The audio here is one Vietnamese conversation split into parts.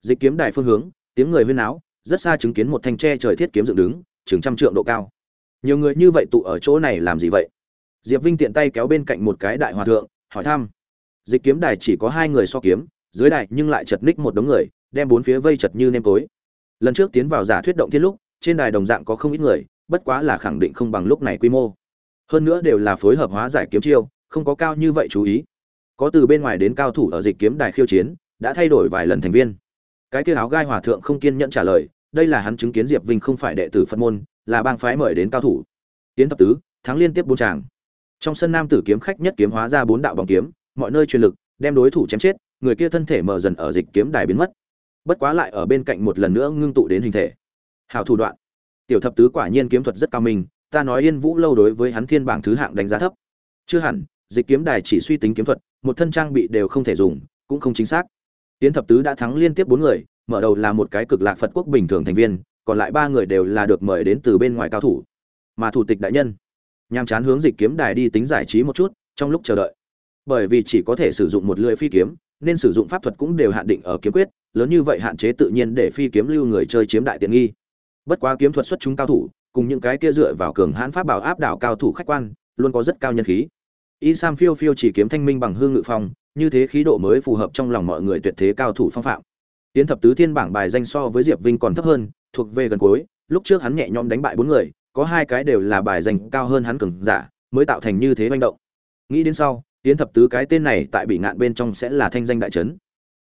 dịch kiếm đài phương hướng, tiếng người huyên náo, rất xa chứng kiến một thanh tre trời thiết kiếm dựng đứng, chừng trăm trượng độ cao. Nhiều người như vậy tụ ở chỗ này làm gì vậy? Diệp vinh tiện tay kéo bên cạnh một cái đại hòa thượng, hỏi thăm. Dịch kiếm đài chỉ có hai người so kiếm, dưới đài nhưng lại chật ních một đống người, đem bốn phía vây chật như nêm tối. Lần trước tiến vào giả thuyết động thiên lúc, trên đài đồng dạng có không ít người, bất quá là khẳng định không bằng lúc này quy mô. Hơn nữa đều là phối hợp hóa giải kiếm chiêu, không có cao như vậy chú ý. Có từ bên ngoài đến cao thủ ở dịch kiếm đài khiêu chiến, đã thay đổi vài lần thành viên cái kia áo gai hòa thượng không kiên nhẫn trả lời, đây là hắn chứng kiến diệp vinh không phải đệ tử phật môn, là bang phái mời đến cao thủ. Tiến tập tứ, thắng liên tiếp bốn tràng. Trong sân nam tử kiếm khách nhất kiếm hóa ra bốn đạo bằng kiếm, mọi nơi truyền lực, đem đối thủ chém chết, người kia thân thể mở dần ở dịch kiếm đài biến mất. Bất quá lại ở bên cạnh một lần nữa ngưng tụ đến hình thể. Hào thủ đoạn. Tiểu thập tứ quả nhiên kiếm thuật rất cao minh, ta nói yên vũ lâu đối với hắn thiên bảng thứ hạng đánh giá thấp. Chưa hẳn, dịch kiếm đài chỉ suy tính kiếm thuật, một thân trang bị đều không thể dùng, cũng không chính xác tiến thập tứ đã thắng liên tiếp bốn người, mở đầu là một cái cực lạc phật quốc bình thường thành viên, còn lại ba người đều là được mời đến từ bên ngoài cao thủ. Mà thủ tịch đại nhân nhàm chán hướng dịch kiếm đài đi tính giải trí một chút, trong lúc chờ đợi. Bởi vì chỉ có thể sử dụng một lưỡi phi kiếm, nên sử dụng pháp thuật cũng đều hạn định ở kiếm quyết, lớn như vậy hạn chế tự nhiên để phi kiếm lưu người chơi chiếm đại tiện nghi. Bất quá kiếm thuật xuất chúng cao thủ, cùng những cái kia dựa vào cường hãn pháp bảo áp đảo cao thủ khách quan, luôn có rất cao nhân khí. Y sam phiêu phiêu chỉ kiếm thanh minh bằng hương ngự phong như thế khí độ mới phù hợp trong lòng mọi người tuyệt thế cao thủ phong phạm. Tiến thập tứ thiên bảng bài danh so với diệp vinh còn thấp hơn, thuộc về gần cuối, lúc trước hắn nhẹ nhõm đánh bại bốn người, có hai cái đều là bài danh cao hơn hắn cường giả, mới tạo thành như thế manh động. Nghĩ đến sau, tiến thập tứ cái tên này tại bị ngạn bên trong sẽ là thanh danh đại trấn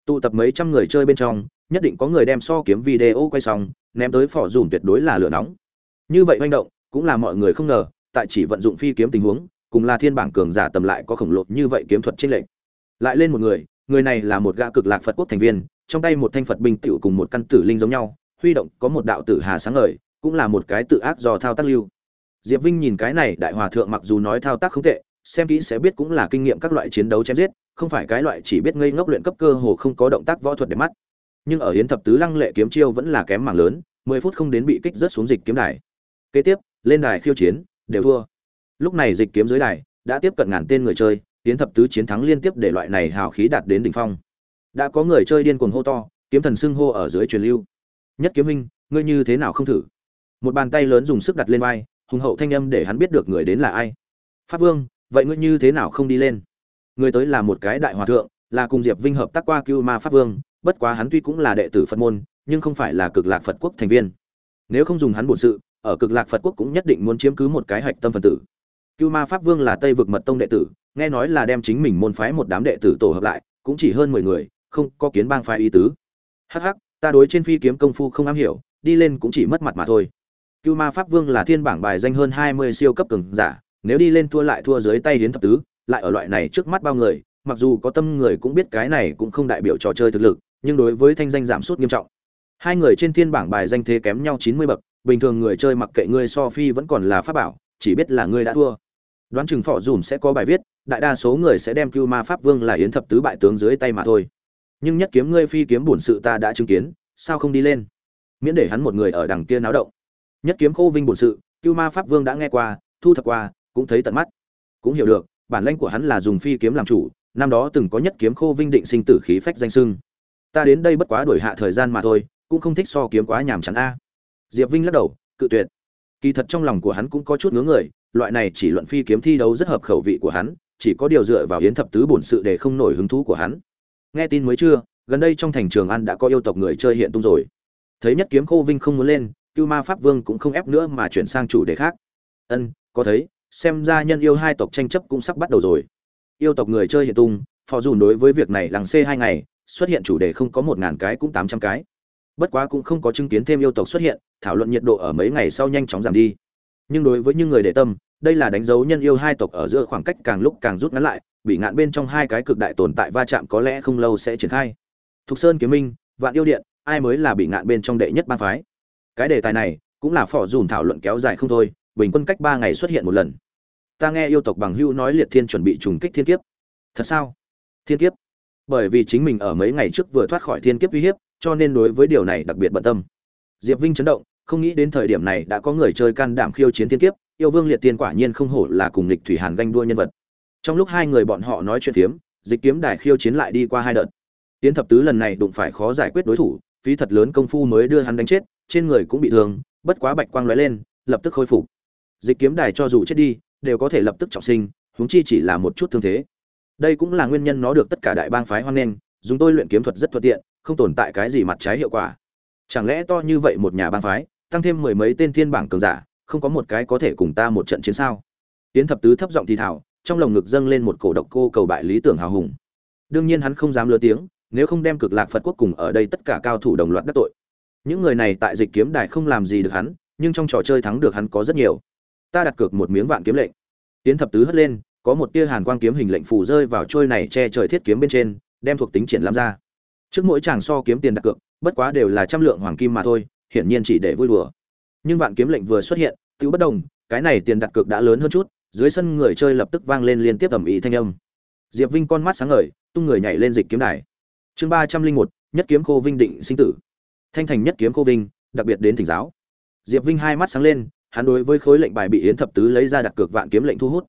tụ tập mấy trăm người chơi bên trong, nhất định có người đem so kiếm video quay xong, ném tới phỏ dùm tuyệt đối là lửa nóng. Như vậy manh động, cũng là mọi người không ngờ, tại chỉ vận dụng phi kiếm tình huống, cùng là thiên bảng cường giả tầm lại có khổng lồ như vậy kiếm thuật trên lệnh lại lên một người người này là một gã cực lạc phật quốc thành viên, trong tay một thanh phật binh tựu cùng một căn tử linh giống nhau, huy động có một đạo tử hà sáng ngời, cũng là một cái tự ác do thao tác lưu. Diệp vinh nhìn cái này, đại hòa thượng mặc dù nói thao tác không tệ, xem kỹ sẽ biết cũng là kinh nghiệm các loại chiến đấu chém giết, không phải cái loại chỉ biết ngây ngốc luyện cấp cơ hồ không có động tác võ thuật để mắt. Nhưng ở hiến thập tứ lăng lệ kiếm chiêu vẫn là kém mảng lớn, mười phút không đến bị kích rất xuống dịch kiếm đài. Kế tiếp, lên đài khiêu chiến, đều thua. Lúc này dịch kiếm dưới đài đã tiếp cận ngàn tên người chơi hiến thập tứ chiến thắng liên tiếp để loại này hào khí đạt đến đỉnh phong. Đã có người chơi điên cuồng hô to, kiếm thần xưng hô ở dưới truyền lưu. Nhất kiếm minh ngươi như thế nào không thử? Một bàn tay lớn dùng sức đặt lên vai, hùng hậu thanh âm để hắn biết được người đến là ai. Pháp vương, vậy ngươi như thế nào không đi lên? Người tới là một cái đại hòa thượng, là cùng diệp vinh hợp tác qua cưu ma pháp vương, bất quá hắn tuy cũng là đệ tử phật môn, nhưng không phải là cực lạc phật quốc thành viên. Nếu không dùng hắn bổn sự, ở cực lạc phật quốc cũng nhất định muốn chiếm cứ một cái hạch tâm phần tử. Cưu ma pháp vương là tây vực mật tông đệ tử nghe nói là đem chính mình môn phái một đám đệ tử tổ hợp lại, cũng chỉ hơn mười người, không có kiến bang phái ý tứ. Hắc hắc, ta đối trên phi kiếm công phu không am hiểu, đi lên cũng chỉ mất mặt mà thôi. Cưu ma pháp vương là thiên bảng bài danh hơn hai mươi siêu cấp cường giả, nếu đi lên thua lại thua dưới tay đến thập tứ, lại ở loại này trước mắt bao người, mặc dù có tâm người cũng biết cái này cũng không đại biểu trò chơi thực lực, nhưng đối với thanh danh giảm sút nghiêm trọng. Hai người trên thiên bảng bài danh thế kém nhau chín mươi bậc, bình thường người chơi mặc kệ ngươi so phi vẫn còn là pháp bảo, chỉ biết là ngươi đã thua. Đoán chừng phỏ dùm sẽ có bài viết đại đa số người sẽ đem cưu ma pháp vương là yến thập tứ bại tướng dưới tay mà thôi. Nhưng nhất kiếm ngươi phi kiếm bổn sự ta đã chứng kiến, sao không đi lên? Miễn để hắn một người ở đằng kia náo động. Nhất kiếm khô vinh bổn sự, cưu ma pháp vương đã nghe qua, thu thập qua, cũng thấy tận mắt. Cũng hiểu được, bản lãnh của hắn là dùng phi kiếm làm chủ, năm đó từng có nhất kiếm khô vinh định sinh tử khí phách danh sưng. Ta đến đây bất quá đổi hạ thời gian mà thôi, cũng không thích so kiếm quá nhàm chán a. Diệp vinh lắc đầu, cự tuyệt. Kỳ thật trong lòng của hắn cũng có chút ngứa người, loại này chỉ luận phi kiếm thi đấu rất hợp khẩu vị của hắn chỉ có điều dựa vào hiến thập tứ bổn sự để không nổi hứng thú của hắn. Nghe tin mới chưa gần đây trong thành trường an đã có yêu tộc người chơi hiện tung rồi. Thấy nhất kiếm khô vinh không muốn lên, cưu ma pháp vương cũng không ép nữa mà chuyển sang chủ đề khác. Ân, có thấy, xem ra nhân yêu hai tộc tranh chấp cũng sắp bắt đầu rồi. Yêu tộc người chơi hiện tung, phò dù đối với việc này làng c hai ngày, xuất hiện chủ đề không có một ngàn cái cũng tám trăm cái. Bất quá cũng không có chứng kiến thêm yêu tộc xuất hiện, thảo luận nhiệt độ ở mấy ngày sau nhanh chóng giảm đi. Nhưng đối với những người để tâm đây là đánh dấu nhân yêu hai tộc ở giữa khoảng cách càng lúc càng rút ngắn lại, bị ngạn bên trong hai cái cực đại tồn tại va chạm có lẽ không lâu sẽ triển khai. Thục sơn kiếm minh, vạn yêu điện, ai mới là bị ngạn bên trong đệ nhất bang phái? Cái đề tài này cũng là phỏ dùn thảo luận kéo dài không thôi, bình quân cách ba ngày xuất hiện một lần. Ta nghe yêu tộc bằng hưu nói liệt thiên chuẩn bị trùng kích thiên kiếp. Thật sao? Thiên kiếp? Bởi vì chính mình ở mấy ngày trước vừa thoát khỏi thiên kiếp uy hiếp, cho nên đối với điều này đặc biệt bận tâm. Diệp vinh chấn động, không nghĩ đến thời điểm này đã có người chơi can đảm khiêu chiến thiên kiếp yêu vương liệt tiên quả nhiên không hổ là cùng lịch thủy hàn ganh đua nhân vật. Trong lúc hai người bọn họ nói chuyện phiếm, dịch kiếm đài khiêu chiến lại đi qua hai đợt. Tiến thập tứ lần này đụng phải khó giải quyết đối thủ, phí thật lớn công phu mới đưa hắn đánh chết, trên người cũng bị thương, bất quá bạch quang lóe lên, lập tức khôi phục. Dịch kiếm đài cho dù chết đi, đều có thể lập tức trọng sinh, huống chi chỉ là một chút thương thế. Đây cũng là nguyên nhân nó được tất cả đại bang phái hoan nghênh, dùng tôi luyện kiếm thuật rất thuận tiện, không tồn tại cái gì mặt trái hiệu quả. Chẳng lẽ to như vậy một nhà bang phái, tăng thêm mười mấy tên thiên bảng cường giả không có một cái có thể cùng ta một trận chiến sao? Tiến thập tứ thấp giọng thì thảo trong lồng ngực dâng lên một cổ độc cô cầu bại lý tưởng hào hùng. Đương nhiên hắn không dám lừa tiếng, nếu không đem cực lạc phật quốc cùng ở đây tất cả cao thủ đồng loạt đắc tội. Những người này tại dịch kiếm đài không làm gì được hắn, nhưng trong trò chơi thắng được hắn có rất nhiều. Ta đặt cược một miếng vạn kiếm lệnh. Tiến thập tứ hất lên, có một tia hàn quang kiếm hình lệnh phủ rơi vào trôi này che trời thiết kiếm bên trên, đem thuộc tính triển lãm ra. Trước mỗi chàng so kiếm tiền đặt cược, bất quá đều là trăm lượng hoàng kim mà thôi, hiển nhiên chỉ để vui đùa nhưng vạn kiếm lệnh vừa xuất hiện tự bất đồng, cái này tiền đặt cược đã lớn hơn chút, dưới sân người chơi lập tức vang lên liên tiếp ầm ĩ thanh âm. Diệp vinh con mắt sáng ngời, tung người nhảy lên dịch kiếm đài. Chương ba trăm linh một, nhất kiếm khô vinh định sinh tử. Thanh thành nhất kiếm khô vinh, đặc biệt đến thỉnh giáo. Diệp vinh hai mắt sáng lên, hắn đối với khối lệnh bài bị yến thập tứ lấy ra đặt cược vạn kiếm lệnh thu hút.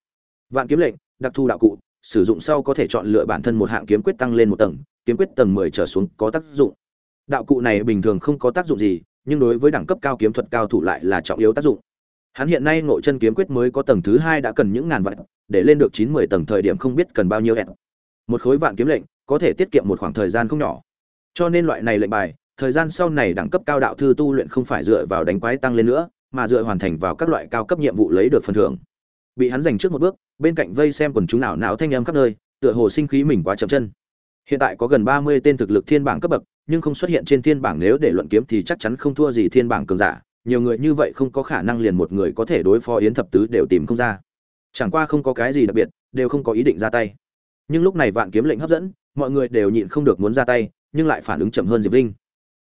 Vạn kiếm lệnh, đặc thu đạo cụ, sử dụng sau có thể chọn lựa bản thân một hạng kiếm quyết tăng lên một tầng, kiếm quyết tầng mười trở xuống có tác dụng. Đạo cụ này bình thường không có tác dụng gì nhưng đối với đẳng cấp cao kiếm thuật cao thủ lại là trọng yếu tác dụng. Hắn hiện nay ngộ chân kiếm quyết mới có tầng thứ hai đã cần những ngàn vạn, để lên được chín mười tầng thời điểm không biết cần bao nhiêu ẹt một khối vạn kiếm lệnh, có thể tiết kiệm một khoảng thời gian không nhỏ. Cho nên loại này lệnh bài, thời gian sau này đẳng cấp cao đạo thư tu luyện không phải dựa vào đánh quái tăng lên nữa, mà dựa hoàn thành vào các loại cao cấp nhiệm vụ lấy được phần thưởng. Bị hắn giành trước một bước, bên cạnh vây xem quần chúng nào não thanh âm khắp nơi, tựa hồ sinh khí mình quá chậm chân hiện tại có gần ba mươi tên thực lực thiên bảng cấp bậc, nhưng không xuất hiện trên thiên bảng nếu để luận kiếm thì chắc chắn không thua gì thiên bảng cường giả. Nhiều người như vậy không có khả năng liền một người có thể đối phó yến thập tứ đều tìm không ra. Chẳng qua không có cái gì đặc biệt, đều không có ý định ra tay. Nhưng lúc này vạn kiếm lệnh hấp dẫn, mọi người đều nhịn không được muốn ra tay, nhưng lại phản ứng chậm hơn diệp linh.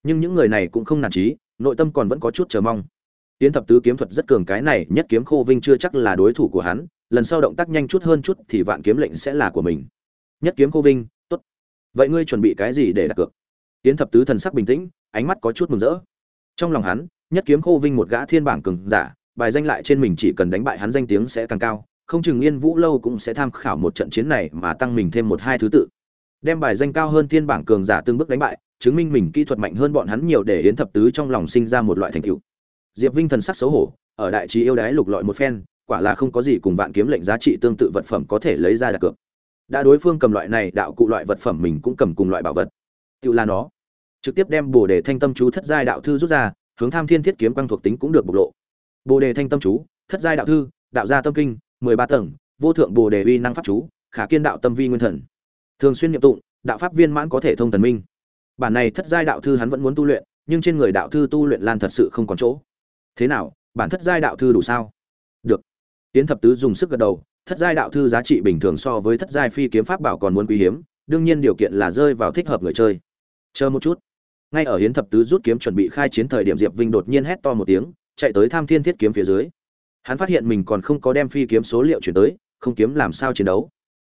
Nhưng những người này cũng không nản chí, nội tâm còn vẫn có chút chờ mong. Yến thập tứ kiếm thuật rất cường cái này, nhất kiếm khô vinh chưa chắc là đối thủ của hắn, lần sau động tác nhanh chút hơn chút thì vạn kiếm lệnh sẽ là của mình. Nhất kiếm khô vinh vậy ngươi chuẩn bị cái gì để đặt cược? Yến thập tứ thần sắc bình tĩnh, ánh mắt có chút mừng rỡ. Trong lòng hắn, nhất kiếm khô vinh một gã thiên bảng cường giả, bài danh lại trên mình chỉ cần đánh bại hắn danh tiếng sẽ càng cao, không chừng yên vũ lâu cũng sẽ tham khảo một trận chiến này mà tăng mình thêm một hai thứ tự. Đem bài danh cao hơn thiên bảng cường giả từng bước đánh bại, chứng minh mình kỹ thuật mạnh hơn bọn hắn nhiều để yến thập tứ trong lòng sinh ra một loại thành tựu. Diệp vinh thần sắc xấu hổ, ở đại trí yêu đái lục lọi một phen, quả là không có gì cùng vạn kiếm lệnh giá trị tương tự vật phẩm có thể lấy ra đặt cược đã đối phương cầm loại này, đạo cụ loại vật phẩm mình cũng cầm cùng loại bảo vật. Tự là nó. Trực tiếp đem bồ đề thanh tâm chú thất giai đạo thư rút ra, hướng tham thiên thiết kiếm quang thuộc tính cũng được bộc lộ. Bồ đề thanh tâm chú, thất giai đạo thư, đạo gia tâm kinh, mười ba tầng, vô thượng bồ đề uy năng pháp chú, khả kiên đạo tâm vi nguyên thần. Thường xuyên niệm tụng, đạo pháp viên mãn có thể thông thần minh. Bản này thất giai đạo thư hắn vẫn muốn tu luyện, nhưng trên người đạo thư tu luyện lan thật sự không còn chỗ. Thế nào? Bản thất giai đạo thư đủ sao? Được. Tiến thập tứ dùng sức gật đầu thất giai đạo thư giá trị bình thường so với thất giai phi kiếm pháp bảo còn muốn quý hiếm, đương nhiên điều kiện là rơi vào thích hợp người chơi. Chờ một chút. Ngay ở hiến thập tứ rút kiếm chuẩn bị khai chiến thời điểm diệp vinh đột nhiên hét to một tiếng, chạy tới tham thiên thiết kiếm phía dưới. Hắn phát hiện mình còn không có đem phi kiếm số liệu chuyển tới, không kiếm làm sao chiến đấu.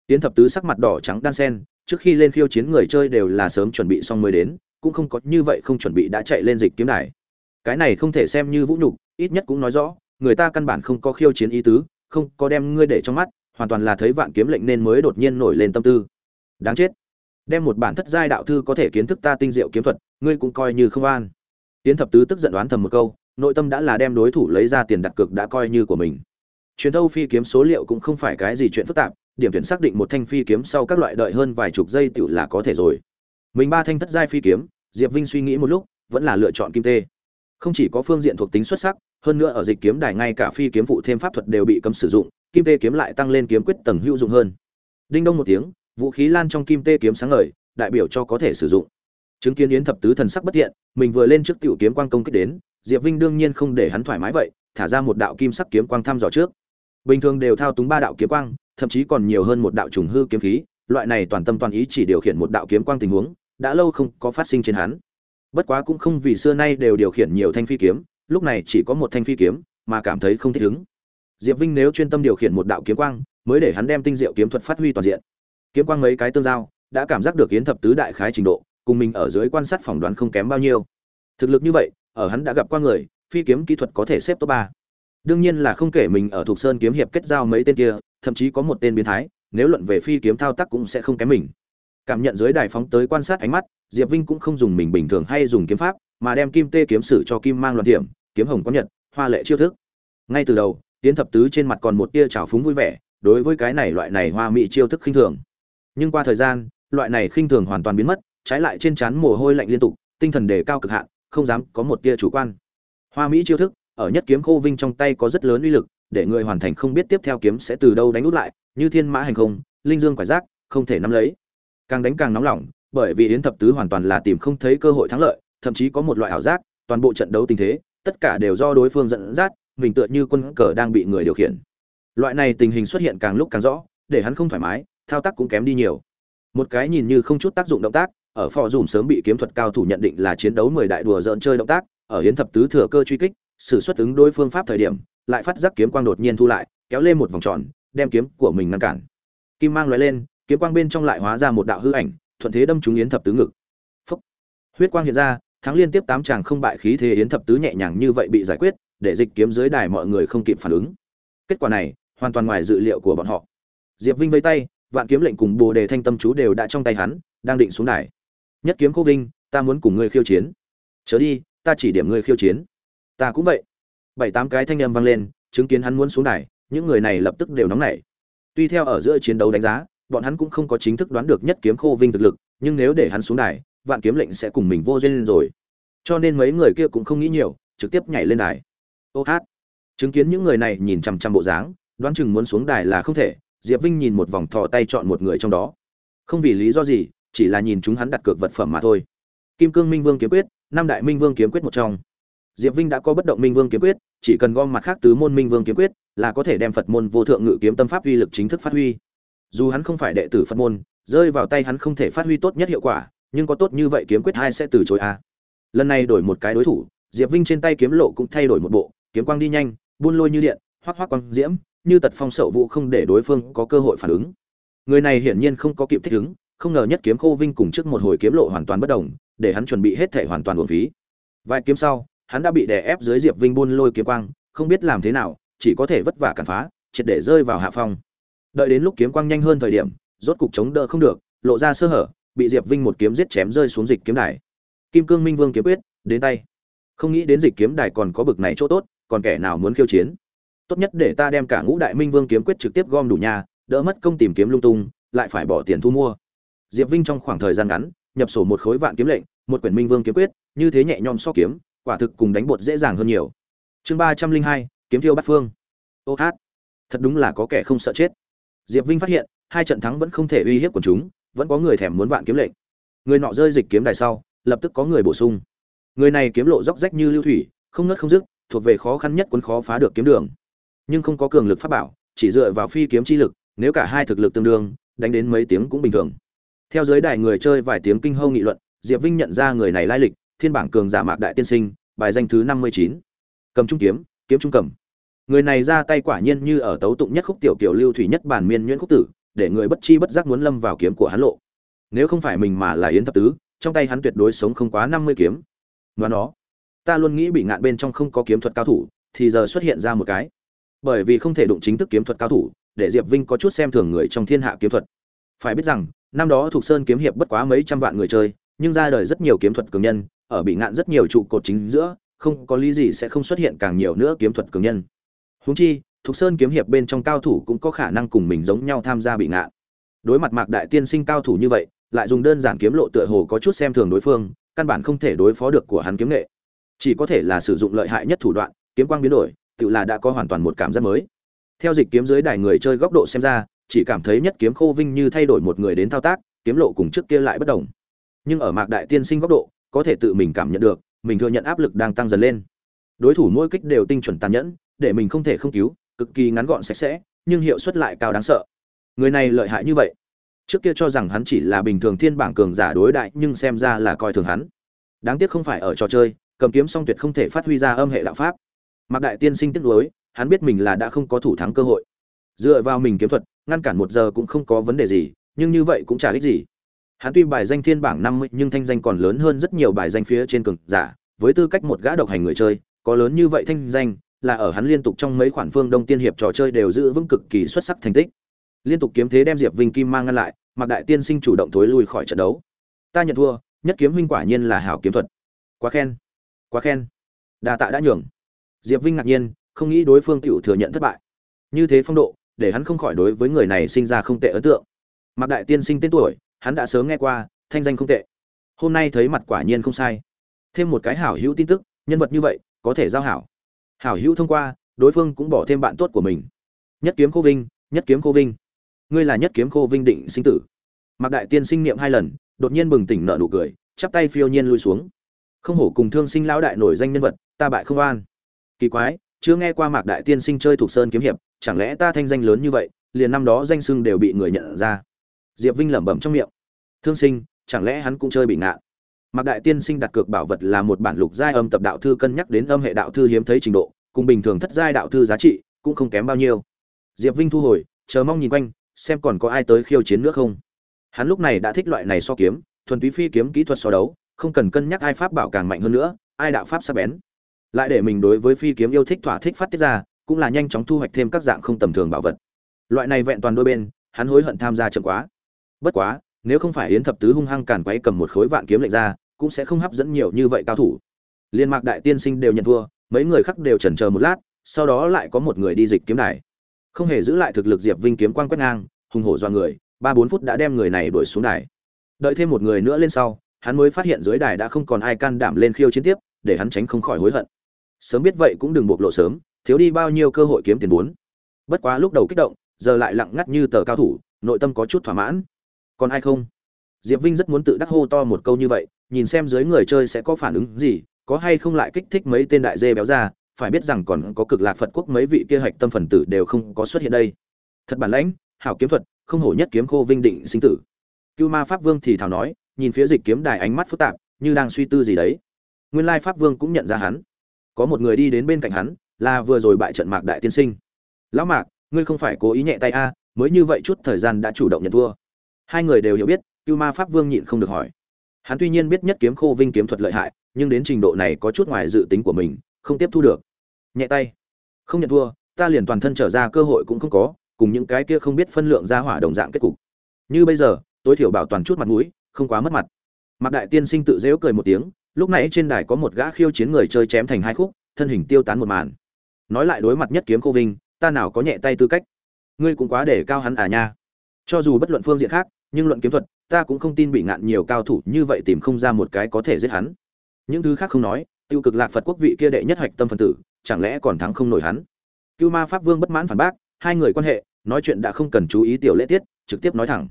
Hiến thập tứ sắc mặt đỏ trắng đan sen, trước khi lên khiêu chiến người chơi đều là sớm chuẩn bị xong mới đến, cũng không có như vậy không chuẩn bị đã chạy lên dịch kiếm đài. Cái này không thể xem như vũ nhục, ít nhất cũng nói rõ, người ta căn bản không có khiêu chiến ý tứ không có đem ngươi để trong mắt, hoàn toàn là thấy vạn kiếm lệnh nên mới đột nhiên nổi lên tâm tư. Đáng chết. Đem một bản thất giai đạo thư có thể kiến thức ta tinh diệu kiếm thuật, ngươi cũng coi như không an. Tiến thập tứ tức giận đoán thầm một câu, nội tâm đã là đem đối thủ lấy ra tiền đặt cược đã coi như của mình. Truyền thâu phi kiếm số liệu cũng không phải cái gì chuyện phức tạp, điểm tuyển xác định một thanh phi kiếm sau các loại đợi hơn vài chục giây tựu là có thể rồi. Mình ba thanh thất giai phi kiếm, diệp vinh suy nghĩ một lúc, vẫn là lựa chọn kim tê. Không chỉ có phương diện thuộc tính xuất sắc hơn nữa ở dịch kiếm đài ngay cả phi kiếm phụ thêm pháp thuật đều bị cấm sử dụng, kim tê kiếm lại tăng lên kiếm quyết tầng hữu dụng hơn. Đinh đông một tiếng, vũ khí lan trong kim tê kiếm sáng ngời, đại biểu cho có thể sử dụng. Chứng kiến yến thập tứ thần sắc bất thiện, mình vừa lên trước tiểu kiếm quang công kích đến, diệp vinh đương nhiên không để hắn thoải mái vậy, thả ra một đạo kim sắc kiếm quang thăm dò trước. Bình thường đều thao túng ba đạo kiếm quang, thậm chí còn nhiều hơn một đạo trùng hư kiếm khí, loại này toàn tâm toàn ý chỉ điều khiển một đạo kiếm quang tình huống, đã lâu không có phát sinh trên hắn. Bất quá cũng không vì xưa nay đều điều khiển nhiều thanh phi kiếm lúc này chỉ có một thanh phi kiếm, mà cảm thấy không thích ứng. Diệp vinh nếu chuyên tâm điều khiển một đạo kiếm quang, mới để hắn đem tinh diệu kiếm thuật phát huy toàn diện. Kiếm quang mấy cái tương giao, đã cảm giác được yến thập tứ đại khái trình độ, cùng mình ở dưới quan sát phỏng đoán không kém bao nhiêu. Thực lực như vậy, ở hắn đã gặp qua người, phi kiếm kỹ thuật có thể xếp top ba. Đương nhiên là không kể mình ở thuộc sơn kiếm hiệp kết giao mấy tên kia, thậm chí có một tên biến thái, nếu luận về phi kiếm thao tác cũng sẽ không kém mình. Cảm nhận dưới đài phóng tới quan sát ánh mắt, diệp vinh cũng không dùng mình bình thường hay dùng kiếm pháp, mà đem kim tê kiếm sử cho kim mang loạn thiểm kiếm hồng có nhật, hoa lệ chiêu thức. Ngay từ đầu tiến thập tứ trên mặt còn một tia trào phúng vui vẻ, đối với cái này loại này hoa mỹ chiêu thức khinh thường. Nhưng qua thời gian, loại này khinh thường hoàn toàn biến mất, trái lại trên trán mồ hôi lạnh liên tục, tinh thần đề cao cực hạn, không dám có một tia chủ quan. Hoa mỹ chiêu thức, ở nhất kiếm khô vinh trong tay có rất lớn uy lực, để người hoàn thành không biết tiếp theo kiếm sẽ từ đâu đánh út lại, như thiên mã hành không, linh dương quải giác, không thể nắm lấy. Càng đánh càng nóng lòng, bởi vì yến thập tứ hoàn toàn là tìm không thấy cơ hội thắng lợi, thậm chí có một loại ảo giác, toàn bộ trận đấu tình thế tất cả đều do đối phương dẫn dắt, mình tựa như quân cờ đang bị người điều khiển. Loại này tình hình xuất hiện càng lúc càng rõ, để hắn không thoải mái, thao tác cũng kém đi nhiều. Một cái nhìn như không chút tác dụng động tác, ở phò dùm sớm bị kiếm thuật cao thủ nhận định là chiến đấu mười đại đùa dợn chơi động tác, ở hiến thập tứ thừa cơ truy kích xử xuất ứng đối phương pháp thời điểm, lại phát giác kiếm quang đột nhiên thu lại, kéo lên một vòng tròn, đem kiếm của mình ngăn cản. Kim mang loại lên, kiếm quang bên trong lại hóa ra một đạo hư ảnh, thuận thế đâm trúng yến thập tứ ngực. Phúc. huyết quang hiện ra thắng liên tiếp tám chàng không bại khí thế yến thập tứ nhẹ nhàng như vậy bị giải quyết, để dịch kiếm dưới đài mọi người không kịp phản ứng. Kết quả này, hoàn toàn ngoài dự liệu của bọn họ. Diệp vinh vây tay, vạn kiếm lệnh cùng bồ đề thanh tâm chú đều đã trong tay hắn, đang định xuống đài. Nhất kiếm khô vinh, ta muốn cùng ngươi khiêu chiến. Chớ đi, ta chỉ điểm ngươi khiêu chiến. Ta cũng vậy. Bảy tám cái thanh âm vang lên, chứng kiến hắn muốn xuống đài, những người này lập tức đều nóng nảy. Tuy theo ở giữa chiến đấu đánh giá, bọn hắn cũng không có chính thức đoán được nhất kiếm khô vinh thực lực, nhưng nếu để hắn xuống đài vạn kiếm lệnh sẽ cùng mình vô duyên rồi. Cho nên mấy người kia cũng không nghĩ nhiều, trực tiếp nhảy lên đài. Ô hát. Chứng kiến những người này nhìn chằm chằm bộ dáng, đoán chừng muốn xuống đài là không thể, diệp vinh nhìn một vòng thò tay chọn một người trong đó. Không vì lý do gì, chỉ là nhìn chúng hắn đặt cược vật phẩm mà thôi. Kim cương minh vương kiếm quyết, năm đại minh vương kiếm quyết một trong. Diệp vinh đã có bất động minh vương kiếm quyết, chỉ cần gom mặt khác tứ môn minh vương kiếm quyết, là có thể đem phật môn vô thượng ngự kiếm tâm pháp uy lực chính thức phát huy. Dù hắn không phải đệ tử phật môn, rơi vào tay hắn không thể phát huy tốt nhất hiệu quả nhưng có tốt như vậy kiếm quyết hai sẽ từ chối a à. lần này đổi một cái đối thủ, diệp vinh trên tay kiếm lộ cũng thay đổi một bộ, kiếm quang đi nhanh, buôn lôi như điện hoắc hoắc quang diễm, như tật phong sậu vũ không để đối phương có cơ hội phản ứng. Người này hiển nhiên không có kịp thích ứng, không ngờ nhất kiếm khô vinh cùng trước một hồi kiếm lộ hoàn toàn bất đồng, để hắn chuẩn bị hết thể hoàn toàn uổng phí. Vài kiếm sau, hắn đã bị đè ép dưới diệp vinh buôn lôi kiếm quang, không biết làm thế nào, chỉ có thể vất vả cản phá, triệt để rơi vào hạ phong. Đợi đến lúc kiếm quang nhanh hơn thời điểm, rốt cục chống đỡ không được, lộ ra sơ hở bị diệp vinh một kiếm giết chém rơi xuống dịch kiếm đài. Kim cương minh vương kiếm quyết, đến tay. Không nghĩ đến dịch kiếm đài còn có bực này chỗ tốt, còn kẻ nào muốn khiêu chiến. Tốt nhất để ta đem cả ngũ đại minh vương kiếm quyết trực tiếp gom đủ nhà, đỡ mất công tìm kiếm lung tung, lại phải bỏ tiền thu mua. Diệp vinh trong khoảng thời gian ngắn, nhập sổ một khối vạn kiếm lệnh, một quyển minh vương kiếm quyết, như thế nhẹ nhõm so kiếm, quả thực cùng đánh bột dễ dàng hơn nhiều. Chương ba trăm linh hai, kiếm thiêu bát phương. Ô hát, thật đúng là có kẻ không sợ chết. Diệp vinh phát hiện, hai trận thắng vẫn không thể uy hiếp của chúng vẫn có người thèm muốn vạn kiếm lệnh. Người nọ rơi dịch kiếm đài sau, lập tức có người bổ sung. Người này kiếm lộ róc rách như lưu thủy, không ngớt không dứt, thuộc về khó khăn nhất cuốn khó phá được kiếm đường. Nhưng không có cường lực pháp bảo, chỉ dựa vào phi kiếm chi lực, nếu cả hai thực lực tương đương, đánh đến mấy tiếng cũng bình thường. Theo giới đài người chơi vài tiếng kinh hâu nghị luận, diệp vinh nhận ra người này lai lịch, thiên bảng cường giả mạc đại tiên sinh, bài danh thứ năm mươi chín. Cầm trung kiếm kiếm trung cầm. Người này ra tay quả nhiên như ở tấu tụng nhất khúc tiểu kiểu lưu thủy nhất bản miên nhuyễn khúc tử để người bất chi bất giác muốn lâm vào kiếm của hắn lộ. Nếu không phải mình mà là yến thập tứ, trong tay hắn tuyệt đối sống không quá năm mươi kiếm. Và nó, ta luôn nghĩ bị ngạn bên trong không có kiếm thuật cao thủ, thì giờ xuất hiện ra một cái. Bởi vì không thể đụng chính thức kiếm thuật cao thủ, để diệp vinh có chút xem thường người trong thiên hạ kiếm thuật. Phải biết rằng, năm đó thuộc sơn kiếm hiệp bất quá mấy trăm vạn người chơi, nhưng ra đời rất nhiều kiếm thuật cường nhân, ở bị ngạn rất nhiều trụ cột chính giữa, không có lý gì sẽ không xuất hiện càng nhiều nữa kiếm thuật cường nhân. Huống chi thuộc sơn kiếm hiệp bên trong cao thủ cũng có khả năng cùng mình giống nhau tham gia bị ngạn đối mặt mạc đại tiên sinh cao thủ như vậy, lại dùng đơn giản kiếm lộ tựa hồ có chút xem thường đối phương, căn bản không thể đối phó được của hắn kiếm nghệ. Chỉ có thể là sử dụng lợi hại nhất thủ đoạn, kiếm quang biến đổi tự là đã có hoàn toàn một cảm giác mới. Theo dịch kiếm dưới đài người chơi góc độ xem ra, chỉ cảm thấy nhất kiếm khô vinh như thay đổi một người đến thao tác, kiếm lộ cùng trước kia lại bất đồng. Nhưng ở mạc đại tiên sinh góc độ, có thể tự mình cảm nhận được, mình thừa nhận áp lực đang tăng dần lên. Đối thủ mỗi kích đều tinh chuẩn tàn nhẫn, để mình không thể không cứu cực kỳ ngắn gọn sạch sẽ, nhưng hiệu suất lại cao đáng sợ. Người này lợi hại như vậy. Trước kia cho rằng hắn chỉ là bình thường thiên bảng cường giả đối đại, nhưng xem ra là coi thường hắn. Đáng tiếc không phải ở trò chơi, cầm kiếm song tuyệt không thể phát huy ra âm hệ đạo pháp. Mạc đại tiên sinh tiếc nuối, hắn biết mình là đã không có thủ thắng cơ hội. Dựa vào mình kiếm thuật, ngăn cản một giờ cũng không có vấn đề gì, nhưng như vậy cũng chả ích gì. Hắn tuy bài danh thiên bảng năm mươi, nhưng thanh danh còn lớn hơn rất nhiều bài danh phía trên cường giả, với tư cách một gã độc hành người chơi, có lớn như vậy thanh danh là ở hắn liên tục trong mấy khoản phương đông tiên hiệp trò chơi đều giữ vững cực kỳ xuất sắc thành tích. Liên tục kiếm thế đem diệp vinh kim mang ngăn lại mặc đại tiên sinh chủ động thối lui khỏi trận đấu. Ta nhận thua, nhất kiếm huynh quả nhiên là hảo kiếm thuật. Quá khen quá khen. Đa tạ đã nhường. Diệp vinh ngạc nhiên, không nghĩ đối phương tựu thừa nhận thất bại. Như thế phong độ, để hắn không khỏi đối với người này sinh ra không tệ ấn tượng. Mặc đại tiên sinh tên tuổi, hắn đã sớm nghe qua, thanh danh không tệ. Hôm nay thấy mặt quả nhiên không sai. Thêm một cái hảo hữu tin tức, nhân vật như vậy, có thể giao hảo hảo hữu thông qua, đối phương cũng bỏ thêm bạn tốt của mình. Nhất kiếm khô vinh, nhất kiếm khô vinh. Ngươi là nhất kiếm khô vinh định sinh tử. Mặc đại tiên sinh niệm hai lần, đột nhiên bừng tỉnh nợ nụ cười, chắp tay phiêu nhiên lui xuống. Không hổ cùng thương sinh lão đại nổi danh nhân vật, ta bại không an kỳ quái, chưa nghe qua mạc đại tiên sinh chơi thuộc sơn kiếm hiệp, chẳng lẽ ta thanh danh lớn như vậy, liền năm đó danh sưng đều bị người nhận ra. Diệp vinh lẩm bẩm trong miệng. Thương sinh, chẳng lẽ hắn cũng chơi bị ngạn mạc đại tiên sinh đặt cược bảo vật là một bản lục giai âm tập đạo thư cân nhắc đến âm hệ đạo thư hiếm thấy trình độ, cùng bình thường thất giai đạo thư giá trị cũng không kém bao nhiêu. Diệp vinh thu hồi, chờ mong nhìn quanh, xem còn có ai tới khiêu chiến nữa không. Hắn lúc này đã thích loại này so kiếm, thuần túy phi kiếm kỹ thuật so đấu, không cần cân nhắc ai pháp bảo càng mạnh hơn nữa, ai đạo pháp sắc bén. Lại để mình đối với phi kiếm yêu thích thỏa thích phát tiết ra, cũng là nhanh chóng thu hoạch thêm các dạng không tầm thường bảo vật. Loại này vẹn toàn đôi bên, hắn hối hận tham gia chậm quá. Bất quá nếu không phải yến thập tứ hung hăng càn quấy cầm một khối vạn kiếm lệnh ra, cũng sẽ không hấp dẫn nhiều như vậy cao thủ. Liên mạc đại tiên sinh đều nhận thua, mấy người khác đều chần chờ một lát, sau đó lại có một người đi dịch kiếm đài. Không hề giữ lại thực lực diệp vinh kiếm quan quét ngang, hùng hổ do người, ba bốn phút đã đem người này đuổi xuống đài. Đợi thêm một người nữa lên sau, hắn mới phát hiện dưới đài đã không còn ai can đảm lên khiêu chiến tiếp, để hắn tránh không khỏi hối hận. Sớm biết vậy cũng đừng bộc lộ sớm, thiếu đi bao nhiêu cơ hội kiếm tiền bốn. Bất quá lúc đầu kích động, giờ lại lặng ngắt như tờ cao thủ, nội tâm có chút thỏa mãn còn ai không? Diệp vinh rất muốn tự đắc hô to một câu như vậy, nhìn xem dưới người chơi sẽ có phản ứng gì, có hay không lại kích thích mấy tên đại dê béo ra, phải biết rằng còn có cực lạc phật quốc mấy vị kia hạch tâm phần tử đều không có xuất hiện đây. Thật bản lãnh, hảo kiếm thuật, không hổ nhất kiếm khô vinh định sinh tử. Cưu ma pháp vương thì thảo nói, nhìn phía dịch kiếm đài ánh mắt phức tạp, như đang suy tư gì đấy. Nguyên lai pháp vương cũng nhận ra hắn. Có một người đi đến bên cạnh hắn, là vừa rồi bại trận mạc đại tiên sinh. Lão mạc, ngươi không phải cố ý nhẹ tay a, mới như vậy chút thời gian đã chủ động nhận thua hai người đều hiểu biết, cưu ma pháp vương nhịn không được hỏi. Hắn tuy nhiên biết nhất kiếm khô vinh kiếm thuật lợi hại, nhưng đến trình độ này có chút ngoài dự tính của mình, không tiếp thu được. Nhẹ tay. Không nhận thua, ta liền toàn thân trở ra cơ hội cũng không có, cùng những cái kia không biết phân lượng ra hỏa đồng dạng kết cục. Như bây giờ, tối thiểu bảo toàn chút mặt mũi, không quá mất mặt. Mạc đại tiên sinh tự dễu cười một tiếng, lúc nãy trên đài có một gã khiêu chiến người chơi chém thành hai khúc, thân hình tiêu tán một màn. Nói lại đối mặt nhất kiếm cô vinh, ta nào có nhẹ tay tư cách? Ngươi cũng quá để cao hắn à nha. Cho dù bất luận phương diện khác nhưng luận kiếm thuật, ta cũng không tin bị ngạn nhiều cao thủ như vậy tìm không ra một cái có thể giết hắn. Những thứ khác không nói, tiêu cực lạc phật quốc vị kia đệ nhất hạch tâm phân tử, chẳng lẽ còn thắng không nổi hắn? Cưu ma pháp vương bất mãn phản bác, hai người quan hệ, nói chuyện đã không cần chú ý tiểu lễ tiết, trực tiếp nói thẳng.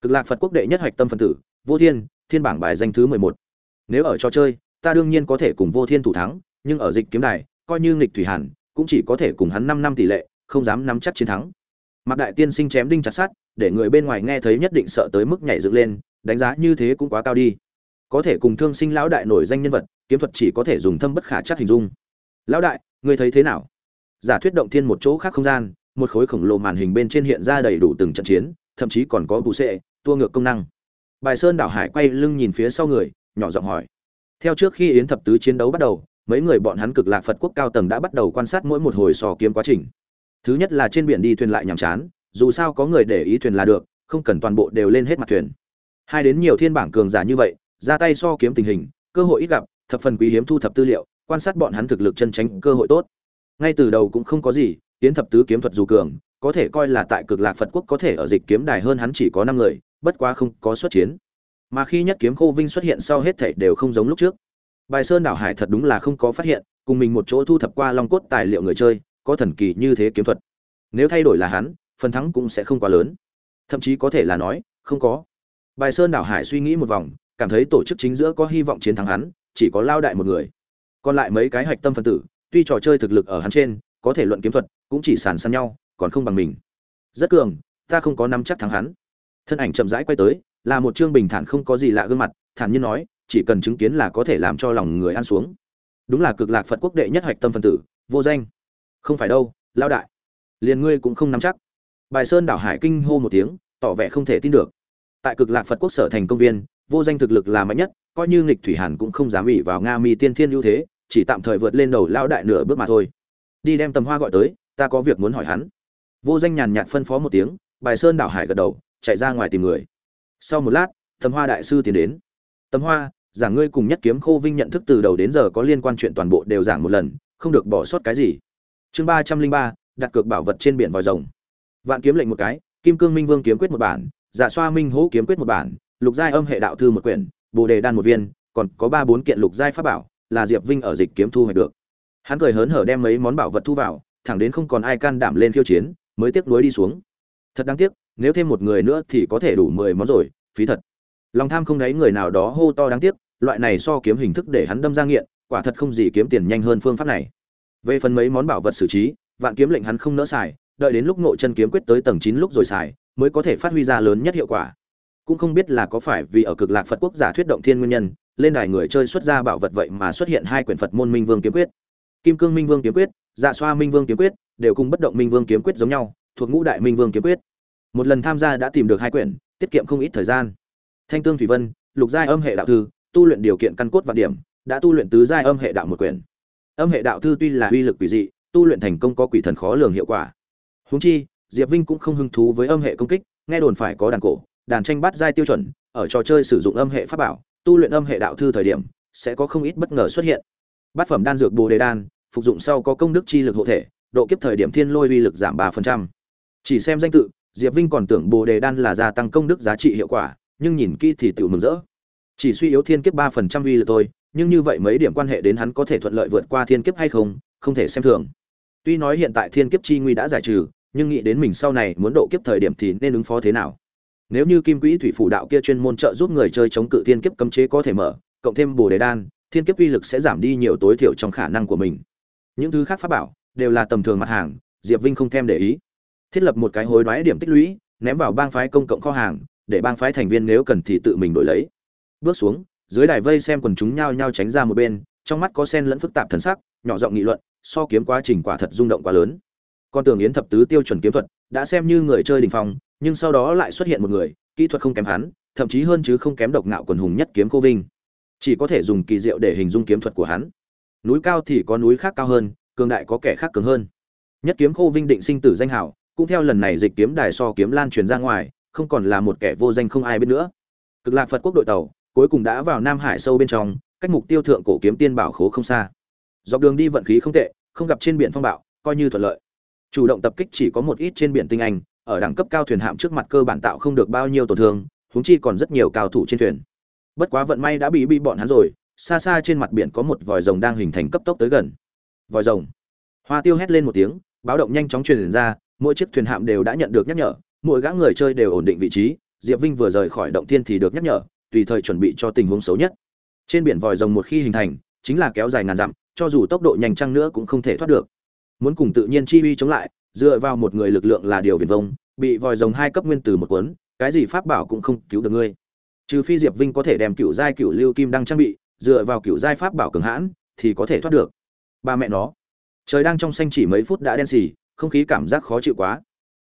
Cực lạc phật quốc đệ nhất hạch tâm phân tử, vô thiên thiên bảng bài danh thứ mười một. Nếu ở trò chơi, ta đương nhiên có thể cùng vô thiên thủ thắng, nhưng ở dịch kiếm đài, coi như nghịch thủy hàn, cũng chỉ có thể cùng hắn năm năm tỷ lệ, không dám nắm chắc chiến thắng mạc đại tiên sinh chém đinh chặt sát để người bên ngoài nghe thấy nhất định sợ tới mức nhảy dựng lên, đánh giá như thế cũng quá cao đi. Có thể cùng thương sinh lão đại nổi danh nhân vật, kiếm thuật chỉ có thể dùng thâm bất khả chắc hình dung. Lão đại, ngươi thấy thế nào? Giả thuyết động thiên một chỗ khác không gian, một khối khổng lồ màn hình bên trên hiện ra đầy đủ từng trận chiến, thậm chí còn có bù sệ tua ngược công năng. Bài sơn đảo hải quay lưng nhìn phía sau người, nhỏ giọng hỏi. Theo trước khi yến thập tứ chiến đấu bắt đầu, mấy người bọn hắn cực lạc phật quốc cao tầng đã bắt đầu quan sát mỗi một hồi sò kiếm quá trình thứ nhất là trên biển đi thuyền lại nhàm chán, dù sao có người để ý thuyền là được, không cần toàn bộ đều lên hết mặt thuyền. Hai đến nhiều thiên bảng cường giả như vậy, ra tay so kiếm tình hình, cơ hội ít gặp, thập phần quý hiếm thu thập tư liệu, quan sát bọn hắn thực lực chân tránh cơ hội tốt. Ngay từ đầu cũng không có gì, tiến thập tứ kiếm thuật dù cường, có thể coi là tại cực lạc phật quốc có thể ở dịch kiếm đài hơn hắn chỉ có năm người, bất quá không có xuất chiến. Mà khi nhất kiếm khô vinh xuất hiện sau hết thảy đều không giống lúc trước. Bài sơn đảo hải thật đúng là không có phát hiện, cùng mình một chỗ thu thập qua long cốt tài liệu người chơi có thần kỳ như thế kiếm thuật. Nếu thay đổi là hắn, phần thắng cũng sẽ không quá lớn. Thậm chí có thể là nói, không có. Bài sơn đảo hải suy nghĩ một vòng, cảm thấy tổ chức chính giữa có hy vọng chiến thắng hắn, chỉ có lao đại một người. Còn lại mấy cái hạch tâm phân tử, tuy trò chơi thực lực ở hắn trên, có thể luận kiếm thuật, cũng chỉ sàn săn nhau, còn không bằng mình. Rất cường, ta không có nắm chắc thắng hắn. Thân ảnh chậm rãi quay tới, là một trương bình thản không có gì lạ gương mặt, thản nhiên nói, chỉ cần chứng kiến là có thể làm cho lòng người ăn xuống. Đúng là cực lạc phật quốc đệ nhất hạch tâm phân tử, vô danh không phải đâu lao đại. Liền ngươi cũng không nắm chắc. Bài sơn đảo hải kinh hô một tiếng tỏ vẻ không thể tin được. Tại cực lạc phật quốc sở thành công viên vô danh thực lực là mạnh nhất coi như nghịch thủy hàn cũng không dám ủy vào nga mi tiên thiên ưu thế chỉ tạm thời vượt lên đầu lao đại nửa bước mà thôi. Đi đem tầm hoa gọi tới ta có việc muốn hỏi hắn. Vô danh nhàn nhạt phân phó một tiếng bài sơn đảo hải gật đầu chạy ra ngoài tìm người. Sau một lát tầm hoa đại sư tiến đến. Tầm Hoa, giảng ngươi cùng nhất kiếm khô vinh nhận thức từ đầu đến giờ có liên quan chuyện toàn bộ đều giảng một lần, không được bỏ sót cái gì. Chương ba trăm linh ba, đặt cược bảo vật trên biển vòi rồng. Vạn kiếm lệnh một cái, Kim Cương Minh Vương kiếm quyết một bản, Dạ Xoa Minh Hỗ kiếm quyết một bản, Lục giai âm hệ đạo thư một quyển, Bồ đề đan một viên, còn có ba bốn kiện lục giai pháp bảo, là Diệp Vinh ở dịch kiếm thu hoạch được. Hắn cười hớn hở đem mấy món bảo vật thu vào, thẳng đến không còn ai can đảm lên khiêu chiến, mới tiếc nuối đi xuống. Thật đáng tiếc, nếu thêm một người nữa thì có thể đủ mười món rồi, phí thật. Lòng tham không đáy người nào đó hô to đáng tiếc, loại này so kiếm hình thức để hắn đâm ra nghiện, quả thật không gì kiếm tiền nhanh hơn phương pháp này. Về phần mấy món bảo vật xử trí, vạn kiếm lệnh hắn không nỡ xài, đợi đến lúc ngộ chân kiếm quyết tới tầng 9 lúc rồi xài, mới có thể phát huy ra lớn nhất hiệu quả. Cũng không biết là có phải vì ở cực lạc Phật quốc giả thuyết động thiên nguyên nhân, lên đài người chơi xuất ra bảo vật vậy mà xuất hiện hai quyển Phật môn Minh Vương kiếm quyết. Kim Cương Minh Vương kiếm quyết, Dạ Xoa Minh Vương kiếm quyết, đều cùng bất động Minh Vương kiếm quyết giống nhau, thuộc ngũ đại Minh Vương kiếm quyết. Một lần tham gia đã tìm được hai quyển, tiết kiệm không ít thời gian. Thanh Tương Thủy Vân, lục giai âm hệ đạo thư, tu luyện điều kiện căn cốt và điểm, đã tu luyện tứ giai âm hệ đạo một quyển. Âm hệ đạo thư tuy là uy lực quỷ dị, tu luyện thành công có quỷ thần khó lường hiệu quả. Húng chi, Diệp Vinh cũng không hứng thú với âm hệ công kích, nghe đồn phải có đàn cổ, đàn tranh bát giai tiêu chuẩn, ở trò chơi sử dụng âm hệ pháp bảo, tu luyện âm hệ đạo thư thời điểm, sẽ có không ít bất ngờ xuất hiện. Bát phẩm đan dược Bồ đề đan, phục dụng sau có công đức chi lực hộ thể, độ kiếp thời điểm thiên lôi uy lực giảm ba phần trăm. Chỉ xem danh tự, Diệp Vinh còn tưởng Bồ đề đan là gia tăng công đức giá trị hiệu quả, nhưng nhìn kỹ thì tự mừng rỡ. Chỉ suy yếu thiên kiếp ba phần trăm uy lực thôi, nhưng như vậy mấy điểm quan hệ đến hắn có thể thuận lợi vượt qua thiên kiếp hay không, không thể xem thường. Tuy nói hiện tại thiên kiếp chi nguy đã giải trừ, nhưng nghĩ đến mình sau này muốn độ kiếp thời điểm thì nên ứng phó thế nào. Nếu như Kim Quỹ thủy phủ đạo kia chuyên môn trợ giúp người chơi chống cự thiên kiếp cấm chế có thể mở, cộng thêm Bồ đề đan, thiên kiếp uy lực sẽ giảm đi nhiều tối thiểu trong khả năng của mình. Những thứ khác pháp bảo đều là tầm thường mặt hàng, Diệp Vinh không thèm để ý. Thiết lập một cái hối đoái điểm tích lũy, ném vào bang phái công cộng kho hàng, để bang phái thành viên nếu cần thì tự mình đổi lấy. Bước xuống, dưới đài vây xem quần chúng nhao nhao tránh ra một bên, trong mắt có sen lẫn phức tạp thần sắc, nhỏ giọng nghị luận, so kiếm quá trình quả thật rung động quá lớn. Con tưởng yến thập tứ tiêu chuẩn kiếm thuật, đã xem như người chơi đỉnh phong, nhưng sau đó lại xuất hiện một người, kỹ thuật không kém hắn, thậm chí hơn chứ không kém độc ngạo quần hùng nhất kiếm cô vinh. Chỉ có thể dùng kỳ diệu để hình dung kiếm thuật của hắn. Núi cao thì có núi khác cao hơn, cường đại có kẻ khác cường hơn. Nhất kiếm khô vinh định sinh tử danh hảo, cũng theo lần này dịch kiếm đài so kiếm lan truyền ra ngoài, không còn là một kẻ vô danh không ai biết nữa. Cực lạc Phật quốc đội tàu, cuối cùng đã vào Nam Hải sâu bên trong, cách mục tiêu thượng cổ kiếm tiên bảo khố không xa. Dọc đường đi vận khí không tệ, không gặp trên biển phong bạo, coi như thuận lợi. Chủ động tập kích chỉ có một ít trên biển tinh anh, ở đẳng cấp cao thuyền hạm trước mặt cơ bản tạo không được bao nhiêu tổn thương, huống chi còn rất nhiều cao thủ trên thuyền. Bất quá vận may đã bị bị bọn hắn rồi, xa xa trên mặt biển có một vòi rồng đang hình thành cấp tốc tới gần. Vòi rồng. Hoa Tiêu hét lên một tiếng, báo động nhanh chóng truyền ra, mỗi chiếc thuyền hạm đều đã nhận được nhắc nhở, mỗi gã người chơi đều ổn định vị trí, Diệp Vinh vừa rời khỏi động thiên thì được nhắc nhở, tùy thời chuẩn bị cho tình huống xấu nhất. Trên biển vòi rồng một khi hình thành, chính là kéo dài ngàn dặm, cho dù tốc độ nhanh chăng nữa cũng không thể thoát được. Muốn cùng tự nhiên chi uy chống lại, dựa vào một người lực lượng là điều viển vông, bị vòi rồng hai cấp nguyên từ một cuốn, cái gì pháp bảo cũng không cứu được ngươi. Trừ phi Diệp Vinh có thể đem cựu giai cựu lưu kim đăng trang bị, dựa vào cựu giai pháp bảo cường hãn, thì có thể thoát được. Ba mẹ nó, trời đang trong xanh chỉ mấy phút đã đen xì, không khí cảm giác khó chịu quá.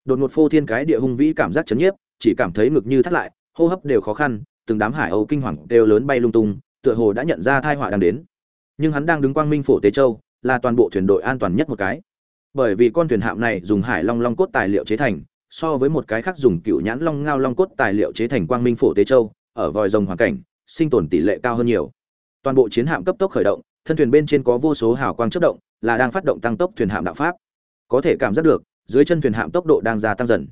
Đột ngột phô thiên cái địa hung vĩ cảm giác chấn nhiếp, chỉ cảm thấy ngực như thắt lại, hô hấp đều khó khăn, từng đám hải âu kinh hoàng đều lớn bay lung tung, tựa hồ đã nhận ra tai họa đang đến. Nhưng hắn đang đứng quang minh phổ tế châu, là toàn bộ thuyền đội an toàn nhất một cái. Bởi vì con thuyền hạm này dùng hải long long cốt tài liệu chế thành, so với một cái khác dùng cựu nhãn long ngao long cốt tài liệu chế thành quang minh phổ tế châu, ở vòi rồng hoàn cảnh, sinh tồn tỷ lệ cao hơn nhiều. Toàn bộ chiến hạm cấp tốc khởi động, thân thuyền bên trên có vô số hào quang chớp động, là đang phát động tăng tốc thuyền hạm đạo pháp. Có thể cảm giác được, dưới chân thuyền hạm tốc độ đang gia tăng dần.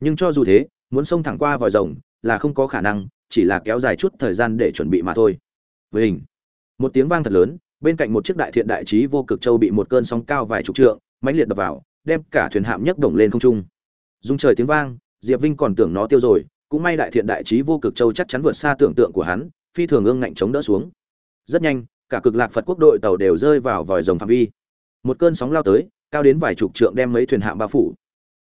Nhưng cho dù thế, muốn xông thẳng qua vòi rồng là không có khả năng, chỉ là kéo dài chút thời gian để chuẩn bị mà thôi. Với hình, một tiếng vang thật lớn, bên cạnh một chiếc đại thiện đại trí vô cực châu bị một cơn sóng cao vài chục trượng, mãnh liệt đập vào, đem cả thuyền hạm nhấc động lên không trung. Dung trời tiếng vang, Diệp Vinh còn tưởng nó tiêu rồi, cũng may đại thiện đại trí vô cực châu chắc chắn vượt xa tưởng tượng của hắn, phi thường ương ngạnh chống đỡ xuống. Rất nhanh, cả cực lạc Phật quốc đội tàu đều rơi vào vòi rồng phạm vi. Một cơn sóng lao tới, cao đến vài chục trượng đem mấy thuyền hạm bao phủ.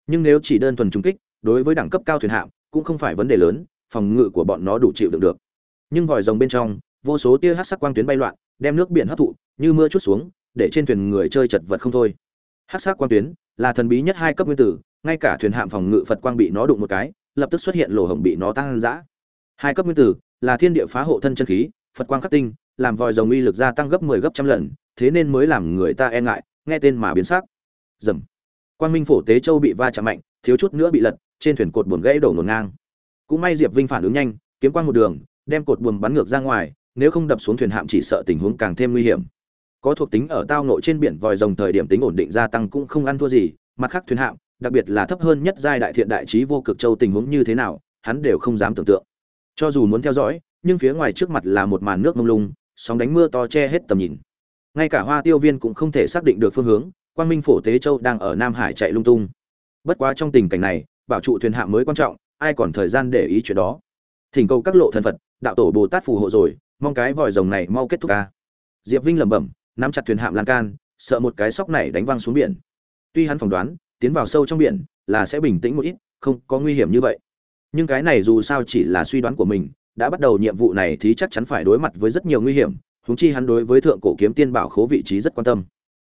Nhưng nếu chỉ đơn thuần trùng kích, đối với đẳng cấp cao thuyền hạm cũng không phải vấn đề lớn, phòng ngự của bọn nó đủ chịu đựng được. Nhưng vòi rồng bên trong, vô số tia hắc sắc quang tuyến bay loạn, đem nước biển hấp thụ, như mưa chút xuống, để trên thuyền người chơi chật vật không thôi. Hắc sắc quang tuyến là thần bí nhất hai cấp nguyên tử, ngay cả thuyền hạm phòng ngự Phật quang bị nó đụng một cái, lập tức xuất hiện lỗ hổng bị nó tăng dã. Hai cấp nguyên tử là thiên địa phá hộ thân chân khí, Phật quang khắc tinh, làm vòi rồng uy lực gia tăng gấp 10 gấp trăm lần, thế nên mới làm người ta e ngại, nghe tên mà biến sắc. Rầm. Quang Minh phổ tế châu bị va chạm mạnh, thiếu chút nữa bị lật, trên thuyền cột buồn gãy đổ ngổn ngang. Cũng may Diệp Vinh phản ứng nhanh, kiếm quang một đường, đem cột buồm bắn ngược ra ngoài nếu không đập xuống thuyền hạm chỉ sợ tình huống càng thêm nguy hiểm. Có thuộc tính ở tao nội trên biển vòi rồng thời điểm tính ổn định gia tăng cũng không ăn thua gì mặt khác thuyền hạm đặc biệt là thấp hơn nhất giai đại thiện đại trí vô cực châu tình huống như thế nào hắn đều không dám tưởng tượng. Cho dù muốn theo dõi nhưng phía ngoài trước mặt là một màn nước mông lung sóng đánh mưa to che hết tầm nhìn. Ngay cả hoa tiêu viên cũng không thể xác định được phương hướng quang minh phổ tế châu đang ở nam hải chạy lung tung. Bất quá trong tình cảnh này bảo trụ thuyền hạm mới quan trọng ai còn thời gian để ý chuyện đó. Thỉnh cầu các lộ thần phật, đạo tổ bồ tát phù hộ rồi, mong cái vòi rồng này mau kết thúc ca. Diệp vinh lẩm bẩm, nắm chặt thuyền hạm lan can, sợ một cái sóc này đánh văng xuống biển. Tuy hắn phỏng đoán, tiến vào sâu trong biển là sẽ bình tĩnh một ít, không có nguy hiểm như vậy. Nhưng cái này dù sao chỉ là suy đoán của mình, đã bắt đầu nhiệm vụ này thì chắc chắn phải đối mặt với rất nhiều nguy hiểm húng chi hắn đối với thượng cổ kiếm tiên bảo khố vị trí rất quan tâm.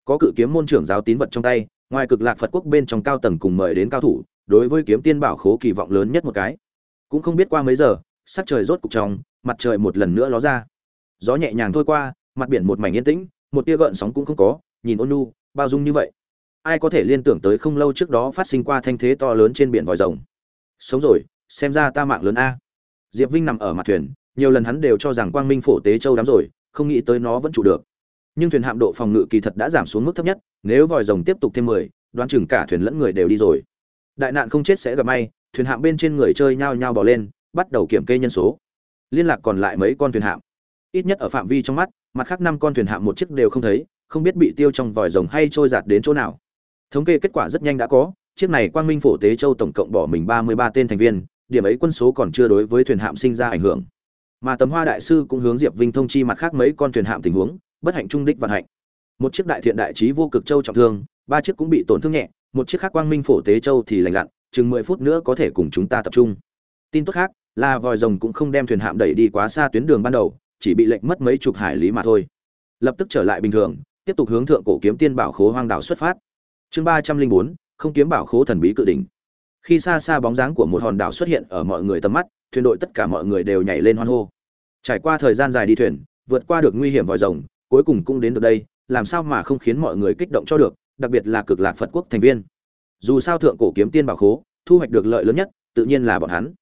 Có cự kiếm môn trưởng giáo tín vật trong tay, ngoài cực lạc phật quốc bên trong cao tầng cùng mời đến cao thủ đối với kiếm tiên bảo khố kỳ vọng lớn nhất một cái. Cũng không biết qua mấy giờ, sắc trời rốt cục trong, mặt trời một lần nữa ló ra. Gió nhẹ nhàng thôi qua, mặt biển một mảnh yên tĩnh, một tia gợn sóng cũng không có, nhìn ôn nu bao dung như vậy. Ai có thể liên tưởng tới không lâu trước đó phát sinh qua thanh thế to lớn trên biển vòi rồng. Sống rồi, xem ra ta mạng lớn a. Diệp vinh nằm ở mặt thuyền, nhiều lần hắn đều cho rằng quang minh phổ tế châu đám rồi, không nghĩ tới nó vẫn trụ được. Nhưng thuyền hạm độ phòng ngự kỳ thật đã giảm xuống mức thấp nhất, nếu vòi rồng tiếp tục thêm mười, đoán chừng cả thuyền lẫn người đều đi rồi đại nạn không chết sẽ gặp may, thuyền hạm bên trên người chơi nhao nhao bỏ lên, bắt đầu kiểm kê nhân số. Liên lạc còn lại mấy con thuyền hạm. Ít nhất ở phạm vi trong mắt, mặt khác năm con thuyền hạm một chiếc đều không thấy, không biết bị tiêu trong vòi rồng hay trôi giạt đến chỗ nào. Thống kê kết quả rất nhanh đã có, chiếc này quang minh phổ tế châu tổng cộng bỏ mình ba mươi ba tên thành viên, điểm ấy quân số còn chưa đối với thuyền hạm sinh ra ảnh hưởng. Mà tấm hoa đại sư cũng hướng diệp vinh thông chi mặt khác mấy con thuyền hạm tình huống, bất hạnh trung đích vận hạnh. Một chiếc đại thiện đại trí vô cực châu trọng thương, ba chiếc cũng bị tổn thương nhẹ một chiếc khác quang minh phổ tế châu thì lành lặn, chừng mười phút nữa có thể cùng chúng ta tập trung. Tin tốt khác, là vòi rồng cũng không đem thuyền hạm đẩy đi quá xa tuyến đường ban đầu, chỉ bị lệnh mất mấy chục hải lý mà thôi. Lập tức trở lại bình thường, tiếp tục hướng thượng cổ kiếm tiên bảo khố hoang đảo xuất phát. Chương ba trăm linh bốn, không kiếm bảo khố thần bí cự đỉnh. Khi xa xa bóng dáng của một hòn đảo xuất hiện ở mọi người tầm mắt, thuyền đội tất cả mọi người đều nhảy lên hoan hô. Trải qua thời gian dài đi thuyền, vượt qua được nguy hiểm vòi rồng, cuối cùng cũng đến được đây, làm sao mà không khiến mọi người kích động cho được? Đặc biệt là cực lạc phật quốc thành viên. Dù sao thượng cổ kiếm tiên bảo khố, thu hoạch được lợi lớn nhất, tự nhiên là bọn hắn.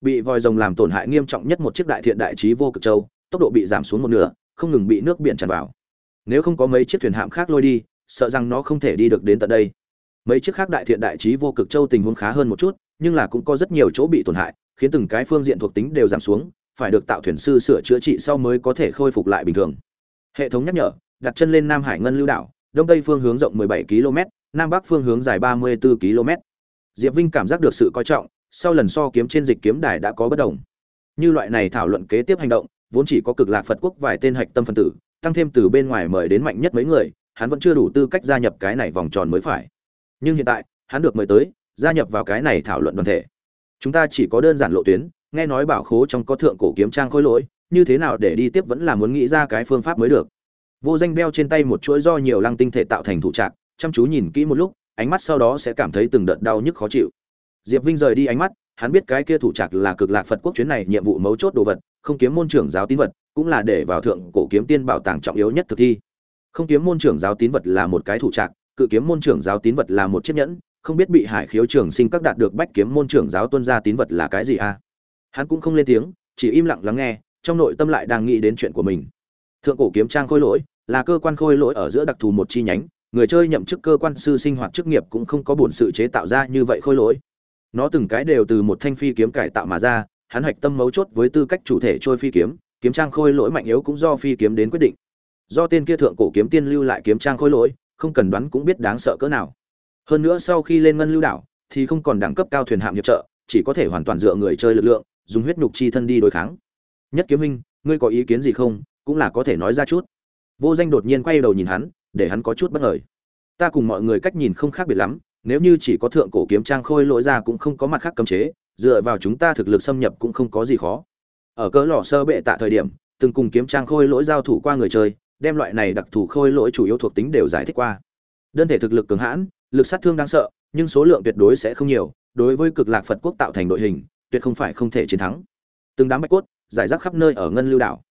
Bị vòi rồng làm tổn hại nghiêm trọng nhất một chiếc đại thiện đại trí vô cực châu, tốc độ bị giảm xuống một nửa, không ngừng bị nước biển tràn vào. Nếu không có mấy chiếc thuyền hạm khác lôi đi, sợ rằng nó không thể đi được đến tận đây. Mấy chiếc khác đại thiện đại trí vô cực châu tình huống khá hơn một chút, nhưng là cũng có rất nhiều chỗ bị tổn hại, khiến từng cái phương diện thuộc tính đều giảm xuống, phải được tạo thuyền sư sửa chữa trị sau mới có thể khôi phục lại bình thường. Hệ thống nhắc nhở, đặt chân lên nam hải ngân lưu đảo đông tây phương hướng rộng 17 km, nam bắc phương hướng dài 34 km. Diệp vinh cảm giác được sự coi trọng, sau lần so kiếm trên dịch kiếm đài đã có bất đồng. Như loại này thảo luận kế tiếp hành động, vốn chỉ có cực lạc phật quốc vài tên hạch tâm phân tử, tăng thêm từ bên ngoài mời đến mạnh nhất mấy người, hắn vẫn chưa đủ tư cách gia nhập cái này vòng tròn mới phải. Nhưng hiện tại, hắn được mời tới, gia nhập vào cái này thảo luận đoàn thể. Chúng ta chỉ có đơn giản lộ tuyến, nghe nói bảo khố trong có thượng cổ kiếm trang khôi lỗi, như thế nào để đi tiếp vẫn là muốn nghĩ ra cái phương pháp mới được vô danh đeo trên tay một chuỗi do nhiều lăng tinh thể tạo thành thủ trạng chăm chú nhìn kỹ một lúc, ánh mắt sau đó sẽ cảm thấy từng đợt đau nhức khó chịu. Diệp vinh rời đi ánh mắt, hắn biết cái kia thủ trạc là cực lạc phật quốc chuyến này nhiệm vụ mấu chốt đồ vật, không kiếm môn trưởng giáo tín vật, cũng là để vào thượng cổ kiếm tiên bảo tàng trọng yếu nhất thực thi. Không kiếm môn trưởng giáo tín vật là một cái thủ trạc, cự kiếm môn trưởng giáo tín vật là một chiếc nhẫn, không biết bị hải khiếu trường sinh các đạt được bách kiếm môn trưởng giáo tuân gia tín vật là cái gì a? À? hắn cũng không lên tiếng, chỉ im lặng lắng nghe, trong nội tâm lại đang nghĩ đến chuyện của mình thượng cổ kiếm trang khôi lỗi, là cơ quan khôi lỗi ở giữa đặc thù một chi nhánh. Người chơi nhậm chức cơ quan sư sinh hoạt chức nghiệp cũng không có bổn sự chế tạo ra như vậy khôi lỗi. Nó từng cái đều từ một thanh phi kiếm cải tạo mà ra, hắn hạch tâm mấu chốt với tư cách chủ thể trôi phi kiếm kiếm trang khôi lỗi mạnh yếu cũng do phi kiếm đến quyết định. Do tên kia thượng cổ kiếm tiên lưu lại kiếm trang khôi lỗi, không cần đoán cũng biết đáng sợ cỡ nào. Hơn nữa sau khi lên ngân lưu đảo, thì không còn đẳng cấp cao thuyền hạm hiệp trợ, chỉ có thể hoàn toàn dựa người chơi lực lượng, dùng huyết nhục chi thân đi đối kháng. Nhất kiếm minh ngươi có ý kiến gì không? Cũng là có thể nói ra chút. Vô danh đột nhiên quay đầu nhìn hắn, để hắn có chút bất ngờ. Ta cùng mọi người cách nhìn không khác biệt lắm, nếu như chỉ có thượng cổ kiếm trang khôi lỗi ra cũng không có mặt khác cấm chế, dựa vào chúng ta thực lực xâm nhập cũng không có gì khó. Ở cỡ lò sơ bệ tạ thời điểm, từng cùng kiếm trang khôi lỗi giao thủ qua người chơi, đem loại này đặc thù khôi lỗi chủ yếu thuộc tính đều giải thích qua. Đơn thể thực lực cường hãn, lực sát thương đáng sợ, nhưng số lượng tuyệt đối sẽ không nhiều, đối với cực lạc phật quốc tạo thành đội hình, tuyệt không phải không thể chiến thắng. Từng đám bạch cốt, giải rác khắp nơi ở ngân lưu đảo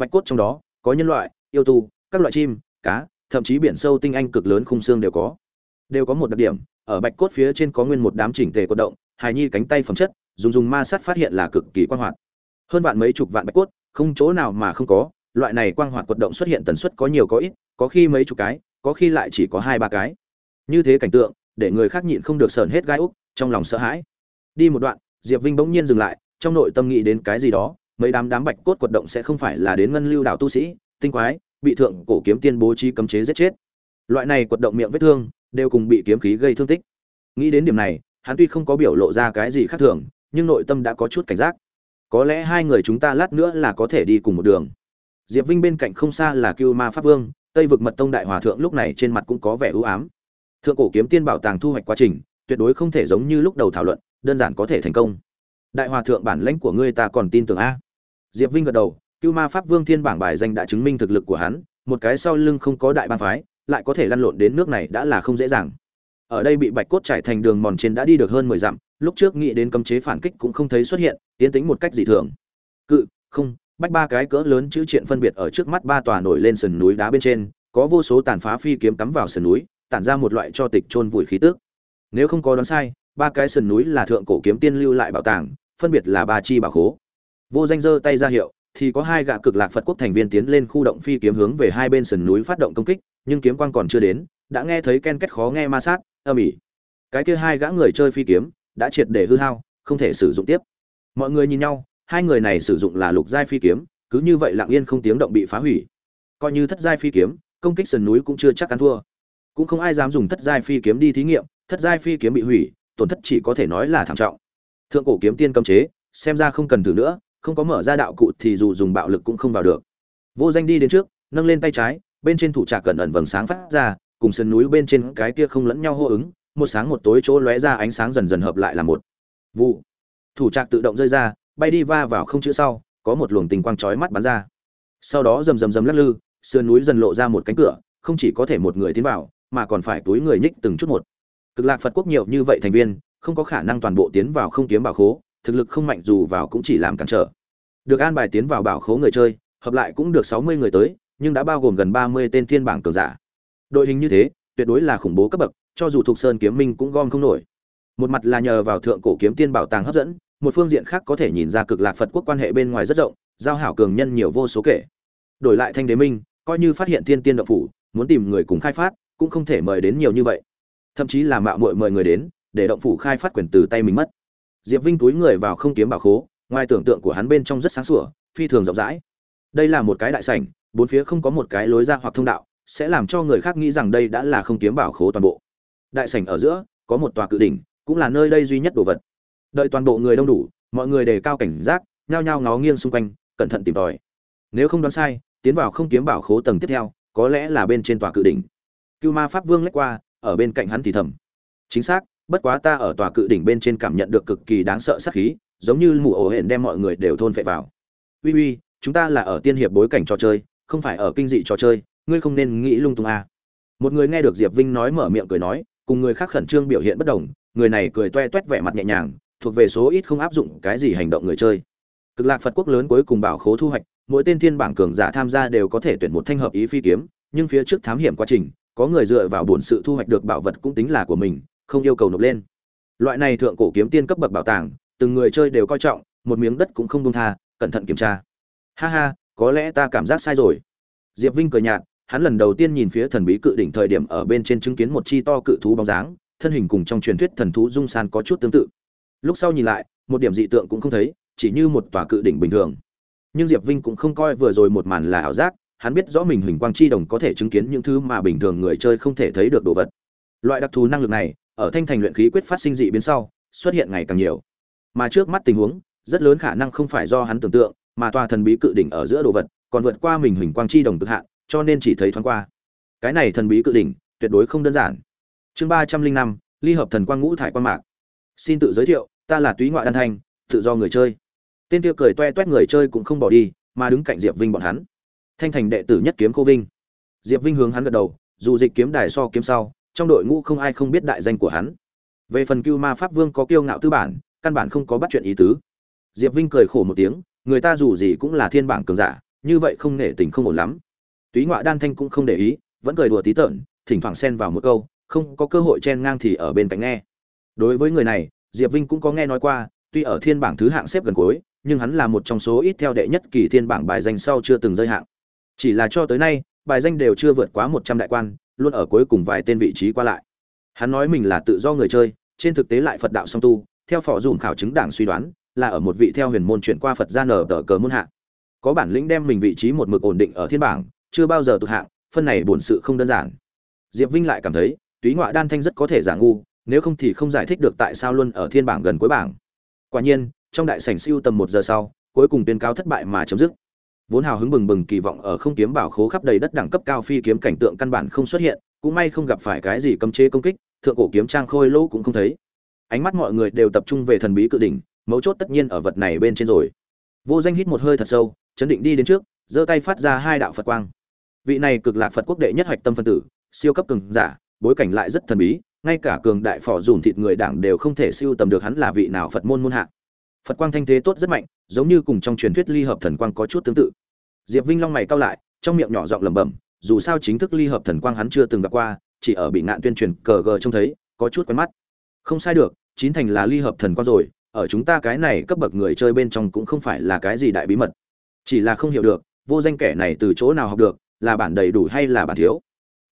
bạch cốt trong đó, có nhân loại, yêu tu, các loại chim, cá, thậm chí biển sâu tinh anh cực lớn khung xương đều có. Đều có một đặc điểm, ở bạch cốt phía trên có nguyên một đám chỉnh tề cột động, hài nhi cánh tay phẩm chất, dùng dùng ma sát phát hiện là cực kỳ quan hoạt. Hơn vạn mấy chục vạn bạch cốt, không chỗ nào mà không có, loại này quang hoạt quật động xuất hiện tần suất có nhiều có ít, có khi mấy chục cái, có khi lại chỉ có hai ba cái. Như thế cảnh tượng, để người khác nhịn không được sờn hết gai úc, trong lòng sợ hãi. Đi một đoạn, diệp vinh bỗng nhiên dừng lại, trong nội tâm nghĩ đến cái gì đó mấy đám đám bạch cốt quật động sẽ không phải là đến ngân lưu đạo tu sĩ, tinh quái, bị thượng cổ kiếm tiên bố trí cấm chế giết chết. Loại này quật động miệng vết thương đều cùng bị kiếm khí gây thương tích. Nghĩ đến điểm này, hắn tuy không có biểu lộ ra cái gì khác thường, nhưng nội tâm đã có chút cảnh giác. Có lẽ hai người chúng ta lát nữa là có thể đi cùng một đường. Diệp vinh bên cạnh không xa là cưu ma pháp vương, tây vực mật tông đại hòa thượng lúc này trên mặt cũng có vẻ u ám. Thượng cổ kiếm tiên bảo tàng thu hoạch quá trình, tuyệt đối không thể giống như lúc đầu thảo luận, đơn giản có thể thành công. Đại hòa thượng bản lãnh của ngươi ta còn tin tưởng a? Diệp vinh gật đầu, cưu ma pháp vương thiên bảng bài danh đã chứng minh thực lực của hắn, một cái sau lưng không có đại bang phái, lại có thể lăn lộn đến nước này đã là không dễ dàng. Ở đây bị bạch cốt trải thành đường mòn trên đã đi được hơn mười dặm, lúc trước nghĩ đến cấm chế phản kích cũng không thấy xuất hiện, tiến tính một cách dị thường. Cự, không, bách ba cái cỡ lớn chữ triện phân biệt ở trước mắt ba tòa nổi lên sườn núi đá bên trên, có vô số tàn phá phi kiếm cắm vào sườn núi, tản ra một loại cho tịch trôn vùi khí tức. Nếu không có đoán sai, ba cái sườn núi là thượng cổ kiếm tiên lưu lại bảo tàng, phân biệt là ba chi bảo khố vô danh giơ tay ra hiệu, thì có hai gã cực lạc phật quốc thành viên tiến lên khu động phi kiếm hướng về hai bên sườn núi phát động công kích, nhưng kiếm quang còn chưa đến, đã nghe thấy ken kết khó nghe ma sát, âm ỉ. Cái kia hai gã người chơi phi kiếm, đã triệt để hư hao, không thể sử dụng tiếp. Mọi người nhìn nhau, hai người này sử dụng là lục giai phi kiếm, cứ như vậy lặng yên không tiếng động bị phá hủy. Coi như thất giai phi kiếm, công kích sườn núi cũng chưa chắc ăn thua. Cũng không ai dám dùng thất giai phi kiếm đi thí nghiệm, thất giai phi kiếm bị hủy, tổn thất chỉ có thể nói là thảm trọng. Thượng cổ kiếm tiên cấm chế, xem ra không cần thử nữa không có mở ra đạo cụ thì dù dùng bạo lực cũng không vào được. Vô danh đi đến trước, nâng lên tay trái, bên trên thủ trạc cẩn ẩn vầng sáng phát ra, cùng sườn núi bên trên cái kia không lẫn nhau hô ứng, một sáng một tối chỗ lóe ra ánh sáng dần dần hợp lại là một. Vụ. Thủ trạc tự động rơi ra, bay đi va vào không chữ sau, có một luồng tình quang chói mắt bắn ra. Sau đó rầm rầm rầm lắc lư, sườn núi dần lộ ra một cánh cửa, không chỉ có thể một người tiến vào, mà còn phải túi người nhích từng chút một. Cực lạc phật quốc nhiều như vậy thành viên, không có khả năng toàn bộ tiến vào không kiếm bảo khố thực lực không mạnh dù vào cũng chỉ làm cản trở. Được an bài tiến vào bảo khố người chơi, hợp lại cũng được sáu mươi người tới, nhưng đã bao gồm gần ba mươi tên thiên bảng cường giả. Đội hình như thế, tuyệt đối là khủng bố cấp bậc, cho dù thuộc sơn kiếm minh cũng gom không nổi. Một mặt là nhờ vào thượng cổ kiếm tiên bảo tàng hấp dẫn, một phương diện khác có thể nhìn ra cực lạc phật quốc quan hệ bên ngoài rất rộng, giao hảo cường nhân nhiều vô số kể. Đổi lại thanh đế minh, coi như phát hiện thiên tiên động phủ, muốn tìm người cùng khai phát, cũng không thể mời đến nhiều như vậy. Thậm chí là mạo muội mời người đến, để động phủ khai phát quyền từ tay mình mất diệp vinh túi người vào không kiếm bảo khố, ngoài tưởng tượng của hắn bên trong rất sáng sủa, phi thường rộng rãi. Đây là một cái đại sảnh, bốn phía không có một cái lối ra hoặc thông đạo, sẽ làm cho người khác nghĩ rằng đây đã là không kiếm bảo khố toàn bộ. Đại sảnh ở giữa, có một tòa cự đỉnh, cũng là nơi đây duy nhất đồ vật. Đợi toàn bộ người đông đủ, mọi người đề cao cảnh giác, nhao nhao ngó nghiêng xung quanh, cẩn thận tìm tòi. Nếu không đoán sai, tiến vào không kiếm bảo khố tầng tiếp theo, có lẽ là bên trên tòa cự đỉnh. Cưu ma pháp vương lách qua, ở bên cạnh hắn thì thầm. Chính xác bất quá ta ở tòa cự đỉnh bên trên cảm nhận được cực kỳ đáng sợ sát khí, giống như mù ổ hển đem mọi người đều thôn phệ vào uy uy, chúng ta là ở tiên hiệp bối cảnh trò chơi, không phải ở kinh dị trò chơi, ngươi không nên nghĩ lung tung à. một người nghe được diệp vinh nói mở miệng cười nói, cùng người khác khẩn trương biểu hiện bất đồng, người này cười toe toét vẻ mặt nhẹ nhàng, thuộc về số ít không áp dụng cái gì hành động người chơi cực lạc phật quốc lớn cuối cùng bảo khố thu hoạch, mỗi tên thiên bảng cường giả tham gia đều có thể tuyển một thanh hợp ý phi kiếm, nhưng phía trước thám hiểm quá trình, có người dựa vào bổn sự thu hoạch được bảo vật cũng tính là của mình không yêu cầu nộp lên. Loại này thượng cổ kiếm tiên cấp bậc bảo tàng, từng người chơi đều coi trọng, một miếng đất cũng không đông tha, cẩn thận kiểm tra. Ha ha, có lẽ ta cảm giác sai rồi. Diệp vinh cười nhạt, hắn lần đầu tiên nhìn phía thần bí cự đỉnh thời điểm ở bên trên chứng kiến một chi to cự thú bóng dáng, thân hình cùng trong truyền thuyết thần thú dung san có chút tương tự. Lúc sau nhìn lại, một điểm dị tượng cũng không thấy, chỉ như một tòa cự đỉnh bình thường. Nhưng diệp vinh cũng không coi vừa rồi một màn là ảo giác, hắn biết rõ mình huỳnh quang chi đồng có thể chứng kiến những thứ mà bình thường người chơi không thể thấy được đồ vật. Loại đặc thù năng lực này ở thanh thành luyện khí quyết phát sinh dị biến sau, xuất hiện ngày càng nhiều. Mà trước mắt tình huống, rất lớn khả năng không phải do hắn tưởng tượng, mà tòa thần bí cự đỉnh ở giữa đồ vật, còn vượt qua mình huỳnh quang chi đồng cực hạn, cho nên chỉ thấy thoáng qua. Cái này thần bí cự đỉnh, tuyệt đối không đơn giản. Chương ba trăm linh năm, ly hợp thần quang ngũ thải quan mạc. Xin tự giới thiệu, ta là túy ngoại đan thanh, tự do người chơi. Tên kia cười toe toét người chơi cũng không bỏ đi, mà đứng cạnh diệp vinh bọn hắn. Thanh thành đệ tử nhất kiếm cô vinh. Diệp vinh hướng hắn gật đầu, dù dịch kiếm đài so kiếm sau trong đội ngũ không ai không biết đại danh của hắn. Về phần cưu ma pháp vương có kiêu ngạo tư bản, căn bản không có bắt chuyện ý tứ. Diệp vinh cười khổ một tiếng, người ta dù gì cũng là thiên bảng cường giả, như vậy không nể tình không ổn lắm. Túy ngoại đan thanh cũng không để ý, vẫn cười đùa tí tởn, thỉnh thoảng xen vào một câu, không có cơ hội chen ngang thì ở bên cạnh nghe. Đối với người này, diệp vinh cũng có nghe nói qua, tuy ở thiên bảng thứ hạng xếp gần cuối, nhưng hắn là một trong số ít theo đệ nhất kỳ thiên bảng bài danh sau chưa từng rơi hạng. Chỉ là cho tới nay, bài danh đều chưa vượt quá một trăm đại quan luôn ở cuối cùng vài tên vị trí qua lại. Hắn nói mình là tự do người chơi, trên thực tế lại phật đạo song tu, theo phỏ dùm khảo chứng đảng suy đoán, là ở một vị theo huyền môn chuyển qua phật gia nở tờ cờ môn hạ. Có bản lĩnh đem mình vị trí một mực ổn định ở thiên bảng, chưa bao giờ tụt hạng, phân này bổn sự không đơn giản. Diệp vinh lại cảm thấy, túy ngoại đan thanh rất có thể giả ngu, nếu không thì không giải thích được tại sao luôn ở thiên bảng gần cuối bảng. Quả nhiên, trong đại sảnh siêu tầm một giờ sau, cuối cùng tuyên cáo thất bại mà chấm dứt vốn hào hứng bừng bừng kỳ vọng ở không kiếm bảo khố khắp đầy đất đẳng cấp cao phi kiếm cảnh tượng căn bản không xuất hiện, cũng may không gặp phải cái gì cấm chế công kích, thượng cổ kiếm trang khôi lỗ cũng không thấy. Ánh mắt mọi người đều tập trung về thần bí cự đỉnh, mấu chốt tất nhiên ở vật này bên trên rồi. Vô danh hít một hơi thật sâu, chấn định đi đến trước, giơ tay phát ra hai đạo phật quang. Vị này cực lạc phật quốc đệ nhất hoạch tâm phân tử, siêu cấp cường giả, bối cảnh lại rất thần bí, ngay cả cường đại phò dùn thịt người đảng đều không thể siêu tầm được hắn là vị nào phật môn môn hạ. Phật quang thanh thế tốt rất mạnh, giống như cùng trong truyền thuyết ly hợp thần quang có chút tương tự diệp vinh long mày cao lại, trong miệng nhỏ giọng lẩm bẩm, dù sao chính thức ly hợp thần quang hắn chưa từng gặp qua, chỉ ở bị ngạn tuyên truyền cờ gờ trông thấy, có chút quen mắt. Không sai được, chín thành là ly hợp thần quang rồi, ở chúng ta cái này cấp bậc người chơi bên trong cũng không phải là cái gì đại bí mật. Chỉ là không hiểu được, vô danh kẻ này từ chỗ nào học được, là bản đầy đủ hay là bản thiếu.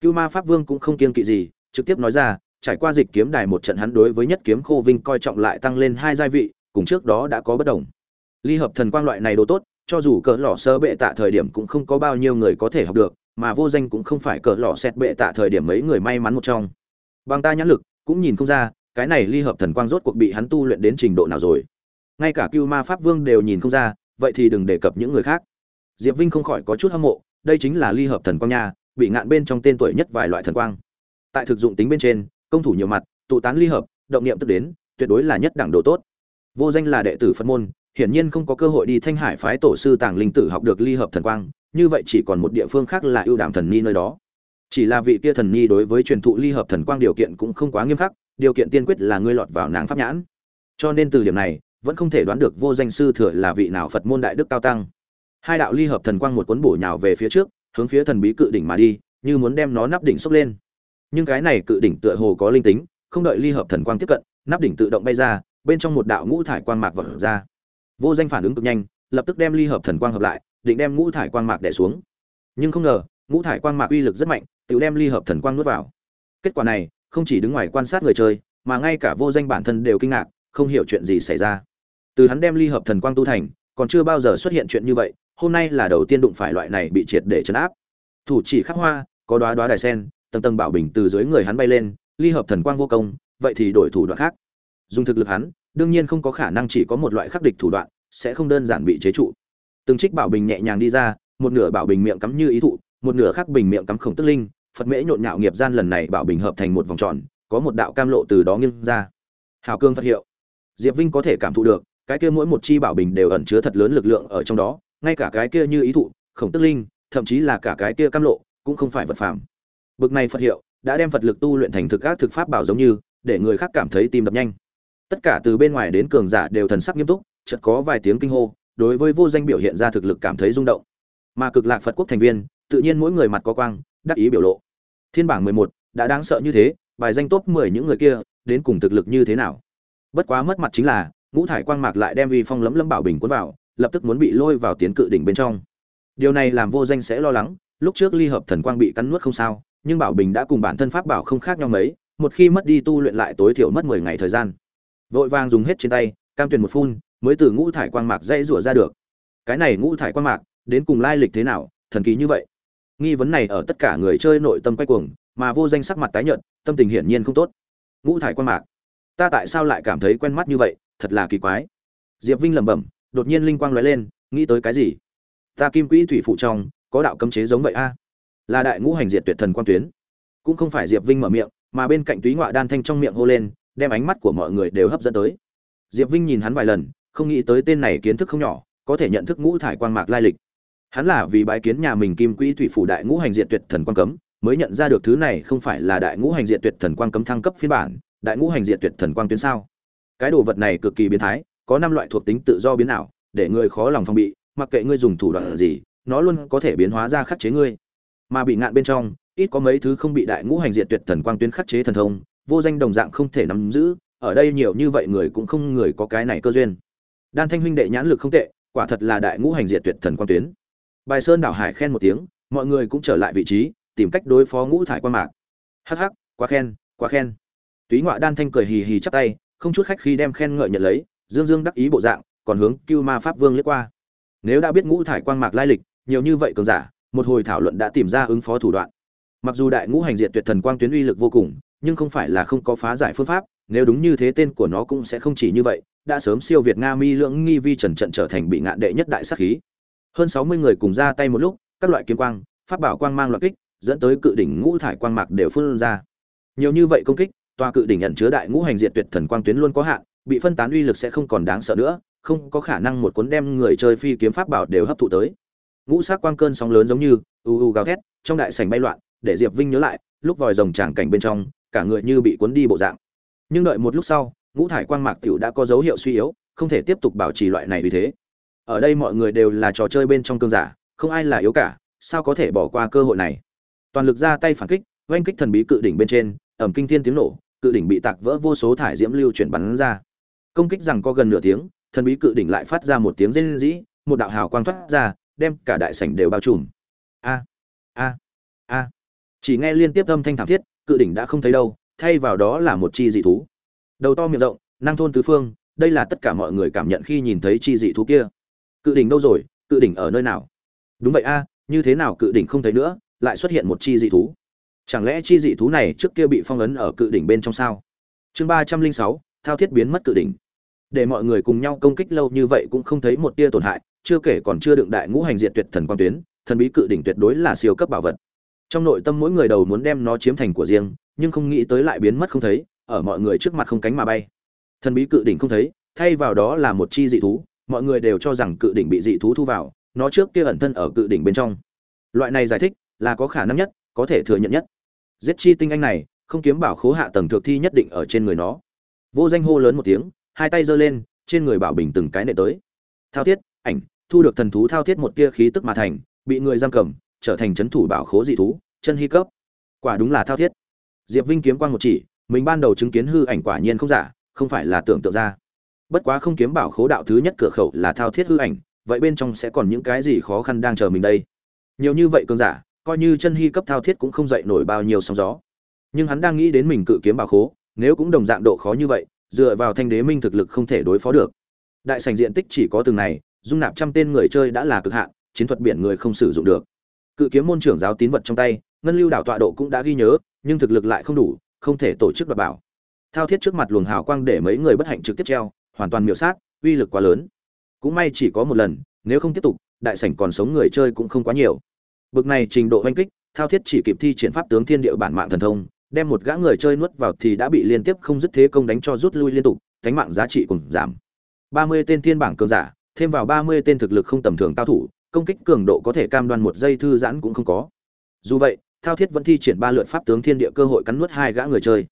Cưu ma pháp vương cũng không kiêng kỵ gì, trực tiếp nói ra, trải qua dịch kiếm đài một trận hắn đối với nhất kiếm khô vinh coi trọng lại tăng lên hai giai vị, cùng trước đó đã có bất đồng. Ly hợp thần quang loại này đồ tốt cho dù cỡ lò sơ bệ tạ thời điểm cũng không có bao nhiêu người có thể học được, mà vô danh cũng không phải cỡ lò xét bệ tạ thời điểm mấy người may mắn một trong. Bằng ta nhãn lực, cũng nhìn không ra, cái này ly hợp thần quang rốt cuộc bị hắn tu luyện đến trình độ nào rồi. Ngay cả cưu ma pháp vương đều nhìn không ra, vậy thì đừng đề cập những người khác. Diệp vinh không khỏi có chút hâm mộ, đây chính là ly hợp thần quang nha, bị ngạn bên trong tên tuổi nhất vài loại thần quang. Tại thực dụng tính bên trên, công thủ nhiều mặt, tụ tán ly hợp, động niệm tức đến, tuyệt đối là nhất đẳng độ tốt. Vô danh là đệ tử phân môn hiển nhiên không có cơ hội đi thanh hải phái tổ sư tàng linh tử học được ly hợp thần quang, như vậy chỉ còn một địa phương khác là ưu đàm thần ni nơi đó. Chỉ là vị kia thần ni đối với truyền thụ ly hợp thần quang điều kiện cũng không quá nghiêm khắc, điều kiện tiên quyết là ngươi lọt vào nàng pháp nhãn. Cho nên từ điểm này, vẫn không thể đoán được vô danh sư thừa là vị nào phật môn đại đức cao tăng. Hai đạo ly hợp thần quang một cuốn bổ nhào về phía trước, hướng phía thần bí cự đỉnh mà đi, như muốn đem nó nắp đỉnh xốc lên. Nhưng cái này cự đỉnh tựa hồ có linh tính, không đợi ly hợp thần quang tiếp cận, nắp đỉnh tự động bay ra, bên trong một đạo ngũ thải quang mạc vật ra vô danh phản ứng cực nhanh, lập tức đem ly hợp thần quang hợp lại, định đem ngũ thải quang mạc đẻ xuống. Nhưng không ngờ, ngũ thải quang mạc uy lực rất mạnh, tự đem ly hợp thần quang nuốt vào. Kết quả này, không chỉ đứng ngoài quan sát người chơi, mà ngay cả vô danh bản thân đều kinh ngạc, không hiểu chuyện gì xảy ra. Từ hắn đem ly hợp thần quang tu thành, còn chưa bao giờ xuất hiện chuyện như vậy, hôm nay là đầu tiên đụng phải loại này bị triệt để chấn áp. Thủ chỉ khắc hoa, có đoá đoá đài sen, tầng tầng bảo bình từ dưới người hắn bay lên, ly hợp thần quang vô công, vậy thì đổi thủ đoạn khác. Dùng thực lực hắn đương nhiên không có khả năng chỉ có một loại khắc địch thủ đoạn, sẽ không đơn giản bị chế trụ. Từng trích bảo bình nhẹ nhàng đi ra, một nửa bảo bình miệng cắm như ý thụ, một nửa khác bình miệng cắm khổng tức linh, phật mễ nhộn nhạo nghiệp gian lần này bảo bình hợp thành một vòng tròn, có một đạo cam lộ từ đó nghiêng ra. Hào cương phát hiệu. Diệp vinh có thể cảm thụ được, cái kia mỗi một chi bảo bình đều ẩn chứa thật lớn lực lượng ở trong đó, ngay cả cái kia như ý thụ, khổng tức linh, thậm chí là cả cái kia cam lộ, cũng không phải vật phàm. Bực này phật hiệu, đã đem phật lực tu luyện thành thực các thực pháp bảo giống như, để người khác cảm thấy tim đập nhanh tất cả từ bên ngoài đến cường giả đều thần sắc nghiêm túc, chợt có vài tiếng kinh hô, đối với vô danh biểu hiện ra thực lực cảm thấy rung động. Mà cực lạc phật quốc thành viên, tự nhiên mỗi người mặt có quang, đắc ý biểu lộ. Thiên bảng mười một, đã đáng sợ như thế, bài danh top mười những người kia, đến cùng thực lực như thế nào? Bất quá mất mặt chính là, ngũ thải quang mạc lại đem uy phong lấm lấm bảo bình cuốn vào, lập tức muốn bị lôi vào tiến cự đỉnh bên trong. Điều này làm vô danh sẽ lo lắng, lúc trước ly hợp thần quang bị cắn nuốt không sao, nhưng bảo bình đã cùng bản thân pháp bảo không khác nhau mấy, một khi mất đi tu luyện lại tối thiểu mất mười ngày thời gian vội vàng dùng hết trên tay, cam tuyền một phun, mới từ ngũ thải quang mạc dãy rủa ra được. Cái này ngũ thải quang mạc, đến cùng lai lịch thế nào, thần kỳ như vậy. Nghi vấn này ở tất cả người chơi nội tâm quay cuồng, mà vô danh sắc mặt tái nhợt, tâm tình hiển nhiên không tốt. Ngũ thải quang mạc. Ta tại sao lại cảm thấy quen mắt như vậy? Thật là kỳ quái. Diệp vinh lẩm bẩm, đột nhiên linh quang lóe lên, nghĩ tới cái gì? Ta kim quỹ thủy phụ trong, có đạo cấm chế giống vậy a. Là đại ngũ hành diệt tuyệt thần quang tuyến. Cũng không phải diệp vinh mở miệng, mà bên cạnh túy ngoại đan thanh trong miệng hô lên đem ánh mắt của mọi người đều hấp dẫn tới. Diệp vinh nhìn hắn vài lần, không nghĩ tới tên này kiến thức không nhỏ, có thể nhận thức ngũ thải quang mạc lai lịch. Hắn là vì bái kiến nhà mình kim quỹ thủy phủ đại ngũ hành diệt tuyệt thần quang cấm, mới nhận ra được thứ này không phải là đại ngũ hành diệt tuyệt thần quang cấm thăng cấp phiên bản, đại ngũ hành diệt tuyệt thần quang tuyến sao? Cái đồ vật này cực kỳ biến thái, có năm loại thuộc tính tự do biến ảo, để người khó lòng phòng bị, mặc kệ ngươi dùng thủ đoạn gì, nó luôn có thể biến hóa ra khắc chế ngươi. Mà bị ngạn bên trong, ít có mấy thứ không bị đại ngũ hành diệt tuyệt thần quang tuyến khắc chế thần thông vô danh đồng dạng không thể nắm giữ, ở đây nhiều như vậy người cũng không người có cái này cơ duyên. Đan thanh huynh đệ nhãn lực không tệ, quả thật là đại ngũ hành diệt tuyệt thần quan tuyến. Bài sơn đảo hải khen một tiếng, mọi người cũng trở lại vị trí, tìm cách đối phó ngũ thải quan mạc. Hắc hắc, quá khen quá khen. Túy ngoại đan thanh cười hì hì chắp tay, không chút khách khi đem khen ngợi nhận lấy, dương dương đắc ý bộ dạng, còn hướng cưu ma pháp vương liếc qua. Nếu đã biết ngũ thải quang mạc lai lịch, nhiều như vậy cường giả, một hồi thảo luận đã tìm ra ứng phó thủ đoạn. Mặc dù đại ngũ hành diệt tuyệt thần quang tuyến uy lực vô cùng nhưng không phải là không có phá giải phương pháp, nếu đúng như thế tên của nó cũng sẽ không chỉ như vậy, đã sớm siêu việt nga mi lưỡng nghi vi trần trận trở thành bị ngạn đệ nhất đại sát khí. Hơn sáu mươi người cùng ra tay một lúc, các loại kiếm quang, pháp bảo quang mang loạt kích, dẫn tới cự đỉnh ngũ thải quang mạc đều phun ra. Nhiều như vậy công kích, tòa cự đỉnh nhận chứa đại ngũ hành diệt tuyệt thần quang tuyến luôn có hạn, bị phân tán uy lực sẽ không còn đáng sợ nữa, không có khả năng một cuốn đem người chơi phi kiếm pháp bảo đều hấp thụ tới. Ngũ sắc quang cơn sóng lớn giống như u u gào thét, trong đại sảnh bay loạn, để diệp vinh nhớ lại, lúc vòi rồng tràng cảnh bên trong cả người như bị cuốn đi bộ dạng. Nhưng đợi một lúc sau, ngũ thải quang mạc tiểu đã có dấu hiệu suy yếu, không thể tiếp tục bảo trì loại này vì thế. Ở đây mọi người đều là trò chơi bên trong cương giả, không ai là yếu cả, sao có thể bỏ qua cơ hội này? Toàn lực ra tay phản kích, oanh kích thần bí cự đỉnh bên trên, ẩm kinh thiên tiếng nổ, cự đỉnh bị tạc vỡ vô số thải diễm lưu chuyển bắn ra. Công kích rằng có gần nửa tiếng, thần bí cự đỉnh lại phát ra một tiếng rên rỉ, một đạo hào quang thoát ra, đem cả đại sảnh đều bao trùm. A a a. Chỉ nghe liên tiếp âm thanh thảm thiết cự đỉnh đã không thấy đâu, thay vào đó là một chi dị thú. Đầu to miệng rộng, năng thôn tứ phương, đây là tất cả mọi người cảm nhận khi nhìn thấy chi dị thú kia. Cự đỉnh đâu rồi? Cự đỉnh ở nơi nào? Đúng vậy a, như thế nào cự đỉnh không thấy nữa, lại xuất hiện một chi dị thú? Chẳng lẽ chi dị thú này trước kia bị phong ấn ở cự đỉnh bên trong sao? Chương ba trăm linh sáu, thao thiết biến mất cự đỉnh. Để mọi người cùng nhau công kích lâu như vậy cũng không thấy một tia tổn hại, chưa kể còn chưa đựng đại ngũ hành diệt tuyệt thần quang tuyến, thần bí cự đỉnh tuyệt đối là siêu cấp bảo vật trong nội tâm mỗi người đầu muốn đem nó chiếm thành của riêng, nhưng không nghĩ tới lại biến mất không thấy, ở mọi người trước mặt không cánh mà bay. Thần bí cự đỉnh không thấy, thay vào đó là một chi dị thú, mọi người đều cho rằng cự đỉnh bị dị thú thu vào, nó trước kia ẩn thân ở cự đỉnh bên trong. Loại này giải thích là có khả năng nhất, có thể thừa nhận nhất. Giết chi tinh anh này, không kiếm bảo khố hạ tầng thực thi nhất định ở trên người nó. Vô danh hô lớn một tiếng, hai tay giơ lên, trên người bảo bình từng cái nệ tới. Thao thiết, ảnh, thu được thần thú thao thiết một tia khí tức mà thành, bị người giam cầm trở thành c thủ bảo khố dị thú, chân hy cấp. Quả đúng là thao thiết. Diệp vinh kiếm quang một chỉ, mình ban đầu chứng kiến hư ảnh quả nhiên không giả, không phải là tưởng tượng ra. Bất quá không kiếm bảo khố đạo thứ nhất cửa khẩu là thao thiết hư ảnh, vậy bên trong sẽ còn những cái gì khó khăn đang chờ mình đây? Nhiều như vậy cơn giả, coi như chân hy cấp thao thiết cũng không dậy nổi bao nhiêu sóng gió. Nhưng hắn đang nghĩ đến mình cự kiếm bảo khố, nếu cũng đồng dạng độ khó như vậy, dựa vào thanh đế minh thực lực không thể đối phó được. Đại sành diện tích chỉ có từng này, dung nạp trăm tên người chơi đã là cực hạn, chiến thuật biển người không sử dụng được cự kiếm môn trưởng giáo tín vật trong tay, ngân lưu đảo tọa độ cũng đã ghi nhớ, nhưng thực lực lại không đủ, không thể tổ chức đảm bảo. Thao thiết trước mặt luồng hào quang để mấy người bất hạnh trực tiếp treo, hoàn toàn miểu sát, uy lực quá lớn. Cũng may chỉ có một lần, nếu không tiếp tục, đại sảnh còn sống người chơi cũng không quá nhiều. Bực này trình độ oanh kích, thao thiết chỉ kịp thi triển pháp tướng thiên địa bản mạng thần thông, đem một gã người chơi nuốt vào thì đã bị liên tiếp không dứt thế công đánh cho rút lui liên tục, cánh mạng giá trị cùng giảm. Ba mươi tên thiên bảng cường giả, thêm vào ba mươi tên thực lực không tầm thường cao thủ công kích cường độ có thể cam đoan một giây thư giãn cũng không có. Dù vậy, thao thiết vẫn thi triển ba lượt pháp tướng thiên địa cơ hội cắn nuốt hai gã người chơi.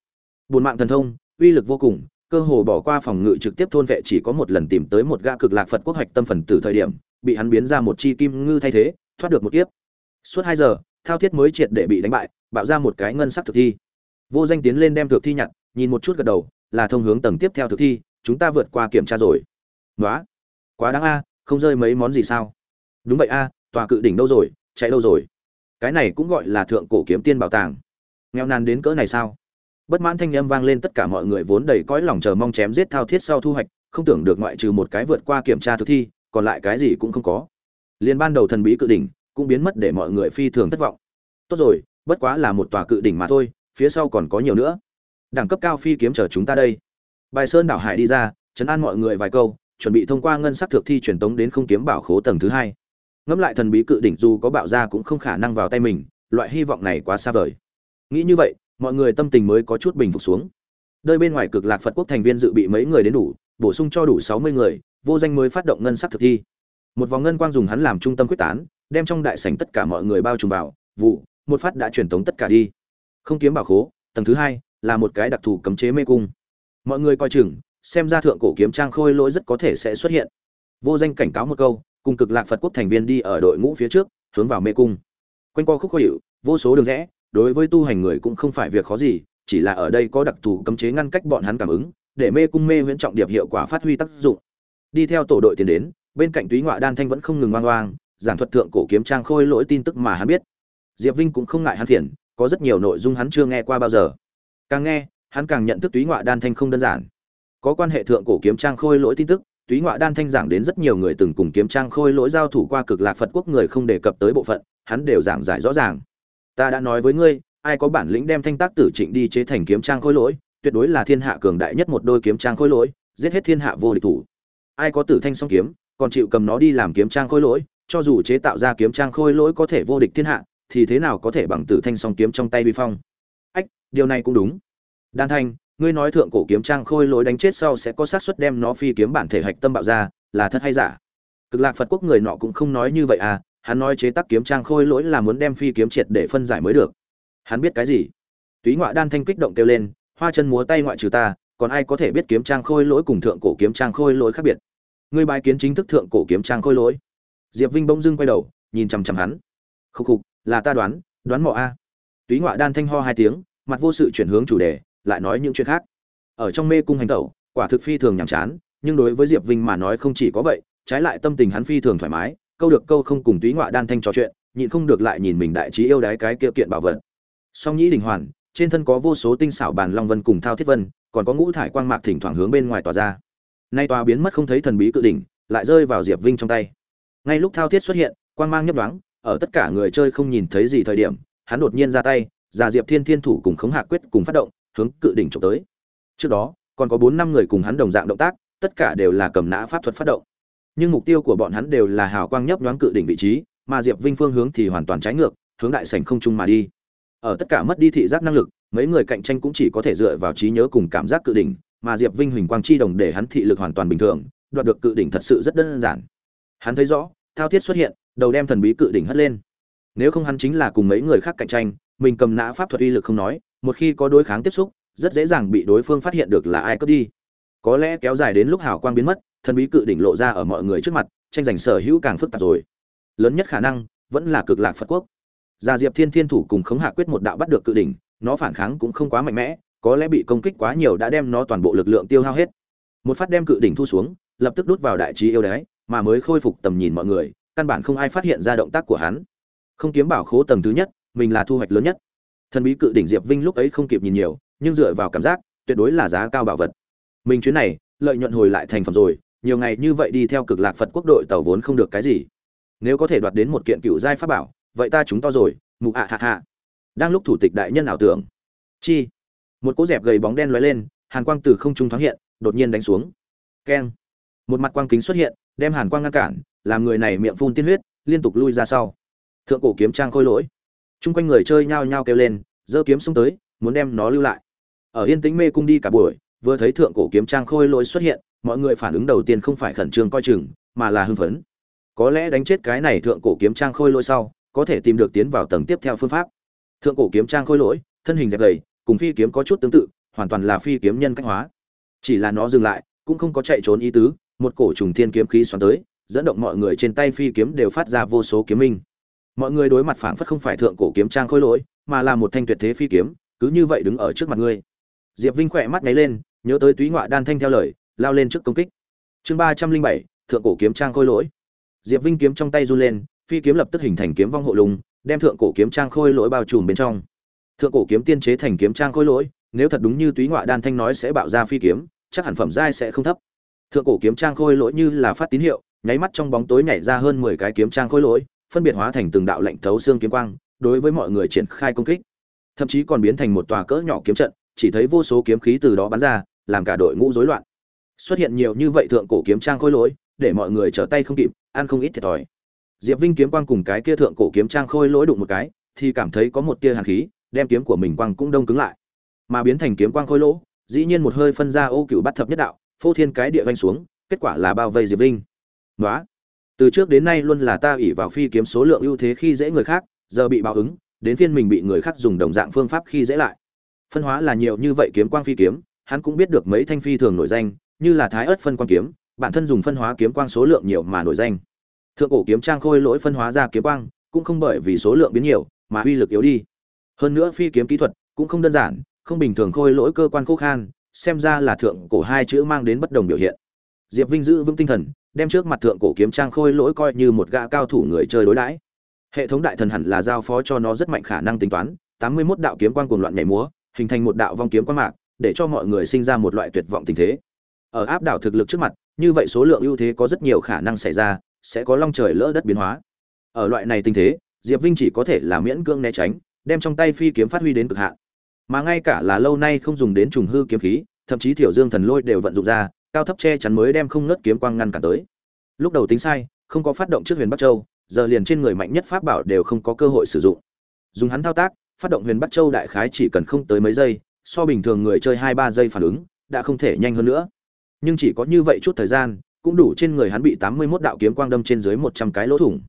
Buồn mạng thần thông, uy lực vô cùng, cơ hồ bỏ qua phòng ngự trực tiếp thôn vệ chỉ có một lần tìm tới một gã cực lạc phật quốc hoạch tâm phần tử thời điểm, bị hắn biến ra một chi kim ngư thay thế, thoát được một kiếp. Suốt hai giờ, thao thiết mới triệt để bị đánh bại, bạo ra một cái ngân sắc thực thi. Vô danh tiến lên đem thực thi nhặt, nhìn một chút gật đầu, là thông hướng tầng tiếp theo thực thi, chúng ta vượt qua kiểm tra rồi. Nói quá đáng a, không rơi mấy món gì sao? Đúng vậy a, tòa cự đỉnh đâu rồi, chạy đâu rồi? Cái này cũng gọi là thượng cổ kiếm tiên bảo tàng. Nghèo nàn đến cỡ này sao? Bất mãn thanh âm vang lên tất cả mọi người vốn đầy cõi lòng chờ mong chém giết thao thiết sau thu hoạch, không tưởng được ngoại trừ một cái vượt qua kiểm tra thực thi, còn lại cái gì cũng không có. Liên ban đầu thần bí cự đỉnh cũng biến mất để mọi người phi thường thất vọng. Tốt rồi, bất quá là một tòa cự đỉnh mà thôi, phía sau còn có nhiều nữa. Đẳng cấp cao phi kiếm chờ chúng ta đây. Bài sơn đảo hải đi ra, chấn an mọi người vài câu, chuẩn bị thông qua ngân sắc thực thi truyền tống đến không kiếm bảo khố tầng thứ hai ngẫm lại thần bí cự đỉnh dù có bạo ra cũng không khả năng vào tay mình, loại hy vọng này quá xa vời. Nghĩ như vậy, mọi người tâm tình mới có chút bình phục xuống. Đơi bên ngoài cực lạc phật quốc thành viên dự bị mấy người đến đủ, bổ sung cho đủ sáu mươi người, vô danh mới phát động ngân sắc thực thi. Một vòng ngân quang dùng hắn làm trung tâm quyết tán, đem trong đại sảnh tất cả mọi người bao trùm vào, vụ, một phát đã truyền tống tất cả đi. Không kiếm bảo khố, tầng thứ hai, là một cái đặc thù cấm chế mê cung. Mọi người coi chừng, xem ra thượng cổ kiếm trang khôi lỗi rất có thể sẽ xuất hiện. Vô danh cảnh cáo một câu cùng cực lạc phật quốc thành viên đi ở đội ngũ phía trước, hướng vào mê cung. Quanh co khúc khó hiệu vô số đường rẽ, đối với tu hành người cũng không phải việc khó gì, chỉ là ở đây có đặc thù cấm chế ngăn cách bọn hắn cảm ứng, để mê cung mê huyễn trọng điệp hiệu quả phát huy tác dụng. Đi theo tổ đội tiến đến, bên cạnh túy ngoại đan thanh vẫn không ngừng oang oang, giảng thuật thượng cổ kiếm trang khôi lỗi tin tức mà hắn biết. Diệp vinh cũng không ngại hắn phiền, có rất nhiều nội dung hắn chưa nghe qua bao giờ. Càng nghe, hắn càng nhận thức túy ngoại đan thanh không đơn giản. Có quan hệ thượng cổ kiếm trang khôi lỗi tin tức túy ngoại đan thanh giảng đến rất nhiều người từng cùng kiếm trang khôi lỗi giao thủ qua cực lạc phật quốc người không đề cập tới bộ phận, hắn đều giảng giải rõ ràng. Ta đã nói với ngươi, ai có bản lĩnh đem thanh tác tử trịnh đi chế thành kiếm trang khôi lỗi, tuyệt đối là thiên hạ cường đại nhất một đôi kiếm trang khôi lỗi, giết hết thiên hạ vô địch thủ. Ai có tử thanh song kiếm, còn chịu cầm nó đi làm kiếm trang khôi lỗi, cho dù chế tạo ra kiếm trang khôi lỗi có thể vô địch thiên hạ, thì thế nào có thể bằng tử thanh song kiếm trong tay vi phong? Ách, điều này cũng đúng. Đan thanh ngươi nói thượng cổ kiếm trang khôi lỗi đánh chết sau sẽ có xác suất đem nó phi kiếm bản thể hạch tâm bạo ra, là thật hay giả? Cực lạc phật quốc người nọ cũng không nói như vậy à hắn nói chế tác kiếm trang khôi lỗi là muốn đem phi kiếm triệt để phân giải mới được. Hắn biết cái gì? Túy ngoại đan thanh kích động kêu lên, hoa chân múa tay ngoại trừ ta, còn ai có thể biết kiếm trang khôi lỗi cùng thượng cổ kiếm trang khôi lỗi khác biệt? Ngươi bài kiến chính thức thượng cổ kiếm trang khôi lỗi. Diệp vinh bỗng dưng quay đầu, nhìn chằm chằm hắn. Khúc khục, là ta đoán đoán mò a. Túy ngoại đan thanh ho hai tiếng, mặt vô sự chuyển hướng chủ đề lại nói những chuyện khác. Ở trong mê cung hành tẩu, quả thực phi thường nhàm chán, nhưng đối với diệp vinh mà nói không chỉ có vậy, trái lại tâm tình hắn phi thường thoải mái, câu được câu không cùng túy ngoại đan thanh trò chuyện, nhịn không được lại nhìn mình đại trí yêu đái cái kia kiện bảo vật. Song nhĩ đình hoàn, trên thân có vô số tinh xảo bàn long vân cùng thao thiết vân, còn có ngũ thải quang mạc thỉnh thoảng hướng bên ngoài tỏa ra. Nay tòa biến mất không thấy thần bí cự đỉnh, lại rơi vào diệp vinh trong tay. Ngay lúc thao thiết xuất hiện, quang mang nhấp đoáng ở tất cả người chơi không nhìn thấy gì thời điểm, hắn đột nhiên ra tay già diệp thiên thiên thủ cùng khống hạ quyết cùng phát động hướng cự đỉnh trộm tới. Trước đó, còn có bốn năm người cùng hắn đồng dạng động tác, tất cả đều là cầm nã pháp thuật phát động. Nhưng mục tiêu của bọn hắn đều là hào quang nhấp nhoáng cự đỉnh vị trí, mà diệp vinh phương hướng thì hoàn toàn trái ngược, hướng đại sảnh không trung mà đi. Ở tất cả mất đi thị giác năng lực, mấy người cạnh tranh cũng chỉ có thể dựa vào trí nhớ cùng cảm giác cự đỉnh, mà diệp vinh huỳnh quang chi đồng để hắn thị lực hoàn toàn bình thường, đoạt được cự đỉnh thật sự rất đơn giản. Hắn thấy rõ, thao thiết xuất hiện, đầu đem thần bí cự đỉnh hất lên. Nếu không hắn chính là cùng mấy người khác cạnh tranh, mình cầm nã pháp thuật uy lực không nói một khi có đối kháng tiếp xúc, rất dễ dàng bị đối phương phát hiện được là ai cướp đi. Có lẽ kéo dài đến lúc hào quang biến mất, thần bí cự đỉnh lộ ra ở mọi người trước mặt, tranh giành sở hữu càng phức tạp rồi. Lớn nhất khả năng, vẫn là cực lạc phật quốc. Gia diệp thiên thiên thủ cùng khống hạ quyết một đạo bắt được cự đỉnh, nó phản kháng cũng không quá mạnh mẽ, có lẽ bị công kích quá nhiều đã đem nó toàn bộ lực lượng tiêu hao hết. Một phát đem cự đỉnh thu xuống, lập tức đút vào đại trí yêu đái mà mới khôi phục tầm nhìn mọi người, căn bản không ai phát hiện ra động tác của hắn. Không kiếm bảo khố tầng thứ nhất, mình là thu hoạch lớn nhất thần bí cự đỉnh diệp vinh lúc ấy không kịp nhìn nhiều, nhưng dựa vào cảm giác, tuyệt đối là giá cao bảo vật. Mình chuyến này, lợi nhuận hồi lại thành phẩm rồi, nhiều ngày như vậy đi theo cực lạc phật quốc đội tàu vốn không được cái gì. Nếu có thể đoạt đến một kiện cựu giai pháp bảo, vậy ta chúng to rồi, mụ ạ hạ hạ. Đang lúc thủ tịch đại nhân ảo tưởng, chi, một cỗ dẹp gầy bóng đen lóe lên, hàn quang từ không trung thoáng hiện, đột nhiên đánh xuống. Keng, một mặt quang kính xuất hiện, đem hàn quang ngăn cản, làm người này miệng phun tiên huyết, liên tục lui ra sau. Thượng cổ kiếm trang khôi lỗi chung quanh người chơi nhao nhao kêu lên, giơ kiếm xông tới, muốn đem nó lưu lại. Ở yên tĩnh mê cung đi cả buổi, vừa thấy thượng cổ kiếm trang khôi lỗi xuất hiện, mọi người phản ứng đầu tiên không phải khẩn trương coi chừng, mà là hưng phấn. Có lẽ đánh chết cái này thượng cổ kiếm trang khôi lỗi sau, có thể tìm được tiến vào tầng tiếp theo phương pháp. Thượng cổ kiếm trang khôi lỗi, thân hình dẹp gầy cùng phi kiếm có chút tương tự, hoàn toàn là phi kiếm nhân cách hóa. Chỉ là nó dừng lại, cũng không có chạy trốn ý tứ, một cổ trùng thiên kiếm khí xoắn tới, dẫn động mọi người trên tay phi kiếm đều phát ra vô số kiếm minh mọi người đối mặt phảng phất không phải thượng cổ kiếm trang khôi lỗi, mà là một thanh tuyệt thế phi kiếm, cứ như vậy đứng ở trước mặt ngươi. Diệp vinh khỏe mắt nháy lên, nhớ tới túy ngoại đan thanh theo lời, lao lên trước công kích. Chương ba trăm linh bảy, thượng cổ kiếm trang khôi lỗi. Diệp vinh kiếm trong tay run lên, phi kiếm lập tức hình thành kiếm vong hộ lùng, đem thượng cổ kiếm trang khôi lỗi bao trùm bên trong. Thượng cổ kiếm tiên chế thành kiếm trang khôi lỗi, nếu thật đúng như túy ngoại đan thanh nói sẽ bạo ra phi kiếm, chắc hẳn phẩm giai sẽ không thấp. Thượng cổ kiếm trang khôi lỗi như là phát tín hiệu, nháy mắt trong bóng tối nhảy ra hơn mười cái kiếm trang khôi lỗi phân biệt hóa thành từng đạo lệnh thấu xương kiếm quang, đối với mọi người triển khai công kích. Thậm chí còn biến thành một tòa cỡ nhỏ kiếm trận, chỉ thấy vô số kiếm khí từ đó bắn ra, làm cả đội ngũ rối loạn. Xuất hiện nhiều như vậy thượng cổ kiếm trang khôi lỗi, để mọi người trở tay không kịp, ăn không ít thiệt thòi. Diệp vinh kiếm quang cùng cái kia thượng cổ kiếm trang khôi lỗi đụng một cái, thì cảm thấy có một tia hàn khí, đem kiếm của mình quang cũng đông cứng lại. Mà biến thành kiếm quang khôi lỗ dĩ nhiên một hơi phân ra ô cửu bắt thập nhất đạo, phô thiên cái địa vành xuống, kết quả là bao vây diệp vinh. Ngoá từ trước đến nay luôn là ta ỷ vào phi kiếm số lượng ưu thế khi dễ người khác, giờ bị báo ứng, đến phiên mình bị người khác dùng đồng dạng phương pháp khi dễ lại. Phân hóa là nhiều như vậy kiếm quang phi kiếm, hắn cũng biết được mấy thanh phi thường nổi danh, như là thái ớt phân quang kiếm, bản thân dùng phân hóa kiếm quang số lượng nhiều mà nổi danh. Thượng cổ kiếm trang khôi lỗi phân hóa ra kiếm quang, cũng không bởi vì số lượng biến nhiều, mà uy lực yếu đi. Hơn nữa phi kiếm kỹ thuật cũng không đơn giản, không bình thường khôi lỗi cơ quan khô khan, xem ra là thượng cổ hai chữ mang đến bất đồng biểu hiện. Diệp vinh giữ vững tinh thần đem trước mặt thượng cổ kiếm trang khôi lỗi coi như một gã cao thủ người chơi đối đãi. Hệ thống đại thần hẳn là giao phó cho nó rất mạnh khả năng tính toán, tám mươi 81 đạo kiếm quang cuồng loạn nhảy múa, hình thành một đạo vong kiếm quang mạc, để cho mọi người sinh ra một loại tuyệt vọng tình thế. Ở áp đảo thực lực trước mặt, như vậy số lượng ưu thế có rất nhiều khả năng xảy ra, sẽ có long trời lỡ đất biến hóa. Ở loại này tình thế, diệp vinh chỉ có thể là miễn cưỡng né tránh, đem trong tay phi kiếm phát huy đến cực hạn. Mà ngay cả là lâu nay không dùng đến trùng hư kiếm khí, thậm chí thiểu dương thần lôi đều vận dụng ra cao thấp che chắn mới đem không ngớt kiếm quang ngăn cản tới. Lúc đầu tính sai, không có phát động trước huyền bắc châu, giờ liền trên người mạnh nhất pháp bảo đều không có cơ hội sử dụng. Dùng hắn thao tác, phát động huyền bắc châu đại khái chỉ cần không tới mấy giây, so bình thường người chơi hai ba giây phản ứng, đã không thể nhanh hơn nữa. Nhưng chỉ có như vậy chút thời gian, cũng đủ trên người hắn bị tám mươi 81 đạo kiếm quang đâm trên dưới một trăm cái lỗ thủng.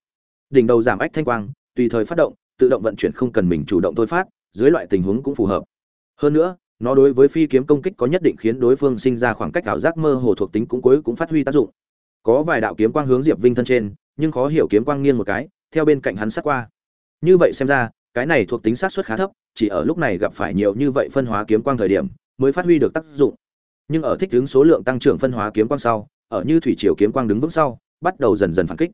Đỉnh đầu giảm ách thanh quang, tùy thời phát động, tự động vận chuyển không cần mình chủ động thôi phát, dưới loại tình huống cũng phù hợp. Hơn nữa nó đối với phi kiếm công kích có nhất định khiến đối phương sinh ra khoảng cách ảo giác mơ hồ thuộc tính cũng cuối cũng phát huy tác dụng. Có vài đạo kiếm quang hướng diệp vinh thân trên, nhưng khó hiểu kiếm quang nghiêng một cái, theo bên cạnh hắn sát qua. Như vậy xem ra, cái này thuộc tính sát suất khá thấp, chỉ ở lúc này gặp phải nhiều như vậy phân hóa kiếm quang thời điểm, mới phát huy được tác dụng. Nhưng ở thích ứng số lượng tăng trưởng phân hóa kiếm quang sau, ở như thủy triều kiếm quang đứng vững sau, bắt đầu dần dần phản kích.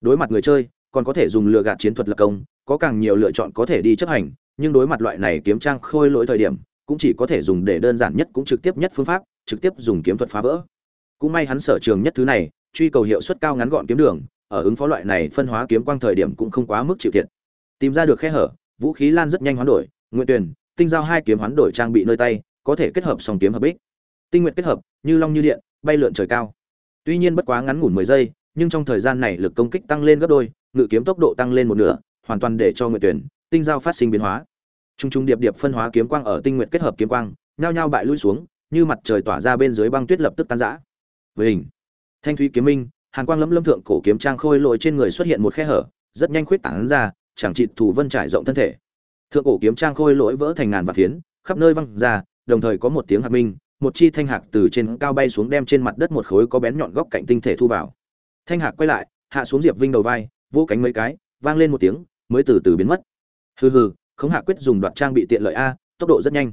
Đối mặt người chơi, còn có thể dùng lừa gạt chiến thuật lập công, có càng nhiều lựa chọn có thể đi chấp hành, nhưng đối mặt loại này kiếm trang khôi lỗi thời điểm cũng chỉ có thể dùng để đơn giản nhất cũng trực tiếp nhất phương pháp, trực tiếp dùng kiếm thuật phá vỡ. Cũng may hắn sở trường nhất thứ này, truy cầu hiệu suất cao ngắn gọn kiếm đường, ở ứng phó loại này phân hóa kiếm quang thời điểm cũng không quá mức chịu thiệt. Tìm ra được khe hở, vũ khí lan rất nhanh hoán đổi, nguyện tuyển, tinh giao hai kiếm hoán đổi trang bị nơi tay, có thể kết hợp song kiếm hợp bích. Tinh nguyện kết hợp, như long như điện, bay lượn trời cao. Tuy nhiên bất quá ngắn ngủn mười giây, nhưng trong thời gian này lực công kích tăng lên gấp đôi, ngự kiếm tốc độ tăng lên một nửa, hoàn toàn để cho nguyện tuyển, tinh giao phát sinh biến hóa. Trung trung điệp điệp phân hóa kiếm quang ở tinh nguyện kết hợp kiếm quang, nhao nhao bại lui xuống, như mặt trời tỏa ra bên dưới băng tuyết lập tức tan rã. Với hình, thanh thủy kiếm minh, hàn quang lấm lấm thượng cổ kiếm trang khôi lội trên người xuất hiện một khe hở, rất nhanh khuyết tán ra, chẳng chịt thủ vân trải rộng thân thể. Thượng cổ kiếm trang khôi lỗi vỡ thành ngàn vạn phiến, khắp nơi văng ra, đồng thời có một tiếng hạt minh, một chi thanh hạc từ trên cao bay xuống đem trên mặt đất một khối có bén nhọn góc cạnh tinh thể thu vào. Thanh hạc quay lại, hạ xuống Diệp Vinh đầu vai, vỗ cánh mấy cái, vang lên một tiếng, mới từ từ biến mất. Hừ hừ, khống hạ quyết dùng đoạt trang bị tiện lợi a, tốc độ rất nhanh.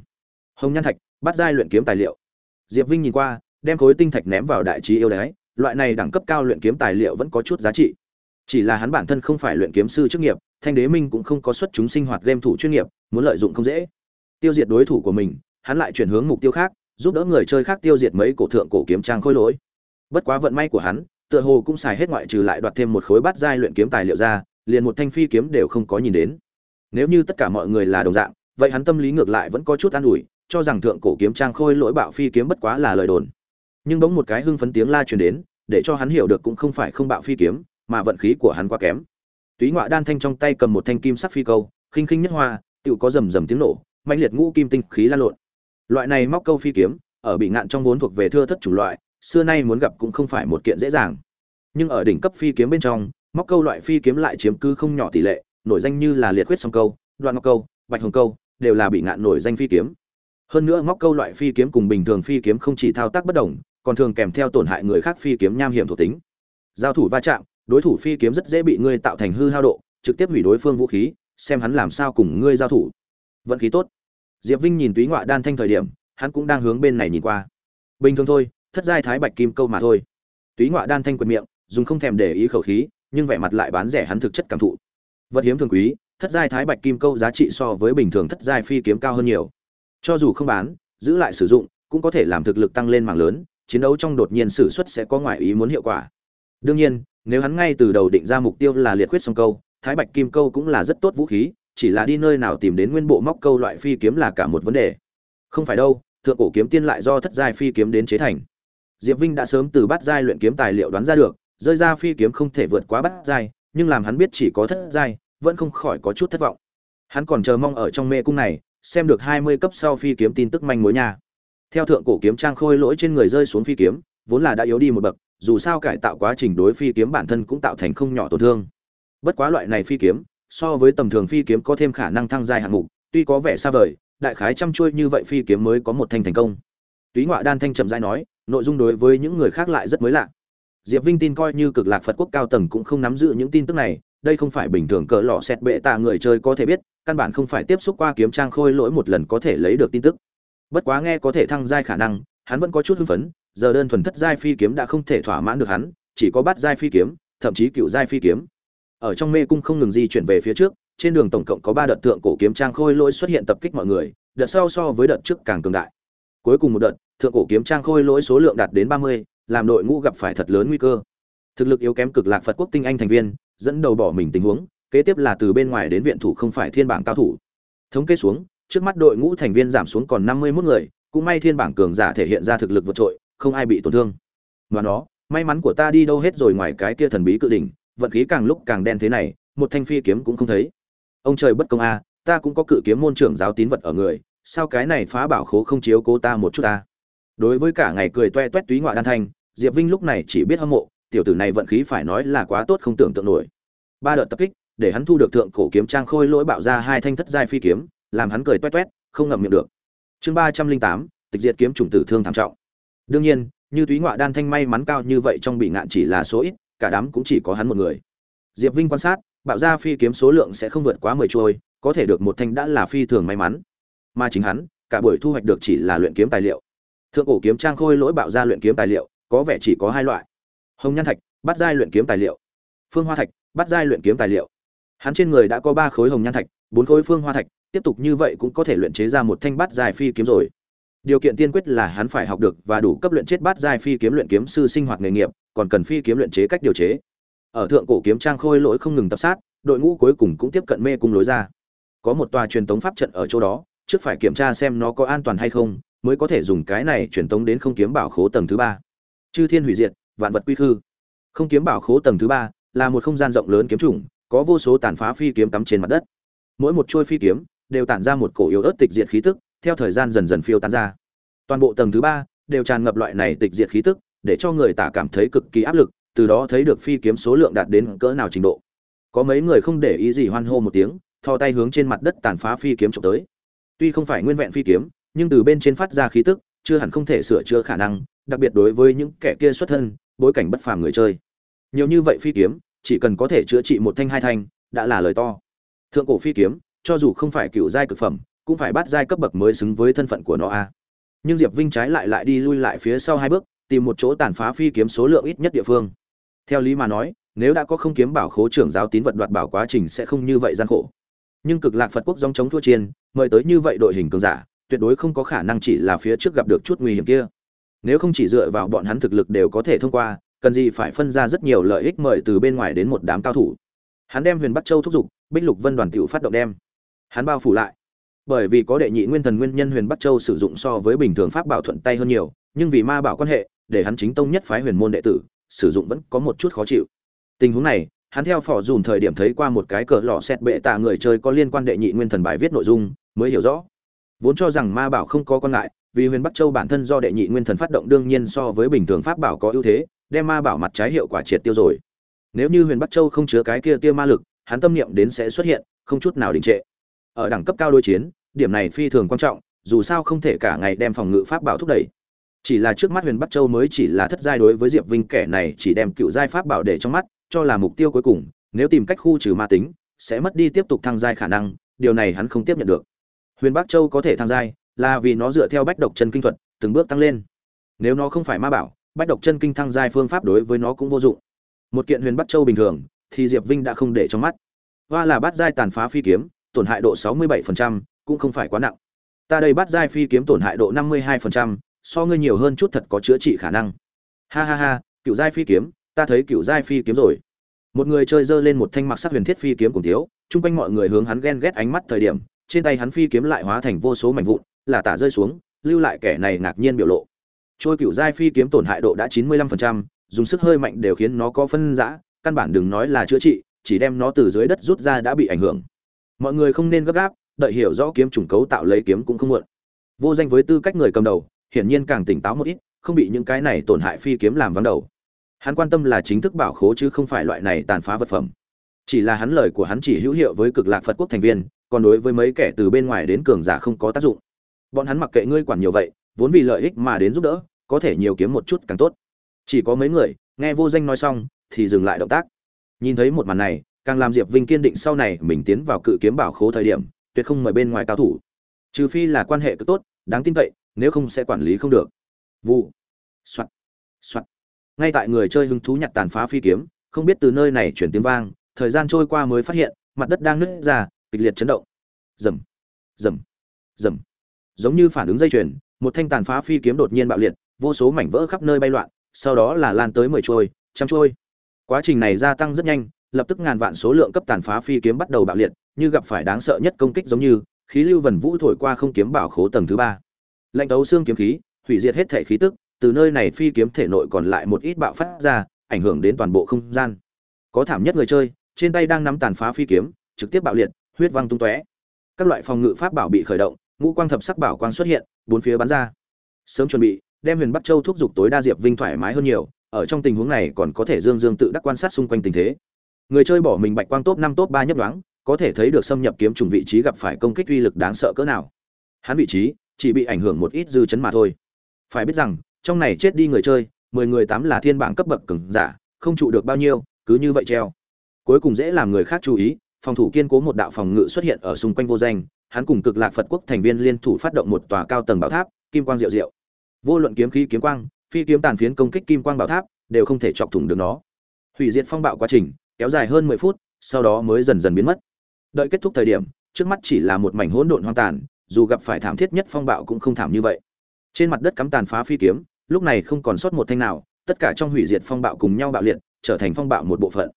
Hồng nhan thạch, bắt giai luyện kiếm tài liệu. Diệp vinh nhìn qua, đem khối tinh thạch ném vào đại trí yêu đái loại này đẳng cấp cao luyện kiếm tài liệu vẫn có chút giá trị. Chỉ là hắn bản thân không phải luyện kiếm sư chức nghiệp, thanh đế minh cũng không có xuất chúng sinh hoạt game thủ chuyên nghiệp, muốn lợi dụng không dễ. Tiêu diệt đối thủ của mình, hắn lại chuyển hướng mục tiêu khác, giúp đỡ người chơi khác tiêu diệt mấy cổ thượng cổ kiếm trang khôi lỗi. Bất quá vận may của hắn, tựa hồ cũng xài hết ngoại trừ lại đoạt thêm một khối bát giai luyện kiếm tài liệu ra, liền một thanh phi kiếm đều không có nhìn đến nếu như tất cả mọi người là đồng dạng, vậy hắn tâm lý ngược lại vẫn có chút an ủi, cho rằng thượng cổ kiếm trang khôi lỗi bạo phi kiếm bất quá là lời đồn. Nhưng bỗng một cái hưng phấn tiếng la truyền đến, để cho hắn hiểu được cũng không phải không bạo phi kiếm, mà vận khí của hắn quá kém. Túy ngoại đan thanh trong tay cầm một thanh kim sắc phi câu, khinh khinh nhất hoa tự có rầm rầm tiếng nổ mạnh liệt ngũ kim tinh khí lan lộn. Loại này móc câu phi kiếm, ở bị ngạn trong vốn thuộc về thưa thất chủng loại, xưa nay muốn gặp cũng không phải một kiện dễ dàng. Nhưng ở đỉnh cấp phi kiếm bên trong, móc câu loại phi kiếm lại chiếm cứ không nhỏ tỷ lệ nổi danh như là liệt huyết song câu, đoạn ngọc câu, bạch hồng câu, đều là bị ngạn nổi danh phi kiếm. Hơn nữa móc câu loại phi kiếm cùng bình thường phi kiếm không chỉ thao tác bất đồng, còn thường kèm theo tổn hại người khác phi kiếm nham hiểm thuộc tính. Giao thủ va chạm, đối thủ phi kiếm rất dễ bị ngươi tạo thành hư hao độ, trực tiếp hủy đối phương vũ khí, xem hắn làm sao cùng ngươi giao thủ. Vận khí tốt. Diệp vinh nhìn túy ngoại đan thanh thời điểm, hắn cũng đang hướng bên này nhìn qua. Bình thường thôi, thất giai thái bạch kim câu mà thôi. Túy ngoại đan thanh quệt miệng, dùng không thèm để ý khẩu khí, nhưng vẻ mặt lại bán rẻ hắn thực chất cảm thụ vật hiếm thường quý, thất giai thái bạch kim câu giá trị so với bình thường thất giai phi kiếm cao hơn nhiều. Cho dù không bán, giữ lại sử dụng, cũng có thể làm thực lực tăng lên mạng lớn, chiến đấu trong đột nhiên sử xuất sẽ có ngoại ý muốn hiệu quả. Đương nhiên, nếu hắn ngay từ đầu định ra mục tiêu là liệt khuyết song câu, thái bạch kim câu cũng là rất tốt vũ khí, chỉ là đi nơi nào tìm đến nguyên bộ móc câu loại phi kiếm là cả một vấn đề. Không phải đâu, thượng cổ kiếm tiên lại do thất giai phi kiếm đến chế thành. Diệp vinh đã sớm từ bát giai luyện kiếm tài liệu đoán ra được, rơi ra phi kiếm không thể vượt quá bát giai nhưng làm hắn biết chỉ có thất giai, vẫn không khỏi có chút thất vọng. Hắn còn chờ mong ở trong mê cung này, xem được hai mươi cấp sau phi kiếm tin tức manh mối nha. Theo thượng cổ kiếm trang khôi lỗi trên người rơi xuống phi kiếm, vốn là đã yếu đi một bậc, dù sao cải tạo quá trình đối phi kiếm bản thân cũng tạo thành không nhỏ tổn thương. Bất quá loại này phi kiếm, so với tầm thường phi kiếm có thêm khả năng thăng giai hạng mục, tuy có vẻ xa vời, đại khái chăm chuôi như vậy phi kiếm mới có một thanh thành công. Túy ngoại đan thanh trầm dai nói, nội dung đối với những người khác lại rất mới lạ diệp vinh tin coi như cực lạc phật quốc cao tầng cũng không nắm giữ những tin tức này, đây không phải bình thường cỡ lọ xét bệ tạ người chơi có thể biết, căn bản không phải tiếp xúc qua kiếm trang khôi lỗi một lần có thể lấy được tin tức. Bất quá nghe có thể thăng giai khả năng, hắn vẫn có chút hưng phấn, giờ đơn thuần thất giai phi kiếm đã không thể thỏa mãn được hắn, chỉ có bát giai phi kiếm, thậm chí cựu giai phi kiếm. Ở trong mê cung không ngừng di chuyển về phía trước, trên đường tổng cộng có ba đợt thượng cổ kiếm trang khôi lỗi xuất hiện tập kích mọi người, đợt sau so với đợt trước càng cường đại. Cuối cùng một đợt, thượng cổ kiếm trang khôi lỗi số lượng đạt đến ba mươi làm đội ngũ gặp phải thật lớn nguy cơ. Thực lực yếu kém cực lạc phật quốc tinh anh thành viên, dẫn đầu bỏ mình tình huống, kế tiếp là từ bên ngoài đến viện thủ không phải thiên bảng cao thủ. Thống kê xuống, trước mắt đội ngũ thành viên giảm xuống còn năm mươi 51 người, cũng may thiên bảng cường giả thể hiện ra thực lực vượt trội, không ai bị tổn thương. Và nó, may mắn của ta đi đâu hết rồi ngoài cái kia thần bí cự đỉnh, vận khí càng lúc càng đen thế này, một thanh phi kiếm cũng không thấy. Ông trời bất công a, ta cũng có cự kiếm môn trưởng giáo tín vật ở người, sao cái này phá bảo khố không chiếu cố ta một chút ta? Đối với cả ngày cười toe toét túy ngoại đan thanh diệp vinh lúc này chỉ biết hâm mộ, tiểu tử này vận khí phải nói là quá tốt không tưởng tượng nổi. Ba đợt tập kích, để hắn thu được thượng cổ kiếm trang khôi lỗi bạo ra hai thanh thất giai phi kiếm, làm hắn cười toe toét, không ngậm miệng được. Chương ba trăm linh tám, tịch diệt kiếm trùng tử thương thảm trọng. Đương nhiên, như túy ngoại đan thanh may mắn cao như vậy trong bị ngạn chỉ là số ít, cả đám cũng chỉ có hắn một người. Diệp vinh quan sát, bạo ra phi kiếm số lượng sẽ không vượt quá mười trôi, có thể được một thanh đã là phi thường may mắn. Mà chính hắn, cả buổi thu hoạch được chỉ là luyện kiếm tài liệu. Thượng cổ kiếm trang khôi lỗi bạo ra luyện kiếm tài liệu có vẻ chỉ có hai loại. Hồng nhan thạch, bắt giai luyện kiếm tài liệu. Phương hoa thạch, bắt giai luyện kiếm tài liệu. Hắn trên người đã có ba khối hồng nhan thạch, bốn khối phương hoa thạch, tiếp tục như vậy cũng có thể luyện chế ra một thanh bát giai phi kiếm rồi. Điều kiện tiên quyết là hắn phải học được và đủ cấp luyện chết bát giai phi kiếm luyện kiếm sư sinh hoạt nghề nghiệp, còn cần phi kiếm luyện chế cách điều chế. Ở thượng cổ kiếm trang khôi lỗi không ngừng tập sát, đội ngũ cuối cùng cũng tiếp cận mê cung lối ra. Có một tòa truyền tống pháp trận ở chỗ đó, trước phải kiểm tra xem nó có an toàn hay không, mới có thể dùng cái này truyền tống đến không kiếm bảo khố tầng thứ ba chư thiên hủy diệt, vạn vật quy khư. Không kiếm bảo khố tầng thứ ba, là một không gian rộng lớn kiếm chủng, có vô số tàn phá phi kiếm cắm trên mặt đất. Mỗi một trôi phi kiếm đều tản ra một cổ yếu ớt tịch diệt khí tức, theo thời gian dần dần phiêu tán ra. Toàn bộ tầng thứ ba đều tràn ngập loại này tịch diệt khí tức, để cho người ta cảm thấy cực kỳ áp lực, từ đó thấy được phi kiếm số lượng đạt đến cỡ nào trình độ. Có mấy người không để ý gì hoan hô một tiếng, thò tay hướng trên mặt đất tàn phá phi kiếm trộm tới. Tuy không phải nguyên vẹn phi kiếm, nhưng từ bên trên phát ra khí tức chưa hẳn không thể sửa chữa khả năng, đặc biệt đối với những kẻ kia xuất thân, bối cảnh bất phàm người chơi. Nhiều như vậy phi kiếm, chỉ cần có thể chữa trị một thanh hai thanh, đã là lời to. Thượng cổ phi kiếm, cho dù không phải cựu giai cực phẩm, cũng phải bắt giai cấp bậc mới xứng với thân phận của nó a. Nhưng diệp vinh trái lại lại đi lui lại phía sau hai bước, tìm một chỗ tàn phá phi kiếm số lượng ít nhất địa phương. Theo lý mà nói, nếu đã có không kiếm bảo khố trưởng giáo tín vật đoạt bảo quá trình sẽ không như vậy gian khổ. Nhưng cực lạc phật quốc dòng chống thua chiên, mời tới như vậy đội hình cường giả tuyệt đối không có khả năng chỉ là phía trước gặp được chút nguy hiểm kia. Nếu không chỉ dựa vào bọn hắn thực lực đều có thể thông qua, cần gì phải phân ra rất nhiều lợi ích mời từ bên ngoài đến một đám cao thủ. Hắn đem huyền bắc châu thúc giục, bích lục vân đoàn t phát động đem. Hắn bao phủ lại. Bởi vì có đệ nhị nguyên thần nguyên nhân huyền bắc châu sử dụng so với bình thường pháp bảo thuận tay hơn nhiều, nhưng vì ma bảo quan hệ, để hắn chính tông nhất phái huyền môn đệ tử, sử dụng vẫn có một chút khó chịu. Tình huống này, hắn theo phỏ dùn thời điểm thấy qua một cái cờ lọ xét bệ tạ người chơi có liên quan đệ nhị nguyên thần bài viết nội dung, mới hiểu rõ vốn cho rằng ma bảo không có quan ngại, vì huyền bắc châu bản thân do đệ nhị nguyên thần phát động đương nhiên so với bình thường pháp bảo có ưu thế, đem ma bảo mặt trái hiệu quả triệt tiêu rồi. Nếu như huyền bắc châu không chứa cái kia tia ma lực, hắn tâm niệm đến sẽ xuất hiện, không chút nào đình trệ. Ở đẳng cấp cao đối chiến, điểm này phi thường quan trọng, dù sao không thể cả ngày đem phòng ngự pháp bảo thúc đẩy. Chỉ là trước mắt huyền bắc châu mới chỉ là thất giai đối với diệp vinh kẻ này chỉ đem cựu giai pháp bảo để trong mắt, cho là mục tiêu cuối cùng, nếu tìm cách khu trừ ma tính, sẽ mất đi tiếp tục thăng giai khả năng, điều này hắn không tiếp nhận được huyền bắc châu có thể thăng giai là vì nó dựa theo bách độc chân kinh thuật từng bước tăng lên. Nếu nó không phải ma bảo bách độc chân kinh thăng giai phương pháp đối với nó cũng vô dụng. Một kiện huyền bắc châu bình thường thì diệp vinh đã không để trong mắt. Hoa là bát giai tàn phá phi kiếm tổn hại độ 67%, cũng không phải quá nặng. Ta đây bát giai phi kiếm tổn hại độ 52%, so ngươi nhiều hơn chút thật có chữa trị khả năng. Ha ha ha cựu giai phi kiếm ta thấy cựu giai phi kiếm rồi. Một người chơi giơ lên một thanh mặc sắc huyền thiết phi kiếm cùng thiếu chung quanh mọi người hướng hắn ghen ghét ánh mắt thời điểm trên tay hắn phi kiếm lại hóa thành vô số mảnh vụn là tả rơi xuống lưu lại kẻ này ngạc nhiên biểu lộ. Trôi cựu giai phi kiếm tổn hại độ đã chín mươi lăm phần trăm dùng sức hơi mạnh đều khiến nó có phân rã, căn bản đừng nói là chữa trị chỉ đem nó từ dưới đất rút ra đã bị ảnh hưởng. Mọi người không nên gấp gáp đợi hiểu rõ kiếm chủng cấu tạo lấy kiếm cũng không muộn. Vô danh với tư cách người cầm đầu hiển nhiên càng tỉnh táo một ít không bị những cái này tổn hại phi kiếm làm vắng đầu. Hắn quan tâm là chính thức bảo khố chứ không phải loại này tàn phá vật phẩm. Chỉ là hắn lời của hắn chỉ hữu hiệu với cực lạc phật quốc thành viên còn đối với mấy kẻ từ bên ngoài đến cường giả không có tác dụng. Bọn hắn mặc kệ ngươi quản nhiều vậy vốn vì lợi ích mà đến giúp đỡ có thể nhiều kiếm một chút càng tốt. Chỉ có mấy người nghe vô danh nói xong thì dừng lại động tác. Nhìn thấy một màn này càng làm diệp vinh kiên định sau này mình tiến vào cự kiếm bảo khố thời điểm tuyệt không mời bên ngoài cao thủ. Trừ phi là quan hệ cứ tốt đáng tin cậy nếu không sẽ quản lý không được. Vụ. Soạt, soạt. Ngay tại người chơi hứng thú nhặt tàn phá phi kiếm, không biết từ nơi này chuyển tiếng vang, thời gian trôi qua mới phát hiện, mặt đất đang nứt ra, kịch liệt chấn động. Rầm, rầm, rầm. Giống như phản ứng dây chuyền, một thanh tàn phá phi kiếm đột nhiên bạo liệt, vô số mảnh vỡ khắp nơi bay loạn, sau đó là lan tới mười trôi, trăm trôi. Quá trình này gia tăng rất nhanh, lập tức ngàn vạn số lượng cấp tàn phá phi kiếm bắt đầu bạo liệt, như gặp phải đáng sợ nhất công kích giống như khí lưu vần vũ thổi qua không kiếm bảo khố tầng thứ ba. Lệnh tấu xương kiếm khí, hủy diệt hết thể khí tức, từ nơi này phi kiếm thể nội còn lại một ít bạo phát ra, ảnh hưởng đến toàn bộ không gian. Có thảm nhất người chơi, trên tay đang nắm tàn phá phi kiếm, trực tiếp bạo liệt, huyết văng tung tóe. Các loại phòng ngự pháp bảo bị khởi động, ngũ quang thập sắc bảo quang xuất hiện, bốn phía bắn ra. Sớm chuẩn bị, đem Huyền Bắc Châu thúc dục tối đa diệp vinh thoải mái hơn nhiều, ở trong tình huống này còn có thể dương dương tự đắc quan sát xung quanh tình thế. Người chơi bỏ mình bạch quang top năm top ba nhấp đoán, có thể thấy được xâm nhập kiếm trùng vị trí gặp phải công kích uy lực đáng sợ cỡ nào. Hắn vị trí chỉ bị ảnh hưởng một ít dư chấn mà thôi. Phải biết rằng, trong này chết đi người chơi, mười người tám là thiên bảng cấp bậc cường giả, không trụ được bao nhiêu, cứ như vậy treo. Cuối cùng dễ làm người khác chú ý, phòng thủ kiên cố một đạo phòng ngự xuất hiện ở xung quanh vô danh, hắn cùng cực lạc Phật quốc thành viên liên thủ phát động một tòa cao tầng bảo tháp, kim quang diệu diệu. Vô luận kiếm khí kiếm quang, phi kiếm tàn phiến công kích kim quang bảo tháp, đều không thể chọc thủng được nó. Hủy diệt phong bạo quá trình kéo dài hơn mười phút, sau đó mới dần dần biến mất. Đợi kết thúc thời điểm, trước mắt chỉ là một mảnh hỗn độn hoang tàn, dù gặp phải thảm thiết nhất phong bạo cũng không thảm như vậy. Trên mặt đất cắm tàn phá phi kiếm, lúc này không còn sót một thanh nào, tất cả trong hủy diệt phong bạo cùng nhau bạo liệt, trở thành phong bạo một bộ phận.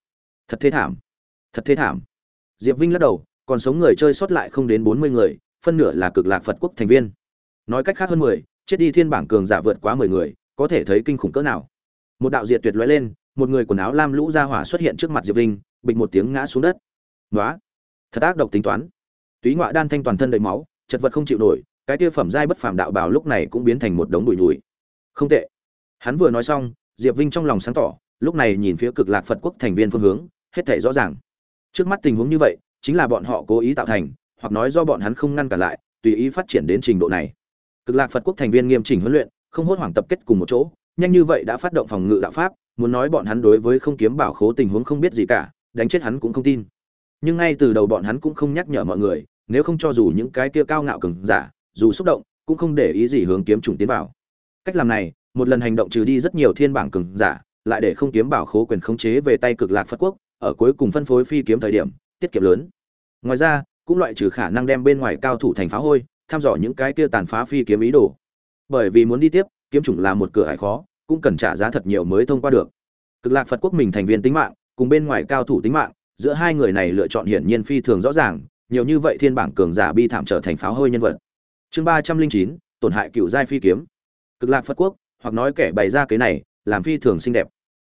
Thật thế thảm, thật thế thảm. Diệp Vinh lắc đầu, còn sống người chơi sót lại không đến bốn mươi người, phân nửa là cực lạc Phật quốc thành viên. Nói cách khác hơn mười, chết đi thiên bảng cường giả vượt quá mười người, có thể thấy kinh khủng cỡ nào. Một đạo diệt tuyệt lóe lên, một người quần áo lam lũ ra hỏa xuất hiện trước mặt Diệp Vinh, bịch một tiếng ngã xuống đất. "Nóa, thật ác độc tính toán." Túy Ngọa đan thanh toàn thân đầy máu, chật vật không chịu nổi, cái kia phẩm giai bất phàm đạo bảo lúc này cũng biến thành một đống bụi nhùi. Không tệ. Hắn vừa nói xong, Diệp Vinh trong lòng sáng tỏ, lúc này nhìn phía Cực Lạc Phật Quốc thành viên phương hướng, hết thảy rõ ràng. Trước mắt tình huống như vậy, chính là bọn họ cố ý tạo thành, hoặc nói do bọn hắn không ngăn cản lại, tùy ý phát triển đến trình độ này. Cực Lạc Phật Quốc thành viên nghiêm chỉnh huấn luyện, không hốt hoảng tập kết cùng một chỗ, nhanh như vậy đã phát động phòng ngự đạo pháp, muốn nói bọn hắn đối với không kiếm bảo khố tình huống không biết gì cả, đánh chết hắn cũng không tin. Nhưng ngay từ đầu bọn hắn cũng không nhắc nhở mọi người, nếu không cho dù những cái kia cao ngạo cường giả, dù xúc động, cũng không để ý gì hướng kiếm trùng tiến vào. Cách làm này, một lần hành động trừ đi rất nhiều thiên bảng cường giả, lại để không kiếm bảo khố quyền khống chế về tay cực lạc Phật quốc, ở cuối cùng phân phối phi kiếm thời điểm, tiết kiệm lớn. Ngoài ra, cũng loại trừ khả năng đem bên ngoài cao thủ thành phá hôi, thăm dò những cái kia tàn phá phi kiếm ý đồ. Bởi vì muốn đi tiếp, kiếm chủng là một cửa hải khó, cũng cần trả giá thật nhiều mới thông qua được. Cực lạc Phật quốc mình thành viên tính mạng, cùng bên ngoài cao thủ tính mạng, giữa hai người này lựa chọn hiển nhiên phi thường rõ ràng, nhiều như vậy thiên bảng cường giả bi thảm trở thành pháo hôi nhân vật. Chương ba trăm linh chín tổn hại cựu giai phi kiếm. Cực lạc Phật quốc, hoặc nói kẻ bày ra cái này, làm phi thường xinh đẹp.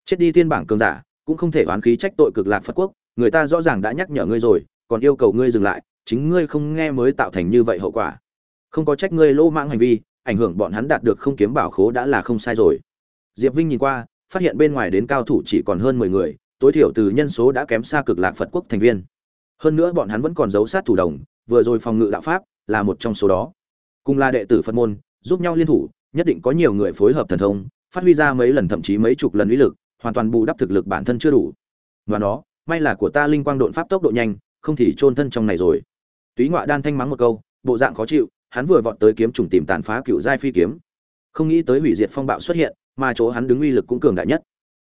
Chết đi thiên bảng cường giả, cũng không thể oán khí trách tội cực lạc Phật quốc, người ta rõ ràng đã nhắc nhở ngươi rồi, còn yêu cầu ngươi dừng lại, chính ngươi không nghe mới tạo thành như vậy hậu quả. Không có trách ngươi lô mãng hành vi, ảnh hưởng bọn hắn đạt được không kiếm bảo khố đã là không sai rồi. Diệp Vinh nhìn qua, phát hiện bên ngoài đến cao thủ chỉ còn hơn mười người, tối thiểu từ nhân số đã kém xa cực lạc Phật quốc thành viên. Hơn nữa bọn hắn vẫn còn giấu sát thủ đồng, vừa rồi phòng ngự đạo pháp là một trong số đó. Cùng là đệ tử Phật môn, giúp nhau liên thủ, nhất định có nhiều người phối hợp thần thông, phát huy ra mấy lần thậm chí mấy chục lần uy lực, hoàn toàn bù đắp thực lực bản thân chưa đủ. Và đó, may là của ta linh quang độn pháp tốc độ nhanh, không thì chôn thân trong này rồi. Túy Ngọa đan thanh mắng một câu, bộ dạng khó chịu, hắn vừa vọt tới kiếm trùng tìm tàn phá cựu giai phi kiếm. Không nghĩ tới hủy diệt phong bạo xuất hiện, mà chỗ hắn đứng uy lực cũng cường đại nhất.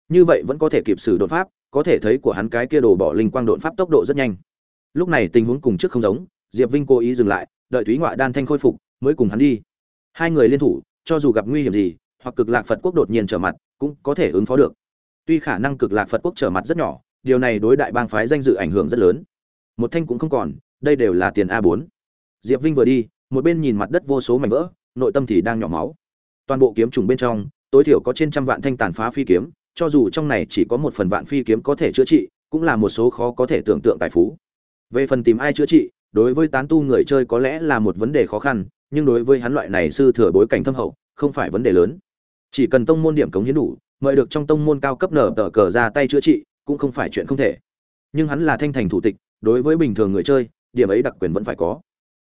Như vậy vẫn có thể kịp xử đột pháp, có thể thấy của hắn cái kia đồ bỏ linh quang đột pháp tốc độ rất nhanh. Lúc này tình huống cùng trước không giống, Diệp Vinh cố ý dừng lại, đợi Túy Ngọa đan thanh khôi phục, mới cùng hắn đi. Hai người liên thủ, cho dù gặp nguy hiểm gì, hoặc cực lạc Phật quốc đột nhiên trở mặt, cũng có thể ứng phó được. Tuy khả năng cực lạc Phật quốc trở mặt rất nhỏ, điều này đối đại bang phái danh dự ảnh hưởng rất lớn. Một thanh cũng không còn, đây đều là tiền A4. Diệp Vinh vừa đi, một bên nhìn mặt đất vô số mảnh vỡ, nội tâm thì đang nhỏ máu. Toàn bộ kiếm trùng bên trong, tối thiểu có trên trăm vạn thanh tàn phá phi kiếm, cho dù trong này chỉ có một phần vạn phi kiếm có thể chữa trị, cũng là một số khó có thể tưởng tượng tài phú. Về phần tìm ai chữa trị, đối với tán tu người chơi có lẽ là một vấn đề khó khăn, nhưng đối với hắn loại này sư thừa bối cảnh thâm hậu, không phải vấn đề lớn. Chỉ cần tông môn điểm cống hiến đủ, mời được trong tông môn cao cấp nở tờ cờ ra tay chữa trị, cũng không phải chuyện không thể. Nhưng hắn là thanh thành thủ tịch, đối với bình thường người chơi, điểm ấy đặc quyền vẫn phải có.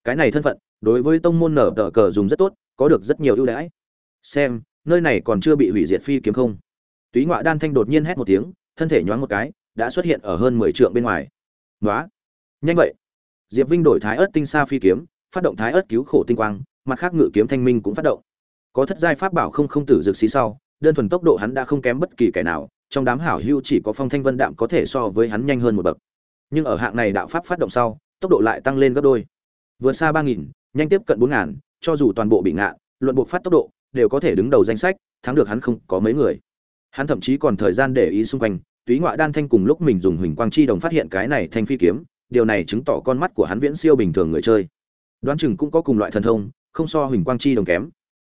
Cái này thân phận, đối với tông môn nở tờ cờ dùng rất tốt, có được rất nhiều ưu đãi. Xem, nơi này còn chưa bị hủy diệt phi kiếm không? Túy Ngoại Đan Thanh đột nhiên hét một tiếng, thân thể nhoáng một cái, đã xuất hiện ở hơn mười trượng bên ngoài. Nói, nhanh vậy!" Diệp Vinh đổi Thái ớt tinh sa phi kiếm, phát động Thái ớt cứu khổ tinh quang, mặt khác ngự kiếm thanh minh cũng phát động. có thất giai pháp bảo không không tử dược xí sau đơn thuần tốc độ hắn đã không kém bất kỳ kẻ nào, trong đám hảo hưu chỉ có phong thanh vân đạm có thể so với hắn nhanh hơn một bậc. Nhưng ở hạng này đạo pháp phát động sau, tốc độ lại tăng lên gấp đôi. Vượt xa ba nghìn, nhanh tiếp cận bốn ngàn, cho dù toàn bộ bị ngạ, luận buộc phát tốc độ, đều có thể đứng đầu danh sách, thắng được hắn không có mấy người. Hắn thậm chí còn thời gian để ý xung quanh, túy ngoại đan thanh cùng lúc mình dùng huỳnh quang chi đồng phát hiện cái này thanh phi kiếm, điều này chứng tỏ con mắt của hắn viễn siêu bình thường người chơi. Đoán chừng cũng có cùng loại thần thông, không so huỳnh quang chi đồng kém.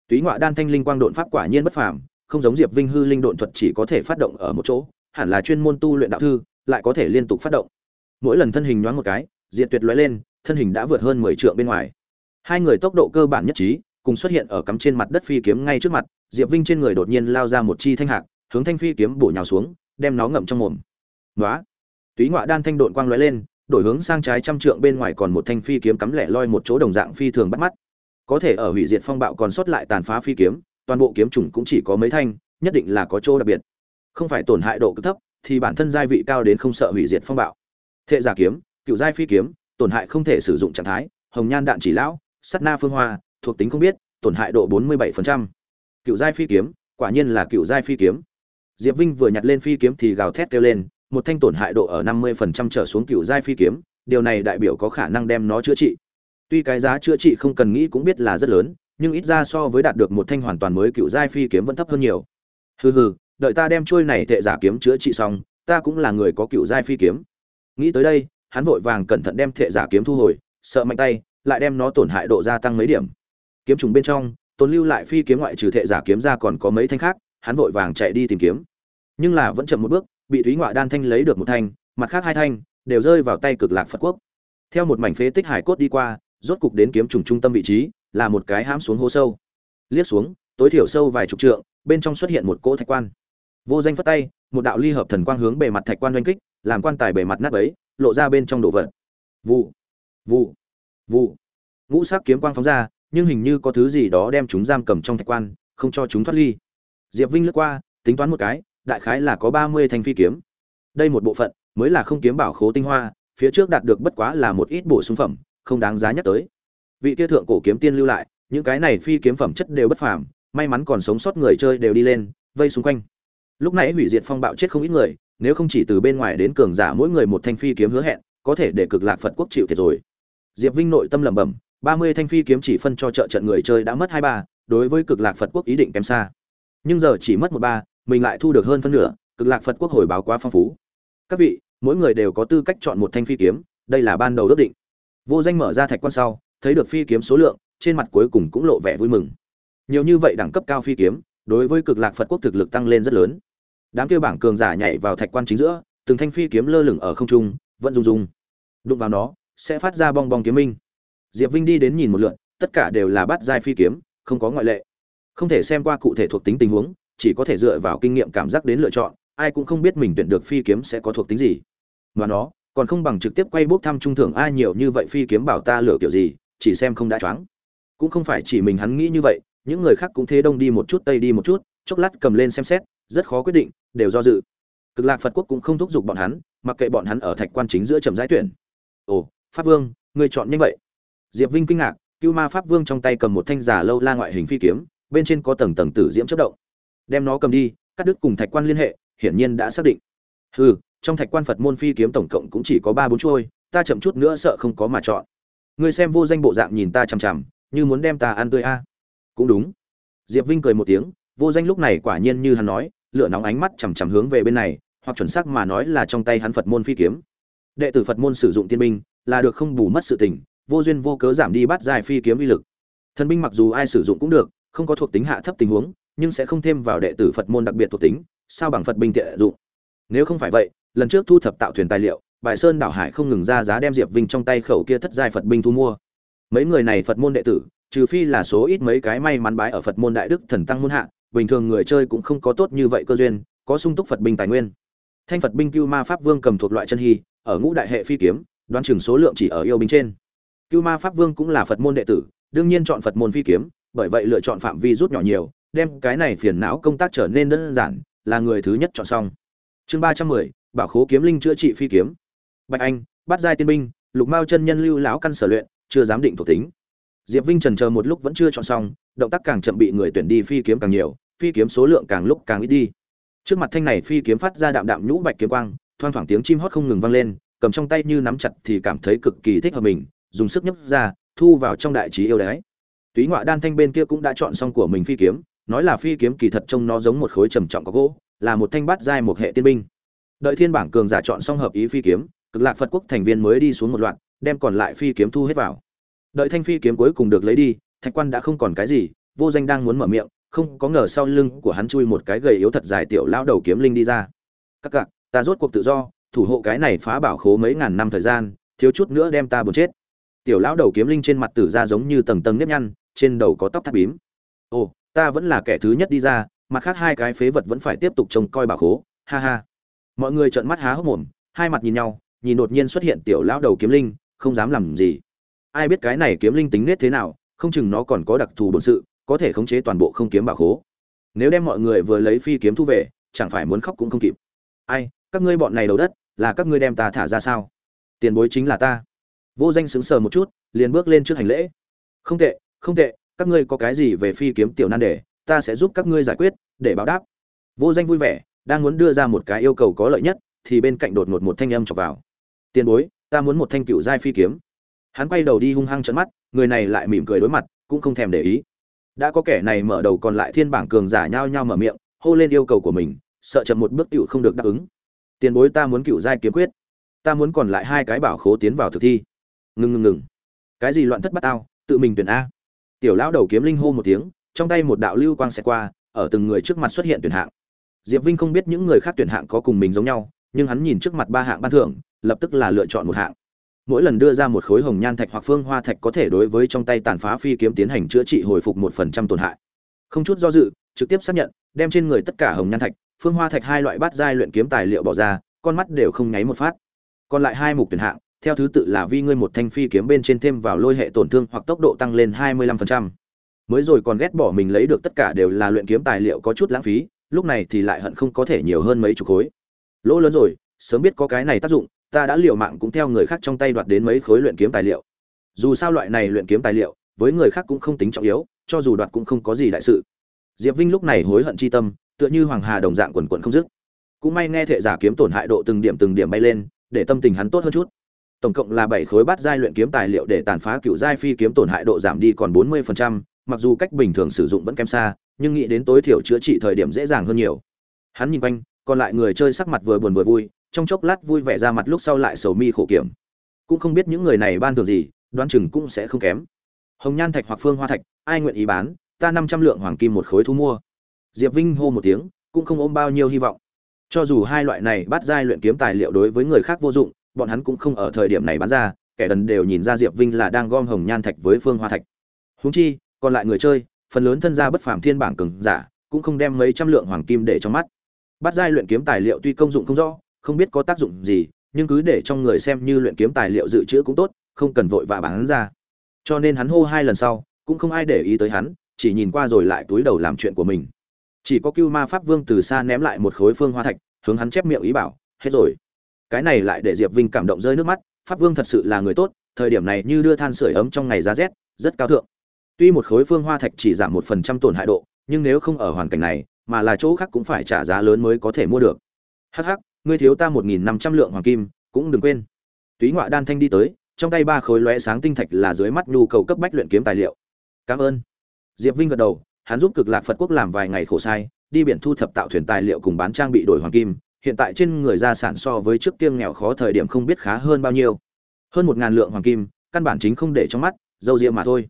Túy ngoại đan thanh linh quang độn pháp quả nhiên bất phàm không giống diệp vinh hư linh độn thuật chỉ có thể phát động ở một chỗ, hẳn là chuyên môn tu luyện đạo thư, lại có thể liên tục phát động. Mỗi lần thân hình nhoáng một cái, diệt tuyệt lóe lên, thân hình đã vượt hơn mười trượng bên ngoài. Hai người tốc độ cơ bản nhất trí, cùng xuất hiện ở cắm trên mặt đất phi kiếm ngay trước mặt, diệp vinh trên người đột nhiên lao ra một chi thanh hạc, hướng thanh phi kiếm bổ nhào xuống, đem nó ngậm trong mồm. Nói túy ngoại đan thanh độn quang lóe lên, đổi hướng sang trái trăm trượng bên ngoài còn một thanh phi kiếm cắm lẻ loi một chỗ đồng dạng phi thường bắt mắt. Có thể ở hủy diệt phong bạo còn sót lại tàn phá phi kiếm toàn bộ kiếm trùng cũng chỉ có mấy thanh, nhất định là có chỗ đặc biệt. Không phải tổn hại độ cực thấp, thì bản thân giai vị cao đến không sợ hủy diệt phong bạo. Thệ giả kiếm, cựu giai phi kiếm, tổn hại không thể sử dụng trạng thái, hồng nhan đạn chỉ lão, sắt na phương hoa, thuộc tính không biết, tổn hại độ 47%. cựu giai phi kiếm, quả nhiên là cựu giai phi kiếm. Diệp vinh vừa nhặt lên phi kiếm thì gào thét kêu lên, một thanh tổn hại độ ở 50% trở xuống cựu giai phi kiếm, điều này đại biểu có khả năng đem nó chữa trị. Tuy cái giá chữa trị không cần nghĩ cũng biết là rất lớn nhưng ít ra so với đạt được một thanh hoàn toàn mới cựu giai phi kiếm vẫn thấp hơn nhiều. Hừ hừ, đợi ta đem chuôi này tệ giả kiếm chữa trị xong, ta cũng là người có cựu giai phi kiếm. Nghĩ tới đây, hắn vội vàng cẩn thận đem thệ giả kiếm thu hồi, sợ mạnh tay, lại đem nó tổn hại độ gia tăng mấy điểm. Kiếm trùng bên trong, tồn lưu lại phi kiếm ngoại trừ thệ giả kiếm ra còn có mấy thanh khác, hắn vội vàng chạy đi tìm kiếm. Nhưng là vẫn chậm một bước, bị thúy ngoại đan thanh lấy được một thanh, mặt khác hai thanh, đều rơi vào tay cực lạc phật quốc. Theo một mảnh phế tích hải cốt đi qua, rốt cục đến kiếm trùng trung tâm vị trí là một cái hãm xuống hố sâu. Liếc xuống, tối thiểu sâu vài chục trượng, bên trong xuất hiện một cỗ thạch quan. Vô danh phất tay, một đạo ly hợp thần quang hướng bề mặt thạch quan oanh kích, làm quan tài bề mặt nát ấy lộ ra bên trong đồ vật. Vụ vụ vụ. Ngũ sắc kiếm quang phóng ra, nhưng hình như có thứ gì đó đem chúng giam cầm trong thạch quan, không cho chúng thoát ly. Diệp vinh lướt qua, tính toán một cái, đại khái là có ba mươi thanh phi kiếm. Đây một bộ phận, mới là không kiếm bảo khố tinh hoa, phía trước đạt được bất quá là một ít bổ sung phẩm, không đáng giá nhắc tới vị kia thượng cổ kiếm tiên lưu lại, những cái này phi kiếm phẩm chất đều bất phàm, may mắn còn sống sót người chơi đều đi lên, vây xung quanh. Lúc nãy hủy diệt phong bạo chết không ít người, nếu không chỉ từ bên ngoài đến cường giả mỗi người một thanh phi kiếm hứa hẹn, có thể để cực lạc phật quốc chịu thiệt rồi. Diệp vinh nội tâm lẩm bẩm, ba mươi thanh phi kiếm chỉ phân cho trợ trận người chơi đã mất hai ba, đối với cực lạc phật quốc ý định kém xa. Nhưng giờ chỉ mất một ba, mình lại thu được hơn phân nửa, cực lạc phật quốc hồi báo quá phong phú. Các vị, mỗi người đều có tư cách chọn một thanh phi kiếm, đây là ban đầu ước định. Vô danh mở ra thạch quan sau thấy được phi kiếm số lượng, trên mặt cuối cùng cũng lộ vẻ vui mừng. Nhiều như vậy đẳng cấp cao phi kiếm, đối với cực lạc phật quốc thực lực tăng lên rất lớn. Đám kia bảng cường giả nhảy vào thạch quan chính giữa, từng thanh phi kiếm lơ lửng ở không trung, vẫn rung rung. Đụng vào nó, sẽ phát ra bong bong kiếm minh. Diệp vinh đi đến nhìn một lượt, tất cả đều là bát giai phi kiếm, không có ngoại lệ. Không thể xem qua cụ thể thuộc tính tình huống, chỉ có thể dựa vào kinh nghiệm cảm giác đến lựa chọn, ai cũng không biết mình tuyển được phi kiếm sẽ có thuộc tính gì. Mà nó, còn không bằng trực tiếp quay bốc thăm trung thưởng, ai nhiều như vậy phi kiếm bảo ta lựa kiểu gì? Chỉ xem không đã choáng. Cũng không phải chỉ mình hắn nghĩ như vậy, những người khác cũng thế đông đi một chút, tây đi một chút, chốc lát cầm lên xem xét, rất khó quyết định, đều do dự. Cực lạc phật quốc cũng không thúc giục bọn hắn, mặc kệ bọn hắn ở thạch quan chính giữa trầm giải tuyển. Ồ, pháp vương người chọn nhanh vậy. Diệp vinh kinh ngạc, cưu ma pháp vương trong tay cầm một thanh giả lâu la ngoại hình phi kiếm, bên trên có tầng tầng tử diễm chất động. Đem nó cầm đi, cắt đứt cùng thạch quan liên hệ, hiển nhiên đã xác định. Hừ, trong thạch quan phật môn phi kiếm tổng cộng cũng chỉ có ba bốn chuôi, ta chậm chút nữa sợ không có mà chọn ngươi xem vô danh bộ dạng nhìn ta chằm chằm, như muốn đem ta ăn tươi a. Cũng đúng. Diệp vinh cười một tiếng, vô danh lúc này quả nhiên như hắn nói, lửa nóng ánh mắt chằm chằm hướng về bên này, hoặc chuẩn xác mà nói là trong tay hắn phật môn phi kiếm. Đệ tử phật môn sử dụng tiên binh, là được không bù mất sự tình, vô duyên vô cớ giảm đi bắt dài phi kiếm uy lực. Thần binh mặc dù ai sử dụng cũng được, không có thuộc tính hạ thấp tình huống, nhưng sẽ không thêm vào đệ tử phật môn đặc biệt thuộc tính, sao bằng phật binh tiện dụng. Nếu không phải vậy, lần trước thu thập tạo thuyền tài liệu bài sơn đảo hải không ngừng ra giá đem diệp vinh trong tay khẩu kia thất giai phật binh thu mua. Mấy người này phật môn đệ tử, trừ phi là số ít mấy cái may mắn bái ở phật môn đại đức thần tăng muôn hạ, bình thường người chơi cũng không có tốt như vậy cơ duyên, có sung túc phật binh tài nguyên. Thanh phật binh cưu ma pháp vương cầm thuộc loại chân hy, ở ngũ đại hệ phi kiếm, đoán chừng số lượng chỉ ở yêu binh trên. Cưu ma pháp vương cũng là phật môn đệ tử, đương nhiên chọn phật môn phi kiếm, bởi vậy lựa chọn phạm vi rút nhỏ nhiều, đem cái này phiền não công tác trở nên đơn giản, là người thứ nhất chọn xong. Chương ba trăm mười, bảo khố kiếm linh chữa trị phi kiếm bạch anh bắt giai tiên binh, lục mao chân nhân lưu lão căn sở luyện, chưa dám định thuộc tính. Diệp vinh trần chờ một lúc vẫn chưa chọn xong, động tác càng chậm bị người tuyển đi phi kiếm càng nhiều, phi kiếm số lượng càng lúc càng ít đi. Trước mặt thanh này phi kiếm phát ra đạm đạm nhũ bạch kiếm quang, thoang thoảng tiếng chim hót không ngừng vang lên, cầm trong tay như nắm chặt thì cảm thấy cực kỳ thích hợp mình, dùng sức nhấc ra, thu vào trong đại trí yêu đái túy ngoại đan thanh bên kia cũng đã chọn xong của mình phi kiếm, nói là phi kiếm kỳ thật trông nó giống một khối trầm trọng có gỗ, là một thanh bát giai một hệ tiên binh. Đợi thiên bảng cường giả chọn xong hợp ý phi kiếm cực lạc phật quốc thành viên mới đi xuống một loạt, đem còn lại phi kiếm thu hết vào. Đợi thanh phi kiếm cuối cùng được lấy đi, thạch quan đã không còn cái gì, vô danh đang muốn mở miệng, không có ngờ sau lưng của hắn chui một cái gầy yếu thật dài tiểu lão đầu kiếm linh đi ra. Các cặc ta rốt cuộc tự do, thủ hộ cái này phá bảo khố mấy ngàn năm thời gian, thiếu chút nữa đem ta buồn chết. Tiểu lão đầu kiếm linh trên mặt tử ra giống như tầng tầng nếp nhăn, trên đầu có tóc thắt bím. Ồ, ta vẫn là kẻ thứ nhất đi ra, mặt khác hai cái phế vật vẫn phải tiếp tục trông coi bảo khố, ha ha. Mọi người trợn mắt há hốc mồm, hai mặt nhìn nhau nhìn đột nhiên xuất hiện tiểu lão đầu kiếm linh, không dám làm gì. Ai biết cái này kiếm linh tính nết thế nào, không chừng nó còn có đặc thù bổn sự, có thể khống chế toàn bộ không kiếm bảo khố. Nếu đem mọi người vừa lấy phi kiếm thu về, chẳng phải muốn khóc cũng không kịp. Ai, các ngươi bọn này đầu đất, là các ngươi đem ta thả ra sao? Tiền bối chính là ta. Vô danh sững sờ một chút, liền bước lên trước hành lễ. Không tệ không tệ, các ngươi có cái gì về phi kiếm tiểu nan đề, ta sẽ giúp các ngươi giải quyết, để báo đáp. Vô danh vui vẻ, đang muốn đưa ra một cái yêu cầu có lợi nhất, thì bên cạnh đột ngột một thanh âm chọc vào tiền bối, ta muốn một thanh cựu giai phi kiếm. Hắn quay đầu đi hung hăng trận mắt, người này lại mỉm cười đối mặt, cũng không thèm để ý. Đã có kẻ này mở đầu còn lại thiên bảng cường giả nhao nhao mở miệng, hô lên yêu cầu của mình, sợ chậm một bước cựu không được đáp ứng. Tiền bối, ta muốn cựu giai kiếm quyết. Ta muốn còn lại hai cái bảo khố tiến vào thực thi. Ngừng ngừng ngừng. Cái gì loạn thất bát tao, tự mình tuyển a. Tiểu lão đầu kiếm linh hô một tiếng, trong tay một đạo lưu quang xẹt qua, ở từng người trước mặt xuất hiện tuyển hạng. Diệp vinh không biết những người khác tuyển hạng có cùng mình giống nhau, nhưng hắn nhìn trước mặt ba hạng ban thưởng lập tức là lựa chọn một hạng mỗi lần đưa ra một khối hồng nhan thạch hoặc phương hoa thạch có thể đối với trong tay tàn phá phi kiếm tiến hành chữa trị hồi phục một phần trăm tổn hại không chút do dự trực tiếp xác nhận đem trên người tất cả hồng nhan thạch phương hoa thạch hai loại bát giai luyện kiếm tài liệu bỏ ra con mắt đều không nháy một phát còn lại hai mục tuyển hạng theo thứ tự là vi ngươi một thanh phi kiếm bên trên thêm vào lôi hệ tổn thương hoặc tốc độ tăng lên 25%. Mới rồi còn ghét bỏ mình lấy được tất cả đều là luyện kiếm tài liệu có chút lãng phí, lúc này thì lại hận không có thể nhiều hơn mấy chục khối. Lỗ lớn rồi, sớm biết có cái này tác dụng, ta đã liều mạng cũng theo người khác trong tay đoạt đến mấy khối luyện kiếm tài liệu. Dù sao loại này luyện kiếm tài liệu, với người khác cũng không tính trọng yếu, cho dù đoạt cũng không có gì đại sự. Diệp Vinh lúc này hối hận chi tâm, tựa như hoàng hà đồng dạng quần quần không dứt. Cũng may nghe thể giả kiếm tổn hại độ từng điểm từng điểm bay lên, để tâm tình hắn tốt hơn chút tổng cộng là bảy khối bát giai luyện kiếm tài liệu để tàn phá cựu giai phi kiếm tổn hại độ giảm đi còn bốn mươi phần trăm, mặc dù cách bình thường sử dụng vẫn kém xa, nhưng nghĩ đến tối thiểu chữa trị thời điểm dễ dàng hơn nhiều. Hắn nhìn quanh, còn lại người chơi sắc mặt vừa buồn vừa vui, trong chốc lát vui vẻ ra mặt lúc sau lại sầu mi khổ kiểm. Cũng không biết những người này ban thường gì, đoán chừng cũng sẽ không kém. Hồng nhan thạch hoặc phương hoa thạch, ai nguyện ý bán, ta năm trăm lượng hoàng kim một khối thu mua. Diệp Vinh hô một tiếng, cũng không ôm bao nhiêu hy vọng. Cho dù hai loại này bắt giai luyện kiếm tài liệu đối với người khác vô dụng, bọn hắn cũng không ở thời điểm này bán ra kẻ đần đều nhìn ra diệp vinh là đang gom hồng nhan thạch với phương hoa thạch húng chi còn lại người chơi phần lớn thân gia bất phàm thiên bảng cường giả cũng không đem mấy trăm lượng hoàng kim để trong mắt bắt giai luyện kiếm tài liệu tuy công dụng không rõ không biết có tác dụng gì, nhưng cứ để trong người xem như luyện kiếm tài liệu dự trữ cũng tốt, không cần vội vã bán ra. Cho nên hắn hô hai lần sau, cũng không ai để ý tới hắn, chỉ nhìn qua rồi lại túi đầu làm chuyện của mình. Chỉ có cưu ma pháp vương từ xa ném lại một khối phương hoa thạch, hướng hắn chép miệng ý bảo, hết rồi. Cái này lại để diệp vinh cảm động rơi nước mắt, pháp vương thật sự là người tốt, thời điểm này như đưa than sửa ấm trong ngày giá rét, rất cao thượng. Tuy một khối phương hoa thạch chỉ giảm một phần trăm tổn hại độ, nhưng nếu không ở hoàn cảnh này, mà là chỗ khác cũng phải trả giá lớn mới có thể mua được. Hh ngươi thiếu ta một nghìn năm trăm lượng hoàng kim, cũng đừng quên. Túy ngoại đan thanh đi tới, trong tay ba khối lóe sáng tinh thạch là dưới mắt nhu cầu cấp bách luyện kiếm tài liệu. Cảm ơn. Diệp vinh gật đầu, hắn giúp cực lạc phật quốc làm vài ngày khổ sai, đi biển thu thập tạo thuyền tài liệu cùng bán trang bị đổi hoàng kim, hiện tại trên người gia sản so với trước kia nghèo khó thời điểm không biết khá hơn bao nhiêu. Hơn một ngàn lượng hoàng kim, căn bản chính không để trong mắt, dâu ria mà thôi.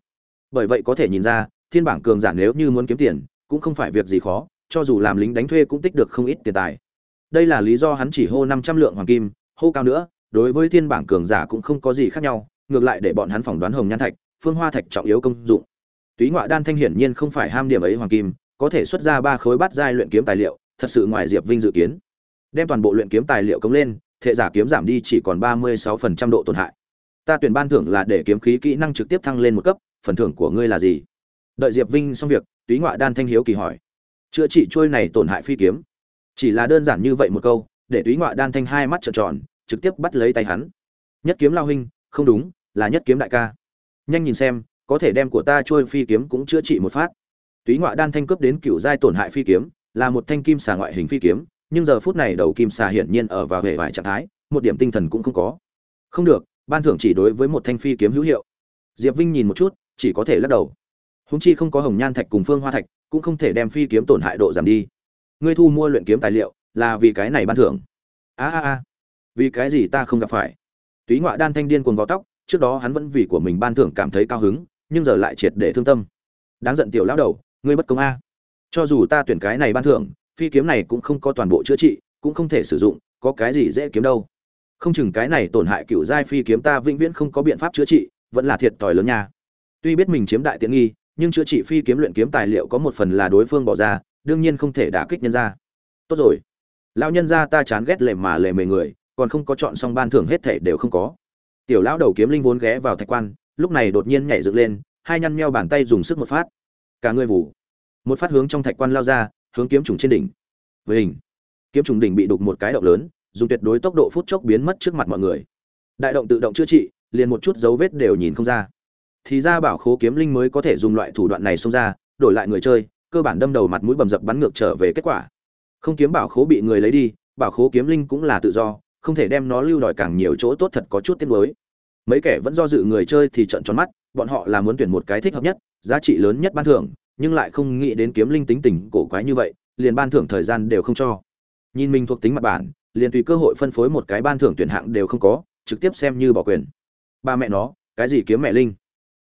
Bởi vậy có thể nhìn ra, thiên bảng cường giả nếu như muốn kiếm tiền, cũng không phải việc gì khó, cho dù làm lính đánh thuê cũng tích được không ít tiền tài đây là lý do hắn chỉ hô năm trăm lượng hoàng kim, hô cao nữa, đối với thiên bảng cường giả cũng không có gì khác nhau, ngược lại để bọn hắn phỏng đoán hồng nhan thạch, phương hoa thạch trọng yếu công dụng. Túy ngoại đan thanh hiển nhiên không phải ham điểm ấy hoàng kim, có thể xuất ra ba khối bát giai luyện kiếm tài liệu, thật sự ngoài diệp vinh dự kiến. Đem toàn bộ luyện kiếm tài liệu cống lên, thể giả kiếm giảm đi chỉ còn ba mươi sáu phần trăm độ tổn hại. Ta tuyển ban thưởng là để kiếm khí kỹ năng trực tiếp thăng lên một cấp, phần thưởng của ngươi là gì? Đợi diệp vinh xong việc, túy ngoại đan thanh hiếu kỳ hỏi. Chữa trị trôi này tổn hại phi kiếm chỉ là đơn giản như vậy một câu, để túy ngoại đan thanh hai mắt trợn tròn, trực tiếp bắt lấy tay hắn. Nhất kiếm lao huynh không đúng, là nhất kiếm đại ca. Nhanh nhìn xem, có thể đem của ta trôi phi kiếm cũng chữa trị một phát. Túy ngoại đan thanh cướp đến cựu giai tổn hại phi kiếm, là một thanh kim xà ngoại hình phi kiếm, nhưng giờ phút này đầu kim xà hiển nhiên ở vào hệ vải trạng thái, một điểm tinh thần cũng không có. Không được, ban thưởng chỉ đối với một thanh phi kiếm hữu hiệu. Diệp vinh nhìn một chút, chỉ có thể lắc đầu. Húng chi không có hồng nhan thạch cùng phương hoa thạch, cũng không thể đem phi kiếm tổn hại độ giảm đi ngươi thu mua luyện kiếm tài liệu, là vì cái này ban thưởng. A a a, vì cái gì ta không gặp phải? Túy ngoại đan thanh điên cuồng vào tóc, trước đó hắn vẫn vì của mình ban thưởng cảm thấy cao hứng, nhưng giờ lại triệt để thương tâm. Đáng giận tiểu lão đầu, ngươi bất công a. Cho dù ta tuyển cái này ban thưởng, phi kiếm này cũng không có toàn bộ chữa trị, cũng không thể sử dụng, có cái gì dễ kiếm đâu. Không chừng cái này tổn hại cựu giai phi kiếm ta vĩnh viễn không có biện pháp chữa trị, vẫn là thiệt thòi lớn nha. Tuy biết mình chiếm đại tiện nghi, nhưng chữa trị phi kiếm luyện kiếm tài liệu có một phần là đối phương bỏ ra đương nhiên không thể đả kích nhân ra tốt rồi. Lão nhân gia ta chán ghét lề mà lề mề người, còn không có chọn xong ban thưởng hết thể đều không có. Tiểu lão đầu kiếm linh vốn ghé vào thạch quan, lúc này đột nhiên nhảy dựng lên, hai nhăn meo bàn tay dùng sức một phát. Cả người vụ một phát hướng trong thạch quan lao ra, hướng kiếm trùng trên đỉnh. Với hình kiếm trùng đỉnh bị đục một cái động lớn, dùng tuyệt đối tốc độ phút chốc biến mất trước mặt mọi người. Đại động tự động chữa trị, liền một chút dấu vết đều nhìn không ra. Thì ra bảo khố kiếm linh mới có thể dùng loại thủ đoạn này xông ra, đổi lại người chơi cơ bản đâm đầu mặt mũi bầm dập bắn ngược trở về kết quả. Không kiếm bảo khố bị người lấy đi, bảo khố kiếm linh cũng là tự do, không thể đem nó lưu đòi càng nhiều chỗ tốt thật có chút tiếc nuối. Mấy kẻ vẫn do dự người chơi thì trận tròn mắt, bọn họ là muốn tuyển một cái thích hợp nhất, giá trị lớn nhất ban thưởng, nhưng lại không nghĩ đến kiếm linh tính tình cổ quái như vậy, liền ban thưởng thời gian đều không cho. Nhìn mình thuộc tính mặt bản, liền tùy cơ hội phân phối một cái ban thưởng tuyển hạng đều không có, trực tiếp xem như bỏ quyền. Ba mẹ nó, cái gì kiếm mẹ linh?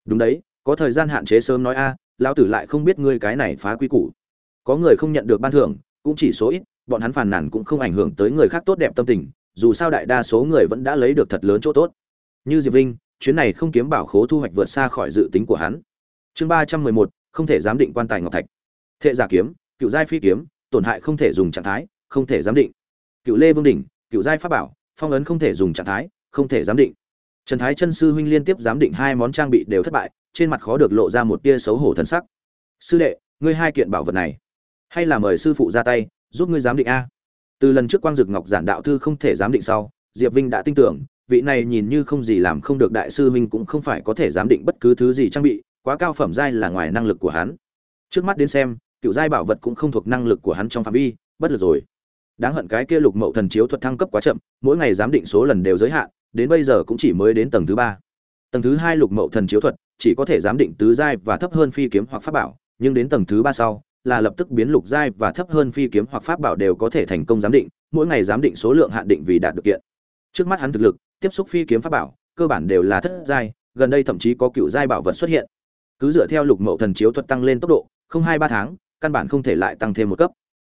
Đúng đấy, có thời gian hạn chế sớm nói a lão tử lại không biết ngươi cái này phá quy củ. Có người không nhận được ban thưởng, cũng chỉ số ít, bọn hắn phàn nàn cũng không ảnh hưởng tới người khác tốt đẹp tâm tình, dù sao đại đa số người vẫn đã lấy được thật lớn chỗ tốt. Như diệp vinh, chuyến này không kiếm bảo khố thu hoạch vượt xa khỏi dự tính của hắn. Chương ba trăm mười một, không thể giám định quan tài ngọc thạch. Thệ giả kiếm, cựu giai phi kiếm, tổn hại không thể dùng trạng thái, không thể giám định. Cựu lê vương đỉnh, cựu giai pháp bảo, phong ấn không thể dùng trạng thái, không thể giám định. Trần thái chân sư huynh liên tiếp giám định hai món trang bị đều thất bại trên mặt khó được lộ ra một tia xấu hổ thân sắc. Sư đệ, ngươi hai kiện bảo vật này, hay là mời sư phụ ra tay, giúp ngươi giám định a? Từ lần trước quang dực ngọc giản đạo thư không thể giám định sau, diệp vinh đã tin tưởng, vị này nhìn như không gì làm không được đại sư huynh cũng không phải có thể giám định bất cứ thứ gì trang bị, quá cao phẩm giai là ngoài năng lực của hắn. Trước mắt đến xem, cựu giai bảo vật cũng không thuộc năng lực của hắn trong phạm vi, bất lực rồi. Đáng hận cái kia lục mậu thần chiếu thuật thăng cấp quá chậm, mỗi ngày giám định số lần đều giới hạn, đến bây giờ cũng chỉ mới đến tầng thứ ba. Tầng thứ hai lục mậu thần chiếu thuật chỉ có thể giám định tứ giai và thấp hơn phi kiếm hoặc pháp bảo, nhưng đến tầng thứ ba sau, là lập tức biến lục giai và thấp hơn phi kiếm hoặc pháp bảo đều có thể thành công giám định, mỗi ngày giám định số lượng hạn định vì đạt được kiện. Trước mắt hắn thực lực, tiếp xúc phi kiếm pháp bảo, cơ bản đều là thất giai, gần đây thậm chí có cựu giai bảo vật xuất hiện. Cứ dựa theo lục mậu thần chiếu thuật tăng lên tốc độ, không hai ba tháng, căn bản không thể lại tăng thêm một cấp.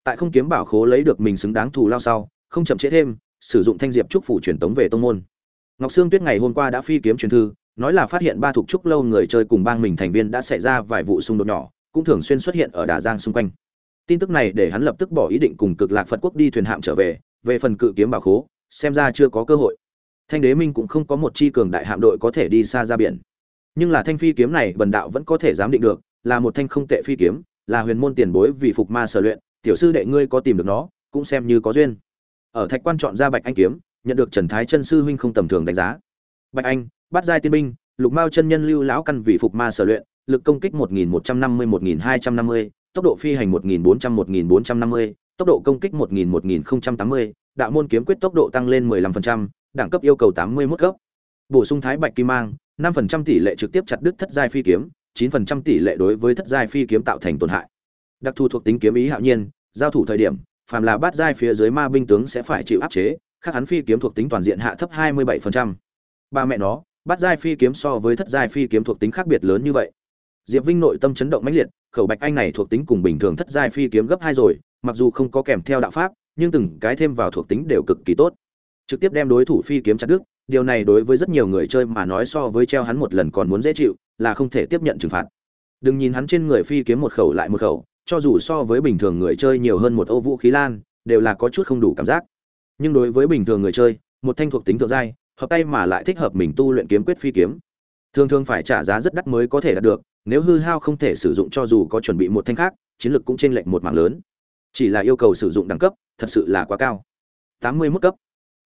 Tại không kiếm bảo khố lấy được mình xứng đáng thù lao sau, không chậm trễ thêm, sử dụng thanh diệp trúc phủ truyền tống về tông môn. Ngọc sương tuyết ngày hôm qua đã phi kiếm truyền thư nói là phát hiện ba thuộc trúc lâu người chơi cùng bang mình thành viên đã xảy ra vài vụ xung đột nhỏ, cũng thường xuyên xuất hiện ở đà giang xung quanh. Tin tức này để hắn lập tức bỏ ý định cùng cực lạc phật quốc đi thuyền hạm trở về về phần cự kiếm bảo khố, xem ra chưa có cơ hội. Thanh đế minh cũng không có một chi cường đại hạm đội có thể đi xa ra biển. Nhưng là thanh phi kiếm này bần đạo vẫn có thể giám định được, là một thanh không tệ phi kiếm, là huyền môn tiền bối vì phục ma sở luyện, tiểu sư đệ ngươi có tìm được nó, cũng xem như có duyên. Ở thạch quan chọn ra bạch anh kiếm, nhận được trần thái chân sư huynh không tầm thường đánh giá bạch anh bắt giai tiên binh lục mao chân nhân lưu lão căn vì phục ma sở luyện lực công kích 1150-1250, tốc độ phi hành 1400-1450, tốc độ công kích 1000-1080, đạo môn kiếm quyết tốc độ tăng lên 15%, đẳng cấp yêu cầu 81 cấp. Bổ sung thái bạch kim mang, 5% tỷ lệ trực tiếp chặt đứt thất giai phi kiếm, 9% tỷ lệ đối với thất giai phi kiếm tạo thành tổn hại. Đặc thù thuộc tính kiếm ý hạo nhiên, giao thủ thời điểm, phàm là bát giai phía dưới ma binh tướng sẽ phải chịu áp chế, khác hắn phi kiếm thuộc tính toàn diện hạ thấp 27%. Ba mẹ nó, bát giai phi kiếm so với thất giai phi kiếm thuộc tính khác biệt lớn như vậy. Diệp Vinh nội tâm chấn động mãnh liệt, khẩu bạch anh này thuộc tính cùng bình thường thất giai phi kiếm gấp hai rồi, mặc dù không có kèm theo đạo pháp, nhưng từng cái thêm vào thuộc tính đều cực kỳ tốt. Trực tiếp đem đối thủ phi kiếm chặt đứt, điều này đối với rất nhiều người chơi mà nói so với treo hắn một lần còn muốn dễ chịu, là không thể tiếp nhận trừng phạt. Đừng nhìn hắn trên người phi kiếm một khẩu lại một khẩu, cho dù so với bình thường người chơi nhiều hơn một ô vũ khí lan, đều là có chút không đủ cảm giác. Nhưng đối với bình thường người chơi, một thanh thuộc tính thượng giai, hợp tay mà lại thích hợp mình tu luyện kiếm quyết phi kiếm, thường thường phải trả giá rất đắt mới có thể đạt được, nếu hư hao không thể sử dụng cho dù có chuẩn bị một thanh khác, chiến lược cũng chênh lệch một mảng lớn. Chỉ là yêu cầu sử dụng đẳng cấp, thật sự là quá cao. 81 cấp.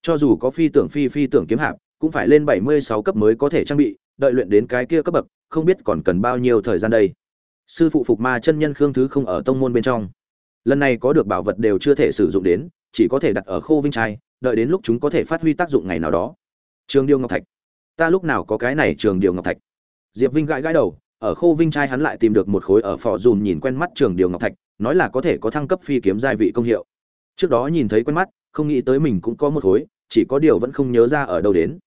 Cho dù có phi tưởng phi phi tưởng kiếm hạp, cũng phải lên 76 cấp mới có thể trang bị, đợi luyện đến cái kia cấp bậc không biết còn cần bao nhiêu thời gian đây sư phụ phục ma chân nhân khương thứ không ở tông môn bên trong lần này có được bảo vật đều chưa thể sử dụng đến chỉ có thể đặt ở khô vinh trai đợi đến lúc chúng có thể phát huy tác dụng ngày nào đó trường điêu ngọc thạch. Ta lúc nào có cái này trường điêu ngọc thạch? Diệp vinh gãi gãi đầu, ở khô vinh trai hắn lại tìm được một khối ở phò dùm nhìn quen mắt trường điêu ngọc thạch, nói là có thể có thăng cấp phi kiếm gia vị công hiệu. Trước đó nhìn thấy quen mắt, không nghĩ tới mình cũng có một khối, chỉ có điều vẫn không nhớ ra ở đâu đến.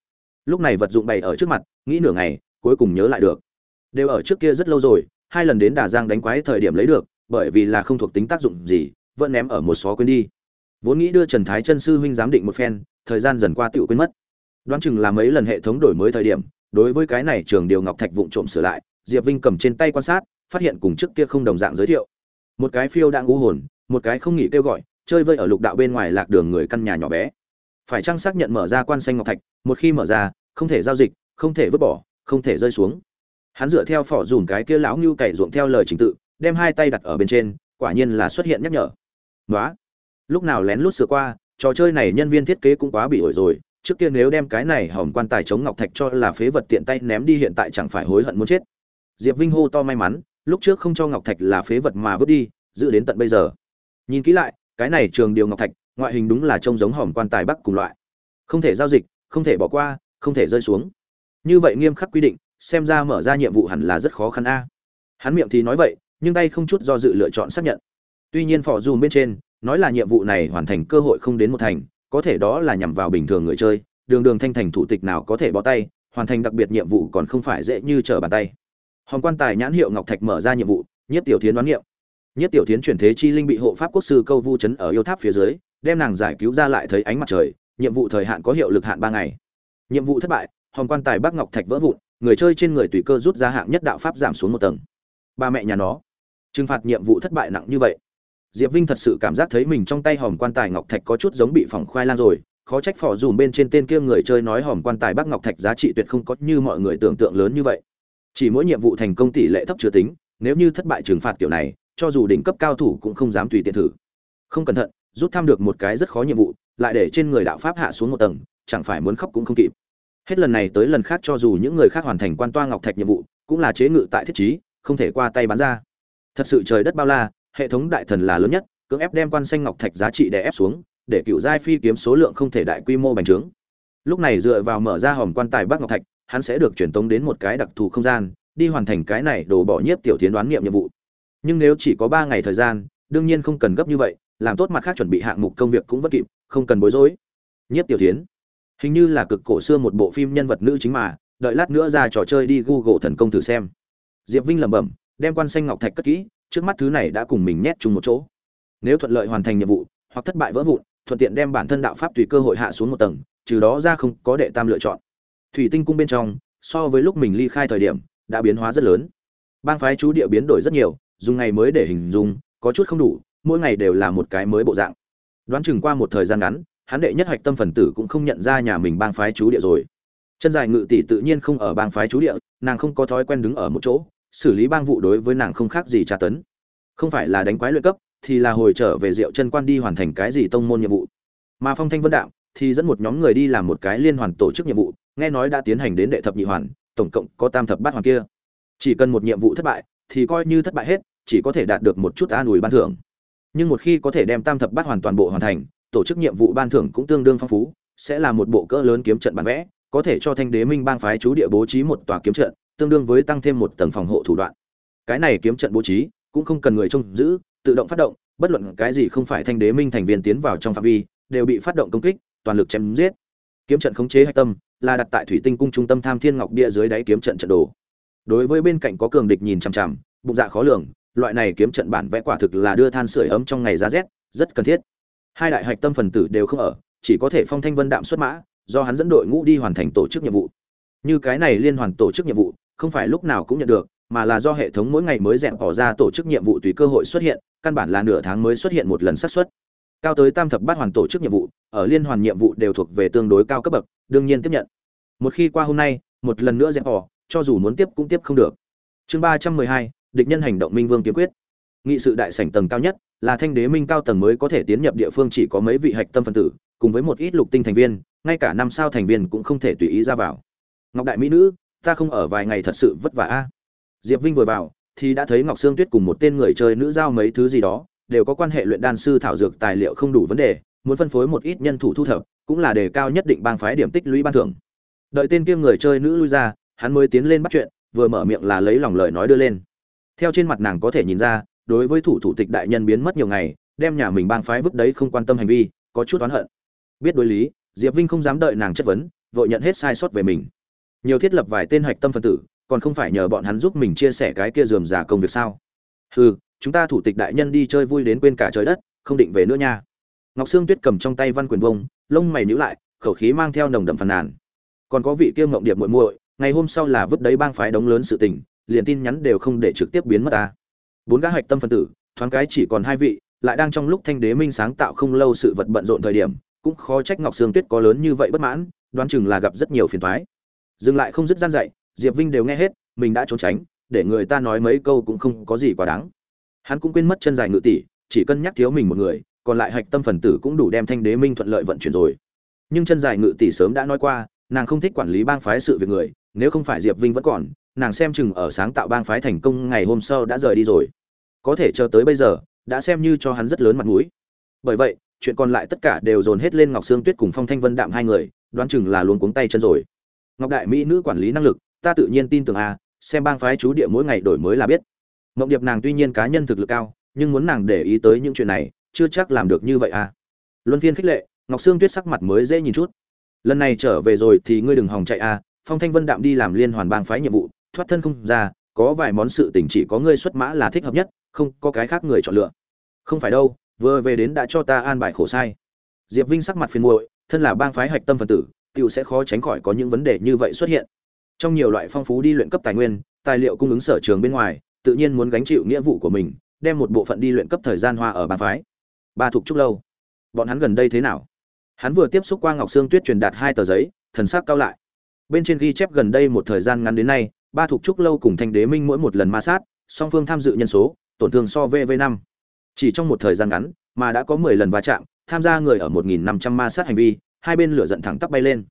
Lúc này vật dụng bày ở trước mặt, nghĩ nửa ngày, cuối cùng nhớ lại được. Đều ở trước kia rất lâu rồi, hai lần đến đà giang đánh quái thời điểm lấy được, bởi vì là không thuộc tính tác dụng gì, vẫn ném ở một xó quên đi. Vốn nghĩ đưa trần thái chân sư huynh giám định một phen, thời gian dần qua tựu quên mất đoán chừng là mấy lần hệ thống đổi mới thời điểm, đối với cái này trường điều ngọc thạch vụng trộm sửa lại, diệp vinh cầm trên tay quan sát, phát hiện cùng trước kia không đồng dạng giới thiệu. Một cái phiêu đang ngũ hồn, một cái không nghỉ kêu gọi, chơi vơi ở lục đạo bên ngoài lạc đường người căn nhà nhỏ bé. Phải chăng xác nhận mở ra quan xanh ngọc thạch, một khi mở ra, không thể giao dịch, không thể vứt bỏ, không thể rơi xuống. Hắn dựa theo phỏ dùn cái kia lão ngưu cày ruộng theo lời trình tự, đem hai tay đặt ở bên trên, quả nhiên là xuất hiện nhắc nhở. Nói lúc nào lén lút sửa qua, trò chơi này nhân viên thiết kế cũng quá bị ổi rồi trước kia nếu đem cái này hỏng quan tài chống ngọc thạch cho là phế vật tiện tay ném đi hiện tại chẳng phải hối hận muốn chết. Diệp vinh hô to may mắn, lúc trước không cho ngọc thạch là phế vật mà vứt đi, giữ đến tận bây giờ. Nhìn kỹ lại, cái này trường điều ngọc thạch, ngoại hình đúng là trông giống hòm quan tài bắc cùng loại. Không thể giao dịch, không thể bỏ qua, không thể rơi xuống. Như vậy nghiêm khắc quy định, xem ra mở ra nhiệm vụ hẳn là rất khó khăn a. Hắn miệng thì nói vậy, nhưng tay không chút do dự lựa chọn xác nhận. Tuy nhiên phò dùm bên trên, nói là nhiệm vụ này hoàn thành cơ hội không đến một thành có thể đó là nhằm vào bình thường người chơi, đường đường thanh thành thủ tịch nào có thể bỏ tay, hoàn thành đặc biệt nhiệm vụ còn không phải dễ như trở bàn tay. Hòn quan tài nhãn hiệu ngọc thạch mở ra nhiệm vụ nhất tiểu thiến đoán nghiệm. Nhất tiểu thiến chuyển thế chi linh bị hộ pháp quốc sư câu vu chấn ở yêu tháp phía dưới, đem nàng giải cứu ra lại thấy ánh mặt trời, nhiệm vụ thời hạn có hiệu lực hạn ba ngày. Nhiệm vụ thất bại hòn quan tài bắc ngọc thạch vỡ vụn, người chơi trên người tùy cơ rút ra hạng nhất đạo pháp giảm xuống một tầng. Ba mẹ nhà nó. Trừng phạt nhiệm vụ thất bại nặng như vậy diệp vinh thật sự cảm giác thấy mình trong tay hòm quan tài ngọc thạch có chút giống bị phỏng khoai lang rồi. Khó trách phỏ dùm bên trên tên kia người chơi nói hòm quan tài bắc ngọc thạch giá trị tuyệt không có như mọi người tưởng tượng lớn như vậy. Chỉ mỗi nhiệm vụ thành công tỷ lệ thấp chưa tính, nếu như thất bại trừng phạt kiểu này, cho dù đỉnh cấp cao thủ cũng không dám tùy tiện thử. Không cẩn thận, rút thăm được một cái rất khó nhiệm vụ, lại để trên người đạo pháp hạ xuống một tầng, chẳng phải muốn khóc cũng không kịp. Hết lần này tới lần khác cho dù những người khác hoàn thành quan toa ngọc thạch nhiệm vụ, cũng là chế ngự tại thiết trí, không thể qua tay bán ra. Thật sự trời đất bao la hệ thống đại thần là lớn nhất, cưỡng ép đem quan xanh ngọc thạch giá trị đè ép xuống, để cựu giai phi kiếm số lượng không thể đại quy mô bành trướng. Lúc này dựa vào mở ra hòm quan tài bắc ngọc thạch, hắn sẽ được truyền tống đến một cái đặc thù không gian, đi hoàn thành cái này đổ bỏ nhiếp tiểu tiến đoán nghiệm nhiệm vụ. Nhưng nếu chỉ có ba ngày thời gian, đương nhiên không cần gấp như vậy, làm tốt mặt khác chuẩn bị hạng mục công việc cũng vẫn kịp, không cần bối rối. Nhiếp tiểu tiến hình như là cực cổ xưa một bộ phim nhân vật nữ chính mà, đợi lát nữa ra trò chơi đi google thần công thử xem. Diệp vinh lẩm bẩm, đem quan xanh ngọc thạch cất kỹ trước mắt thứ này đã cùng mình nhét chung một chỗ. Nếu thuận lợi hoàn thành nhiệm vụ, hoặc thất bại vỡ vụn, thuận tiện đem bản thân đạo pháp tùy cơ hội hạ xuống một tầng, trừ đó ra không có đệ tam lựa chọn. Thủy tinh cung bên trong, so với lúc mình ly khai thời điểm, đã biến hóa rất lớn. Bang phái chú địa biến đổi rất nhiều, dùng ngày mới để hình dung, có chút không đủ, mỗi ngày đều là một cái mới bộ dạng. Đoán chừng qua một thời gian ngắn, hắn đệ nhất hoạch tâm phần tử cũng không nhận ra nhà mình bang phái chú địa rồi. Chân dài ngự tỷ tự nhiên không ở bang phái chú địa, nàng không có thói quen đứng ở một chỗ xử lý bang vụ đối với nàng không khác gì tra tấn. Không phải là đánh quái luyện cấp, thì là hồi trở về rượu chân quan đi hoàn thành cái gì tông môn nhiệm vụ. Mà phong thanh vân đạo thì dẫn một nhóm người đi làm một cái liên hoàn tổ chức nhiệm vụ, nghe nói đã tiến hành đến đệ thập nhị hoàn, tổng cộng có tam thập bát hoàn kia. Chỉ cần một nhiệm vụ thất bại, thì coi như thất bại hết, chỉ có thể đạt được một chút an ủi ban thưởng. Nhưng một khi có thể đem tam thập bát hoàn toàn bộ hoàn thành, tổ chức nhiệm vụ ban thưởng cũng tương đương phong phú, sẽ là một bộ cỡ lớn kiếm trận bản vẽ, có thể cho thanh đế minh bang phái chú địa bố trí một tòa kiếm trận tương đương với tăng thêm một tầng phòng hộ thủ đoạn. Cái này kiếm trận bố trí cũng không cần người trông giữ, tự động phát động, bất luận cái gì không phải thanh đế minh thành viên tiến vào trong phạm vi, đều bị phát động công kích, toàn lực chém giết. Kiếm trận khống chế hạch tâm là đặt tại thủy tinh cung trung tâm tham thiên ngọc bia dưới đáy kiếm trận trận đồ. Đối với bên cạnh có cường địch nhìn chằm chằm, bụng dạ khó lường, loại này kiếm trận bản vẽ quả thực là đưa than sưởi ấm trong ngày giá rét, rất cần thiết. Hai đại hạch tâm phần tử đều không ở, chỉ có thể phong thanh vân đạm xuất mã, do hắn dẫn đội ngũ đi hoàn thành tổ chức nhiệm vụ. Như cái này liên hoàn tổ chức nhiệm vụ không phải lúc nào cũng nhận được, mà là do hệ thống mỗi ngày mới rèn bỏ ra tổ chức nhiệm vụ tùy cơ hội xuất hiện, căn bản là nửa tháng mới xuất hiện một lần xác suất. Cao tới tam thập bát hoàn tổ chức nhiệm vụ, ở liên hoàn nhiệm vụ đều thuộc về tương đối cao cấp bậc, đương nhiên tiếp nhận. Một khi qua hôm nay, một lần nữa rèn bỏ, cho dù muốn tiếp cũng tiếp không được. Chương ba trăm mười hai, địch nhân hành động minh vương kiếm quyết. Nghị sự đại sảnh tầng cao nhất, là thanh đế minh cao tầng mới có thể tiến nhập địa phương chỉ có mấy vị hạch tâm phân tử, cùng với một ít lục tinh thành viên, ngay cả năm sao thành viên cũng không thể tùy ý ra vào. Ngọc đại mỹ nữ ta không ở vài ngày thật sự vất vả a. Diệp vinh vừa vào, thì đã thấy ngọc sương tuyết cùng một tên người chơi nữ giao mấy thứ gì đó, đều có quan hệ luyện đan sư thảo dược tài liệu không đủ vấn đề, muốn phân phối một ít nhân thủ thu thập, cũng là đề cao nhất định bang phái điểm tích lũy ban thưởng. Đợi tên kia người chơi nữ lui ra, hắn mới tiến lên bắt chuyện, vừa mở miệng là lấy lòng lời nói đưa lên. Theo trên mặt nàng có thể nhìn ra, đối với thủ thủ tịch đại nhân biến mất nhiều ngày, đem nhà mình bang phái vứt đấy không quan tâm hành vi, có chút oán hận. Biết đối lý, diệp vinh không dám đợi nàng chất vấn, vội nhận hết sai sót về mình nhiều thiết lập vài tên hạch tâm phân tử, còn không phải nhờ bọn hắn giúp mình chia sẻ cái kia dườm giả công việc sao? Ừ chúng ta thủ tịch đại nhân đi chơi vui đến quên cả trời đất, không định về nữa nha. Ngọc sương tuyết cầm trong tay văn quyền bông, lông mày nhíu lại, khẩu khí mang theo nồng đậm phàn nàn. Còn có vị kia ngộng điệp muội muội, ngày hôm sau là vứt đấy bang phái đống lớn sự tình, liền tin nhắn đều không để trực tiếp biến mất ta. Bốn gã hạch tâm phân tử, thoáng cái chỉ còn hai vị, lại đang trong lúc thanh đế minh sáng tạo không lâu sự vật bận rộn thời điểm, cũng khó trách ngọc sương tuyết có lớn như vậy bất mãn, đoán chừng là gặp rất nhiều phiền toái dừng lại không dứt gian dạy, diệp vinh đều nghe hết, mình đã trốn tránh, để người ta nói mấy câu cũng không có gì quá đáng. Hắn cũng quên mất chân dài ngự tỷ, chỉ cân nhắc thiếu mình một người, còn lại hạch tâm phần tử cũng đủ đem thanh đế minh thuận lợi vận chuyển rồi. Nhưng chân dài ngự tỷ sớm đã nói qua, nàng không thích quản lý bang phái sự việc người, nếu không phải diệp vinh vẫn còn, nàng xem chừng ở sáng tạo bang phái thành công ngày hôm sau đã rời đi rồi. Có thể chờ tới bây giờ, đã xem như cho hắn rất lớn mặt mũi. Bởi vậy, chuyện còn lại tất cả đều dồn hết lên ngọc sương tuyết cùng phong thanh vân đạm hai người, đoán chừng là luôn cuống tay chân rồi ngọc đại mỹ nữ quản lý năng lực, ta tự nhiên tin tưởng a, xem bang phái chú địa mỗi ngày đổi mới là biết mộng điệp nàng tuy nhiên cá nhân thực lực cao, nhưng muốn nàng để ý tới những chuyện này, chưa chắc làm được như vậy à. luân phiên khích lệ, ngọc sương tuyết sắc mặt mới dễ nhìn chút lần này trở về rồi thì ngươi đừng hòng chạy à. phong thanh vân đạm đi làm liên hoàn bang phái nhiệm vụ, thoát thân không ra, có vài món sự tình chỉ có ngươi xuất mã là thích hợp nhất, không có cái khác người chọn lựa không phải đâu, vừa về đến đã cho ta an bài khổ sai diệp vinh sắc mặt phiền muội thân là bang phái hạch tâm phần tử tiểu sẽ khó tránh khỏi có những vấn đề như vậy xuất hiện. Trong nhiều loại phong phú đi luyện cấp tài nguyên, tài liệu cung ứng sở trường bên ngoài, tự nhiên muốn gánh chịu nghĩa vụ của mình, đem một bộ phận đi luyện cấp thời gian hoa ở bàn phái. Ba thuộc trúc lâu. Bọn hắn gần đây thế nào? Hắn vừa tiếp xúc qua ngọc sương tuyết truyền đạt hai tờ giấy, thần sắc cao lại. Bên trên ghi chép gần đây một thời gian ngắn đến nay, ba thuộc trúc lâu cùng thanh đế minh mỗi một lần ma sát, song phương tham dự nhân số, tổn thương so vv năm. Chỉ trong một thời gian ngắn, mà đã có mười lần va chạm, tham gia người ở một nghìn năm trăm ma sát hành vi hai bên lửa giận thẳng tắp bay lên.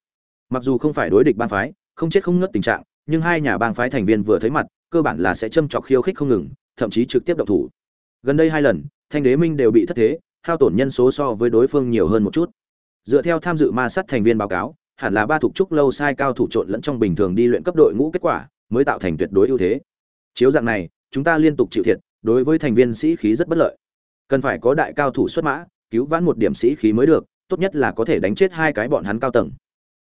Mặc dù không phải đối địch bang phái, không chết không ngất tình trạng, nhưng hai nhà bang phái thành viên vừa thấy mặt, cơ bản là sẽ châm chọc khiêu khích không ngừng, thậm chí trực tiếp động thủ. Gần đây hai lần, thanh đế minh đều bị thất thế, hao tổn nhân số so với đối phương nhiều hơn một chút. Dựa theo tham dự ma sát thành viên báo cáo, hẳn là ba thuộc trúc lâu sai cao thủ trộn lẫn trong bình thường đi luyện cấp đội ngũ kết quả, mới tạo thành tuyệt đối ưu thế. Chiếu dạng này, chúng ta liên tục chịu thiệt, đối với thành viên sĩ khí rất bất lợi. Cần phải có đại cao thủ xuất mã, cứu vãn một điểm sĩ khí mới được tốt nhất là có thể đánh chết hai cái bọn hắn cao tầng.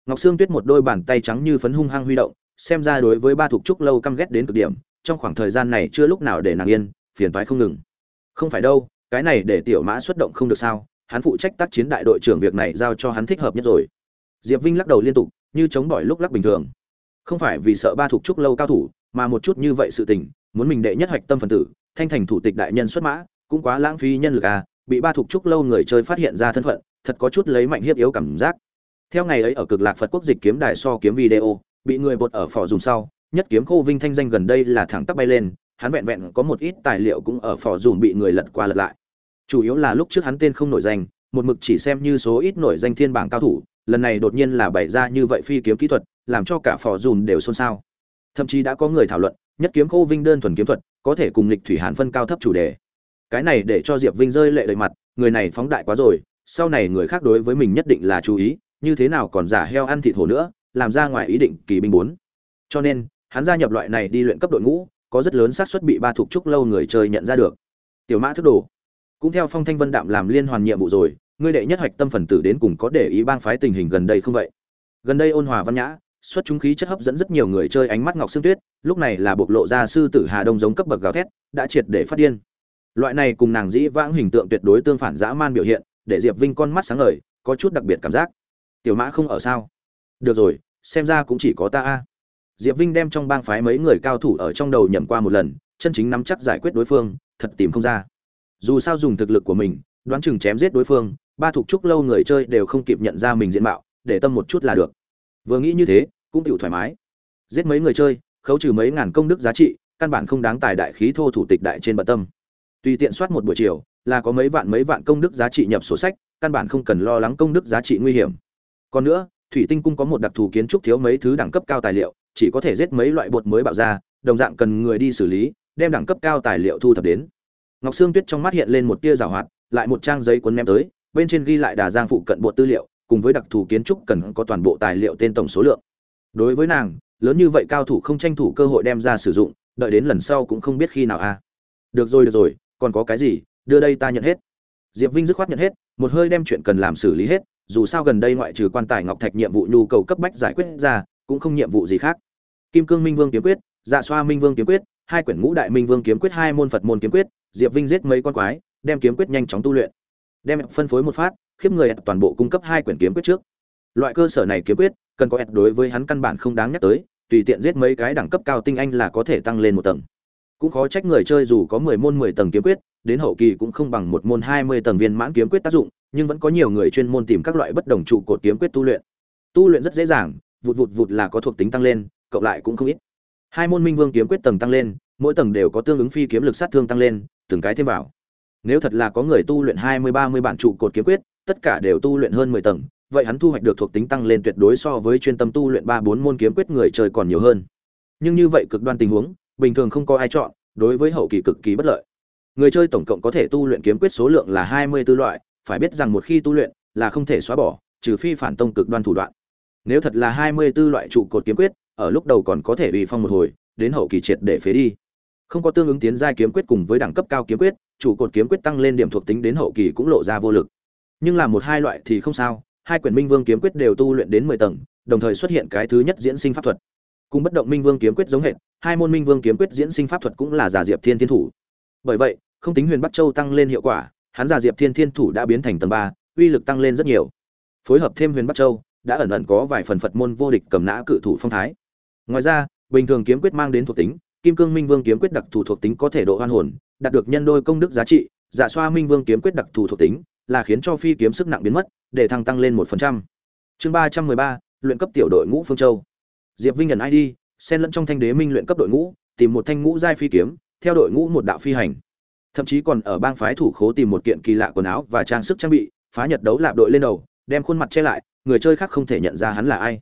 Ngọc sương tuyết một đôi bàn tay trắng như phấn hung hăng huy động, xem ra đối với ba thuộc trúc lâu căm ghét đến cực điểm, trong khoảng thời gian này chưa lúc nào để nàng yên, phiền toái không ngừng. Không phải đâu, cái này để tiểu mã xuất động không được sao, hắn phụ trách tác chiến đại đội trưởng việc này giao cho hắn thích hợp nhất rồi. Diệp vinh lắc đầu liên tục, như chống bỏi lúc lắc bình thường. Không phải vì sợ ba thuộc trúc lâu cao thủ, mà một chút như vậy sự tình, muốn mình đệ nhất hoạch tâm phần tử, thanh thành thủ tịch đại nhân xuất mã, cũng quá lãng phí nhân lực à bị ba thuộc trúc lâu người chơi phát hiện ra thân phận, thật có chút lấy mạnh hiếp yếu cảm giác. Theo ngày ấy ở cực lạc phật quốc dịch kiếm đài so kiếm video, bị người bột ở phò dùng sau, nhất kiếm khô vinh thanh danh gần đây là thẳng tắp bay lên, hắn vẹn vẹn có một ít tài liệu cũng ở phò dùng bị người lật qua lật lại. Chủ yếu là lúc trước hắn tên không nổi danh, một mực chỉ xem như số ít nổi danh thiên bảng cao thủ, lần này đột nhiên là bày ra như vậy phi kiếm kỹ thuật, làm cho cả phò dùn đều xôn xao. Thậm chí đã có người thảo luận, nhất kiếm khô vinh đơn thuần kiếm thuật, có thể cùng lịch thủy hàn phân cao thấp chủ đề cái này để cho diệp vinh rơi lệ đầy mặt, người này phóng đại quá rồi, sau này người khác đối với mình nhất định là chú ý, như thế nào còn giả heo ăn thịt hổ nữa, làm ra ngoài ý định kỳ binh bốn. Cho nên, hắn gia nhập loại này đi luyện cấp đội ngũ, có rất lớn xác suất bị ba thuộc trúc lâu người chơi nhận ra được. Tiểu mã thức đồ, cũng theo phong thanh vân đạm làm liên hoàn nhiệm vụ rồi, ngươi đệ nhất hoạch tâm phần tử đến cùng có để ý bang phái tình hình gần đây không vậy? Gần đây ôn hòa văn nhã, xuất chúng khí chất hấp dẫn rất nhiều người chơi ánh mắt ngọc xương tuyết, lúc này là bộc lộ ra sư tử hà đông giống cấp bậc gào thét, đã triệt để phát điên loại này cùng nàng dĩ vãng hình tượng tuyệt đối tương phản dã man biểu hiện, để diệp vinh con mắt sáng ngời, có chút đặc biệt cảm giác. Tiểu mã không ở sao? Được rồi, xem ra cũng chỉ có ta a. Diệp vinh đem trong bang phái mấy người cao thủ ở trong đầu nhậm qua một lần, chân chính nắm chắc giải quyết đối phương, thật tìm không ra. Dù sao dùng thực lực của mình, đoán chừng chém giết đối phương, ba thuộc trúc lâu người chơi đều không kịp nhận ra mình diện mạo, để tâm một chút là được. Vừa nghĩ như thế, cũng tiểu thoải mái. Giết mấy người chơi, khấu trừ mấy ngàn công đức giá trị, căn bản không đáng tài đại khí thô thủ tịch đại trên bận tâm tùy tiện soát một buổi chiều, là có mấy vạn mấy vạn công đức giá trị nhập sổ sách, căn bản không cần lo lắng công đức giá trị nguy hiểm. Còn nữa, thủy tinh cung có một đặc thù kiến trúc thiếu mấy thứ đẳng cấp cao tài liệu, chỉ có thể giết mấy loại bột mới bạo ra, đồng dạng cần người đi xử lý, đem đẳng cấp cao tài liệu thu thập đến. Ngọc sương tuyết trong mắt hiện lên một tia rào hoạt, lại một trang giấy cuốn ném tới, bên trên ghi lại đà giang phụ cận bộ tư liệu, cùng với đặc thù kiến trúc cần có toàn bộ tài liệu tên tổng số lượng. Đối với nàng, lớn như vậy cao thủ không tranh thủ cơ hội đem ra sử dụng, đợi đến lần sau cũng không biết khi nào a. Được rồi được rồi còn có cái gì, đưa đây ta nhận hết. Diệp vinh dứt khoát nhận hết, một hơi đem chuyện cần làm xử lý hết, dù sao gần đây ngoại trừ quan tài ngọc thạch nhiệm vụ nhu cầu cấp bách giải quyết ra, cũng không nhiệm vụ gì khác. Kim cương minh vương kiếm quyết dạ xoa minh vương kiếm quyết, hai quyển ngũ đại minh vương kiếm quyết, hai môn phật môn kiếm quyết, diệp vinh giết mấy con quái, đem kiếm quyết nhanh chóng tu luyện. Đem phân phối một phát, khiếp người toàn bộ cung cấp hai quyển kiếm quyết trước. Loại cơ sở này kiếm quyết, cần có đối với hắn căn bản không đáng nhắc tới, tùy tiện giết mấy cái đẳng cấp cao tinh anh là có thể tăng lên một tầng cũng khó trách người chơi dù có mười môn mười tầng kiếm quyết, đến hậu kỳ cũng không bằng một môn hai mươi tầng viên mãn kiếm quyết tác dụng, nhưng vẫn có nhiều người chuyên môn tìm các loại bất đồng trụ cột kiếm quyết tu luyện. Tu luyện rất dễ dàng, vụt vụt vụt là có thuộc tính tăng lên, cộng lại cũng không ít. Hai môn minh vương kiếm quyết tầng tăng lên, mỗi tầng đều có tương ứng phi kiếm lực sát thương tăng lên, từng cái thêm vào. Nếu thật là có người tu luyện hai mươi, ba mươi bản trụ cột kiếm quyết, tất cả đều tu luyện hơn mười tầng, vậy hắn thu hoạch được thuộc tính tăng lên tuyệt đối so với chuyên tâm tu luyện ba bốn môn kiếm quyết người chơi còn nhiều hơn. Nhưng như vậy cực đoan tình huống bình thường không có ai chọn, đối với hậu kỳ cực kỳ bất lợi. Người chơi tổng cộng có thể tu luyện kiếm quyết số lượng là hai mươi 24 loại, phải biết rằng một khi tu luyện là không thể xóa bỏ, trừ phi phản tông cực đoan thủ đoạn. Nếu thật là hai mươi 24 loại trụ cột kiếm quyết, ở lúc đầu còn có thể bị phong một hồi, đến hậu kỳ triệt để phế đi. Không có tương ứng tiến giai kiếm quyết cùng với đẳng cấp cao kiếm quyết, trụ cột kiếm quyết tăng lên điểm thuộc tính đến hậu kỳ cũng lộ ra vô lực. Nhưng là một hai loại thì không sao, hai quyển minh vương kiếm quyết đều tu luyện đến mười tầng, đồng thời xuất hiện cái thứ nhất diễn sinh pháp thuật cùng bất động minh vương kiếm quyết giống hệt, hai môn minh vương kiếm quyết diễn sinh pháp thuật cũng là giả diệp thiên thiên thủ. Bởi vậy, không tính huyền bắc châu tăng lên hiệu quả, hắn giả diệp thiên thiên thủ đã biến thành tầng ba, uy lực tăng lên rất nhiều. Phối hợp thêm huyền bắc châu, đã ẩn ẩn có vài phần phật môn vô địch cầm nã cự thủ phong thái. Ngoài ra, bình thường kiếm quyết mang đến thuộc tính, kim cương minh vương kiếm quyết đặc thù thuộc tính có thể độ hoan hồn, đạt được nhân đôi công đức giá trị, giả xoa minh vương kiếm quyết đặc thù thuộc tính, là khiến cho phi kiếm sức nặng biến mất, để thăng tăng lên một phần trăm. Chương ba trăm mười ba, luyện cấp tiểu đội ngũ phương châu diệp vinh nhận id xen lẫn trong thanh đế minh luyện cấp đội ngũ, tìm một thanh ngũ giai phi kiếm, theo đội ngũ một đạo phi hành. Thậm chí còn ở bang phái thủ khố tìm một kiện kỳ lạ quần áo và trang sức trang bị, phá nhật đấu lạp đội lên đầu, đem khuôn mặt che lại, người chơi khác không thể nhận ra hắn là ai.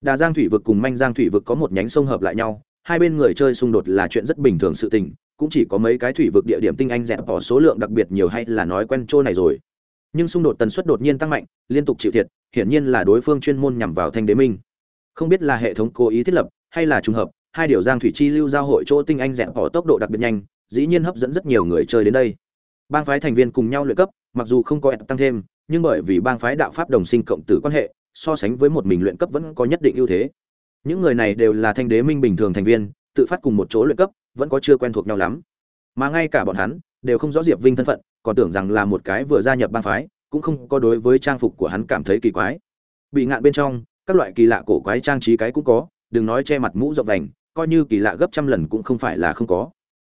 Đà giang thủy vực cùng manh giang thủy vực có một nhánh sông hợp lại nhau, hai bên người chơi xung đột là chuyện rất bình thường sự tình, cũng chỉ có mấy cái thủy vực địa điểm tinh anh dẹp bỏ số lượng đặc biệt nhiều hay là nói quen chỗ này rồi. Nhưng xung đột tần suất đột nhiên tăng mạnh, liên tục chịu thiệt, hiển nhiên là đối phương chuyên môn nhằm vào thanh đế minh không biết là hệ thống cố ý thiết lập hay là trùng hợp, hai điều giang thủy chi lưu giao hội chỗ tinh anh dẹp bỏ tốc độ đặc biệt nhanh, dĩ nhiên hấp dẫn rất nhiều người chơi đến đây. Bang phái thành viên cùng nhau luyện cấp, mặc dù không có ép tăng thêm, nhưng bởi vì bang phái đạo pháp đồng sinh cộng tử quan hệ, so sánh với một mình luyện cấp vẫn có nhất định ưu thế. Những người này đều là thanh đế minh bình thường thành viên, tự phát cùng một chỗ luyện cấp, vẫn có chưa quen thuộc nhau lắm. Mà ngay cả bọn hắn, đều không rõ diệp vinh thân phận, còn tưởng rằng là một cái vừa gia nhập bang phái, cũng không có đối với trang phục của hắn cảm thấy kỳ quái. Bị ngạn bên trong các loại kỳ lạ cổ quái trang trí cái cũng có, đừng nói che mặt mũ rộng đành, coi như kỳ lạ gấp trăm lần cũng không phải là không có.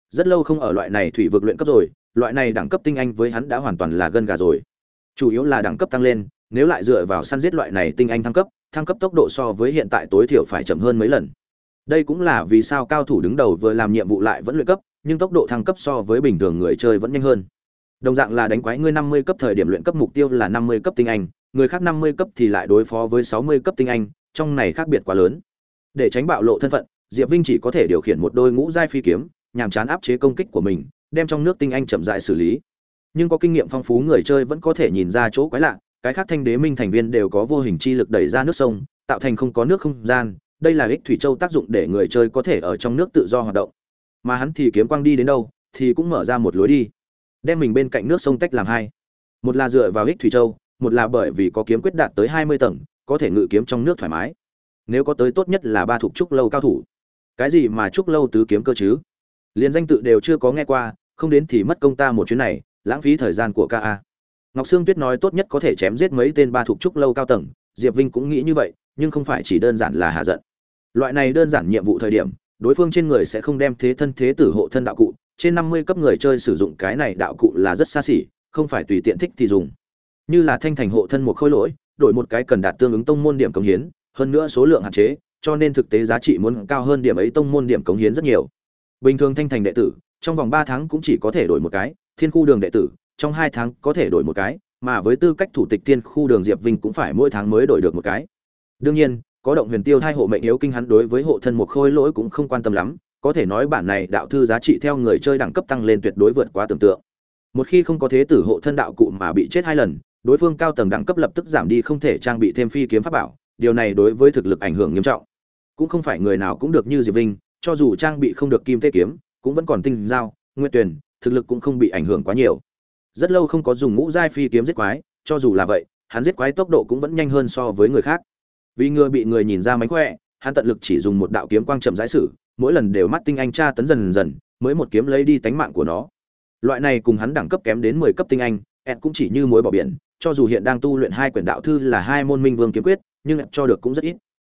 Rất lâu không ở loại này thủy vực luyện cấp rồi, loại này đẳng cấp tinh anh với hắn đã hoàn toàn là gân gà rồi. Chủ yếu là đẳng cấp tăng lên, nếu lại dựa vào săn giết loại này tinh anh thăng cấp thăng cấp tốc độ so với hiện tại tối thiểu phải chậm hơn mấy lần. Đây cũng là vì sao cao thủ đứng đầu vừa làm nhiệm vụ lại vẫn luyện cấp, nhưng tốc độ thăng cấp so với bình thường người chơi vẫn nhanh hơn. Đồng dạng là đánh quái ngươi năm mươi cấp thời điểm luyện cấp mục tiêu là năm mươi cấp tinh anh người khác năm mươi cấp thì lại đối phó với sáu mươi cấp tinh anh, trong này khác biệt quá lớn. Để tránh bạo lộ thân phận, diệp vinh chỉ có thể điều khiển một đôi ngũ giai phi kiếm, nhằm chán áp chế công kích của mình, đem trong nước tinh anh chậm rãi xử lý. Nhưng có kinh nghiệm phong phú người chơi vẫn có thể nhìn ra chỗ quái lạ, cái khác thanh đế minh thành viên đều có vô hình chi lực đẩy ra nước sông, tạo thành không có nước không gian, đây là ích thủy châu tác dụng để người chơi có thể ở trong nước tự do hoạt động. Mà hắn thì kiếm quang đi đến đâu, thì cũng mở ra một lối đi, đem mình bên cạnh nước sông tách làm hai. Một là dựa vào ích thủy châu một là bởi vì có kiếm quyết đạt tới hai mươi tầng, có thể ngự kiếm trong nước thoải mái. Nếu có tới tốt nhất là ba thuộc trúc lâu cao thủ. Cái gì mà trúc lâu tứ kiếm cơ chứ? Liền danh tự đều chưa có nghe qua, không đến thì mất công ta một chuyến này, lãng phí thời gian của ca a. ngọc sương tuyết nói tốt nhất có thể chém giết mấy tên ba thuộc trúc lâu cao tầng, diệp vinh cũng nghĩ như vậy, nhưng không phải chỉ đơn giản là hạ giận. Loại này đơn giản nhiệm vụ thời điểm, đối phương trên người sẽ không đem thế thân thế tử hộ thân đạo cụ, trên năm mươi cấp người chơi sử dụng cái này đạo cụ là rất xa xỉ, không phải tùy tiện thích thì dùng như là thanh thành hộ thân một khối lỗi, đổi một cái cần đạt tương ứng tông môn điểm cống hiến, hơn nữa số lượng hạn chế, cho nên thực tế giá trị muốn cao hơn điểm ấy tông môn điểm cống hiến rất nhiều. Bình thường thanh thành đệ tử, trong vòng ba tháng cũng chỉ có thể đổi một cái, thiên khu đường đệ tử, trong hai tháng có thể đổi một cái, mà với tư cách thủ tịch thiên khu đường diệp vinh cũng phải mỗi tháng mới đổi được một cái. Đương nhiên, có động huyền tiêu thai hộ mệnh yếu kinh hắn đối với hộ thân một khôi lỗi cũng không quan tâm lắm, có thể nói bản này đạo thư giá trị theo người chơi đẳng cấp tăng lên tuyệt đối vượt quá tưởng tượng. Một khi không có thế tử hộ thân đạo cụ mà bị chết hai lần đối phương cao tầng đẳng cấp lập tức giảm đi không thể trang bị thêm phi kiếm pháp bảo, điều này đối với thực lực ảnh hưởng nghiêm trọng. Cũng không phải người nào cũng được như diệp vinh, cho dù trang bị không được kim tê kiếm, cũng vẫn còn tinh dao nguyện tuyển, thực lực cũng không bị ảnh hưởng quá nhiều. Rất lâu không có dùng ngũ giai phi kiếm giết quái, cho dù là vậy, hắn giết quái tốc độ cũng vẫn nhanh hơn so với người khác. Vì ngừa bị người nhìn ra mánh khỏe, hắn tận lực chỉ dùng một đạo kiếm quang chậm giải sử mỗi lần đều mắt tinh anh tra tấn dần dần, mới một kiếm lấy đi tánh mạng của nó. Loại này cùng hắn đẳng cấp kém đến mười cấp tinh anh ed cũng chỉ như mối bỏ biển cho dù hiện đang tu luyện hai quyển đạo thư là hai môn minh vương kiếm quyết, nhưng cho được cũng rất ít.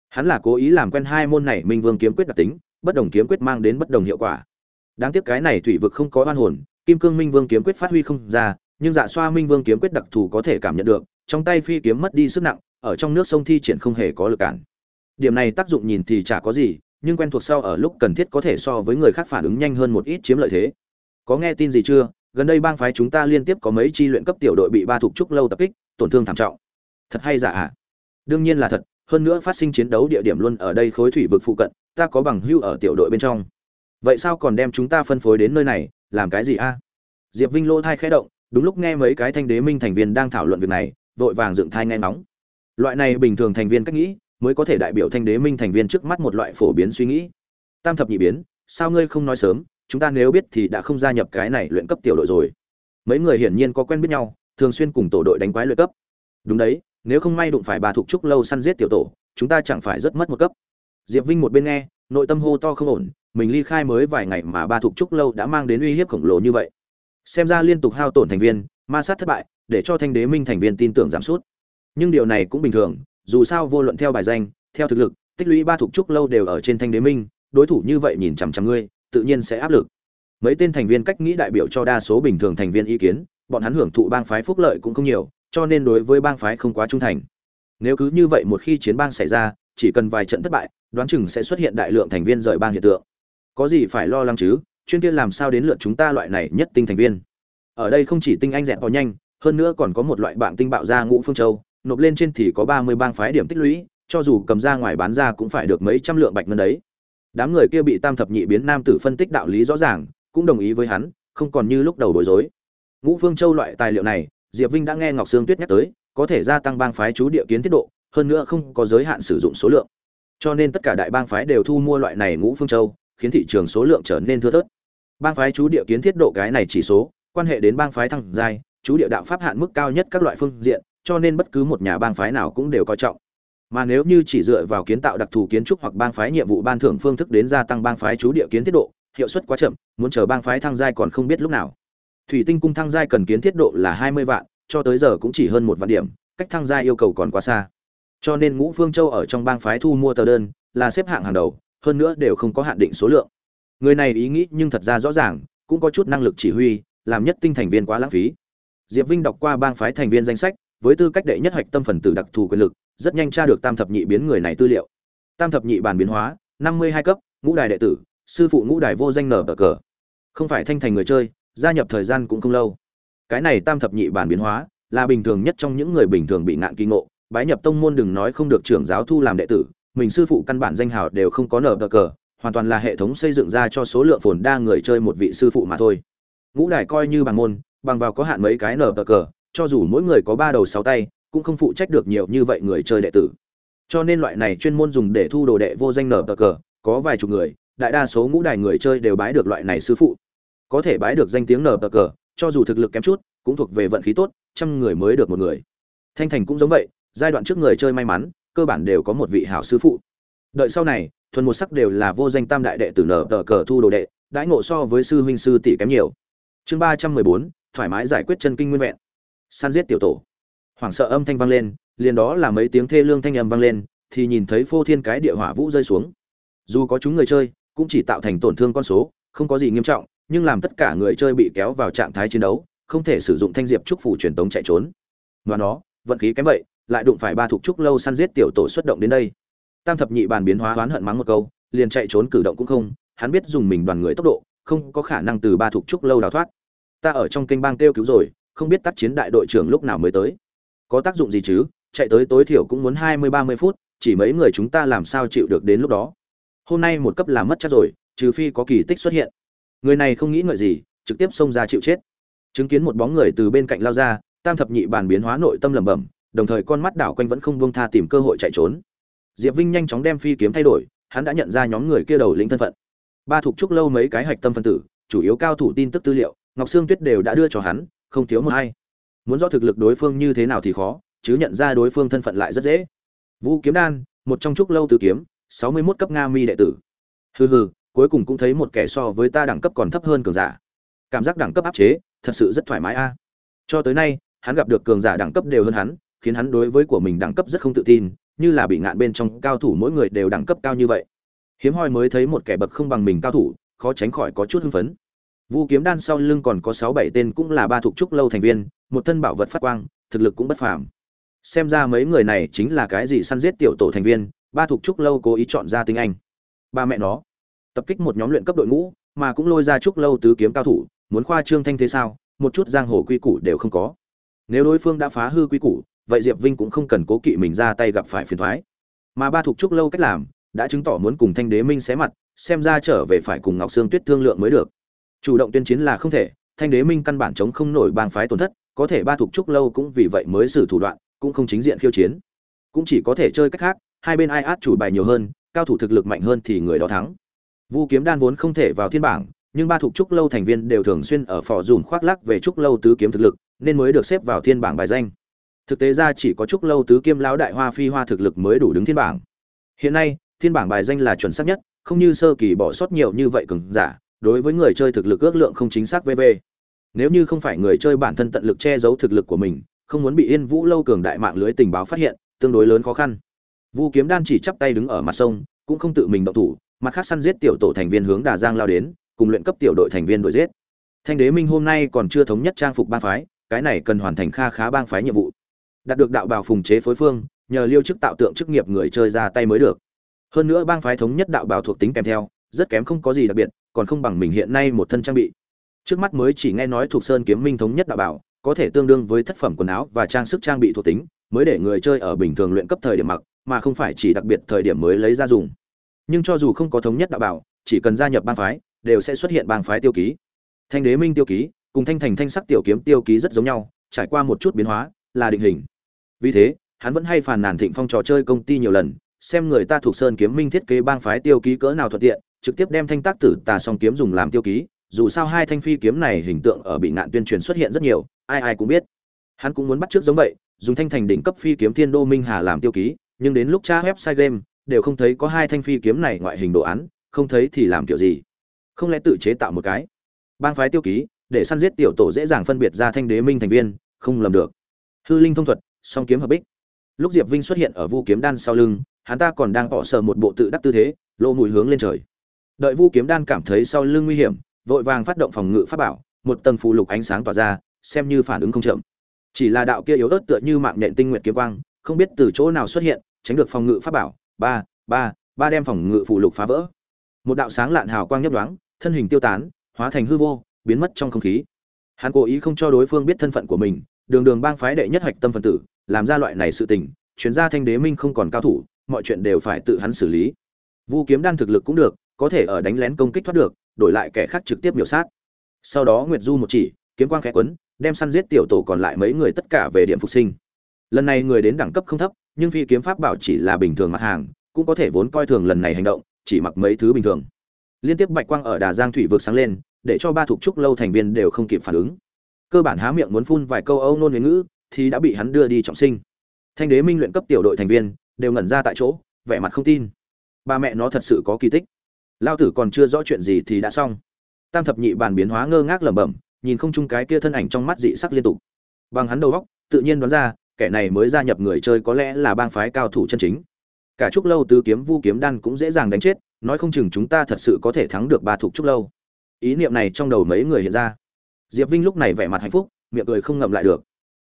Hắn là cố ý làm quen hai môn này minh vương kiếm quyết đặc tính, bất đồng kiếm quyết mang đến bất đồng hiệu quả. Đáng tiếc cái này thủy vực không có oan hồn, kim cương minh vương kiếm quyết phát huy không ra, nhưng dạ xoa minh vương kiếm quyết đặc thù có thể cảm nhận được, trong tay phi kiếm mất đi sức nặng, ở trong nước sông thi triển không hề có lực cản. Điểm này tác dụng nhìn thì chả có gì, nhưng quen thuộc sau ở lúc cần thiết có thể so với người khác phản ứng nhanh hơn một ít chiếm lợi thế. Có nghe tin gì chưa? Gần đây bang phái chúng ta liên tiếp có mấy chi luyện cấp tiểu đội bị ba thuộc trúc lâu tập kích, tổn thương thảm trọng. Thật hay giả ạ? Đương nhiên là thật, hơn nữa phát sinh chiến đấu địa điểm luôn ở đây khối thủy vực phụ cận, ta có bằng hưu ở tiểu đội bên trong. Vậy sao còn đem chúng ta phân phối đến nơi này, làm cái gì a diệp vinh lỗ thai khẽ động, đúng lúc nghe mấy cái thanh đế minh thành viên đang thảo luận việc này, vội vàng dựng thai nghe nóng loại này bình thường thành viên cách nghĩ, mới có thể đại biểu thanh đế minh thành viên trước mắt một loại phổ biến suy nghĩ. Tam thập nhị biến, sao ngươi không nói sớm? Chúng ta nếu biết thì đã không gia nhập cái này luyện cấp tiểu đội rồi. Mấy người hiển nhiên có quen biết nhau, thường xuyên cùng tổ đội đánh quái luyện cấp. Đúng đấy, nếu không may đụng phải bà thuộc trúc lâu săn giết tiểu tổ, chúng ta chẳng phải rất mất một cấp. Diệp vinh một bên nghe, nội tâm hô to không ổn, mình ly khai mới vài ngày mà bà thuộc trúc lâu đã mang đến uy hiếp khổng lồ như vậy. Xem ra liên tục hao tổn thành viên, ma sát thất bại, để cho thanh đế minh thành viên tin tưởng giảm sút. Nhưng điều này cũng bình thường, dù sao vô luận theo bài danh, theo thực lực, tích lũy ba thuộc trúc lâu đều ở trên thanh đế minh, đối thủ như vậy nhìn chằm chằm ngươi tự nhiên sẽ áp lực. Mấy tên thành viên cách nghĩ đại biểu cho đa số bình thường thành viên ý kiến, bọn hắn hưởng thụ bang phái phúc lợi cũng không nhiều, cho nên đối với bang phái không quá trung thành. Nếu cứ như vậy một khi chiến bang xảy ra, chỉ cần vài trận thất bại, đoán chừng sẽ xuất hiện đại lượng thành viên rời bang hiện tượng. Có gì phải lo lắng chứ? Chuyên kia làm sao đến lượt chúng ta loại này nhất tinh thành viên? Ở đây không chỉ tinh anh dẹn vào nhanh, hơn nữa còn có một loại bạn tinh bạo ra ngũ phương châu, nộp lên trên thì có ba mươi bang phái điểm tích lũy, cho dù cầm ra ngoài bán ra cũng phải được mấy trăm lượng bạch ngân đấy đám người kia bị tam thập nhị biến nam tử phân tích đạo lý rõ ràng, cũng đồng ý với hắn, không còn như lúc đầu bối rối. Ngũ phương châu loại tài liệu này, diệp vinh đã nghe ngọc sương tuyết nhắc tới, có thể gia tăng bang phái chú địa kiến tiết độ, hơn nữa không có giới hạn sử dụng số lượng. Cho nên tất cả đại bang phái đều thu mua loại này ngũ phương châu, khiến thị trường số lượng trở nên thưa thớt. Bang phái chú địa kiến thiết độ cái này chỉ số, quan hệ đến bang phái thăng giai, chú địa đạo pháp hạn mức cao nhất các loại phương diện, cho nên bất cứ một nhà bang phái nào cũng đều coi trọng mà nếu như chỉ dựa vào kiến tạo đặc thù kiến trúc hoặc bang phái nhiệm vụ ban thưởng phương thức đến gia tăng bang phái chú địa kiến thiết độ, hiệu suất quá chậm, muốn chờ bang phái thăng giai còn không biết lúc nào. Thủy tinh cung thăng giai cần kiến thiết độ là hai mươi vạn, cho tới giờ cũng chỉ hơn một vạn điểm, cách thăng giai yêu cầu còn quá xa. Cho nên ngũ phương châu ở trong bang phái thu mua tờ đơn, là xếp hạng hàng đầu, hơn nữa đều không có hạn định số lượng. Người này ý nghĩ nhưng thật ra rõ ràng, cũng có chút năng lực chỉ huy, làm nhất tinh thành viên quá lãng phí. Diệp vinh đọc qua bang phái thành viên danh sách, với tư cách đệ nhất hoạch tâm phần tử đặc thù quyền lực rất nhanh tra được tam thập nhị biến người này tư liệu. Tam thập nhị bản biến hóa, năm mươi hai cấp, ngũ đài đệ tử, sư phụ ngũ đài vô danh nở bờ cờ. Không phải thanh thành người chơi, gia nhập thời gian cũng không lâu. Cái này tam thập nhị bản biến hóa là bình thường nhất trong những người bình thường bị nạn kỳ ngộ, bái nhập tông môn đừng nói không được trưởng giáo thu làm đệ tử, mình sư phụ căn bản danh hào đều không có nở bờ cờ, hoàn toàn là hệ thống xây dựng ra cho số lượng phồn đa người chơi một vị sư phụ mà thôi. Ngũ đài coi như bằng môn, bằng vào có hạn mấy cái nở bờ cờ, cho dù mỗi người có ba đầu sáu tay cũng không phụ trách được nhiều như vậy người chơi đệ tử. Cho nên loại này chuyên môn dùng để thu đồ đệ vô danh nở bờ cờ, có vài chục người, đại đa số ngũ đài người chơi đều bái được loại này sư phụ. Có thể bái được danh tiếng nở bờ cờ, cho dù thực lực kém chút, cũng thuộc về vận khí tốt, trăm người mới được một người. Thanh thành cũng giống vậy, giai đoạn trước người chơi may mắn, cơ bản đều có một vị hảo sư phụ. Đợi sau này, thuần một sắc đều là vô danh tam đại đệ tử nở tờ cờ thu đồ đệ, đãi ngộ so với sư huynh sư tỷ kém nhiều. Chương ba trăm mười bốn, thoải mái giải quyết chân kinh nguyên vẹn. Săn giết tiểu tổ hoảng sợ âm thanh vang lên, liền đó là mấy tiếng thê lương thanh âm vang lên, thì nhìn thấy phô thiên cái địa hỏa vũ rơi xuống. Dù có chúng người chơi, cũng chỉ tạo thành tổn thương con số, không có gì nghiêm trọng, nhưng làm tất cả người chơi bị kéo vào trạng thái chiến đấu, không thể sử dụng thanh diệp trúc phủ truyền tống chạy trốn. Và nó, vận khí kém vậy, lại đụng phải ba thuộc trúc lâu săn giết tiểu tổ xuất động đến đây. Tam thập nhị bàn biến hóa oán hận mắng một câu, liền chạy trốn cử động cũng không, hắn biết dùng mình đoàn người tốc độ, không có khả năng từ ba thuộc trúc lâu đào thoát. Ta ở trong kênh bang kêu cứu rồi, không biết tác chiến đại đội trưởng lúc nào mới tới có tác dụng gì chứ? Chạy tới tối thiểu cũng muốn hai mươi, ba mươi phút, chỉ mấy người chúng ta làm sao chịu được đến lúc đó? Hôm nay một cấp là mất chắc rồi, trừ phi có kỳ tích xuất hiện. Người này không nghĩ ngợi gì, trực tiếp xông ra chịu chết. Chứng kiến một bóng người từ bên cạnh lao ra, tam thập nhị bàn biến hóa nội tâm lẩm bẩm, đồng thời con mắt đảo quanh vẫn không buông tha tìm cơ hội chạy trốn. Diệp vinh nhanh chóng đem phi kiếm thay đổi, hắn đã nhận ra nhóm người kia đầu lĩnh thân phận. Ba thuộc trúc lâu mấy cái hạch tâm phân tử, chủ yếu cao thủ tin tức tư liệu, ngọc sương tuyết đều đã đưa cho hắn, không thiếu một hay muốn rõ thực lực đối phương như thế nào thì khó, chứ nhận ra đối phương thân phận lại rất dễ. Vũ kiếm đan, một trong trúc lâu tứ kiếm, sáu mươi 61 cấp nga mi đệ tử. Hừ hừ, cuối cùng cũng thấy một kẻ so với ta đẳng cấp còn thấp hơn cường giả. Cảm giác đẳng cấp áp chế, thật sự rất thoải mái a. Cho tới nay, hắn gặp được cường giả đẳng cấp đều hơn hắn, khiến hắn đối với của mình đẳng cấp rất không tự tin, như là bị ngạn bên trong cao thủ mỗi người đều đẳng cấp cao như vậy. Hiếm hoi mới thấy một kẻ bậc không bằng mình cao thủ, khó tránh khỏi có chút hưng phấn vu kiếm đan sau lưng còn có sáu bảy tên cũng là ba thuộc trúc lâu thành viên, một thân bảo vật phát quang, thực lực cũng bất phàm. Xem ra mấy người này chính là cái gì săn giết tiểu tổ thành viên, ba thuộc trúc lâu cố ý chọn ra tinh anh. Ba mẹ nó, tập kích một nhóm luyện cấp đội ngũ, mà cũng lôi ra trúc lâu tứ kiếm cao thủ, muốn khoa trương thanh thế sao, một chút giang hồ quy củ đều không có. Nếu đối phương đã phá hư quy củ, vậy diệp vinh cũng không cần cố kỵ mình ra tay gặp phải phiền toái. mà ba thuộc trúc lâu cách làm, đã chứng tỏ muốn cùng thanh đế minh xé mặt, xem ra trở về phải cùng ngọc sương tuyết thương lượng mới được chủ động tuyên chiến là không thể, thanh đế minh căn bản chống không nổi bang phái tổn thất, có thể ba thuộc trúc lâu cũng vì vậy mới xử thủ đoạn, cũng không chính diện khiêu chiến. Cũng chỉ có thể chơi cách khác, hai bên ai át chủ bài nhiều hơn, cao thủ thực lực mạnh hơn thì người đó thắng. Vu kiếm đan vốn không thể vào thiên bảng, nhưng ba thuộc trúc lâu thành viên đều thường xuyên ở phò dùm khoác lắc về trúc lâu tứ kiếm thực lực, nên mới được xếp vào thiên bảng bài danh. Thực tế ra chỉ có trúc lâu tứ kiếm lão đại hoa phi hoa thực lực mới đủ đứng thiên bảng. Hiện nay, thiên bảng bài danh là chuẩn xác nhất, không như sơ kỳ bỏ sót nhiều như vậy cứng giả đối với người chơi thực lực ước lượng không chính xác vv nếu như không phải người chơi bản thân tận lực che giấu thực lực của mình, không muốn bị yên vũ lâu cường đại mạng lưới tình báo phát hiện, tương đối lớn khó khăn. Vu kiếm đan chỉ chắp tay đứng ở mặt sông, cũng không tự mình động thủ, mặt khác săn giết tiểu tổ thành viên hướng đà giang lao đến, cùng luyện cấp tiểu đội thành viên đuổi giết. Thanh đế minh hôm nay còn chưa thống nhất trang phục bang phái, cái này cần hoàn thành kha khá bang phái nhiệm vụ. Đạt được đạo bào phùng chế phối phương, nhờ liêu chức tạo tượng chức nghiệp người chơi ra tay mới được. Hơn nữa bang phái thống nhất đạo bào thuộc tính kèm theo, rất kém không có gì đặc biệt còn không bằng mình hiện nay một thân trang bị. Trước mắt mới chỉ nghe nói thuộc sơn kiếm minh thống nhất đạo bảo, có thể tương đương với thất phẩm quần áo và trang sức trang bị thuộc tính, mới để người chơi ở bình thường luyện cấp thời điểm mặc, mà không phải chỉ đặc biệt thời điểm mới lấy ra dùng. Nhưng cho dù không có thống nhất đạo bảo, chỉ cần gia nhập bang phái, đều sẽ xuất hiện bang phái tiêu ký. Thanh đế minh tiêu ký, cùng thanh thành thanh sắc tiểu kiếm tiêu ký rất giống nhau, trải qua một chút biến hóa, là định hình. Vì thế, hắn vẫn hay phàn nàn thịnh phong trò chơi công ty nhiều lần, xem người ta thuộc sơn kiếm minh thiết kế bang phái tiêu ký cỡ nào thuận tiện trực tiếp đem thanh tác tử tà song kiếm dùng làm tiêu ký, dù sao hai thanh phi kiếm này hình tượng ở bị nạn tuyên truyền xuất hiện rất nhiều, ai ai cũng biết. Hắn cũng muốn bắt trước giống vậy, dùng thanh thành đỉnh cấp phi kiếm thiên đô minh hà làm tiêu ký, nhưng đến lúc tra website game, đều không thấy có hai thanh phi kiếm này ngoại hình đồ án, không thấy thì làm kiểu gì. Không lẽ tự chế tạo một cái? Bang phái tiêu ký, để săn giết tiểu tổ dễ dàng phân biệt ra thanh đế minh thành viên, không lầm được. Hư linh thông thuật, song kiếm hợp bích. Lúc diệp vinh xuất hiện ở vu kiếm đan sau lưng, hắn ta còn đang bỏ sờ một bộ tự đắc tư thế, lỗ mùi hướng lên trời đợi vu kiếm đan cảm thấy sau lưng nguy hiểm, vội vàng phát động phòng ngự pháp bảo, một tầng phù lục ánh sáng tỏa ra, xem như phản ứng không chậm. Chỉ là đạo kia yếu ớt tựa như mạng nhện tinh nguyện kiếm quang, không biết từ chỗ nào xuất hiện, tránh được phòng ngự pháp bảo. Ba ba ba đem phòng ngự phù lục phá vỡ. Một đạo sáng lạn hào quang nhấp đoáng thân hình tiêu tán, hóa thành hư vô, biến mất trong không khí. Hắn cố ý không cho đối phương biết thân phận của mình, đường đường bang phái đệ nhất hạch tâm phân tử, làm ra loại này sự tình, chuyên gia thanh đế minh không còn cao thủ, mọi chuyện đều phải tự hắn xử lý. Vu kiếm đan thực lực cũng được có thể ở đánh lén công kích thoát được, đổi lại kẻ khác trực tiếp miểu sát. Sau đó nguyệt du một chỉ, kiếm quang khẽ quấn, đem săn giết tiểu tổ còn lại mấy người tất cả về điểm phục sinh. Lần này người đến đẳng cấp không thấp, nhưng phi kiếm pháp bảo chỉ là bình thường mặt hàng, cũng có thể vốn coi thường lần này hành động, chỉ mặc mấy thứ bình thường. Liên tiếp bạch quang ở đà giang thủy vực sáng lên, để cho ba thuộc trúc lâu thành viên đều không kịp phản ứng. Cơ bản há miệng muốn phun vài câu âu nôn huế ngữ, thì đã bị hắn đưa đi trọng sinh. Thanh đế minh luyện cấp tiểu đội thành viên, đều ngẩn ra tại chỗ, vẻ mặt không tin. Ba mẹ nó thật sự có kỳ tích lao tử còn chưa rõ chuyện gì thì đã xong. Tam thập nhị bàn biến hóa ngơ ngác lẩm bẩm, nhìn không chung cái kia thân ảnh trong mắt dị sắc liên tục. Bằng hắn đầu góc tự nhiên đoán ra, kẻ này mới gia nhập người chơi có lẽ là bang phái cao thủ chân chính. Cả trúc lâu tứ kiếm vu kiếm đan cũng dễ dàng đánh chết, nói không chừng chúng ta thật sự có thể thắng được ba thuộc trúc lâu. Ý niệm này trong đầu mấy người hiện ra. Diệp vinh lúc này vẻ mặt hạnh phúc, miệng cười không ngậm lại được.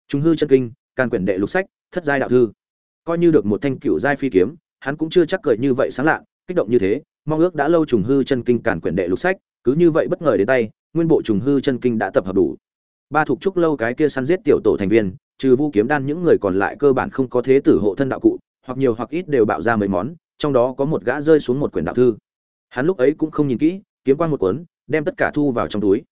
Chúng hư chân kinh, can quyển đệ lục sách, thất giai đạo thư. Coi như được một thanh cựu giai phi kiếm, hắn cũng chưa chắc cười như vậy sáng lạ, kích động như thế mong ước đã lâu trùng hư chân kinh cản quyển đệ lục sách, cứ như vậy bất ngờ đến tay, nguyên bộ trùng hư chân kinh đã tập hợp đủ. Ba thuộc trúc lâu cái kia săn giết tiểu tổ thành viên, trừ vu kiếm đan những người còn lại cơ bản không có thế tử hộ thân đạo cụ, hoặc nhiều hoặc ít đều bạo ra mấy món, trong đó có một gã rơi xuống một quyển đạo thư. Hắn lúc ấy cũng không nhìn kỹ, kiếm quan một cuốn, đem tất cả thu vào trong túi.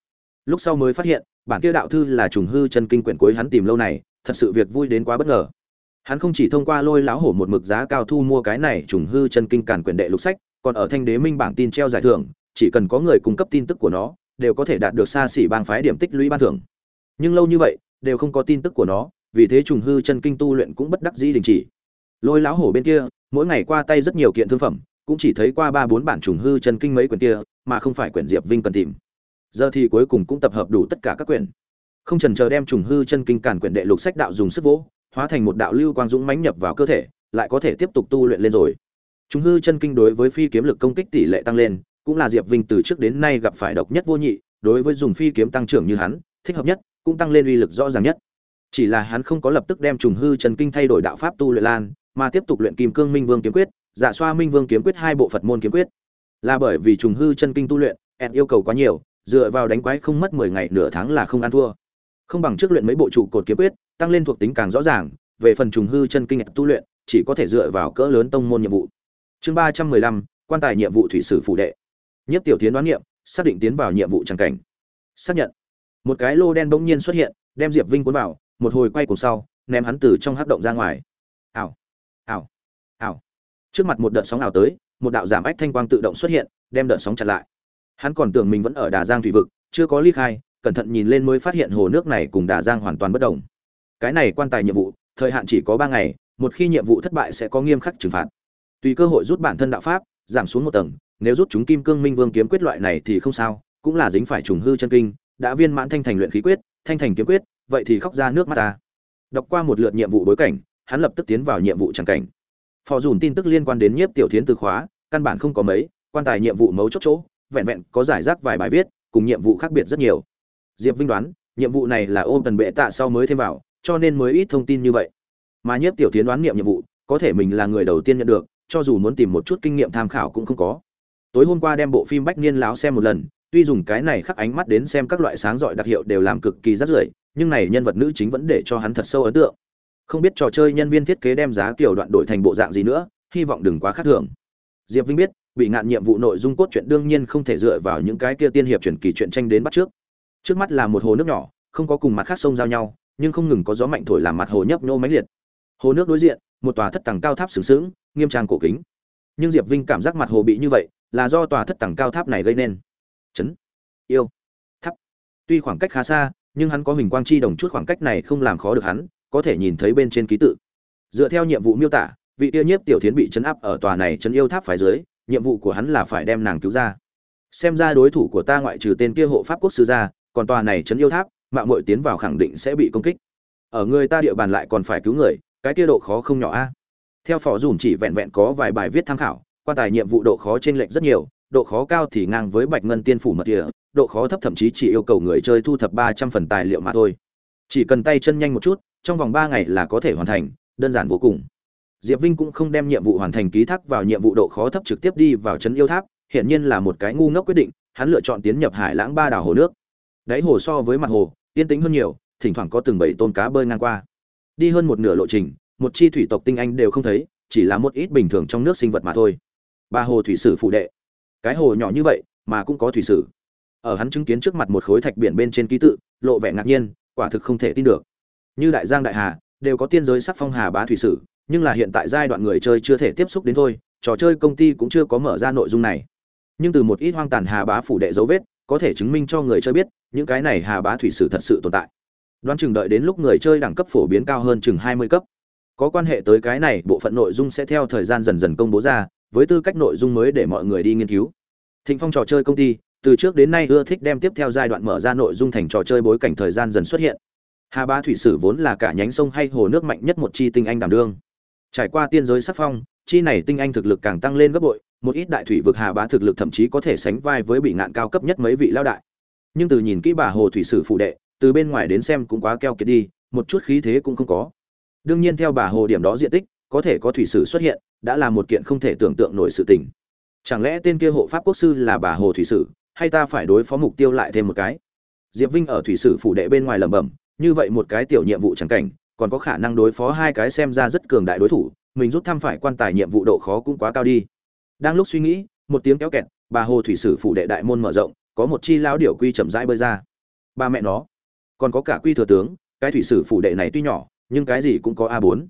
Lúc sau mới phát hiện, bản kia đạo thư là trùng hư chân kinh quyển cuối hắn tìm lâu này, thật sự việc vui đến quá bất ngờ. Hắn không chỉ thông qua lôi lão hổ một mực giá cao thu mua cái này trùng hư chân kinh cản quyển đệ lục sách còn ở thanh đế minh bảng tin treo giải thưởng, chỉ cần có người cung cấp tin tức của nó, đều có thể đạt được xa xỉ bang phái điểm tích lũy ban thưởng. Nhưng lâu như vậy, đều không có tin tức của nó, vì thế trùng hư chân kinh tu luyện cũng bất đắc dĩ đình chỉ. Lôi lão hổ bên kia, mỗi ngày qua tay rất nhiều kiện thương phẩm, cũng chỉ thấy qua ba bốn bản trùng hư chân kinh mấy quyển kia, mà không phải quyển diệp vinh cần tìm. Giờ thì cuối cùng cũng tập hợp đủ tất cả các quyển. Không trần chờ đem trùng hư chân kinh cản quyển đệ lục sách đạo dùng sức vỗ, hóa thành một đạo lưu quang dũng mãnh nhập vào cơ thể, lại có thể tiếp tục tu luyện lên rồi trùng hư chân kinh đối với phi kiếm lực công kích tỷ lệ tăng lên, cũng là diệp vinh từ trước đến nay gặp phải độc nhất vô nhị, đối với dùng phi kiếm tăng trưởng như hắn, thích hợp nhất, cũng tăng lên uy lực rõ ràng nhất. Chỉ là hắn không có lập tức đem trùng hư chân kinh thay đổi đạo pháp tu luyện lan, mà tiếp tục luyện kim cương minh vương kiếm quyết giả xoa minh vương kiếm quyết hai bộ phật môn kiếm quyết. Là bởi vì trùng hư chân kinh tu luyện, ẹn yêu cầu quá nhiều, dựa vào đánh quái không mất mười ngày nửa tháng là không ăn thua. Không bằng trước luyện mấy bộ trụ cột kiếm quyết, tăng lên thuộc tính càng rõ ràng, về phần trùng hư chân kinh tu luyện, chỉ có thể dựa vào cỡ lớn tông môn nhiệm vụ chương ba trăm mười lăm, quan tài nhiệm vụ thủy sử phụ đệ. Nhất tiểu tiến đoán nghiệm, xác định tiến vào nhiệm vụ tràng cảnh. Xác nhận. Một cái lô đen bỗng nhiên xuất hiện, đem diệp vinh cuốn vào, một hồi quay cùng sau, ném hắn từ trong hắc động ra ngoài. Ảo ảo ảo. Trước mặt một đợt sóng ảo tới, một đạo giảm ách thanh quang tự động xuất hiện, đem đợt sóng chặn lại. Hắn còn tưởng mình vẫn ở đà giang thủy vực, chưa có ly khai, cẩn thận nhìn lên mới phát hiện hồ nước này cùng đà giang hoàn toàn bất đồng. Cái này quan tài nhiệm vụ, thời hạn chỉ có ba ngày, một khi nhiệm vụ thất bại sẽ có nghiêm khắc trừng phạt tùy cơ hội rút bản thân đạo pháp, giảm xuống một tầng, nếu rút chúng kim cương minh vương kiếm quyết loại này thì không sao, cũng là dính phải trùng hư chân kinh, đã viên mãn thanh thành luyện khí quyết, thanh thành kiếm quyết, vậy thì khóc ra nước mắt ta. Đọc qua một lượt nhiệm vụ bối cảnh, hắn lập tức tiến vào nhiệm vụ tràng cảnh. Phò dùn tin tức liên quan đến nhiếp tiểu thiến từ khóa, căn bản không có mấy, quan tài nhiệm vụ mấu chốt chỗ, vẹn vẹn có giải rác vài bài viết, cùng nhiệm vụ khác biệt rất nhiều. Diệp vinh đoán, nhiệm vụ này là ôm tần bệ tạ sau mới thêm vào, cho nên mới ít thông tin như vậy. Mà nhiếp tiểu thiến đoán nghiệm nhiệm vụ, có thể mình là người đầu tiên nhận được cho dù muốn tìm một chút kinh nghiệm tham khảo cũng không có. Tối hôm qua đem bộ phim bách niên láo xem một lần, tuy dùng cái này khắc ánh mắt đến xem các loại sáng giỏi đặc hiệu đều làm cực kỳ rất rưởi, nhưng này nhân vật nữ chính vẫn để cho hắn thật sâu ấn tượng. Không biết trò chơi nhân viên thiết kế đem giá kiểu đoạn đổi thành bộ dạng gì nữa, hy vọng đừng quá khác thường. Diệp vinh biết, bị ngạn nhiệm vụ nội dung cốt truyện đương nhiên không thể dựa vào những cái kia tiên hiệp truyền kỳ truyện tranh đến bắt trước. Trước mắt là một hồ nước nhỏ, không có cùng mặt khác sông giao nhau, nhưng không ngừng có gió mạnh thổi làm mặt hồ nhấp nhô mãnh liệt. Hồ nước đối diện một tòa thất tầng cao tháp sừng sững, nghiêm trang cổ kính. Nhưng diệp vinh cảm giác mặt hồ bị như vậy, là do tòa thất tầng cao tháp này gây nên. Chấn. Yêu. Tháp. Tuy khoảng cách khá xa, nhưng hắn có hình quang chi đồng chút khoảng cách này không làm khó được hắn, có thể nhìn thấy bên trên ký tự. Dựa theo nhiệm vụ miêu tả, vị tiêu nhiếp tiểu thiến bị chấn áp ở tòa này chấn yêu tháp phải dưới, nhiệm vụ của hắn là phải đem nàng cứu ra. Xem ra đối thủ của ta ngoại trừ tên kia hộ pháp quốc sư ra, còn tòa này chấn yêu tháp mạng mội tiến vào khẳng định sẽ bị công kích. Ở người ta địa bàn lại còn phải cứu người cái kia độ khó không nhỏ a. Theo phỏ dùn chỉ vẹn vẹn có vài bài viết tham khảo, quan tài nhiệm vụ độ khó trên lệch rất nhiều, độ khó cao thì ngang với bạch ngân tiên phủ mật địa, độ khó thấp thậm chí chỉ yêu cầu người chơi thu thập ba trăm phần tài liệu mà thôi. Chỉ cần tay chân nhanh một chút, trong vòng ba ngày là có thể hoàn thành, đơn giản vô cùng. Diệp vinh cũng không đem nhiệm vụ hoàn thành ký thác vào nhiệm vụ độ khó thấp trực tiếp đi vào trấn yêu tháp, hiển nhiên là một cái ngu ngốc quyết định, hắn lựa chọn tiến nhập hải lãng ba đảo hồ nước. Đáy hồ so với mặt hồ, yên tĩnh hơn nhiều, thỉnh thoảng có từng bảy tôn cá bơi ngang qua đi hơn một nửa lộ trình, một chi thủy tộc tinh anh đều không thấy, chỉ là một ít bình thường trong nước sinh vật mà thôi. Ba hồ thủy sử phụ đệ. Cái hồ nhỏ như vậy mà cũng có thủy sử. Ở hắn chứng kiến trước mặt một khối thạch biển bên trên ký tự, lộ vẻ ngạc nhiên, quả thực không thể tin được. Như đại giang đại hà, đều có tiên giới sắc phong hà bá thủy sử, nhưng là hiện tại giai đoạn người chơi chưa thể tiếp xúc đến thôi, trò chơi công ty cũng chưa có mở ra nội dung này. Nhưng từ một ít hoang tàn hà bá phủ đệ dấu vết, có thể chứng minh cho người chơi biết, những cái này hà bá thủy sử thật sự tồn tại đoán chừng đợi đến lúc người chơi đẳng cấp phổ biến cao hơn chừng hai mươi cấp. Có quan hệ tới cái này, bộ phận nội dung sẽ theo thời gian dần dần công bố ra, với tư cách nội dung mới để mọi người đi nghiên cứu. Thịnh phong trò chơi công ty, từ trước đến nay ưa thích đem tiếp theo giai đoạn mở ra nội dung thành trò chơi bối cảnh thời gian dần xuất hiện. Hà bá thủy sử vốn là cả nhánh sông hay hồ nước mạnh nhất một chi tinh anh đảm đương. Trải qua tiên giới sắc phong, chi này tinh anh thực lực càng tăng lên gấp bội, một ít đại thủy vực hà bá thực lực thậm chí có thể sánh vai với bị ngạn cao cấp nhất mấy vị lao đại. Nhưng từ nhìn kỹ bà hồ thủy sử phụ đệ từ bên ngoài đến xem cũng quá keo kiệt đi, một chút khí thế cũng không có. Đương nhiên theo bà hồ điểm đó diện tích, có thể có thủy sử xuất hiện, đã là một kiện không thể tưởng tượng nổi sự tình. Chẳng lẽ tên kia hộ pháp quốc sư là bà hồ thủy sử, hay ta phải đối phó mục tiêu lại thêm một cái? Diệp vinh ở thủy sử phủ đệ bên ngoài lẩm bẩm, như vậy một cái tiểu nhiệm vụ chẳng cảnh, còn có khả năng đối phó hai cái xem ra rất cường đại đối thủ, mình rút thăm phải quan tài nhiệm vụ độ khó cũng quá cao đi. Đang lúc suy nghĩ, một tiếng kéo kẹt, bà hồ thủy sử phủ đệ đại môn mở rộng, có một chi lão điểu quy chậm rãi bơi ra. Ba mẹ nó còn có cả quy thừa tướng, cái thủy sử phủ đệ này tuy nhỏ, nhưng cái gì cũng có a bốn.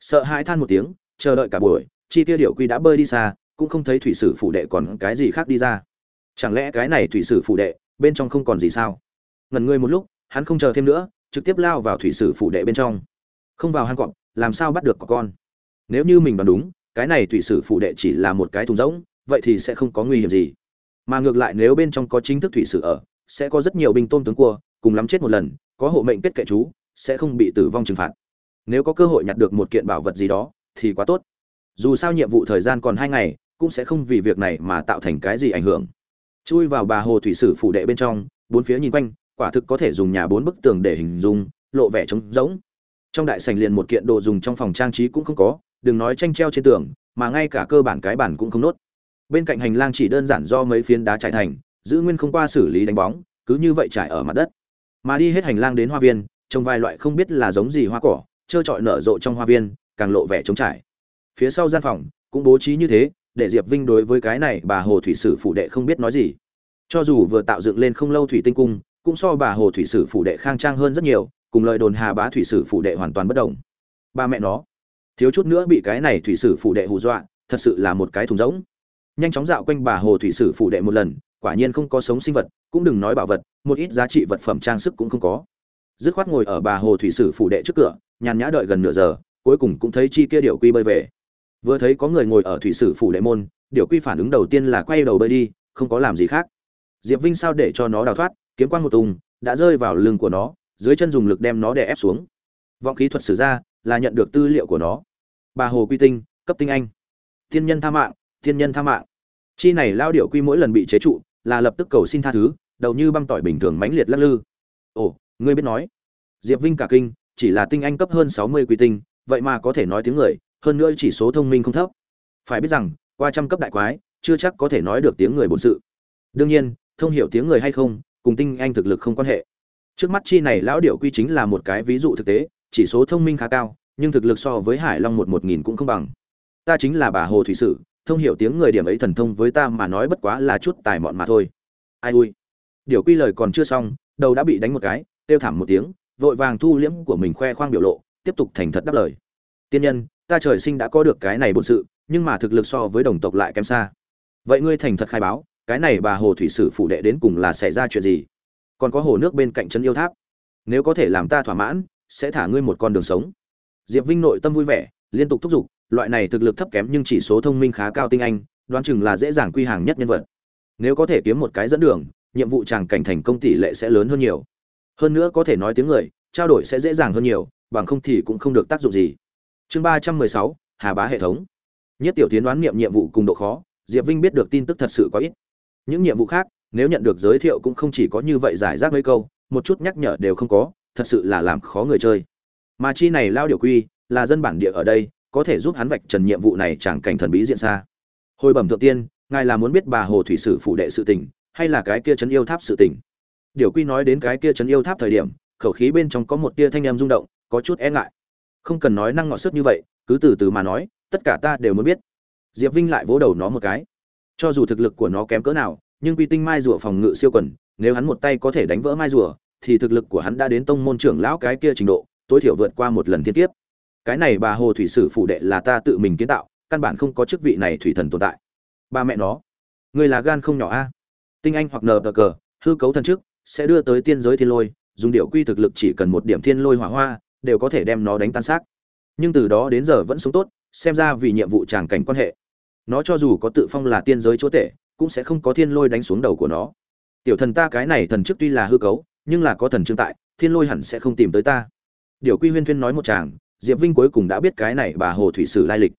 Sợ hãi than một tiếng, chờ đợi cả buổi, chi tiêu điệu quy đã bơi đi xa, cũng không thấy thủy sử phủ đệ còn cái gì khác đi ra. Chẳng lẽ cái này thủy sử phủ đệ, bên trong không còn gì sao? Ngần ngươi một lúc, hắn không chờ thêm nữa, trực tiếp lao vào thủy sử phủ đệ bên trong. Không vào hang cọp, làm sao bắt được có con? Nếu như mình đoán đúng, cái này thủy sử phủ đệ chỉ là một cái thùng rỗng, vậy thì sẽ không có nguy hiểm gì. Mà ngược lại nếu bên trong có chính thức thủy sử ở, sẽ có rất nhiều binh tôm tướng cua cùng lắm chết một lần, có hộ mệnh kết kệ chú, sẽ không bị tử vong trừng phạt. Nếu có cơ hội nhặt được một kiện bảo vật gì đó, thì quá tốt. Dù sao nhiệm vụ thời gian còn hai ngày, cũng sẽ không vì việc này mà tạo thành cái gì ảnh hưởng. Chui vào bà hồ thủy sử phủ đệ bên trong, bốn phía nhìn quanh, quả thực có thể dùng nhà bốn bức tường để hình dung, lộ vẻ trống rỗng. Trong đại sảnh liền một kiện đồ dùng trong phòng trang trí cũng không có, đừng nói tranh treo trên tường, mà ngay cả cơ bản cái bản cũng không nốt. Bên cạnh hành lang chỉ đơn giản do mấy phiến đá trải thành, giữ nguyên không qua xử lý đánh bóng, cứ như vậy trải ở mặt đất mà đi hết hành lang đến hoa viên, trông vài loại không biết là giống gì hoa cỏ, trơ trọi nở rộ trong hoa viên, càng lộ vẻ trống trải. Phía sau gian phòng cũng bố trí như thế, để diệp vinh đối với cái này bà hồ thủy sử phụ đệ không biết nói gì. Cho dù vừa tạo dựng lên không lâu thủy tinh cung, cũng so bà hồ thủy sử phụ đệ khang trang hơn rất nhiều, cùng lời đồn hà bá thủy sử phụ đệ hoàn toàn bất đồng. Ba mẹ nó, thiếu chút nữa bị cái này thủy sử phụ đệ hù dọa, thật sự là một cái thùng rỗng. Nhanh chóng dạo quanh bà hồ thủy sử phụ đệ một lần, quả nhiên không có sống sinh vật cũng đừng nói bảo vật, một ít giá trị vật phẩm trang sức cũng không có. Dứt khoát ngồi ở bà hồ thủy sử phụ đệ trước cửa, nhàn nhã đợi gần nửa giờ, cuối cùng cũng thấy chi kia điệu quy bơi về. Vừa thấy có người ngồi ở thủy sử phủ đệ môn điệu quy phản ứng đầu tiên là quay đầu bơi đi, không có làm gì khác. Diệp vinh sao để cho nó đào thoát, kiếm quan một tùng, đã rơi vào lưng của nó, dưới chân dùng lực đem nó đè ép xuống. Vọng khí thuật sử ra, là nhận được tư liệu của nó. Bà hồ quy tinh, cấp tinh anh. Thiên nhân tha mạng, thiên nhân tha mạng. Chi này lao điệu quy mỗi lần bị chế trụ, là lập tức cầu xin tha thứ đầu như băng tỏi bình thường mãnh liệt lắc lư. Ồ, ngươi biết nói. Diệp vinh cả kinh, chỉ là tinh anh cấp hơn sáu mươi quy tinh, vậy mà có thể nói tiếng người, hơn nữa chỉ số thông minh không thấp. Phải biết rằng, qua trăm cấp đại quái, chưa chắc có thể nói được tiếng người bổn sự. Đương nhiên, thông hiểu tiếng người hay không, cùng tinh anh thực lực không quan hệ. Trước mắt chi này lão điệu quy chính là một cái ví dụ thực tế, chỉ số thông minh khá cao, nhưng thực lực so với hải long một một nghìn cũng không bằng. Ta chính là bà hồ thủy sử, thông hiểu tiếng người điểm ấy thần thông với ta mà nói bất quá là chút tài mọn mà thôi. Ai ui điều quy lời còn chưa xong, đầu đã bị đánh một cái, kêu thảm một tiếng, vội vàng thu liễm của mình khoe khoang biểu lộ, tiếp tục thành thật đáp lời. Tiên nhân, ta trời sinh đã có được cái này bổn sự, nhưng mà thực lực so với đồng tộc lại kém xa. Vậy ngươi thành thật khai báo, cái này bà hồ thủy sử phụ đệ đến cùng là xảy ra chuyện gì? Còn có hồ nước bên cạnh chân yêu tháp. Nếu có thể làm ta thỏa mãn, sẽ thả ngươi một con đường sống. Diệp vinh nội tâm vui vẻ, liên tục thúc giục, loại này thực lực thấp kém nhưng chỉ số thông minh khá cao tinh anh, đoán chừng là dễ dàng quy hàng nhất nhân vật. Nếu có thể kiếm một cái dẫn đường nhiệm vụ tràng cảnh thành công tỷ lệ sẽ lớn hơn nhiều. Hơn nữa có thể nói tiếng người, trao đổi sẽ dễ dàng hơn nhiều, bằng không thì cũng không được tác dụng gì. Chương ba trăm mười sáu, hà bá hệ thống. Nhất tiểu tiến đoán nghiệm nhiệm vụ cùng độ khó, diệp vinh biết được tin tức thật sự có ít. Những nhiệm vụ khác, nếu nhận được giới thiệu cũng không chỉ có như vậy giải rác mấy câu, một chút nhắc nhở đều không có, thật sự là làm khó người chơi. Mà chi này lao điều quy, là dân bản địa ở đây, có thể giúp hắn vạch trần nhiệm vụ này chẳng cảnh thần bí diện xa. Hồi bẩm thượng tiên, ngài là muốn biết bà hồ thủy sử phủ đệ sự tình hay là cái kia trấn yêu tháp sự tình. Điều quy nói đến cái kia trấn yêu tháp thời điểm, khẩu khí bên trong có một tia thanh em rung động, có chút e ngại. Không cần nói năng ngọ sức như vậy, cứ từ từ mà nói, tất cả ta đều muốn biết. Diệp vinh lại vỗ đầu nó một cái. Cho dù thực lực của nó kém cỡ nào, nhưng quy tinh mai rùa phòng ngự siêu quần, nếu hắn một tay có thể đánh vỡ mai rùa, thì thực lực của hắn đã đến tông môn trưởng lão cái kia trình độ, tối thiểu vượt qua một lần thiên kiếp. Cái này bà hồ thủy sử phủ đệ là ta tự mình kiến tạo, căn bản không có chức vị này thủy thần tồn tại. Ba mẹ nó, ngươi là gan không nhỏ a tinh anh hoặc nờ cờ, hư cấu thần chức, sẽ đưa tới tiên giới thiên lôi, dùng điệu quy thực lực chỉ cần một điểm thiên lôi hỏa hoa, đều có thể đem nó đánh tan xác. Nhưng từ đó đến giờ vẫn sống tốt, xem ra vì nhiệm vụ tràng cảnh quan hệ. Nó cho dù có tự phong là tiên giới chúa tể, cũng sẽ không có thiên lôi đánh xuống đầu của nó. Tiểu thần ta cái này thần chức tuy là hư cấu, nhưng là có thần trương tại, thiên lôi hẳn sẽ không tìm tới ta. Điều quy huyên thuyên nói một chàng diệp vinh cuối cùng đã biết cái này bà hồ thủy sử lai lịch.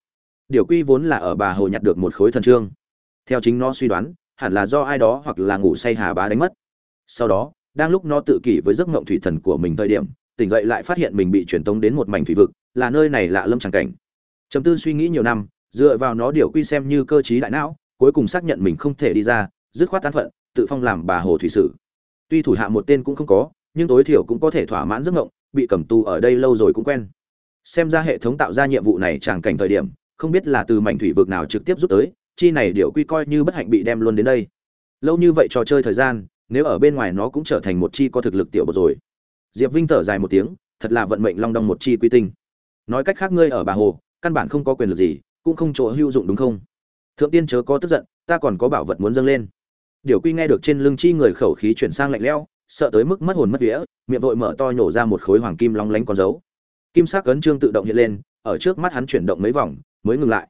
Điều quy vốn là ở bà hồ nhặt được một khối thần trương. Theo chính nó suy đoán hẳn là do ai đó hoặc là ngủ say hà bá đánh mất. Sau đó, đang lúc nó tự kỷ với giấc ngộng thủy thần của mình thời điểm, tỉnh dậy lại phát hiện mình bị truyền tống đến một mảnh thủy vực, là nơi này lạ lâm tràng cảnh. Chấm tư suy nghĩ nhiều năm, dựa vào nó điều quy xem như cơ trí đại não, cuối cùng xác nhận mình không thể đi ra, dứt khoát tán phận, tự phong làm bà hồ thủy sử. Tuy thủ hạ một tên cũng không có, nhưng tối thiểu cũng có thể thỏa mãn giấc ngộng bị cầm tù ở đây lâu rồi cũng quen. Xem ra hệ thống tạo ra nhiệm vụ này tràng cảnh thời điểm, không biết là từ mảnh thủy vực nào trực tiếp rút tới chi này điệu quy coi như bất hạnh bị đem luôn đến đây. Lâu như vậy trò chơi thời gian, nếu ở bên ngoài nó cũng trở thành một chi có thực lực tiểu bột rồi. Diệp vinh thở dài một tiếng, thật là vận mệnh long đong một chi quy tinh. Nói cách khác ngươi ở bà hồ, căn bản không có quyền lực gì, cũng không chỗ hữu dụng đúng không? Thượng tiên chớ có tức giận, ta còn có bảo vật muốn dâng lên. Điều quy nghe được trên lưng chi người khẩu khí chuyển sang lạnh lẽo, sợ tới mức mất hồn mất vía, miệng vội mở to nhổ ra một khối hoàng kim long lánh con dấu. Kim sắc ấn trương tự động hiện lên, ở trước mắt hắn chuyển động mấy vòng, mới ngừng lại.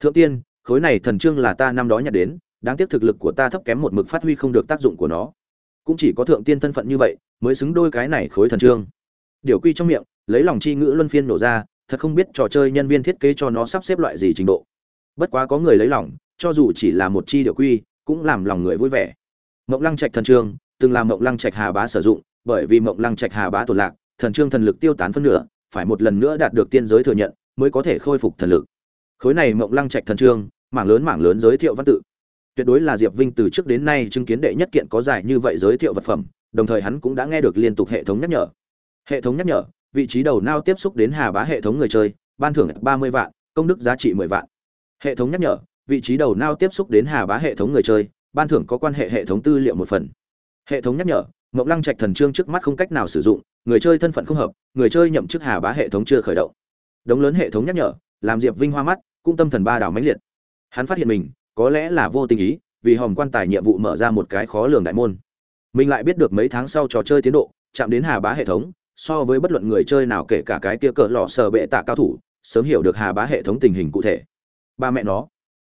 Thượng tiên khối này thần trương là ta năm đó nhặt đến, đáng tiếc thực lực của ta thấp kém một mực phát huy không được tác dụng của nó. Cũng chỉ có thượng tiên thân phận như vậy, mới xứng đôi cái này khối thần trương điều quy trong miệng, lấy lòng chi ngữ luân phiên nổ ra, thật không biết trò chơi nhân viên thiết kế cho nó sắp xếp loại gì trình độ. Bất quá có người lấy lòng, cho dù chỉ là một chi điều quy, cũng làm lòng người vui vẻ. Mộng lăng trạch thần trương từng làm mộng lăng trạch hà bá sử dụng, bởi vì mộng lăng trạch hà bá tổn lạc, thần trương thần lực tiêu tán phân nửa, phải một lần nữa đạt được tiên giới thừa nhận, mới có thể khôi phục thần lực. Khối này mộng lăng trạch thần trương mảng lớn mảng lớn giới thiệu văn tự. Tuyệt đối là diệp vinh từ trước đến nay chứng kiến đệ nhất kiện có giải như vậy giới thiệu vật phẩm, đồng thời hắn cũng đã nghe được liên tục hệ thống nhắc nhở. Hệ thống nhắc nhở, vị trí đầu nao tiếp xúc đến hà bá hệ thống người chơi, ban thưởng ba mươi vạn, công đức giá trị mười vạn. Hệ thống nhắc nhở, vị trí đầu nao tiếp xúc đến hà bá hệ thống người chơi, ban thưởng có quan hệ hệ thống tư liệu một phần. Hệ thống nhắc nhở mộng lăng trạch thần trương trước mắt không cách nào sử dụng, người chơi thân phận không hợp, người chơi nhậm chức hà bá hệ thống chưa khởi động. Đống lớn hệ thống nhắc nhở, làm diệp vinh hoa mắt cung tâm thần ba đảo mãnh liệt hắn phát hiện mình, có lẽ là vô tình ý, vì hòm quan tài nhiệm vụ mở ra một cái khó lường đại môn. Mình lại biết được mấy tháng sau trò chơi tiến độ, chạm đến hà bá hệ thống, so với bất luận người chơi nào kể cả cái kia cỡ lò sờ bệ tạ cao thủ, sớm hiểu được hà bá hệ thống tình hình cụ thể. Ba mẹ nó,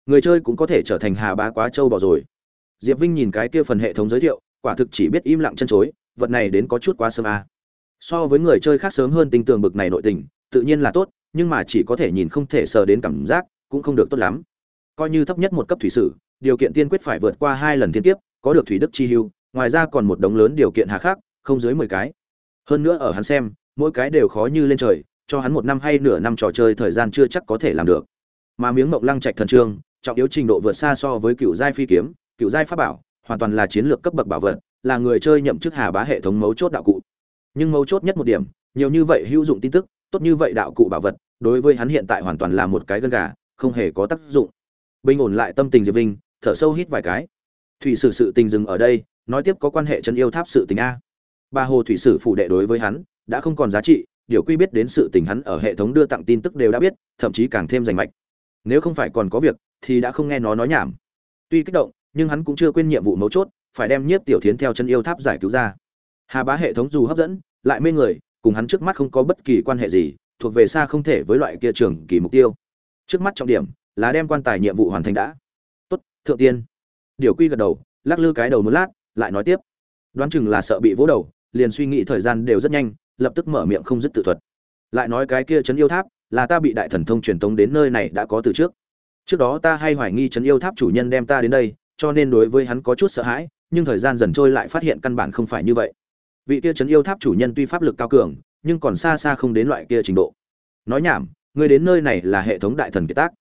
người chơi cũng có thể trở thành hà bá quá trâu bỏ rồi. Diệp vinh nhìn cái kia phần hệ thống giới thiệu, quả thực chỉ biết im lặng chân chối, vật này đến có chút quá sớm à. so với người chơi khác sớm hơn tinh tường bực này nội tình, tự nhiên là tốt, nhưng mà chỉ có thể nhìn không thể sờ đến cảm giác, cũng không được tốt lắm coi như thấp nhất một cấp thủy sử, điều kiện tiên quyết phải vượt qua hai lần thiên tiếp có được thủy đức chi hưu, ngoài ra còn một đống lớn điều kiện hà khắc, không dưới mười cái. Hơn nữa ở hắn xem, mỗi cái đều khó như lên trời, cho hắn một năm hay nửa năm trò chơi thời gian chưa chắc có thể làm được. Mà miếng mộng lăng trạch thần trương, trọng yếu trình độ vượt xa so với cựu giai phi kiếm, cựu giai pháp bảo, hoàn toàn là chiến lược cấp bậc bảo vật, là người chơi nhậm chức hà bá hệ thống mấu chốt đạo cụ. Nhưng mấu chốt nhất một điểm, nhiều như vậy hữu dụng tin tức, tốt như vậy đạo cụ bảo vật, đối với hắn hiện tại hoàn toàn là một cái gân gà, không hề có tác dụng bình ổn lại tâm tình diệp vinh, thở sâu hít vài cái. Thủy sử sự tình dừng ở đây, nói tiếp có quan hệ chân yêu tháp sự tình a. Ba hồ thủy sử phủ đệ đối với hắn, đã không còn giá trị, điều quy biết đến sự tình hắn ở hệ thống đưa tặng tin tức đều đã biết, thậm chí càng thêm rành mạch. Nếu không phải còn có việc, thì đã không nghe nó nói nhảm. Tuy kích động, nhưng hắn cũng chưa quên nhiệm vụ mấu chốt, phải đem nhiếp tiểu thiến theo chân yêu tháp giải cứu ra. Hà bá hệ thống dù hấp dẫn, lại mê người, cùng hắn trước mắt không có bất kỳ quan hệ gì, thuộc về xa không thể với loại kia trường kỳ mục tiêu. Trước mắt trọng điểm là đem quan tài nhiệm vụ hoàn thành đã. Tốt, thượng tiên. Điều quy gật đầu, lắc lư cái đầu một lát, lại nói tiếp. Đoán chừng là sợ bị vỗ đầu, liền suy nghĩ thời gian đều rất nhanh, lập tức mở miệng không dứt tự thuật. Lại nói cái kia chấn yêu tháp, là ta bị đại thần thông truyền tống đến nơi này đã có từ trước. Trước đó ta hay hoài nghi chấn yêu tháp chủ nhân đem ta đến đây, cho nên đối với hắn có chút sợ hãi, nhưng thời gian dần trôi lại phát hiện căn bản không phải như vậy. Vị kia chấn yêu tháp chủ nhân tuy pháp lực cao cường, nhưng còn xa xa không đến loại kia trình độ. Nói nhảm người đến nơi này là hệ thống đại thần kiệt tác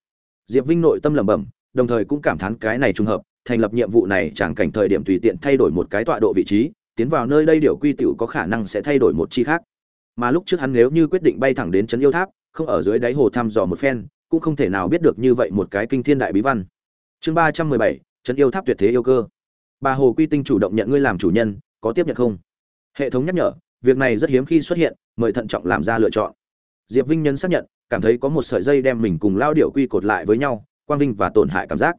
diệp vinh nội tâm lẩm bẩm, đồng thời cũng cảm thán cái này trùng hợp, thành lập nhiệm vụ này chẳng cảnh thời điểm tùy tiện thay đổi một cái tọa độ vị trí, tiến vào nơi đây điều quy tựu có khả năng sẽ thay đổi một chi khác. Mà lúc trước hắn nếu như quyết định bay thẳng đến trấn yêu tháp, không ở dưới đáy hồ thăm dò một phen, cũng không thể nào biết được như vậy một cái kinh thiên đại bí văn. Chương ba trăm mười bảy, trấn yêu tháp tuyệt thế yêu cơ. Bà hồ quy tinh chủ động nhận ngươi làm chủ nhân, có tiếp nhận không? Hệ thống nhắc nhở, việc này rất hiếm khi xuất hiện, mời thận trọng làm ra lựa chọn. Diệp vinh nhân xác nhận cảm thấy có một sợi dây đem mình cùng lao điệu quy cột lại với nhau, quang vinh và tổn hại cảm giác.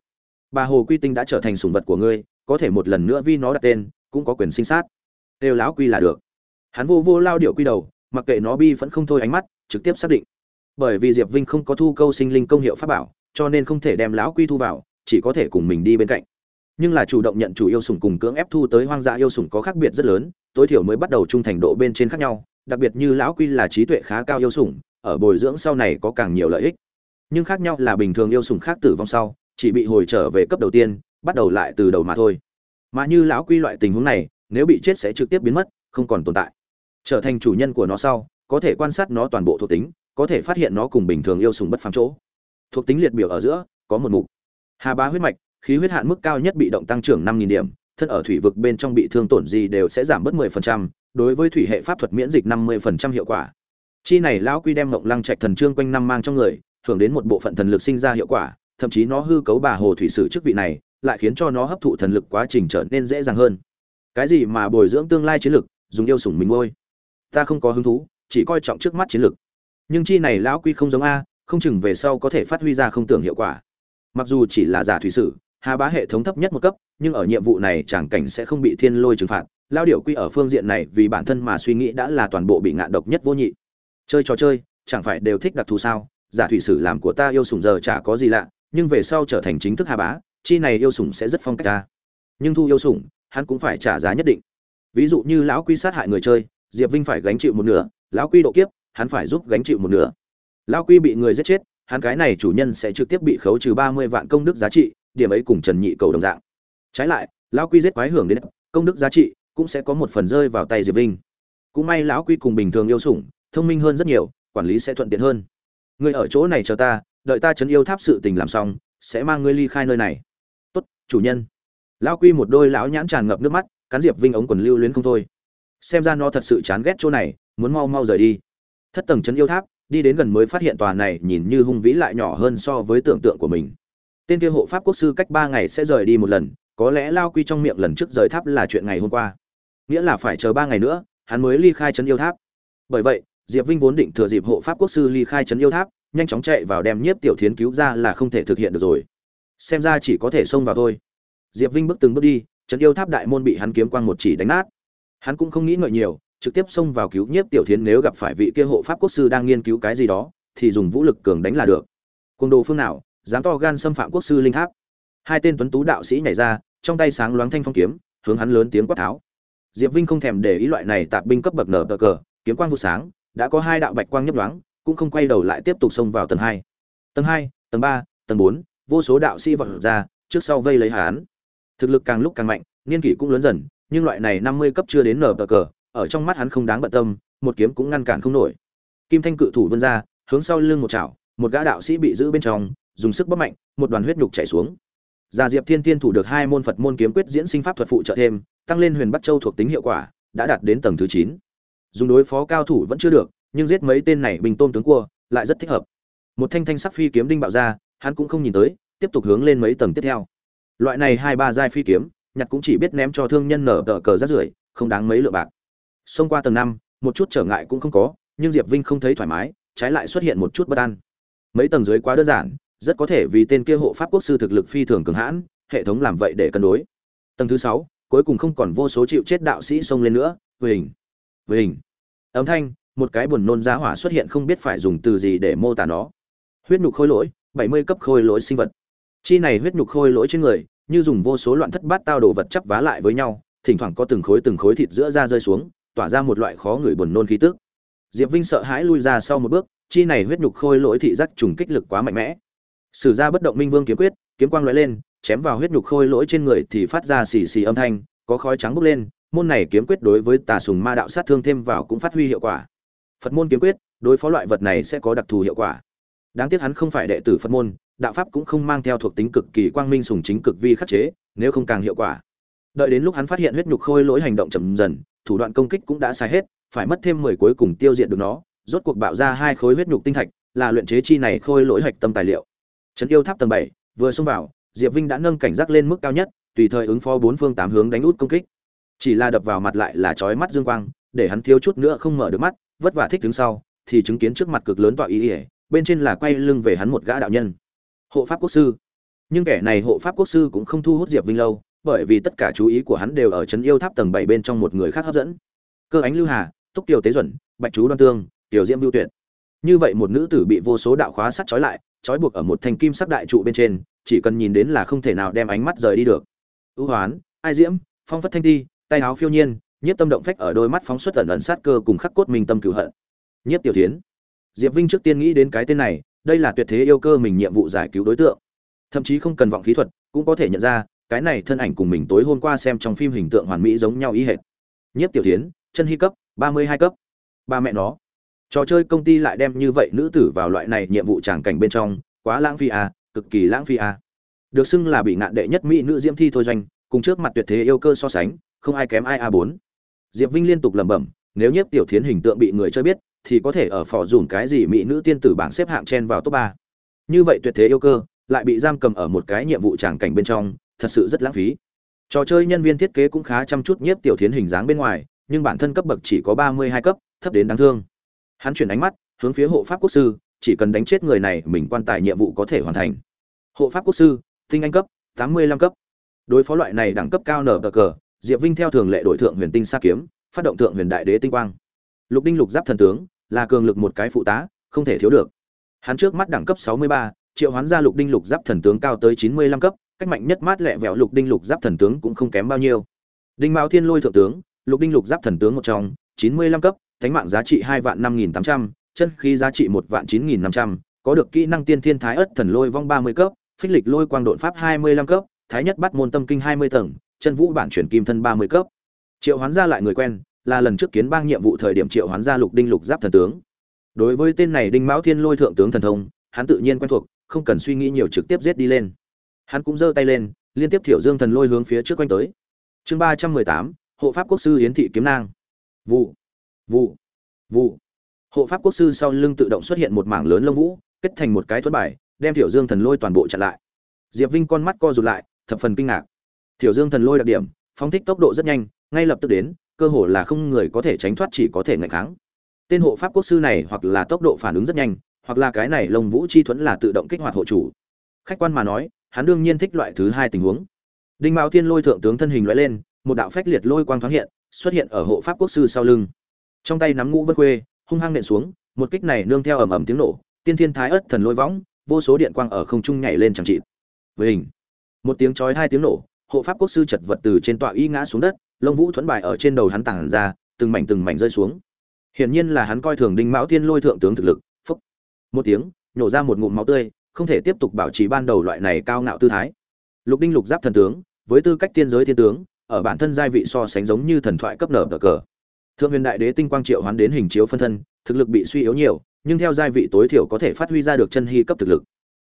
Bà hồ quy tinh đã trở thành sùng vật của ngươi, có thể một lần nữa vi nó đặt tên, cũng có quyền sinh sát. Têu lão quy là được. Hắn vô vô lao điệu quy đầu, mặc kệ nó bi vẫn không thôi ánh mắt, trực tiếp xác định. Bởi vì diệp vinh không có thu câu sinh linh công hiệu pháp bảo, cho nên không thể đem lão quy thu vào, chỉ có thể cùng mình đi bên cạnh. Nhưng là chủ động nhận chủ yêu sủng cùng cưỡng ép thu tới hoang dã yêu sủng có khác biệt rất lớn, tối thiểu mới bắt đầu trung thành độ bên trên khác nhau, đặc biệt như lão quy là trí tuệ khá cao yêu sủng ở bồi dưỡng sau này có càng nhiều lợi ích. Nhưng khác nhau là bình thường yêu sủng khác tử vong sau chỉ bị hồi trở về cấp đầu tiên bắt đầu lại từ đầu mà thôi. Mà như lão quy loại tình huống này nếu bị chết sẽ trực tiếp biến mất không còn tồn tại. Trở thành chủ nhân của nó sau có thể quan sát nó toàn bộ thuộc tính có thể phát hiện nó cùng bình thường yêu sùng bất phàm chỗ. Thuộc tính liệt biểu ở giữa có một mục. Hà bá huyết mạch khí huyết hạn mức cao nhất bị động tăng trưởng năm nghìn điểm thân ở thủy vực bên trong bị thương tổn gì đều sẽ giảm bớt 10%, đối với thủy hệ pháp thuật miễn dịch 50% hiệu quả chi này lão quy đem mộng lăng trạch thần trương quanh năm mang trong người, hưởng đến một bộ phận thần lực sinh ra hiệu quả, thậm chí nó hư cấu bà hồ thủy sử chức vị này, lại khiến cho nó hấp thụ thần lực quá trình trở nên dễ dàng hơn. Cái gì mà bồi dưỡng tương lai chiến lực, dùng yêu sủng mình ngôi ta không có hứng thú, chỉ coi trọng trước mắt chiến lực. Nhưng chi này lão quy không giống a, không chừng về sau có thể phát huy ra không tưởng hiệu quả. Mặc dù chỉ là giả thủy sử, hà bá hệ thống thấp nhất một cấp, nhưng ở nhiệm vụ này chẳng cảnh sẽ không bị thiên lôi trừng phạt. Lao điệu quy ở phương diện này vì bản thân mà suy nghĩ đã là toàn bộ bị ngạn độc nhất vô nhị chơi trò chơi, chẳng phải đều thích đặc thù sao? Giả thủy sử làm của ta yêu sủng giờ chả có gì lạ, nhưng về sau trở thành chính thức hà bá, chi này yêu sủng sẽ rất phong cách ta. Nhưng thu yêu sủng, hắn cũng phải trả giá nhất định. Ví dụ như lão quy sát hại người chơi, diệp vinh phải gánh chịu một nửa, lão quy độ kiếp, hắn phải giúp gánh chịu một nửa. Lão quy bị người giết chết, hắn cái này chủ nhân sẽ trực tiếp bị khấu trừ ba mươi vạn công đức giá trị, điểm ấy cùng trần nhị cầu đồng dạng. Trái lại, lão quy giết quái hưởng đến công đức giá trị, cũng sẽ có một phần rơi vào tay diệp vinh. Cũng may lão quy cùng bình thường yêu sủng thông minh hơn rất nhiều, quản lý sẽ thuận tiện hơn. Ngươi ở chỗ này chờ ta, đợi ta chấn yêu tháp sự tình làm xong, sẽ mang ngươi ly khai nơi này. Tốt, chủ nhân. Lão quy một đôi lão nhãn tràn ngập nước mắt, cắn diệp vinh ống quần lưu luyến không thôi. Xem ra nó thật sự chán ghét chỗ này, muốn mau mau rời đi. Thất tầng chấn yêu tháp, đi đến gần mới phát hiện tòa này nhìn như hung vĩ lại nhỏ hơn so với tưởng tượng của mình. Tên kia hộ pháp quốc sư cách ba ngày sẽ rời đi một lần, có lẽ lao quy trong miệng lần trước rời tháp là chuyện ngày hôm qua. Nghĩa là phải chờ ba ngày nữa, hắn mới ly khai chấn yêu tháp. Bởi vậy diệp vinh vốn định thừa dịp hộ pháp quốc sư ly khai trấn yêu tháp, nhanh chóng chạy vào đem nhiếp tiểu thiến cứu ra là không thể thực hiện được rồi. Xem ra chỉ có thể xông vào thôi. Diệp vinh bước từng bước đi, trấn yêu tháp đại môn bị hắn kiếm quang một chỉ đánh nát. Hắn cũng không nghĩ ngợi nhiều, trực tiếp xông vào cứu nhiếp tiểu thiến nếu gặp phải vị kia hộ pháp quốc sư đang nghiên cứu cái gì đó, thì dùng vũ lực cường đánh là được. Côn đồ phương nào, dám to gan xâm phạm quốc sư linh tháp. Hai tên tuấn tú đạo sĩ nhảy ra, trong tay sáng loáng thanh phong kiếm, hướng hắn lớn tiếng quát tháo. Diệp vinh không thèm để ý loại này tạp binh cấp bậc nở cờ, kiếm quang vụ sáng đã có hai đạo bạch quang nhấp nhoáng cũng không quay đầu lại tiếp tục xông vào tầng hai. Tầng hai tầng ba tầng bốn vô số đạo sĩ vọt ra trước sau vây lấy hắn. Thực lực càng lúc càng mạnh niên kỷ cũng lớn dần nhưng loại này năm mươi cấp chưa đến nở cờ cờ ở trong mắt hắn không đáng bận tâm một kiếm cũng ngăn cản không nổi. Kim thanh cự thủ vươn ra hướng sau lưng một chảo một gã đạo sĩ bị giữ bên trong dùng sức bóp mạnh một đoàn huyết nhục chảy xuống. Già Diệp Thiên Tiên thủ được hai môn Phật môn kiếm quyết diễn sinh pháp thuật phụ trợ thêm, tăng lên Huyền Bắc Châu thuộc tính hiệu quả, đã đạt đến tầng thứ 9. Dùng đối phó cao thủ vẫn chưa được, nhưng giết mấy tên này bình tôn tướng cua, lại rất thích hợp. Một thanh thanh sắc phi kiếm đinh bạo ra, hắn cũng không nhìn tới, tiếp tục hướng lên mấy tầng tiếp theo. Loại này hai ba giai phi kiếm, nhặt cũng chỉ biết ném cho thương nhân nở tờ cờ rát rưởi, không đáng mấy lượng bạc. Xông qua tầng năm, một chút trở ngại cũng không có, nhưng Diệp Vinh không thấy thoải mái, trái lại xuất hiện một chút bất an. Mấy tầng dưới quá đơn giản, rất có thể vì tên kia hộ pháp quốc sư thực lực phi thường cường hãn, hệ thống làm vậy để cân đối. Tầng thứ sáu, cuối cùng không còn vô số chịu chết đạo sĩ xông lên nữa, với hình, với hình. Âm thanh, một cái buồn nôn giá hỏa xuất hiện không biết phải dùng từ gì để mô tả nó. Huyết nhục khôi lỗi, bảy mươi cấp khôi lỗi sinh vật. Chi này huyết nhục khôi lỗi trên người, như dùng vô số loạn thất bát tao đồ vật chắp vá lại với nhau, thỉnh thoảng có từng khối từng khối thịt giữa da rơi xuống, tỏa ra một loại khó người buồn nôn khí tức. Diệp Vinh sợ hãi lui ra sau một bước, chi này huyết nhục khôi lỗi thị giác trùng kích lực quá mạnh mẽ sử ra bất động minh vương kiếm quyết kiếm quang lóe lên chém vào huyết nhục khôi lỗi trên người thì phát ra xì xì âm thanh có khói trắng bốc lên môn này kiếm quyết đối với tà sùng ma đạo sát thương thêm vào cũng phát huy hiệu quả. Phật môn kiếm quyết đối phó loại vật này sẽ có đặc thù hiệu quả. Đáng tiếc hắn không phải đệ tử phật môn đạo pháp cũng không mang theo thuộc tính cực kỳ quang minh sùng chính cực vi khắc chế nếu không càng hiệu quả. Đợi đến lúc hắn phát hiện huyết nhục khôi lỗi hành động chậm dần thủ đoạn công kích cũng đã sai hết phải mất thêm mười cuối cùng tiêu diệt được nó rốt cuộc bạo ra hai khối huyết nhục tinh thạch là luyện chế chi này khôi lỗi hạch tâm tài liệu. Trấn yêu tháp tầng bảy vừa xông vào, Diệp Vinh đã nâng cảnh giác lên mức cao nhất, tùy thời ứng phó bốn phương tám hướng đánh út công kích. Chỉ là đập vào mặt lại là chói mắt dương quang, để hắn thiếu chút nữa không mở được mắt, vất vả thích đứng sau, thì chứng kiến trước mặt cực lớn tọa ý, ỉa bên trên là quay lưng về hắn một gã đạo nhân. Hộ pháp quốc sư. Nhưng kẻ này hộ pháp quốc sư cũng không thu hút Diệp Vinh lâu, bởi vì tất cả chú ý của hắn đều ở trấn yêu tháp tầng bảy bên trong một người khác hấp dẫn. Cơ Ánh Lưu Hà, Túc Tiểu Tế Duẩn, Bạch Chú Đoan Tương, Tiểu Diễm Bưu Tuyệt. Như vậy một nữ tử bị vô số đạo khóa sắt trói lại, trói buộc ở một thanh kim sắc đại trụ bên trên, chỉ cần nhìn đến là không thể nào đem ánh mắt rời đi được. ưu hoán, ai diễm, phong phất thanh ti, tay áo phiêu nhiên, nhiếp tâm động phách ở đôi mắt phóng xuất ẩn ẩn sát cơ cùng khắc cốt minh tâm cửu hận. Nhiếp Tiểu Thiến. Diệp Vinh trước tiên nghĩ đến cái tên này, đây là tuyệt thế yêu cơ mình nhiệm vụ giải cứu đối tượng. Thậm chí không cần vọng khí thuật, cũng có thể nhận ra, cái này thân ảnh cùng mình tối hôm qua xem trong phim hình tượng hoàn mỹ giống nhau ý hệt. Nhiếp Tiểu Thiến, chân hy cấp, ba mươi hai cấp. Ba mẹ nó, trò chơi công ty lại đem như vậy nữ tử vào loại này nhiệm vụ tràng cảnh bên trong quá lãng phí à cực kỳ lãng phí à được xưng là bị ngạn đệ nhất mỹ nữ diễm thi thôi doanh cùng trước mặt tuyệt thế yêu cơ so sánh không ai kém ai a bốn. Diệp vinh liên tục lẩm bẩm, nếu nhiếp tiểu thiến hình tượng bị người chơi biết, thì có thể ở phò dùm cái gì mỹ nữ tiên tử bảng xếp hạng chen vào top ba. Như vậy tuyệt thế yêu cơ, lại bị giam cầm ở một cái nhiệm vụ tràng cảnh bên trong, thật sự rất lãng phí. Trò chơi nhân viên thiết kế cũng khá chăm chút nhiếp tiểu thiến hình dáng bên ngoài, nhưng bản thân cấp bậc chỉ có ba mươi hai cấp, thấp đến đáng thương. Hắn chuyển ánh mắt, hướng phía hộ pháp quốc sư, chỉ cần đánh chết người này, mình quan tài nhiệm vụ có thể hoàn thành. Hộ pháp quốc sư, tinh anh cấp, tám mươi lăm cấp. Đối phó loại này đẳng cấp cao nở bờ cờ diệp vinh theo thường lệ đổi thượng huyền tinh sa kiếm, phát động thượng huyền đại đế tinh quang. Lục đinh lục giáp thần tướng, là cường lực một cái phụ tá, không thể thiếu được. Hắn trước mắt đẳng cấp sáu mươi ba, triệu hoán ra lục đinh lục giáp thần tướng cao tới chín mươi lăm cấp, cách mạnh nhất mát lẹ vẹo lục đinh lục giáp thần tướng cũng không kém bao nhiêu. Đinh Mạo thiên lôi thượng tướng, lục đinh lục giáp thần tướng một trong, chín mươi lăm cấp, thánh mạng giá trị hai vạn năm nghìn tám trăm, chân khí giá trị một vạn chín nghìn năm trăm, có được kỹ năng tiên thiên thái ất thần lôi vong ba mươi cấp, phích lịch lôi quang độn pháp hai mươi lăm cấp, thái nhất bắt môn tâm kinh hai mươi tầng chân vũ bản chuyển kim thân ba mươi cấp. Triệu hoán ra lại người quen, là lần trước kiến bang nhiệm vụ thời điểm triệu hoán ra lục đinh lục giáp thần tướng. Đối với tên này đinh mão thiên lôi thượng tướng thần thông, hắn tự nhiên quen thuộc, không cần suy nghĩ nhiều trực tiếp giết đi lên. Hắn cũng giơ tay lên, liên tiếp thiểu dương thần lôi hướng phía trước quanh tới. Chương ba trăm mười tám, hộ pháp quốc sư yến thị kiếm nang. Vụ vụ vụ. Hộ pháp quốc sư sau lưng tự động xuất hiện một mảng lớn lông vũ, kết thành một cái thuẫn bài, đem thiểu dương thần lôi toàn bộ chặn lại. Diệp vinh con mắt co rụt lại, thập phần kinh ngạc thiểu dương thần lôi đặc điểm, phóng thích tốc độ rất nhanh, ngay lập tức đến, cơ hồ là không người có thể tránh thoát chỉ có thể ngăn kháng. Tên hộ pháp quốc sư này hoặc là tốc độ phản ứng rất nhanh, hoặc là cái này lông vũ chi thuẫn là tự động kích hoạt hộ chủ. Khách quan mà nói, hắn đương nhiên thích loại thứ hai tình huống. Đinh mạo thiên lôi thượng tướng thân hình lóe lên, một đạo phách liệt lôi quang thoáng hiện, xuất hiện ở hộ pháp quốc sư sau lưng. Trong tay nắm ngũ vân khuê, hung hăng nện xuống, một kích này nương theo ầm ầm tiếng nổ, tiên thiên thái ất thần lôi võng, vô số điện quang ở không trung nhảy lên chẳng trị với hình một tiếng chói hai tiếng nổ hộ pháp quốc sư chật vật từ trên tọa y ngã xuống đất, lông vũ thuẫn bài ở trên đầu hắn tản ra, từng mảnh từng mảnh rơi xuống. Hiển nhiên là hắn coi thường đinh mão thiên lôi thượng tướng thực lực, phúc. Một tiếng nhổ ra một ngụm máu tươi, không thể tiếp tục bảo trì ban đầu loại này cao ngạo tư thái. Lục đinh lục giáp thần tướng, với tư cách tiên giới thiên tướng, ở bản thân giai vị so sánh giống như thần thoại cấp nở cờ cờ. Thượng huyền đại đế tinh quang triệu hoán đến hình chiếu phân thân, thực lực bị suy yếu nhiều, nhưng theo giai vị tối thiểu có thể phát huy ra được chân hy cấp thực lực.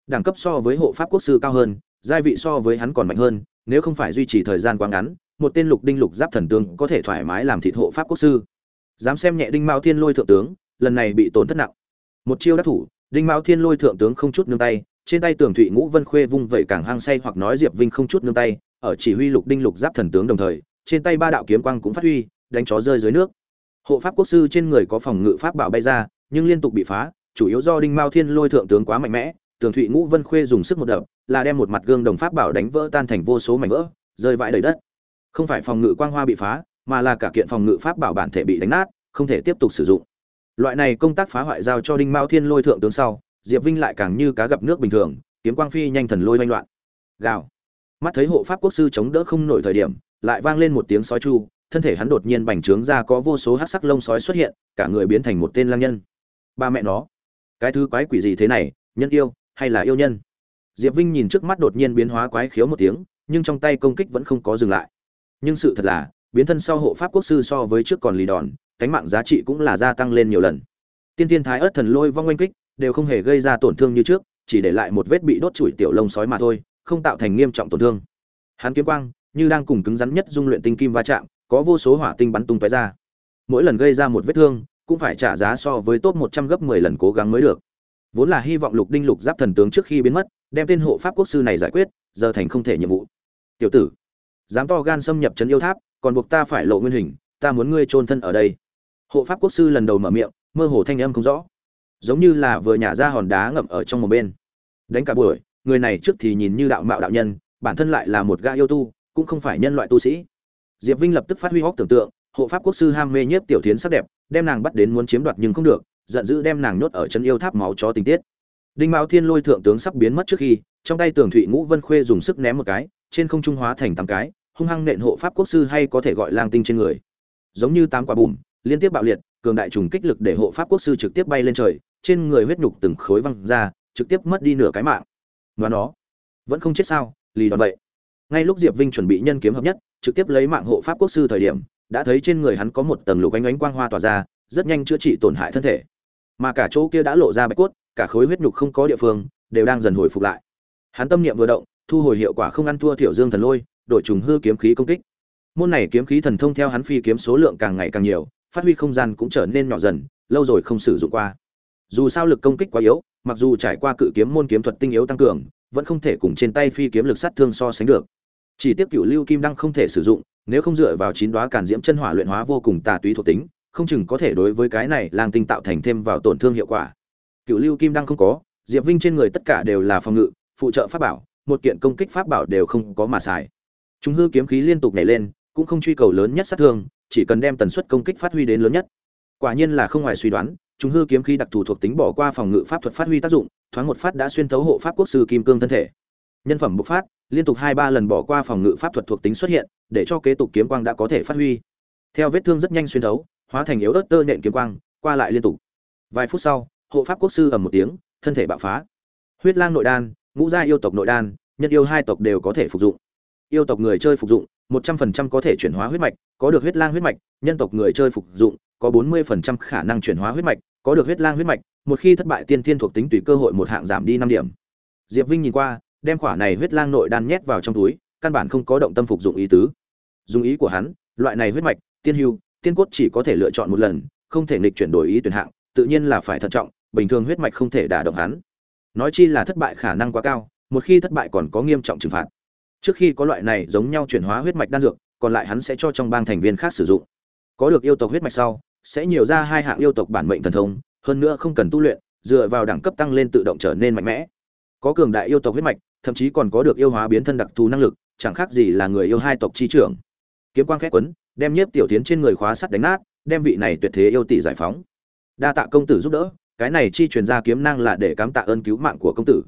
Đẳng cấp so với hộ pháp quốc sư cao hơn, giai vị so với hắn còn mạnh hơn nếu không phải duy trì thời gian quá ngắn, một tên lục đinh lục giáp thần tướng có thể thoải mái làm thịt hộ pháp quốc sư. Dám xem nhẹ đinh mao thiên lôi thượng tướng, lần này bị tổn thất nặng. Một chiêu đắc thủ, đinh mao thiên lôi thượng tướng không chút nương tay, trên tay tường thụy ngũ vân khuê vung vẩy càng hang say hoặc nói diệp vinh không chút nương tay, ở chỉ huy lục đinh lục giáp thần tướng đồng thời, trên tay ba đạo kiếm quang cũng phát huy, đánh chó rơi dưới nước. Hộ pháp quốc sư trên người có phòng ngự pháp bảo bay ra, nhưng liên tục bị phá, chủ yếu do đinh mao thiên lôi thượng tướng quá mạnh mẽ tường thụy ngũ vân khuê dùng sức một đập, là đem một mặt gương đồng pháp bảo đánh vỡ tan thành vô số mảnh vỡ, rơi vãi đầy đất. Không phải phòng ngự quang hoa bị phá, mà là cả kiện phòng ngự pháp bảo bản thể bị đánh nát, không thể tiếp tục sử dụng. Loại này công tác phá hoại giao cho đinh mao thiên lôi thượng tướng sau, diệp vinh lại càng như cá gặp nước bình thường, kiếm quang phi nhanh thần lôi oanh loạn. Gào. Mắt thấy hộ pháp quốc sư chống đỡ không nổi thời điểm, lại vang lên một tiếng sói chu, thân thể hắn đột nhiên bành trướng ra có vô số hát sắc lông sói xuất hiện, cả người biến thành một tên lang nhân. Ba mẹ nó. Cái thứ quái quỷ gì thế này, nhân yêu hay là yêu nhân? Diệp vinh nhìn trước mắt đột nhiên biến hóa quái khiếu một tiếng, nhưng trong tay công kích vẫn không có dừng lại. Nhưng sự thật là, biến thân sau hộ pháp quốc sư so với trước còn lì đòn, cánh mạng giá trị cũng là gia tăng lên nhiều lần. Tiên tiên thái ớt thần lôi vong oanh kích, đều không hề gây ra tổn thương như trước, chỉ để lại một vết bị đốt chùi tiểu lông sói mà thôi, không tạo thành nghiêm trọng tổn thương. Hắn kiếm quang, như đang cùng cứng rắn nhất dung luyện tinh kim va chạm, có vô số hỏa tinh bắn tung tóe ra. Mỗi lần gây ra một vết thương, cũng phải trả giá so với top một trăm gấp mười lần cố gắng mới được vốn là hy vọng lục đinh lục giáp thần tướng trước khi biến mất, đem tên hộ pháp quốc sư này giải quyết, giờ thành không thể nhiệm vụ. Tiểu tử, dám to gan xâm nhập trấn yêu tháp, còn buộc ta phải lộ nguyên hình, ta muốn ngươi chôn thân ở đây. Hộ pháp quốc sư lần đầu mở miệng, mơ hồ thanh âm không rõ. Giống như là vừa nhả ra hòn đá ngậm ở trong một bên. Đánh cả buổi, người này trước thì nhìn như đạo mạo đạo nhân, bản thân lại là một gã yêu tu, cũng không phải nhân loại tu sĩ. Diệp vinh lập tức phát huy hóc tưởng tượng, hộ pháp quốc sư ham mê nhiếp tiểu tiến sắc đẹp, đem nàng bắt đến muốn chiếm đoạt nhưng không được giận dữ đem nàng nhốt ở chân yêu tháp máu chó tình tiết. Đinh mao thiên lôi thượng tướng sắp biến mất trước khi, trong tay tường thụy ngũ vân khuê dùng sức ném một cái, trên không trung hóa thành tám cái, hung hăng nện hộ pháp quốc sư hay có thể gọi lang tinh trên người. Giống như tám quả bùm, liên tiếp bạo liệt, cường đại trùng kích lực để hộ pháp quốc sư trực tiếp bay lên trời, trên người huyết nhục từng khối văng ra, trực tiếp mất đi nửa cái mạng. Và nó, vẫn không chết sao, lì đòn vậy. Ngay lúc diệp vinh chuẩn bị nhân kiếm hợp nhất, trực tiếp lấy mạng hộ pháp quốc sư thời điểm, đã thấy trên người hắn có một tầng lục ánh ánh quang hoa tỏa ra rất nhanh chữa trị tổn hại thân thể. Mà cả chỗ kia đã lộ ra bạch cốt, cả khối huyết nhục không có địa phương, đều đang dần hồi phục lại. Hắn tâm niệm vừa động, thu hồi hiệu quả không ăn thua thiểu dương thần lôi, đổi trùng hư kiếm khí công kích. Môn này kiếm khí thần thông theo hắn phi kiếm số lượng càng ngày càng nhiều, phát huy không gian cũng trở nên nhỏ dần, lâu rồi không sử dụng qua. Dù sao lực công kích quá yếu, mặc dù trải qua cự kiếm môn kiếm thuật tinh yếu tăng cường, vẫn không thể cùng trên tay phi kiếm lực sát thương so sánh được. Chỉ tiếc cựu lưu kim đăng không thể sử dụng, nếu không dựa vào chín đoá cản diễm chân hỏa luyện hóa vô cùng tà túy thuộc tính không chừng có thể đối với cái này lang tinh tạo thành thêm vào tổn thương hiệu quả. Cựu lưu kim đang không có, diệp vinh trên người tất cả đều là phòng ngự, phụ trợ pháp bảo, một kiện công kích pháp bảo đều không có mà xài. Chúng hư kiếm khí liên tục nhảy lên, cũng không truy cầu lớn nhất sát thương, chỉ cần đem tần suất công kích phát huy đến lớn nhất. Quả nhiên là không ngoài suy đoán chúng hư kiếm khí đặc thù thuộc tính bỏ qua phòng ngự pháp thuật phát huy tác dụng, thoáng một phát đã xuyên thấu hộ pháp quốc sư kim cương thân thể. Nhân phẩm bộc phát, liên tục hai ba lần bỏ qua phòng ngự pháp thuật thuộc tính xuất hiện, để cho kế tục kiếm quang đã có thể phát huy. Theo vết thương rất nhanh xuyên thấu hóa thành yếu ớt tơ nện kiếm quang, qua lại liên tục. Vài phút sau, hộ pháp quốc sư ầm một tiếng, thân thể bạo phá. Huyết lang nội đan, ngũ gia yêu tộc nội đan, nhân yêu hai tộc đều có thể phục dụng. Yêu tộc người chơi phục dụng, một trăm phần trăm có thể chuyển hóa huyết mạch, có được huyết lang huyết mạch, nhân tộc người chơi phục dụng, có bốn mươi phần trăm khả năng chuyển hóa huyết mạch, có được huyết lang huyết mạch, một khi thất bại tiên thiên thuộc tính tùy cơ hội một hạng giảm đi năm điểm. Diệp vinh nhìn qua, đem quả này huyết lang nội đan nhét vào trong túi, căn bản không có động tâm phục dụng ý tứ. Dùng ý của hắn, loại này huyết mạch, tiên hưu tiên cốt chỉ có thể lựa chọn một lần, không thể nghịch chuyển đổi ý tuyển hạng, tự nhiên là phải thận trọng, bình thường huyết mạch không thể đả động hắn. Nói chi là thất bại khả năng quá cao, một khi thất bại còn có nghiêm trọng trừng phạt. Trước khi có loại này giống nhau chuyển hóa huyết mạch đan dược, còn lại hắn sẽ cho trong bang thành viên khác sử dụng. Có được yêu tộc huyết mạch sau, sẽ nhiều ra hai hạng yêu tộc bản mệnh thần thông, hơn nữa không cần tu luyện, dựa vào đẳng cấp tăng lên tự động trở nên mạnh mẽ. Có cường đại yêu tộc huyết mạch, thậm chí còn có được yêu hóa biến thân đặc thù năng lực, chẳng khác gì là người yêu hai tộc chi trưởng. Kiếm quang khét quấn đem nhiếp tiểu tiến trên người khóa sắt đánh nát, đem vị này tuyệt thế yêu tỷ giải phóng. Đa tạ công tử giúp đỡ, cái này chi truyền ra kiếm năng là để cám tạ ơn cứu mạng của công tử.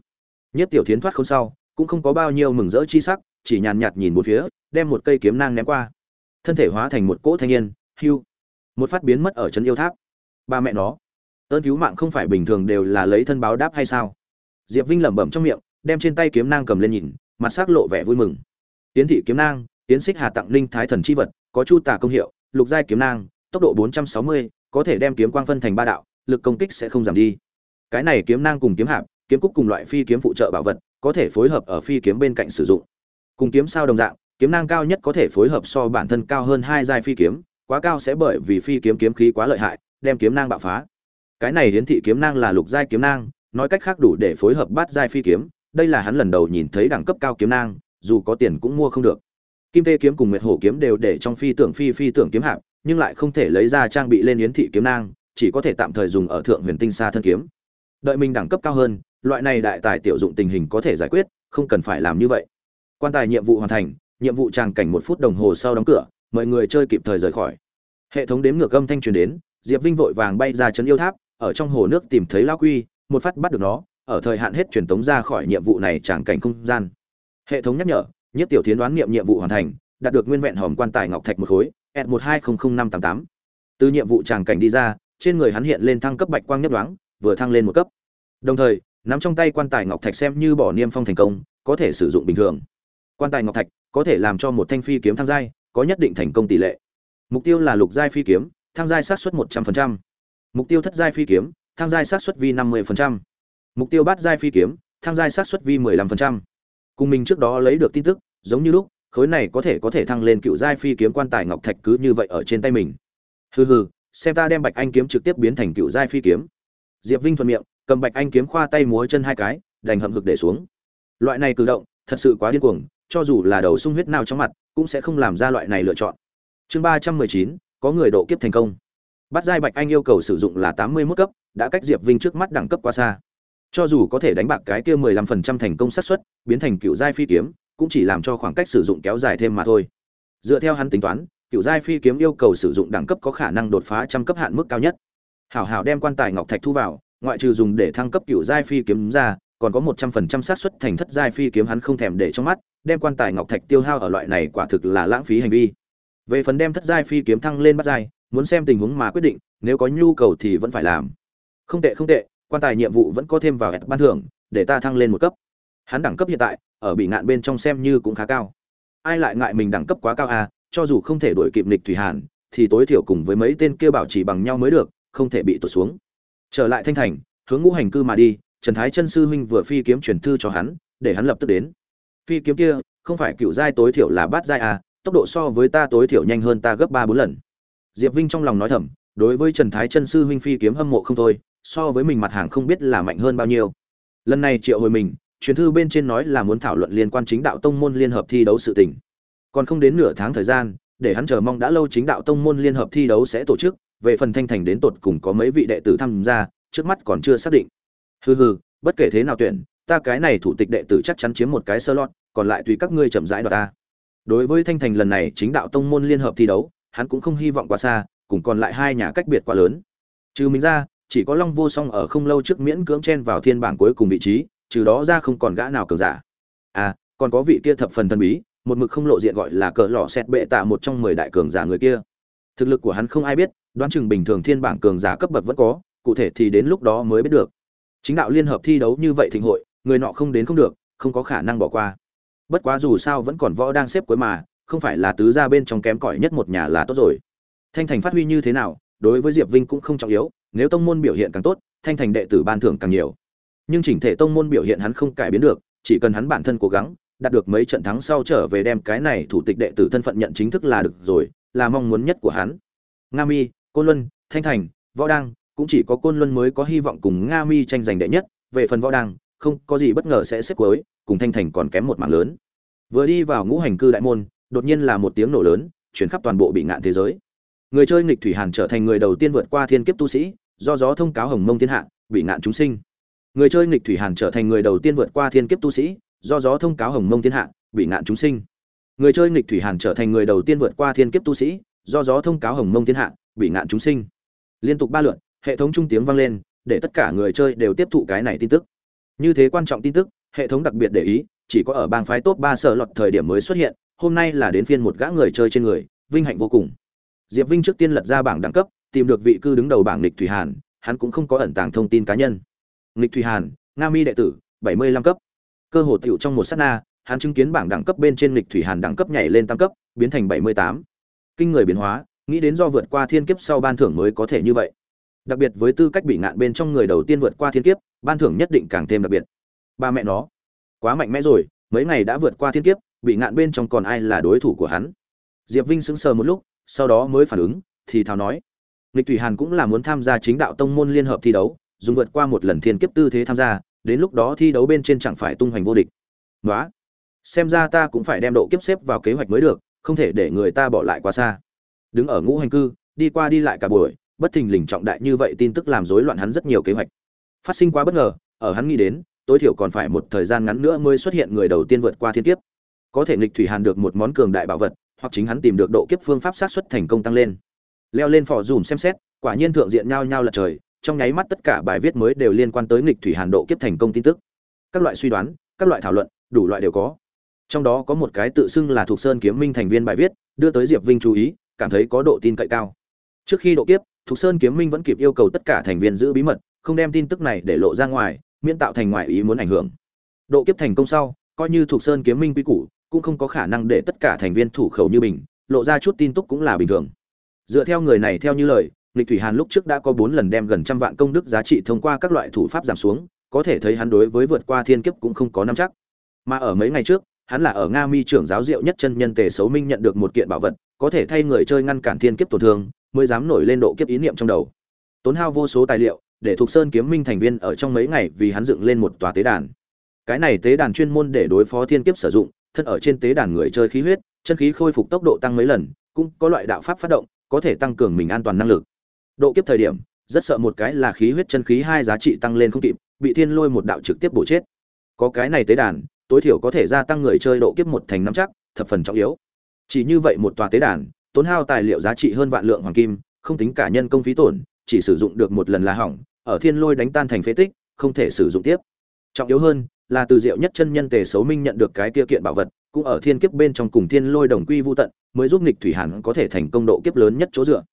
Nhiếp tiểu tiến thoát không sau, cũng không có bao nhiêu mừng rỡ chi sắc, chỉ nhàn nhạt nhìn một phía, đem một cây kiếm nang ném qua. Thân thể hóa thành một cỗ thanh niên hưu một phát biến mất ở chân yêu tháp. Ba mẹ nó, ơn cứu mạng không phải bình thường đều là lấy thân báo đáp hay sao? Diệp vinh lẩm bẩm trong miệng, đem trên tay kiếm nang cầm lên nhìn, mặt sắc lộ vẻ vui mừng. Tiến thị kiếm nang tiến xích hà tặng linh thái thần chi vật có chu tà công hiệu lục giai kiếm nang tốc độ 460, có thể đem kiếm quang phân thành ba đạo lực công kích sẽ không giảm đi. Cái này kiếm nang cùng kiếm hạp kiếm cúc cùng loại phi kiếm phụ trợ bảo vật có thể phối hợp ở phi kiếm bên cạnh sử dụng. Cùng kiếm sao đồng dạng kiếm nang cao nhất có thể phối hợp so bản thân cao hơn hai giai phi kiếm quá cao sẽ bởi vì phi kiếm kiếm khí quá lợi hại đem kiếm nang bạo phá. Cái này hiến thị kiếm nang là lục giai kiếm nang nói cách khác đủ để phối hợp bát giai phi kiếm đây là hắn lần đầu nhìn thấy đẳng cấp cao kiếm nang dù có tiền cũng mua không được kim tê kiếm cùng nguyệt hổ kiếm đều để trong phi tưởng phi phi tưởng kiếm hạp, nhưng lại không thể lấy ra trang bị lên yến thị kiếm nang, chỉ có thể tạm thời dùng ở thượng huyền tinh xa thân kiếm. Đợi mình đẳng cấp cao hơn, loại này đại tài tiểu dụng tình hình có thể giải quyết, không cần phải làm như vậy. Quan tài nhiệm vụ hoàn thành, nhiệm vụ tràng cảnh một phút đồng hồ sau đóng cửa, mọi người chơi kịp thời rời khỏi. Hệ thống đếm ngược âm thanh truyền đến, diệp vinh vội vàng bay ra chấn yêu tháp, ở trong hồ nước tìm thấy lao quy, một phát bắt được nó, ở thời hạn hết truyền tống ra khỏi nhiệm vụ này tràng cảnh không gian. Hệ thống nhắc nhở nhất tiểu thiến đoán nghiệm nhiệm vụ hoàn thành, đạt được nguyên vẹn hòm quan tài ngọc thạch một khối s một hai không không năm tám tám. Từ nhiệm vụ tràng cảnh đi ra, trên người hắn hiện lên thăng cấp bạch quang nhất đoán vừa thăng lên một cấp. Đồng thời, nắm trong tay quan tài ngọc thạch xem như bỏ niêm phong thành công, có thể sử dụng bình thường. Quan tài ngọc thạch có thể làm cho một thanh phi kiếm thăng giai, có nhất định thành công tỷ lệ. Mục tiêu là lục giai phi kiếm, thăng giai sát xuất một trăm linh mục tiêu thất giai phi kiếm, thăng giai sát xuất vi năm mươi mục tiêu bát giai phi kiếm, thăng giai sát xuất vi mười lăm cùng mình trước đó lấy được tin tức, giống như lúc, khối này có thể có thể thăng lên cựu giai phi kiếm quan tài ngọc thạch cứ như vậy ở trên tay mình. Hừ hừ, xem ta đem bạch anh kiếm trực tiếp biến thành cựu giai phi kiếm. Diệp vinh thuận miệng, cầm bạch anh kiếm khoa tay múa chân hai cái, đành hậm hực để xuống. Loại này cử động, thật sự quá điên cuồng, cho dù là đầu sung huyết nào trong mặt, cũng sẽ không làm ra loại này lựa chọn. Chương ba trăm mười chín, có người độ kiếp thành công. Bắt giai bạch anh yêu cầu sử dụng là tám mươi mức cấp, đã cách diệp vinh trước mắt đẳng cấp quá xa cho dù có thể đánh bạc cái kia mười lăm phần trăm thành công xác suất, biến thành cựu giai phi kiếm, cũng chỉ làm cho khoảng cách sử dụng kéo dài thêm mà thôi. Dựa theo hắn tính toán, cựu giai phi kiếm yêu cầu sử dụng đẳng cấp có khả năng đột phá trăm cấp hạn mức cao nhất. Hảo hảo đem quan tài ngọc thạch thu vào, ngoại trừ dùng để thăng cấp cựu giai phi kiếm ra, còn có một trăm phần trăm xác suất thành thất giai phi kiếm hắn không thèm để trong mắt, đem quan tài ngọc thạch tiêu hao ở loại này quả thực là lãng phí hành vi. Về phần đem thất giai phi kiếm thăng lên bắt giai, muốn xem tình huống mà quyết định, nếu có nhu cầu thì vẫn phải làm. Không tệ không tệ quan tài nhiệm vụ vẫn có thêm vào ban thưởng, để ta thăng lên một cấp. Hắn đẳng cấp hiện tại, ở bị ngạn bên trong xem như cũng khá cao. Ai lại ngại mình đẳng cấp quá cao à cho dù không thể đuổi kịp lịch thủy hàn, thì tối thiểu cùng với mấy tên kia bảo trì bằng nhau mới được, không thể bị tụt xuống. Trở lại thanh thành, hướng ngũ hành cư mà đi, trần thái chân sư huynh vừa phi kiếm truyền thư cho hắn, để hắn lập tức đến. Phi kiếm kia, không phải cựu giai tối thiểu là bát giai à tốc độ so với ta tối thiểu nhanh hơn ta gấp ba bốn lần. Diệp vinh trong lòng nói thầm, đối với trần thái chân sư huynh phi kiếm hâm mộ không thôi so với mình mặt hàng không biết là mạnh hơn bao nhiêu. Lần này triệu hồi mình, truyền thư bên trên nói là muốn thảo luận liên quan chính đạo tông môn liên hợp thi đấu sự tình. Còn không đến nửa tháng thời gian, để hắn chờ mong đã lâu chính đạo tông môn liên hợp thi đấu sẽ tổ chức, về phần thanh thành đến tột cùng có mấy vị đệ tử tham gia, trước mắt còn chưa xác định. Hừ hừ, bất kể thế nào tuyển, ta cái này thủ tịch đệ tử chắc chắn chiếm một cái sơ lót, còn lại tùy các ngươi chậm rãi đoạt ta. Đối với thanh thành lần này chính đạo tông môn liên hợp thi đấu, hắn cũng không hy vọng quá xa, cùng còn lại hai nhà cách biệt quá lớn. Trừ mình ra chỉ có long vô song ở không lâu trước miễn cưỡng chen vào thiên bảng cuối cùng vị trí, trừ đó ra không còn gã nào cường giả. À còn có vị kia thập phần thần bí, một mực không lộ diện gọi là cỡ lọ xét bệ tạ một trong mười đại cường giả người kia. Thực lực của hắn không ai biết, đoán chừng bình thường thiên bảng cường giả cấp bậc vẫn có, cụ thể thì đến lúc đó mới biết được. Chính đạo liên hợp thi đấu như vậy thịnh hội, người nọ không đến không được, không có khả năng bỏ qua. Bất quá dù sao vẫn còn võ đang xếp cuối mà, không phải là tứ gia bên trong kém cỏi nhất một nhà là tốt rồi. Thanh thành phát huy như thế nào đối với diệp vinh cũng không trọng yếu, nếu tông môn biểu hiện càng tốt, thanh thành đệ tử ban thưởng càng nhiều. Nhưng chỉnh thể tông môn biểu hiện hắn không cải biến được, chỉ cần hắn bản thân cố gắng, đạt được mấy trận thắng sau trở về đem cái này thủ tịch đệ tử thân phận nhận chính thức là được rồi, là mong muốn nhất của hắn. Nga mi, côn luân, thanh thành, võ đăng, cũng chỉ có côn luân mới có hy vọng cùng nga mi tranh giành đệ nhất, về phần võ đăng, không có gì bất ngờ sẽ xếp cuối, cùng thanh thành còn kém một mảng lớn. Vừa đi vào ngũ hành cư đại môn, đột nhiên là một tiếng nổ lớn, chuyển khắp toàn bộ bị ngạn thế giới người chơi nghịch thủy hàn trở thành người đầu tiên vượt qua thiên kiếp tu sĩ, do gió thông cáo hồng mông thiên hạ, bị ngạn chúng sinh. Người chơi nghịch thủy hàn trở thành người đầu tiên vượt qua thiên kiếp tu sĩ, do gió thông cáo hồng mông thiên hạ, bị ngạn chúng sinh. Người chơi nghịch thủy hàn trở thành người đầu tiên vượt qua thiên kiếp tu sĩ, do gió thông cáo hồng mông thiên hạ, bị ngạn chúng sinh. Liên tục ba lượt, hệ thống trung tiếng vang lên, để tất cả người chơi đều tiếp thụ cái này tin tức. Như thế quan trọng tin tức, hệ thống đặc biệt để ý, chỉ có ở bang phái top ba sở lọt thời điểm mới xuất hiện, hôm nay là đến phiên một gã người chơi trên người, vinh hạnh vô cùng diệp vinh trước tiên lật ra bảng đẳng cấp, tìm được vị cư đứng đầu bảng Lịch thủy hàn, hắn cũng không có ẩn tàng thông tin cá nhân. Lịch thủy hàn, nga mi đệ tử, bảy mươi lăm cấp. Cơ hồ tiểu trong một sát na, hắn chứng kiến bảng đẳng cấp bên trên Lịch thủy hàn đẳng cấp nhảy lên tam cấp, biến thành bảy mươi tám. Kinh người biến hóa, nghĩ đến do vượt qua thiên kiếp sau ban thưởng mới có thể như vậy. Đặc biệt với tư cách bị ngạn bên trong người đầu tiên vượt qua thiên kiếp, ban thưởng nhất định càng thêm đặc biệt. Ba mẹ nó, quá mạnh mẽ rồi, mấy ngày đã vượt qua thiên kiếp, bị ngạn bên trong còn ai là đối thủ của hắn? Diệp vinh sững sờ một lúc sau đó mới phản ứng, thì thào nói. Nghịch thủy hàn cũng là muốn tham gia chính đạo tông môn liên hợp thi đấu, dùng vượt qua một lần thiên kiếp tư thế tham gia, đến lúc đó thi đấu bên trên chẳng phải tung hoành vô địch. Nói xem ra ta cũng phải đem độ kiếp xếp vào kế hoạch mới được, không thể để người ta bỏ lại quá xa. Đứng ở ngũ hành cư, đi qua đi lại cả buổi, bất thình lình trọng đại như vậy tin tức làm rối loạn hắn rất nhiều kế hoạch. Phát sinh quá bất ngờ, ở hắn nghĩ đến, tối thiểu còn phải một thời gian ngắn nữa mới xuất hiện người đầu tiên vượt qua thiên kiếp. Có thể nghịch thủy hàn được một món cường đại bảo vật hoặc chính hắn tìm được độ kiếp phương pháp sát xuất thành công tăng lên. Leo lên phò dùm xem xét, quả nhiên thượng diện nhao nhao lật trời, trong nháy mắt tất cả bài viết mới đều liên quan tới nghịch thủy hàn độ kiếp thành công tin tức. Các loại suy đoán, các loại thảo luận, đủ loại đều có. Trong đó có một cái tự xưng là thuộc sơn kiếm minh thành viên bài viết, đưa tới diệp vinh chú ý, cảm thấy có độ tin cậy cao. Trước khi độ kiếp thuộc sơn kiếm minh vẫn kịp yêu cầu tất cả thành viên giữ bí mật, không đem tin tức này để lộ ra ngoài, miễn tạo thành ngoại ý muốn ảnh hưởng. Độ kiếp thành công sau, coi như thuộc sơn kiếm minh quy củ cũng không có khả năng để tất cả thành viên thủ khẩu như mình, lộ ra chút tin tức cũng là bình thường. Dựa theo người này theo như lời, lịch thủy hàn lúc trước đã có bốn lần đem gần trăm vạn công đức giá trị thông qua các loại thủ pháp giảm xuống, có thể thấy hắn đối với vượt qua thiên kiếp cũng không có nắm chắc. Mà ở mấy ngày trước, hắn là ở nga mi trưởng giáo diệu nhất chân nhân tề xấu minh nhận được một kiện bảo vật, có thể thay người chơi ngăn cản thiên kiếp tổn thương, mới dám nổi lên độ kiếp ý niệm trong đầu. Tốn hao vô số tài liệu, để thuộc sơn kiếm minh thành viên ở trong mấy ngày vì hắn dựng lên một tòa tế đàn. Cái này tế đàn chuyên môn để đối phó thiên kiếp sử dụng thân ở trên tế đàn người chơi khí huyết, chân khí khôi phục tốc độ tăng mấy lần, cũng có loại đạo pháp phát động, có thể tăng cường mình an toàn năng lực. Độ kiếp thời điểm, rất sợ một cái là khí huyết chân khí hai giá trị tăng lên không kịp, bị thiên lôi một đạo trực tiếp bổ chết. Có cái này tế đàn, tối thiểu có thể gia tăng người chơi độ kiếp một thành năm chắc, thập phần trọng yếu. Chỉ như vậy một tòa tế đàn, tốn hao tài liệu giá trị hơn vạn lượng hoàng kim, không tính cả nhân công phí tổn, chỉ sử dụng được một lần là hỏng, ở thiên lôi đánh tan thành phế tích, không thể sử dụng tiếp. Trọng yếu hơn là từ diệu nhất chân nhân tề xấu minh nhận được cái kia kiện bảo vật, cũng ở thiên kiếp bên trong cùng thiên lôi đồng quy vô tận, mới giúp nghịch thủy hàn có thể thành công độ kiếp lớn nhất chỗ dựa.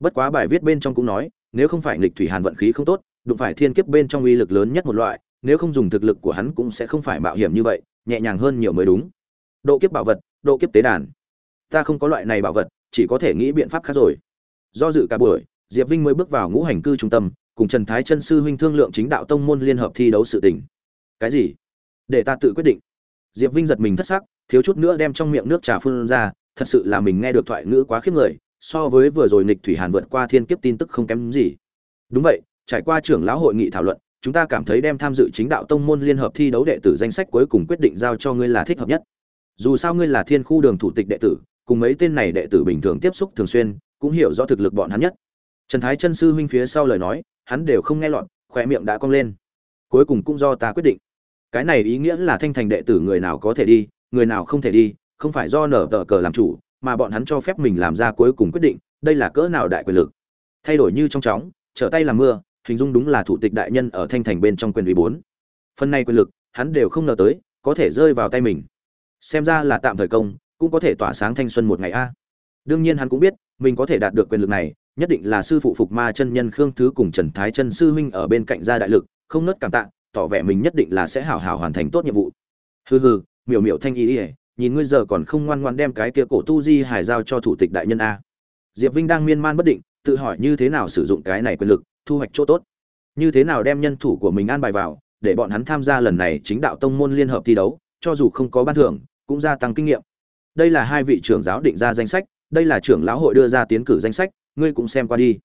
Bất quá bài viết bên trong cũng nói, nếu không phải nghịch thủy hàn vận khí không tốt, đụng phải thiên kiếp bên trong uy lực lớn nhất một loại, nếu không dùng thực lực của hắn cũng sẽ không phải mạo hiểm như vậy, nhẹ nhàng hơn nhiều mới đúng. Độ kiếp bảo vật, độ kiếp tế đàn. Ta không có loại này bảo vật, chỉ có thể nghĩ biện pháp khác rồi. Do dự cả buổi, diệp vinh mới bước vào ngũ hành cư trung tâm, cùng trần thái chân sư huynh thương lượng chính đạo tông môn liên hợp thi đấu sự tình cái gì? Để ta tự quyết định. Diệp vinh giật mình thất sắc, thiếu chút nữa đem trong miệng nước trà phun ra, thật sự là mình nghe được thoại ngữ quá khiếp người, so với vừa rồi Nịch thủy hàn vượt qua thiên kiếp tin tức không kém gì. Đúng vậy, trải qua trưởng lão hội nghị thảo luận, chúng ta cảm thấy đem tham dự chính đạo tông môn liên hợp thi đấu đệ tử danh sách cuối cùng quyết định giao cho ngươi là thích hợp nhất. Dù sao ngươi là thiên khu đường thủ tịch đệ tử, cùng mấy tên này đệ tử bình thường tiếp xúc thường xuyên, cũng hiểu rõ thực lực bọn hắn nhất. Trần thái chân sư huynh phía sau lời nói, hắn đều không nghe lọt khoe miệng đã cong lên cuối cùng cũng do ta quyết định. Cái này ý nghĩa là thanh thành đệ tử người nào có thể đi, người nào không thể đi, không phải do nở tờ cờ làm chủ, mà bọn hắn cho phép mình làm ra cuối cùng quyết định, đây là cỡ nào đại quyền lực. Thay đổi như trong chóng, trở tay làm mưa, hình dung đúng là thủ tịch đại nhân ở thanh thành bên trong quyền uy bốn. Phần này quyền lực, hắn đều không ngờ tới, có thể rơi vào tay mình. Xem ra là tạm thời công, cũng có thể tỏa sáng thanh xuân một ngày a. Đương nhiên hắn cũng biết, mình có thể đạt được quyền lực này, nhất định là sư phụ phục ma chân nhân khương thứ cùng trần thái chân sư huynh ở bên cạnh gia đại lực không nớt cảm tạ, tỏ vẻ mình nhất định là sẽ hảo hảo hoàn thành tốt nhiệm vụ. Hừ hừ, miểu miểu thanh ý ỉa nhìn ngươi giờ còn không ngoan ngoan đem cái kia cổ tu di hải giao cho thủ tịch đại nhân a. Diệp vinh đang miên man bất định, tự hỏi như thế nào sử dụng cái này quyền lực, thu hoạch chỗ tốt. Như thế nào đem nhân thủ của mình an bài vào, để bọn hắn tham gia lần này chính đạo tông môn liên hợp thi đấu, cho dù không có ban thưởng, cũng gia tăng kinh nghiệm. Đây là hai vị trưởng giáo định ra danh sách, đây là trưởng lão hội đưa ra tiến cử danh sách, ngươi cũng xem qua đi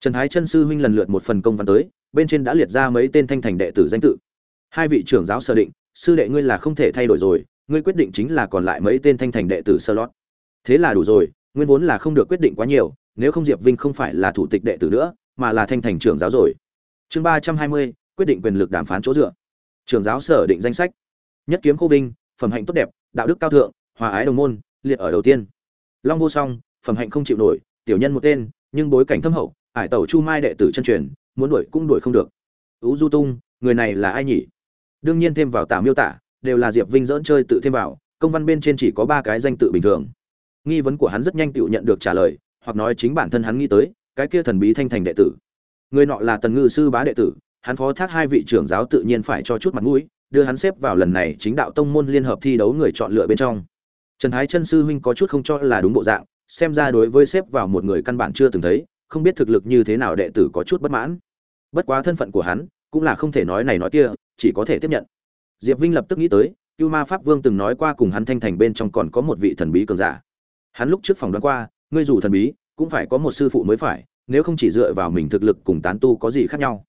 trần thái chân sư huynh lần lượt một phần công văn tới, bên trên đã liệt ra mấy tên thanh thành đệ tử danh tự. Hai vị trưởng giáo sở định, sư đệ ngươi là không thể thay đổi rồi, ngươi quyết định chính là còn lại mấy tên thanh thành đệ tử sơ lót. Thế là đủ rồi, nguyên vốn là không được quyết định quá nhiều, nếu không diệp vinh không phải là thủ tịch đệ tử nữa, mà là thanh thành trưởng giáo rồi. Chương ba trăm hai mươi, quyết định quyền lực đàm phán chỗ dựa. Trưởng giáo sở định danh sách. Nhất kiếm khô vinh, phẩm hạnh tốt đẹp, đạo đức cao thượng, hòa ái đồng môn, liệt ở đầu tiên. Long vô song, phẩm hạnh không chịu nổi, tiểu nhân một tên, nhưng bối cảnh thâm hậu ải tẩu chu mai đệ tử chân truyền, muốn đuổi cũng đuổi không được. Ú du tung, người này là ai nhỉ? Đương nhiên thêm vào tả miêu tả, đều là diệp vinh dỡn chơi tự thêm vào, công văn bên trên chỉ có ba cái danh tự bình thường. Nghi vấn của hắn rất nhanh tự nhận được trả lời, hoặc nói chính bản thân hắn nghĩ tới, cái kia thần bí thanh thành đệ tử. Người nọ là tần ngư sư bá đệ tử, hắn phó thác hai vị trưởng giáo tự nhiên phải cho chút mặt mũi, đưa hắn xếp vào lần này chính đạo tông môn liên hợp thi đấu người chọn lựa bên trong. Trần thái chân sư huynh có chút không cho là đúng bộ dạng, xem ra đối với xếp vào một người căn bản chưa từng thấy không biết thực lực như thế nào đệ tử có chút bất mãn. Bất quá thân phận của hắn, cũng là không thể nói này nói kia, chỉ có thể tiếp nhận. Diệp vinh lập tức nghĩ tới, cưu ma pháp vương từng nói qua cùng hắn thanh thành bên trong còn có một vị thần bí cường giả. Hắn lúc trước phòng đoán qua, ngươi dù thần bí, cũng phải có một sư phụ mới phải, nếu không chỉ dựa vào mình thực lực cùng tán tu có gì khác nhau.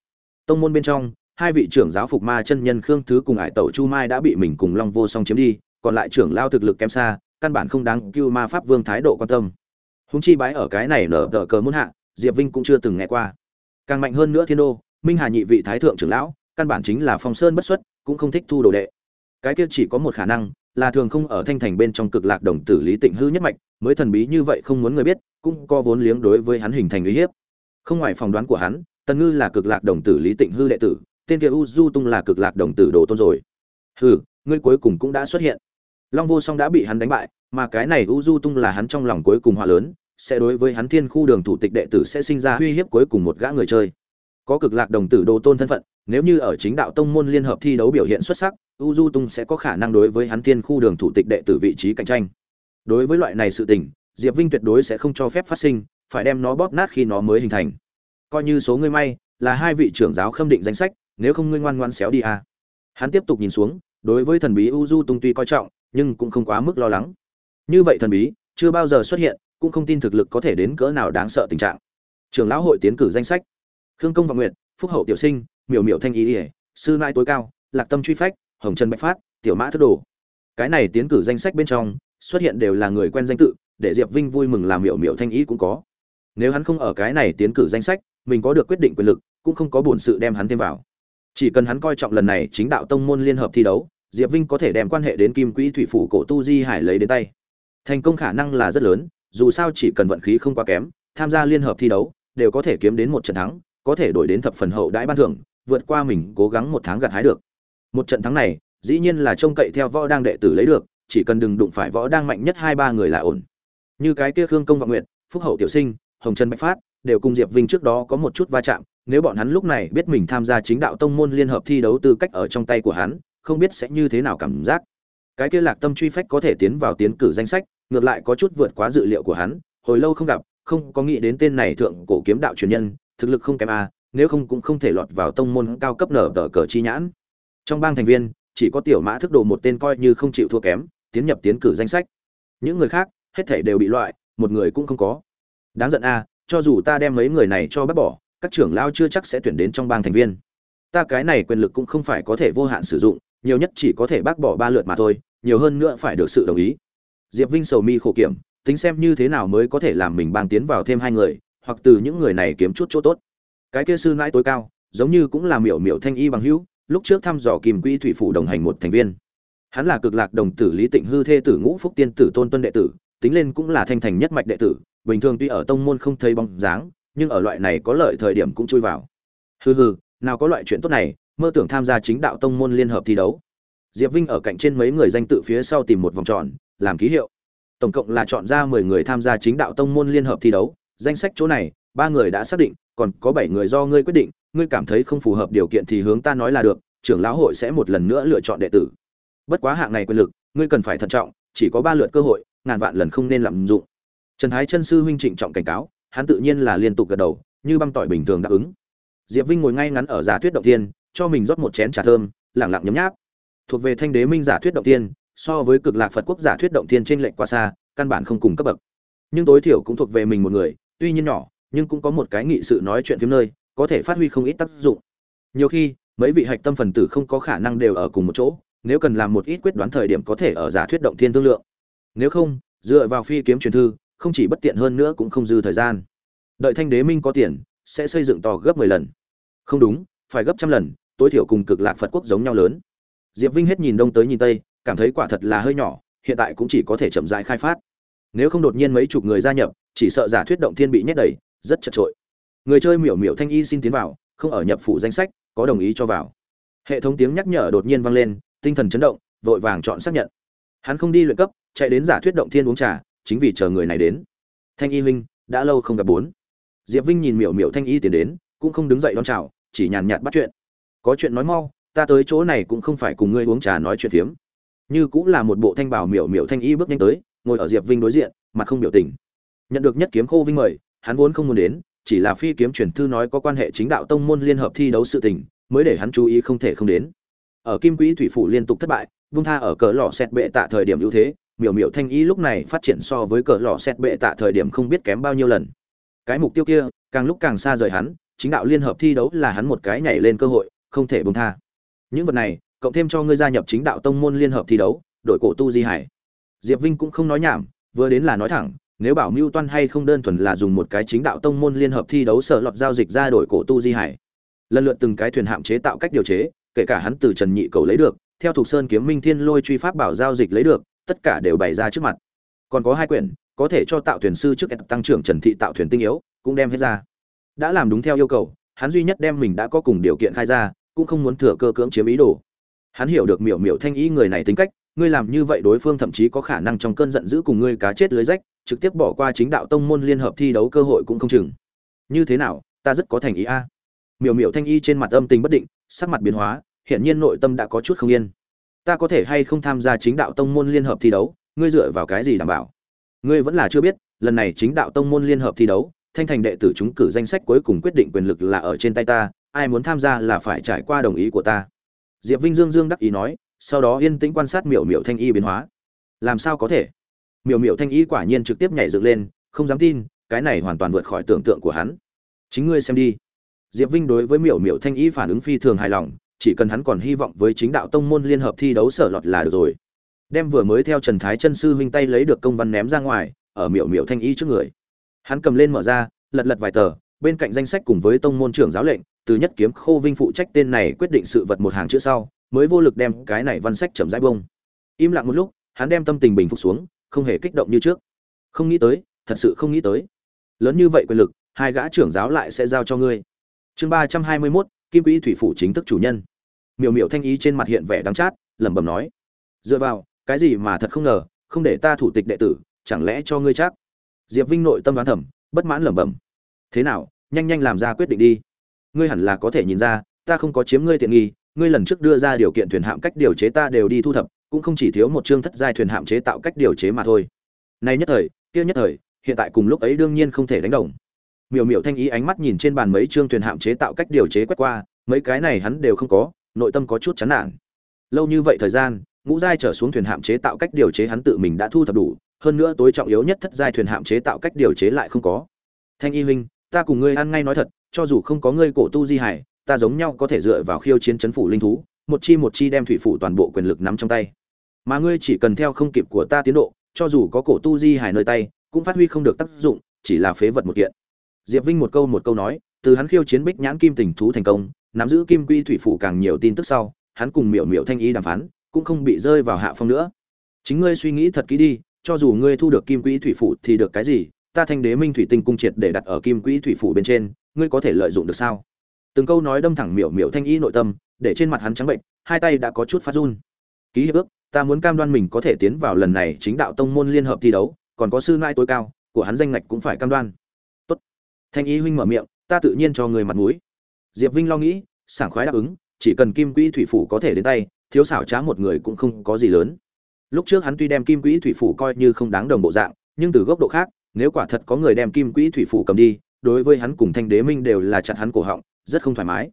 Tông môn bên trong, hai vị trưởng giáo phục ma chân nhân khương thứ cùng ải tẩu chu mai đã bị mình cùng long vô song chiếm đi, còn lại trưởng lao thực lực kém xa, căn bản không đáng cưu ma pháp vương thái độ quan tâm. Húng chi bái ở cái này nở tờ cờ muốn hạ diệp vinh cũng chưa từng nghe qua. Càng mạnh hơn nữa thiên đô, minh hà nhị vị thái thượng trưởng lão, căn bản chính là phong sơn bất xuất, cũng không thích thu đồ đệ. Cái kia chỉ có một khả năng, là thường không ở thanh thành bên trong cực lạc đồng tử lý tịnh hư nhất mạch, mới thần bí như vậy không muốn người biết, cũng có vốn liếng đối với hắn hình thành uy hiếp. Không ngoài phỏng đoán của hắn, tần ngư là cực lạc đồng tử lý tịnh hư đệ tử, tên kia u du tung là cực lạc đồng tử đồ tôn rồi. Hừ, ngươi cuối cùng cũng đã xuất hiện. Long vô song đã bị hắn đánh bại, mà cái này u du tung là hắn trong lòng cuối cùng hòa lớn sẽ đối với hắn thiên khu đường thủ tịch đệ tử sẽ sinh ra uy hiếp cuối cùng một gã người chơi. Có cực lạc đồng tử đồ tôn thân phận, nếu như ở chính đạo tông môn liên hợp thi đấu biểu hiện xuất sắc, u du tung sẽ có khả năng đối với hắn thiên khu đường thủ tịch đệ tử vị trí cạnh tranh. Đối với loại này sự tình, diệp vinh tuyệt đối sẽ không cho phép phát sinh, phải đem nó bóp nát khi nó mới hình thành. Coi như số ngươi may, là hai vị trưởng giáo khâm định danh sách, nếu không ngươi ngoan ngoan xéo đi à. hắn tiếp tục nhìn xuống, đối với thần bí u du tung tuy coi trọng, nhưng cũng không quá mức lo lắng. Như vậy thần bí, chưa bao giờ xuất hiện cũng không tin thực lực có thể đến cỡ nào đáng sợ tình trạng. Trưởng lão hội tiến cử danh sách. Khương công và nguyệt, phúc hậu tiểu sinh, miểu miểu thanh ý ỉa sư mai tối cao, lạc tâm truy phách, hồng trần bạch phát, tiểu mã thất đồ. Cái này tiến cử danh sách bên trong, xuất hiện đều là người quen danh tự, để diệp vinh vui mừng làm miểu miểu thanh ý cũng có. Nếu hắn không ở cái này tiến cử danh sách, mình có được quyết định quyền lực, cũng không có bổn sự đem hắn thêm vào. Chỉ cần hắn coi trọng lần này chính đạo tông môn liên hợp thi đấu, diệp vinh có thể đem quan hệ đến kim quỹ thủy phủ cổ tu di hải lấy đến tay. Thành công khả năng là rất lớn dù sao chỉ cần vận khí không quá kém, tham gia liên hợp thi đấu, đều có thể kiếm đến một trận thắng, có thể đổi đến thập phần hậu đãi ban thưởng, vượt qua mình cố gắng một tháng gặt hái được. Một trận thắng này, dĩ nhiên là trông cậy theo võ đang đệ tử lấy được, chỉ cần đừng đụng phải võ đang mạnh nhất hai ba người là ổn. Như cái kia khương công vọng nguyện phúc hậu tiểu sinh, hồng trần bạch phát, đều cùng diệp vinh trước đó có một chút va chạm, nếu bọn hắn lúc này biết mình tham gia chính đạo tông môn liên hợp thi đấu tư cách ở trong tay của hắn, không biết sẽ như thế nào cảm giác. Cái kia lạc tâm truy phách có thể tiến vào tiến cử danh sách ngược lại có chút vượt quá dự liệu của hắn, hồi lâu không gặp, không có nghĩ đến tên này thượng cổ kiếm đạo truyền nhân, thực lực không kém a, nếu không cũng không thể lọt vào tông môn cao cấp nở tờ cờ chi nhãn. Trong bang thành viên, chỉ có tiểu mã thức đồ một tên coi như không chịu thua kém, tiến nhập tiến cử danh sách. Những người khác, hết thể đều bị loại, một người cũng không có. Đáng giận a, cho dù ta đem mấy người này cho bác bỏ, các trưởng lao chưa chắc sẽ tuyển đến trong bang thành viên. Ta cái này quyền lực cũng không phải có thể vô hạn sử dụng, nhiều nhất chỉ có thể bác bỏ ba lượt mà thôi, nhiều hơn nữa phải được sự đồng ý diệp vinh sầu mi khổ kiểm, tính xem như thế nào mới có thể làm mình bang tiến vào thêm hai người, hoặc từ những người này kiếm chút chỗ tốt. Cái kia sư nãi tối cao, giống như cũng là miểu miểu thanh y bằng hữu, lúc trước thăm dò kìm quỹ thủy phủ đồng hành một thành viên. Hắn là cực lạc đồng tử lý tịnh hư thê tử ngũ phúc tiên tử tôn tuân đệ tử, tính lên cũng là thanh thành nhất mạch đệ tử, bình thường tuy ở tông môn không thấy bóng dáng, nhưng ở loại này có lợi thời điểm cũng chui vào. Hừ hừ, nào có loại chuyện tốt này, mơ tưởng tham gia chính đạo tông môn liên hợp thi đấu. Diệp vinh ở cạnh trên mấy người danh tự phía sau tìm một vòng tròn làm ký hiệu. Tổng cộng là chọn ra mười người tham gia chính đạo tông môn liên hợp thi đấu. Danh sách chỗ này, ba người đã xác định, còn có bảy người do ngươi quyết định. Ngươi cảm thấy không phù hợp điều kiện thì hướng ta nói là được, trưởng lão hội sẽ một lần nữa lựa chọn đệ tử. Bất quá hạng này quyền lực, ngươi cần phải thận trọng, chỉ có ba lượt cơ hội, ngàn vạn lần không nên lạm dụng. Trần thái chân sư huynh trịnh trọng cảnh cáo, hắn tự nhiên là liên tục gật đầu, như băng tỏi bình thường đáp ứng. Diệp vinh ngồi ngay ngắn ở giả thuyết động tiên cho mình rót một chén trà thơm lẳng lặng nhấm nháp. Thuộc về thanh đế minh giả thuyết động tiên so với cực lạc phật quốc giả thuyết động thiên trên lệnh quá xa, căn bản không cùng cấp bậc. Nhưng tối thiểu cũng thuộc về mình một người, tuy nhiên nhỏ, nhưng cũng có một cái nghị sự nói chuyện phiếm nơi, có thể phát huy không ít tác dụng. Nhiều khi, mấy vị hạch tâm phần tử không có khả năng đều ở cùng một chỗ, nếu cần làm một ít quyết đoán thời điểm có thể ở giả thuyết động thiên thương lượng. Nếu không, dựa vào phi kiếm truyền thư, không chỉ bất tiện hơn nữa cũng không dư thời gian. Đợi thanh đế minh có tiền, sẽ xây dựng to gấp mười lần. Không đúng, phải gấp trăm lần, tối thiểu cùng cực lạc phật quốc giống nhau lớn. Diệp vinh hết nhìn đông tới nhìn tây cảm thấy quả thật là hơi nhỏ, hiện tại cũng chỉ có thể chậm rãi khai phát. Nếu không đột nhiên mấy chục người gia nhập, chỉ sợ giả thuyết động thiên bị nhét đầy, rất chật trội người chơi miểu miểu thanh y xin tiến vào, không ở nhập phủ danh sách, có đồng ý cho vào. Hệ thống tiếng nhắc nhở đột nhiên vang lên, tinh thần chấn động, vội vàng chọn xác nhận. Hắn không đi luyện cấp, chạy đến giả thuyết động thiên uống trà, chính vì chờ người này đến. Thanh y huynh, đã lâu không gặp bốn. Diệp vinh nhìn miểu miểu thanh y tiến đến, cũng không đứng dậy đón chào, chỉ nhàn nhạt bắt chuyện. Có chuyện nói mau, ta tới chỗ này cũng không phải cùng ngươi uống trà nói chuyện phiếm như cũng là một bộ thanh bảo miểu miểu thanh y bước nhanh tới, ngồi ở diệp vinh đối diện, mặt không biểu tình. Nhận được nhất kiếm khô vinh mời, hắn vốn không muốn đến, chỉ là phi kiếm truyền thư nói có quan hệ chính đạo tông môn liên hợp thi đấu sự tình, mới để hắn chú ý không thể không đến. Ở kim quỹ thủy phủ liên tục thất bại, vung tha ở cỡ lò xét bệ tạ thời điểm ưu thế, miểu miểu thanh y lúc này phát triển so với cỡ lò xét bệ tạ thời điểm không biết kém bao nhiêu lần. Cái mục tiêu kia, càng lúc càng xa rời hắn, chính đạo liên hợp thi đấu là hắn một cái nhảy lên cơ hội, không thể bông tha. Những vật này cộng thêm cho ngươi gia nhập chính đạo tông môn liên hợp thi đấu, đội cổ tu di hải. Diệp vinh cũng không nói nhảm, vừa đến là nói thẳng, nếu bảo mưu toan hay không đơn thuần là dùng một cái chính đạo tông môn liên hợp thi đấu sở lọt giao dịch ra đổi cổ tu di hải. Lần lượt từng cái thuyền hạm chế tạo cách điều chế, kể cả hắn từ trần nhị cầu lấy được, theo thục sơn kiếm minh thiên lôi truy pháp bảo giao dịch lấy được, tất cả đều bày ra trước mặt. Còn có hai quyển, có thể cho tạo thuyền sư trước tăng trưởng trần thị tạo thuyền tinh yếu, cũng đem hết ra. Đã làm đúng theo yêu cầu, hắn duy nhất đem mình đã có cùng điều kiện khai ra, cũng không muốn thừa cơ cưỡng chiếm ý đồ hắn hiểu được miểu miểu thanh ý người này tính cách, ngươi làm như vậy đối phương thậm chí có khả năng trong cơn giận dữ cùng ngươi cá chết lưới rách, trực tiếp bỏ qua chính đạo tông môn liên hợp thi đấu cơ hội cũng không chừng. Như thế nào, ta rất có thành ý a. À? Miểu miểu thanh y trên mặt âm tình bất định, sắc mặt biến hóa hiện nhiên nội tâm đã có chút không yên. Ta có thể hay không tham gia chính đạo tông môn liên hợp thi đấu, ngươi dựa vào cái gì đảm bảo? Ngươi vẫn là chưa biết, lần này chính đạo tông môn liên hợp thi đấu, thanh thành đệ tử chúng cử danh sách cuối cùng quyết định quyền lực là ở trên tay ta, ai muốn tham gia là phải trải qua đồng ý của ta diệp vinh dương dương đắc ý nói, sau đó yên tĩnh quan sát miểu miểu thanh y biến hóa. Làm sao có thể? Miểu miểu thanh y quả nhiên trực tiếp nhảy dựng lên, không dám tin, cái này hoàn toàn vượt khỏi tưởng tượng của hắn. Chính ngươi xem đi. Diệp vinh đối với miểu miểu thanh y phản ứng phi thường hài lòng, chỉ cần hắn còn hy vọng với chính đạo tông môn liên hợp thi đấu sở lọt là được rồi. Đem vừa mới theo trần thái chân sư huynh tay lấy được công văn ném ra ngoài, ở miểu miểu thanh y trước người. Hắn cầm lên mở ra, lật lật vài tờ, bên cạnh danh sách cùng với tông môn trưởng giáo lệnh từ nhất kiếm khô vinh phụ trách tên này quyết định sự vật một hàng chữ sau, mới vô lực đem cái này văn sách chậm rãi bông. Im lặng một lúc, hắn đem tâm tình bình phục xuống, không hề kích động như trước. Không nghĩ tới, thật sự không nghĩ tới. Lớn như vậy quyền lực, hai gã trưởng giáo lại sẽ giao cho ngươi. Chương ba trăm hai mươi mốt, kim quỹ thủy phủ chính thức chủ nhân. Miểu miểu thanh ý trên mặt hiện vẻ đắng chát, lẩm bẩm nói. Dựa vào, cái gì mà thật không ngờ, không để ta thủ tịch đệ tử, chẳng lẽ cho ngươi chắc? Diệp vinh nội tâm đoán thẩm bất mãn lẩm bẩm. Thế nào, nhanh nhanh làm ra quyết định đi ngươi hẳn là có thể nhìn ra, ta không có chiếm ngươi tiện nghi, ngươi lần trước đưa ra điều kiện thuyền hạm cách điều chế ta đều đi thu thập, cũng không chỉ thiếu một chương thất giai thuyền hạm chế tạo cách điều chế mà thôi. Nay nhất thời, kia nhất thời, hiện tại cùng lúc ấy đương nhiên không thể đánh đồng. Miểu miểu thanh ý ánh mắt nhìn trên bàn mấy chương thuyền hạm chế tạo cách điều chế quét qua, mấy cái này hắn đều không có, nội tâm có chút chán nản. Lâu như vậy thời gian, ngũ giai trở xuống thuyền hạm chế tạo cách điều chế hắn tự mình đã thu thập đủ, hơn nữa tối trọng yếu nhất thất giai thuyền hạm chế tạo cách điều chế lại không có. Thanh y huynh, ta cùng ngươi ăn ngay nói thật cho dù không có ngươi cổ tu di hải, ta giống nhau có thể dựa vào khiêu chiến chấn phủ linh thú, một chi một chi đem thủy phủ toàn bộ quyền lực nắm trong tay. Mà ngươi chỉ cần theo không kịp của ta tiến độ, cho dù có cổ tu di hải nơi tay, cũng phát huy không được tác dụng, chỉ là phế vật một kiện. Diệp vinh một câu một câu nói, từ hắn khiêu chiến bích nhãn kim tình thú thành công, nắm giữ kim quy thủy phủ càng nhiều tin tức sau, hắn cùng miểu miểu thanh y đàm phán, cũng không bị rơi vào hạ phong nữa. Chính ngươi suy nghĩ thật kỹ đi, cho dù ngươi thu được kim quỹ thủy phủ thì được cái gì ta thanh đế minh thủy tinh cung triệt để đặt ở kim quỹ thủy phủ bên trên, ngươi có thể lợi dụng được sao? Từng câu nói đâm thẳng miểu miểu thanh ý nội tâm, để trên mặt hắn trắng bệnh, hai tay đã có chút phát run. Ký hiệp ước, ta muốn cam đoan mình có thể tiến vào lần này chính đạo tông môn liên hợp thi đấu, còn có sư nai tối cao, của hắn danh ngạch cũng phải cam đoan. Tốt. Thanh ý huynh mở miệng, ta tự nhiên cho người mặt mũi. Diệp vinh lo nghĩ, sảng khoái đáp ứng, chỉ cần kim quỹ thủy phủ có thể đến tay, thiếu xảo trá một người cũng không có gì lớn. Lúc trước hắn tuy đem kim quỹ thủy phủ coi như không đáng đồng bộ dạng, nhưng từ góc độ khác nếu quả thật có người đem kim quỹ thủy phủ cầm đi, đối với hắn cùng thanh đế minh đều là chặt hắn cổ họng, rất không thoải mái.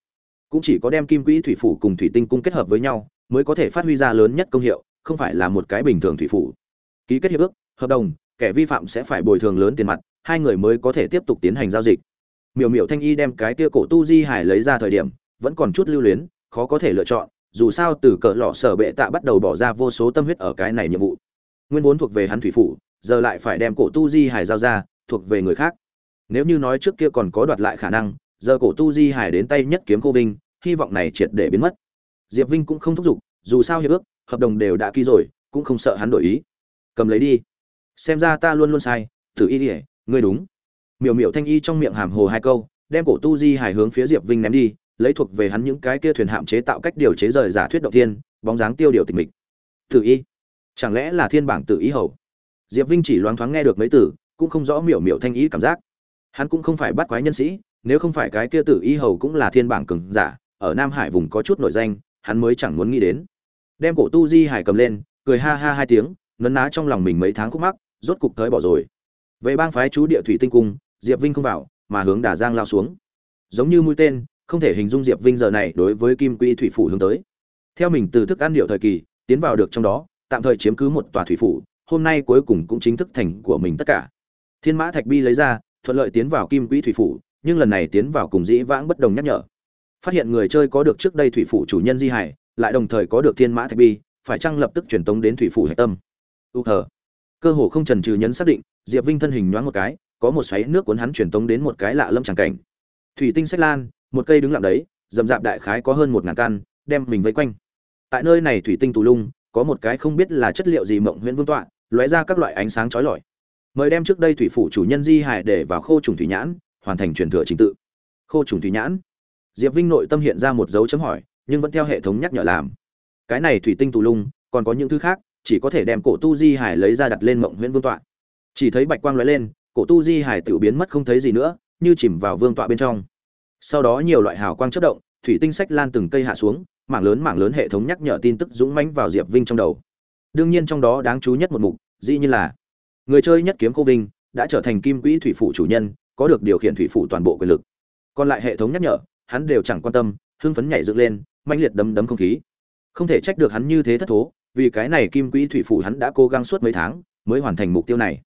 Cũng chỉ có đem kim quỹ thủy phủ cùng thủy tinh cung kết hợp với nhau, mới có thể phát huy ra lớn nhất công hiệu, không phải là một cái bình thường thủy phủ. Ký kết hiệp ước, hợp đồng, kẻ vi phạm sẽ phải bồi thường lớn tiền mặt, hai người mới có thể tiếp tục tiến hành giao dịch. Miểu miểu thanh y đem cái tia cổ tu di hải lấy ra thời điểm, vẫn còn chút lưu luyến, khó có thể lựa chọn, dù sao từ cỡ lọ sở bệ tạ bắt đầu bỏ ra vô số tâm huyết ở cái này nhiệm vụ. Nguyên vốn thuộc về hắn thủy phủ giờ lại phải đem cổ tu di hải giao ra, thuộc về người khác. Nếu như nói trước kia còn có đoạt lại khả năng, giờ cổ tu di hải đến tay nhất kiếm cô vinh, hy vọng này triệt để biến mất. Diệp vinh cũng không thúc giục, dù sao hiệp ước, hợp đồng đều đã ký rồi, cũng không sợ hắn đổi ý. Cầm lấy đi. Xem ra ta luôn luôn sai thử y ỉa ngươi đúng. Miểu miểu thanh y trong miệng hàm hồ hai câu, đem cổ tu di hải hướng phía diệp vinh ném đi, lấy thuộc về hắn những cái kia thuyền hạm chế tạo cách điều chế rời giả thuyết động thiên, bóng dáng tiêu điều tịch mịch. Tự y, chẳng lẽ là thiên bảng tự ý hầu? Diệp vinh chỉ loáng thoáng nghe được mấy từ, cũng không rõ miểu miểu thanh ý cảm giác. Hắn cũng không phải bắt quái nhân sĩ, nếu không phải cái kia tử y hầu cũng là thiên bảng cường giả, ở nam hải vùng có chút nổi danh, hắn mới chẳng muốn nghĩ đến. Đem cổ tu di hải cầm lên, cười ha ha hai tiếng ngấn ná trong lòng mình mấy tháng khúc mắc, rốt cục tới bỏ rồi. Về bang phái chú địa thủy tinh cung, diệp vinh không vào, mà hướng đà giang lao xuống. Giống như mũi tên, không thể hình dung diệp vinh giờ này đối với kim quy thủy phủ hướng tới. Theo mình từ thức ăn điệu thời kỳ, tiến vào được trong đó, tạm thời chiếm cứ một tòa thủy phủ hôm nay cuối cùng cũng chính thức thành của mình tất cả. Thiên mã thạch bi lấy ra, thuận lợi tiến vào kim quỹ thủy phủ, nhưng lần này tiến vào cùng dĩ vãng bất đồng nhắc nhở. Phát hiện người chơi có được trước đây thủy phủ chủ nhân di hải, lại đồng thời có được thiên mã thạch bi, phải chăng lập tức truyền tống đến thủy phủ hạch tâm? U hờ. Cơ hồ không trần trừ nhấn xác định, diệp vinh thân hình nhoáng một cái, có một xoáy nước cuốn hắn truyền tống đến một cái lạ lâm tràng cảnh. Thủy tinh sách lan, một cây đứng lặng đấy, dầm dạp đại khái có hơn một ngàn căn, đem mình vây quanh. Tại nơi này thủy tinh tù lung, có một cái không biết là chất liệu gì mộng huyễn vương tọa lóe ra các loại ánh sáng chói lọi. Mời đem trước đây thủy phủ chủ nhân di hải để vào khô trùng thủy nhãn, hoàn thành truyền thừa trình tự. Khô trùng thủy nhãn. Diệp vinh nội tâm hiện ra một dấu chấm hỏi, nhưng vẫn theo hệ thống nhắc nhở làm. Cái này thủy tinh tù lung, còn có những thứ khác, chỉ có thể đem cổ tu di hải lấy ra đặt lên mộng huyễn vương tọa. Chỉ thấy bạch quang lóe lên, cổ tu di hải tự biến mất không thấy gì nữa, như chìm vào vương tọa bên trong. Sau đó nhiều loại hào quang chất động, thủy tinh sách lan từng cây hạ xuống, mảng lớn mảng lớn hệ thống nhắc nhở tin tức dũng mãnh vào diệp vinh trong đầu đương nhiên trong đó đáng chú nhất một mục, dĩ như là người chơi nhất kiếm cô vinh đã trở thành kim quỹ thủy phủ chủ nhân, có được điều khiển thủy phủ toàn bộ quyền lực. Còn lại hệ thống nhắc nhở, hắn đều chẳng quan tâm, hưng phấn nhảy dựng lên, mãnh liệt đấm đấm không khí. Không thể trách được hắn như thế thất thố, vì cái này kim quỹ thủy phủ hắn đã cố gắng suốt mấy tháng mới hoàn thành mục tiêu này.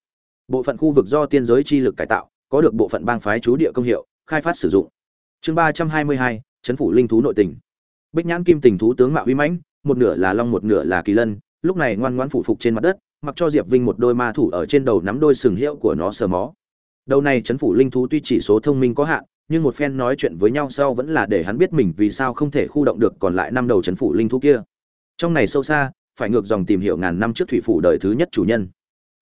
Bộ phận khu vực do tiên giới chi lực cải tạo, có được bộ phận bang phái chú địa công hiệu, khai phát sử dụng. Chương ba trăm hai mươi hai, chấn phủ linh thú nội tình. Bích nhãn kim tình thú tướng mạo uy mãnh, một nửa là long, một nửa là kỳ lân lúc này ngoan ngoãn phụ phục trên mặt đất, mặc cho diệp vinh một đôi ma thủ ở trên đầu nắm đôi sừng hiệu của nó sờ mó. Đầu này chấn phủ linh thú tuy chỉ số thông minh có hạn, nhưng một phen nói chuyện với nhau sau vẫn là để hắn biết mình vì sao không thể khu động được còn lại năm đầu chấn phủ linh thú kia. Trong này sâu xa, phải ngược dòng tìm hiểu ngàn năm trước thủy phủ đời thứ nhất chủ nhân.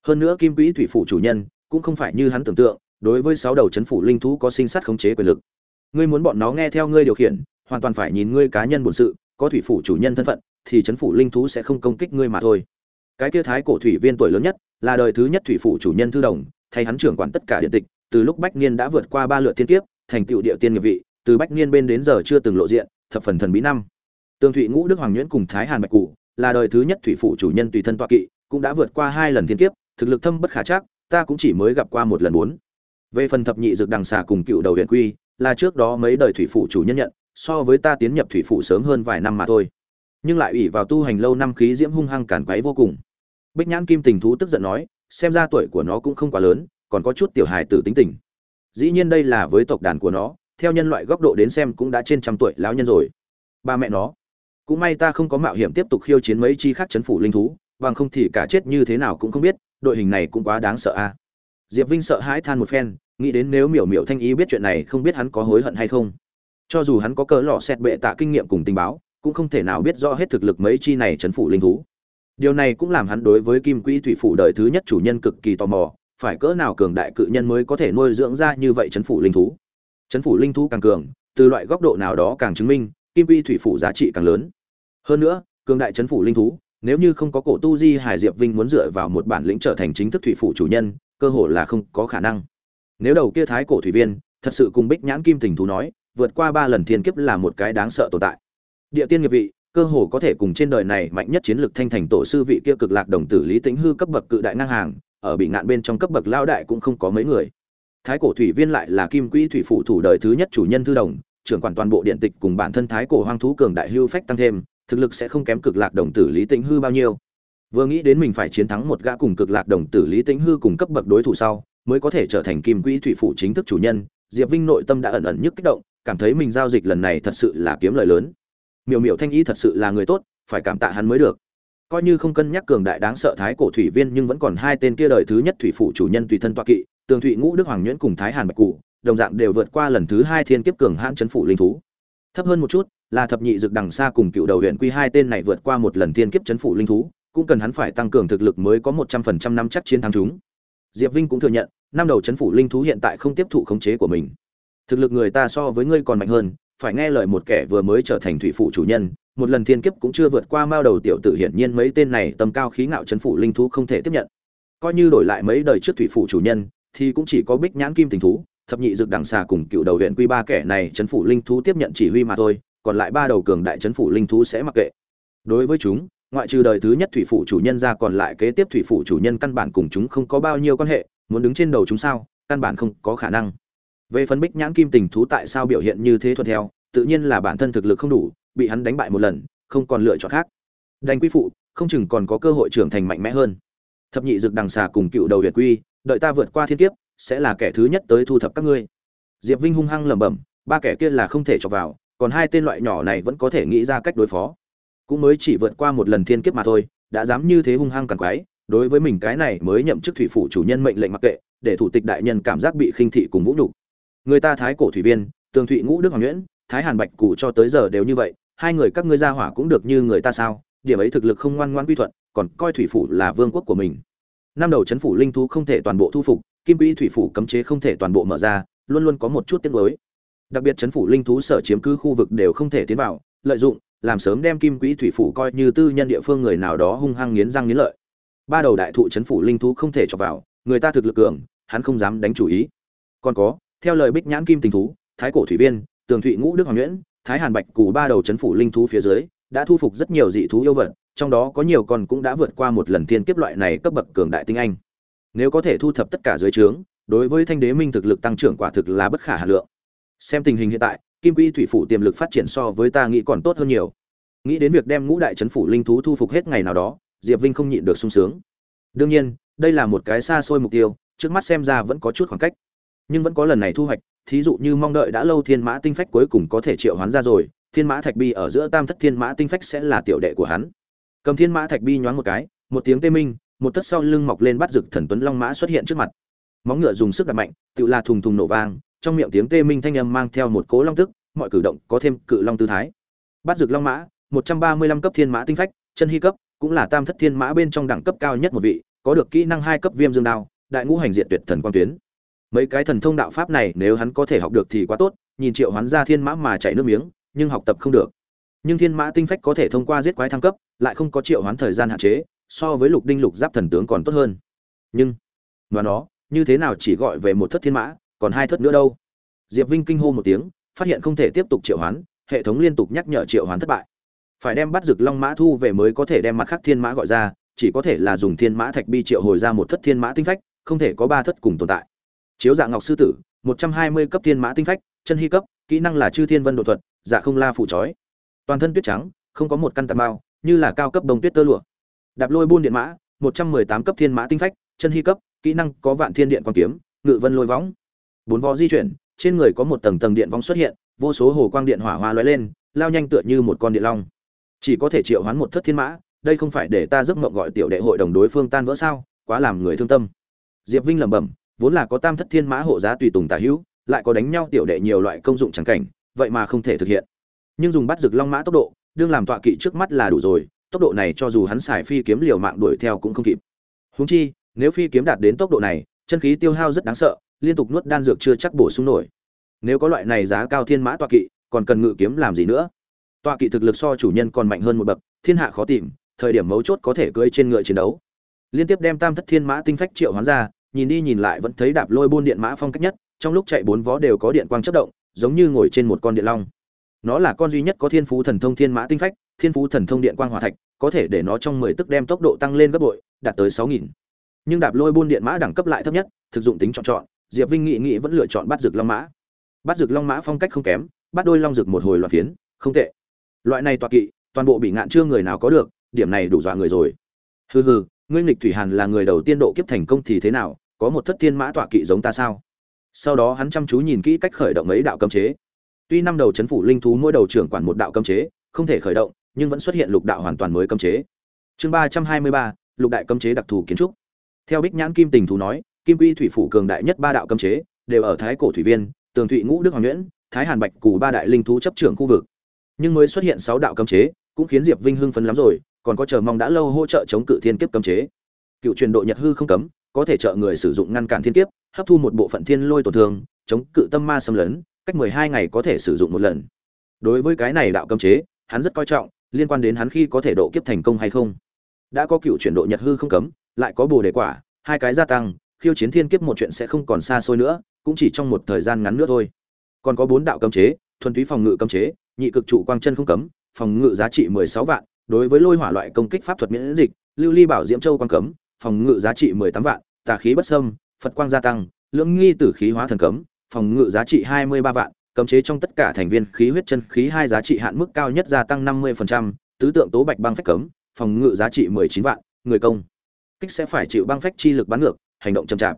Hơn nữa kim quỹ thủy phủ chủ nhân cũng không phải như hắn tưởng tượng, đối với sáu đầu chấn phủ linh thú có sinh sát khống chế quyền lực. Ngươi muốn bọn nó nghe theo ngươi điều khiển, hoàn toàn phải nhìn ngươi cá nhân bổn sự, có thủy phủ chủ nhân thân phận thì chấn phủ linh thú sẽ không công kích ngươi mà thôi. Cái kia thái cổ thủy viên tuổi lớn nhất, là đời thứ nhất thủy phủ chủ nhân thư đồng, thay hắn trưởng quản tất cả điện tịch, từ lúc bách niên đã vượt qua ba lượt thiên kiếp, thành tựu địa tiên nghiệp vị, từ bách niên bên đến giờ chưa từng lộ diện, thập phần thần bí năm. Tương thụy ngũ đức hoàng nhuyễn cùng thái hàn bạch cụ là đời thứ nhất thủy phủ chủ nhân tùy thân tọa kỵ, cũng đã vượt qua hai lần thiên kiếp, thực lực thâm bất khả chắc, ta cũng chỉ mới gặp qua một lần bốn. Về phần thập nhị dược đằng xà cùng cựu đầu huyền quy, là trước đó mấy đời thủy phủ chủ nhân nhận, so với ta tiến nhập thủy phủ sớm hơn vài năm mà thôi nhưng lại ủy vào tu hành lâu năm khí diễm hung hăng cản quấy vô cùng. Bích nhãn kim tình thú tức giận nói, xem ra tuổi của nó cũng không quá lớn, còn có chút tiểu hài tử tính tình. Dĩ nhiên đây là với tộc đàn của nó, theo nhân loại góc độ đến xem cũng đã trên trăm tuổi lão nhân rồi. Ba mẹ nó, cũng may ta không có mạo hiểm tiếp tục khiêu chiến mấy chi khác chấn phủ linh thú, bằng không thì cả chết như thế nào cũng không biết, đội hình này cũng quá đáng sợ a. À. Diệp vinh sợ hãi than một phen, nghĩ đến nếu miểu miểu thanh ý biết chuyện này không biết hắn có hối hận hay không. Cho dù hắn có cỡ lọ xét bệ tạ kinh nghiệm cùng tình báo cũng không thể nào biết rõ hết thực lực mấy chi này chấn phủ linh thú. Điều này cũng làm hắn đối với kim quỹ thủy phủ đời thứ nhất chủ nhân cực kỳ tò mò, phải cỡ nào cường đại cự nhân mới có thể nuôi dưỡng ra như vậy chấn phủ linh thú? Chấn phủ linh thú càng cường, từ loại góc độ nào đó càng chứng minh, kim quỹ thủy phủ giá trị càng lớn. Hơn nữa, cường đại chấn phủ linh thú, nếu như không có cổ tu di hải diệp vinh muốn dựa vào một bản lĩnh trở thành chính thức thủy phủ chủ nhân, cơ hội là không có khả năng. Nếu đầu kia thái cổ thủy viên, thật sự cùng bích nhãn kim tình thú nói, vượt qua ba lần thiên kiếp là một cái đáng sợ tồn tại địa tiên nghiệp vị, cơ hồ có thể cùng trên đời này mạnh nhất chiến lược thanh thành tổ sư vị kia cực lạc đồng tử lý tính hư cấp bậc cự đại ngang hàng, ở bị ngạn bên trong cấp bậc lao đại cũng không có mấy người. Thái cổ thủy viên lại là kim quỹ thủy phụ thủ đời thứ nhất chủ nhân thư đồng, trưởng quản toàn bộ điện tịch cùng bản thân thái cổ hoang thú cường đại hưu phách tăng thêm, thực lực sẽ không kém cực lạc đồng tử lý tĩnh hư bao nhiêu. Vừa nghĩ đến mình phải chiến thắng một gã cùng cực lạc đồng tử lý tĩnh hư cùng cấp bậc đối thủ sau, mới có thể trở thành kim quỹ thủy phụ chính thức chủ nhân, diệp vinh nội tâm đã ẩn ẩn nhức kích động, cảm thấy mình giao dịch lần này thật sự là kiếm lời lớn miểu miểu thanh ý thật sự là người tốt, phải cảm tạ hắn mới được. Coi như không cân nhắc cường đại đáng sợ thái cổ thủy viên nhưng vẫn còn hai tên kia đời thứ nhất thủy phụ chủ nhân tùy thân toa kỵ, tường thụy ngũ đức hoàng nhuyễn cùng thái hàn bạch cụ đồng dạng đều vượt qua lần thứ hai thiên kiếp cường hãn chấn phủ linh thú. Thấp hơn một chút là thập nhị dực đằng xa cùng cựu đầu huyện quy hai tên này vượt qua một lần thiên kiếp chấn phủ linh thú, cũng cần hắn phải tăng cường thực lực mới có một trăm phần trăm năm chắc chiến thắng chúng. Diệp vinh cũng thừa nhận, năm đầu chấn phủ linh thú hiện tại không tiếp thụ khống chế của mình. Thực lực người ta so với ngươi còn mạnh hơn phải nghe lời một kẻ vừa mới trở thành thủy phụ chủ nhân, một lần thiên kiếp cũng chưa vượt qua mao đầu tiểu tử hiển nhiên mấy tên này tầm cao khí ngạo chấn phủ linh thú không thể tiếp nhận. Coi như đổi lại mấy đời trước thủy phụ chủ nhân, thì cũng chỉ có bích nhãn kim tình thú, thập nhị dược đằng xà cùng cựu đầu huyện quy ba kẻ này chấn phủ linh thú tiếp nhận chỉ huy mà thôi, còn lại ba đầu cường đại chấn phủ linh thú sẽ mặc kệ. Đối với chúng, ngoại trừ đời thứ nhất thủy phụ chủ nhân ra còn lại kế tiếp thủy phụ chủ nhân căn bản cùng chúng không có bao nhiêu quan hệ, muốn đứng trên đầu chúng sao, căn bản không có khả năng về phân bích nhãn kim tình thú tại sao biểu hiện như thế thuận theo, tự nhiên là bản thân thực lực không đủ, bị hắn đánh bại một lần, không còn lựa chọn khác. Đành quy phụ, không chừng còn có cơ hội trưởng thành mạnh mẽ hơn. Thập nhị dực đằng xà cùng cựu đầu việt quy, đợi ta vượt qua thiên kiếp, sẽ là kẻ thứ nhất tới thu thập các ngươi. Diệp vinh hung hăng lẩm bẩm, ba kẻ kia là không thể chọc vào, còn hai tên loại nhỏ này vẫn có thể nghĩ ra cách đối phó. Cũng mới chỉ vượt qua một lần thiên kiếp mà thôi, đã dám như thế hung hăng càng quái đối với mình cái này mới nhậm chức thủy phủ chủ nhân mệnh lệnh mặc kệ, để thủ tịch đại nhân cảm giác bị khinh thị cùng vũ nhục người ta thái cổ thủy viên, tường thụy ngũ đức hoàng nhuyễn, thái hàn bạch cụ cho tới giờ đều như vậy, hai người các ngươi ra hỏa cũng được như người ta sao? Điểm ấy thực lực không ngoan ngoan quy thuận, còn coi thủy phủ là vương quốc của mình. Năm đầu chấn phủ linh thú không thể toàn bộ thu phục, kim quỹ thủy phủ cấm chế không thể toàn bộ mở ra, luôn luôn có một chút tiếng mới đặc biệt chấn phủ linh thú sở chiếm cứ khu vực đều không thể tiến vào, lợi dụng, làm sớm đem kim quỹ thủy phủ coi như tư nhân địa phương người nào đó hung hăng nghiến răng nghiến lợi. Ba đầu đại thụ chấn phủ linh thú không thể cho vào, người ta thực lực cường, hắn không dám đánh chủ ý. Còn có theo lời bích nhãn kim tình thú, thái cổ thủy viên, tường thụy ngũ đức hoàng nhuyễn thái hàn bạch cù ba đầu chấn phủ linh thú phía dưới, đã thu phục rất nhiều dị thú yêu vật, trong đó có nhiều con cũng đã vượt qua một lần thiên kiếp loại này cấp bậc cường đại tinh anh. Nếu có thể thu thập tất cả dưới trướng, đối với thanh đế minh thực lực tăng trưởng quả thực là bất khả hà lượng. Xem tình hình hiện tại, kim quy thủy phủ tiềm lực phát triển so với ta nghĩ còn tốt hơn nhiều. Nghĩ đến việc đem ngũ đại chấn phủ linh thú thu phục hết ngày nào đó, diệp vinh không nhịn được sung sướng. Đương nhiên, đây là một cái xa xôi mục tiêu, trước mắt xem ra vẫn có chút khoảng cách nhưng vẫn có lần này thu hoạch, thí dụ như mong đợi đã lâu thiên mã tinh phách cuối cùng có thể triệu hoán ra rồi, thiên mã thạch bi ở giữa tam thất thiên mã tinh phách sẽ là tiểu đệ của hắn. Cầm thiên mã thạch bi nhoáng một cái, một tiếng tê minh, một tất sau lưng mọc lên bắt rực thần tuấn long mã xuất hiện trước mặt. Móng ngựa dùng sức đập mạnh tự là thùng thùng nổ vang, trong miệng tiếng tê minh thanh âm mang theo một cố long tức, mọi cử động có thêm cự long tư thái. Bắt rực long mã, một trăm ba mươi lăm cấp thiên mã tinh phách, chân hy cấp, cũng là tam thất thiên mã bên trong đẳng cấp cao nhất một vị, có được kỹ năng hai cấp viêm dương đao, đại ngũ hành diện tuyệt thần quang tuyến mấy cái thần thông đạo pháp này nếu hắn có thể học được thì quá tốt, nhìn triệu hoán ra thiên mã mà chạy nước miếng, nhưng học tập không được. Nhưng thiên mã tinh phách có thể thông qua giết quái thăng cấp, lại không có triệu hoán thời gian hạn chế, so với lục đinh lục giáp thần tướng còn tốt hơn. Nhưng, mà nó, như thế nào chỉ gọi về một thất thiên mã, còn hai thất nữa đâu? Diệp vinh kinh hô một tiếng, phát hiện không thể tiếp tục triệu hoán, hệ thống liên tục nhắc nhở triệu hoán thất bại. Phải đem bắt rực long mã thu về mới có thể đem mặt khác thiên mã gọi ra, chỉ có thể là dùng thiên mã thạch bi triệu hồi ra một thất thiên mã tinh phách, không thể có ba thất cùng tồn tại chiếu dạng ngọc sư tử, một trăm hai mươi cấp thiên mã tinh phách, chân hy cấp, kỹ năng là chư thiên vân độ thuật dạ không la phủ trói toàn thân tuyết trắng, không có một căn tạp bao như là cao cấp đồng tuyết tơ lụa. Đạp lôi buôn điện mã, một trăm mười tám cấp thiên mã tinh phách, chân hy cấp, kỹ năng có vạn thiên điện quan kiếm, ngự vân lôi võng. Bốn vó di chuyển, trên người có một tầng tầng điện vong xuất hiện, vô số hồ quang điện hỏa hoa lóe lên, lao nhanh tựa như một con điện long. Chỉ có thể triệu hoán một thất thiên mã, đây không phải để ta giấc mộng gọi tiểu đệ hội đồng đối phương tan vỡ sao, quá làm người thương tâm. Diệp vinh lẩm bẩm vốn là có tam thất thiên mã hộ giá tùy tùng tả hữu, lại có đánh nhau tiểu đệ nhiều loại công dụng chẳng cảnh, vậy mà không thể thực hiện. Nhưng dùng bắt rực long mã tốc độ, đương làm tọa kỵ trước mắt là đủ rồi, tốc độ này cho dù hắn xài phi kiếm liều mạng đuổi theo cũng không kịp. Húng chi, nếu phi kiếm đạt đến tốc độ này, chân khí tiêu hao rất đáng sợ, liên tục nuốt đan dược chưa chắc bổ sung nổi. Nếu có loại này giá cao thiên mã tọa kỵ, còn cần ngự kiếm làm gì nữa? Tọa kỵ thực lực so chủ nhân còn mạnh hơn một bậc, thiên hạ khó tìm, thời điểm mấu chốt có thể cưỡi trên ngựa chiến đấu. Liên tiếp đem tam thất thiên mã tinh phách triệu hoán ra nhìn đi nhìn lại vẫn thấy đạp lôi buôn điện mã phong cách nhất, trong lúc chạy bốn vó đều có điện quang chất động, giống như ngồi trên một con điện long. Nó là con duy nhất có thiên phú thần thông thiên mã tinh phách, thiên phú thần thông điện quang hòa thạch, có thể để nó trong mười tức đem tốc độ tăng lên gấp bội, đạt tới sáu nghìn. Nhưng đạp lôi buôn điện mã đẳng cấp lại thấp nhất, thực dụng tính chọn chọn, diệp vinh nghị nghị vẫn lựa chọn bắt rực long mã. Bắt rực long mã phong cách không kém, bắt đôi long rực một hồi loạt phiến, không tệ. Loại này toạc kỵ, toàn bộ bị ngạn chưa người nào có được, điểm này đủ dọa người rồi. Hừ hừ, ngươi nghịch thủy hàn là người đầu tiên độ kiếp thành công thì thế nào có một thất thiên mã tọa kỵ giống ta sao? Sau đó hắn chăm chú nhìn kỹ cách khởi động mấy đạo cấm chế. Tuy năm đầu chấn phủ linh thú mỗi đầu trưởng quản một đạo cấm chế, không thể khởi động, nhưng vẫn xuất hiện lục đạo hoàn toàn mới cấm chế. Chương ba trăm hai mươi ba, lục đại cấm chế đặc thù kiến trúc. Theo bích nhãn kim tình thú nói, kim quy thủy phủ cường đại nhất ba đạo cấm chế đều ở thái cổ thủy viên, tường thụy ngũ đức hoàng nhuyễn thái hàn bạch cù ba đại linh thú chấp trưởng khu vực. Nhưng mới xuất hiện sáu đạo cấm chế, cũng khiến diệp vinh hưng phấn lắm rồi, còn có chờ mong đã lâu hỗ trợ chống cự thiên kiếp cấm chế. Cựu truyền độ nhật hư không cấm có thể trợ người sử dụng ngăn cản thiên kiếp, hấp thu một bộ phận thiên lôi tổn thương, chống cự tâm ma xâm lấn, cách mười hai ngày có thể sử dụng một lần. Đối với cái này đạo cấm chế, hắn rất coi trọng, liên quan đến hắn khi có thể độ kiếp thành công hay không. Đã có cựu chuyển độ nhật hư không cấm, lại có bồ đề quả, hai cái gia tăng, khiêu chiến thiên kiếp một chuyện sẽ không còn xa xôi nữa, cũng chỉ trong một thời gian ngắn nữa thôi. Còn có bốn đạo cấm chế, thuần túy phòng ngự cấm chế, nhị cực trụ quang chân không cấm, phòng ngự giá trị mười sáu vạn, đối với lôi hỏa loại công kích pháp thuật miễn dịch, lưu ly bảo diễm châu quang cấm phòng ngự giá trị mười tám vạn, tà khí bất sâm phật quang gia tăng, lưỡng nghi tử khí hóa thần cấm, phòng ngự giá trị hai mươi ba vạn, cấm chế trong tất cả thành viên khí huyết chân khí hai giá trị hạn mức cao nhất gia tăng năm mươi tứ tượng tố bạch băng phách cấm, phòng ngự giá trị mười chín vạn, người công. Kích sẽ phải chịu băng phách chi lực bắn ngược, hành động chậm chạp.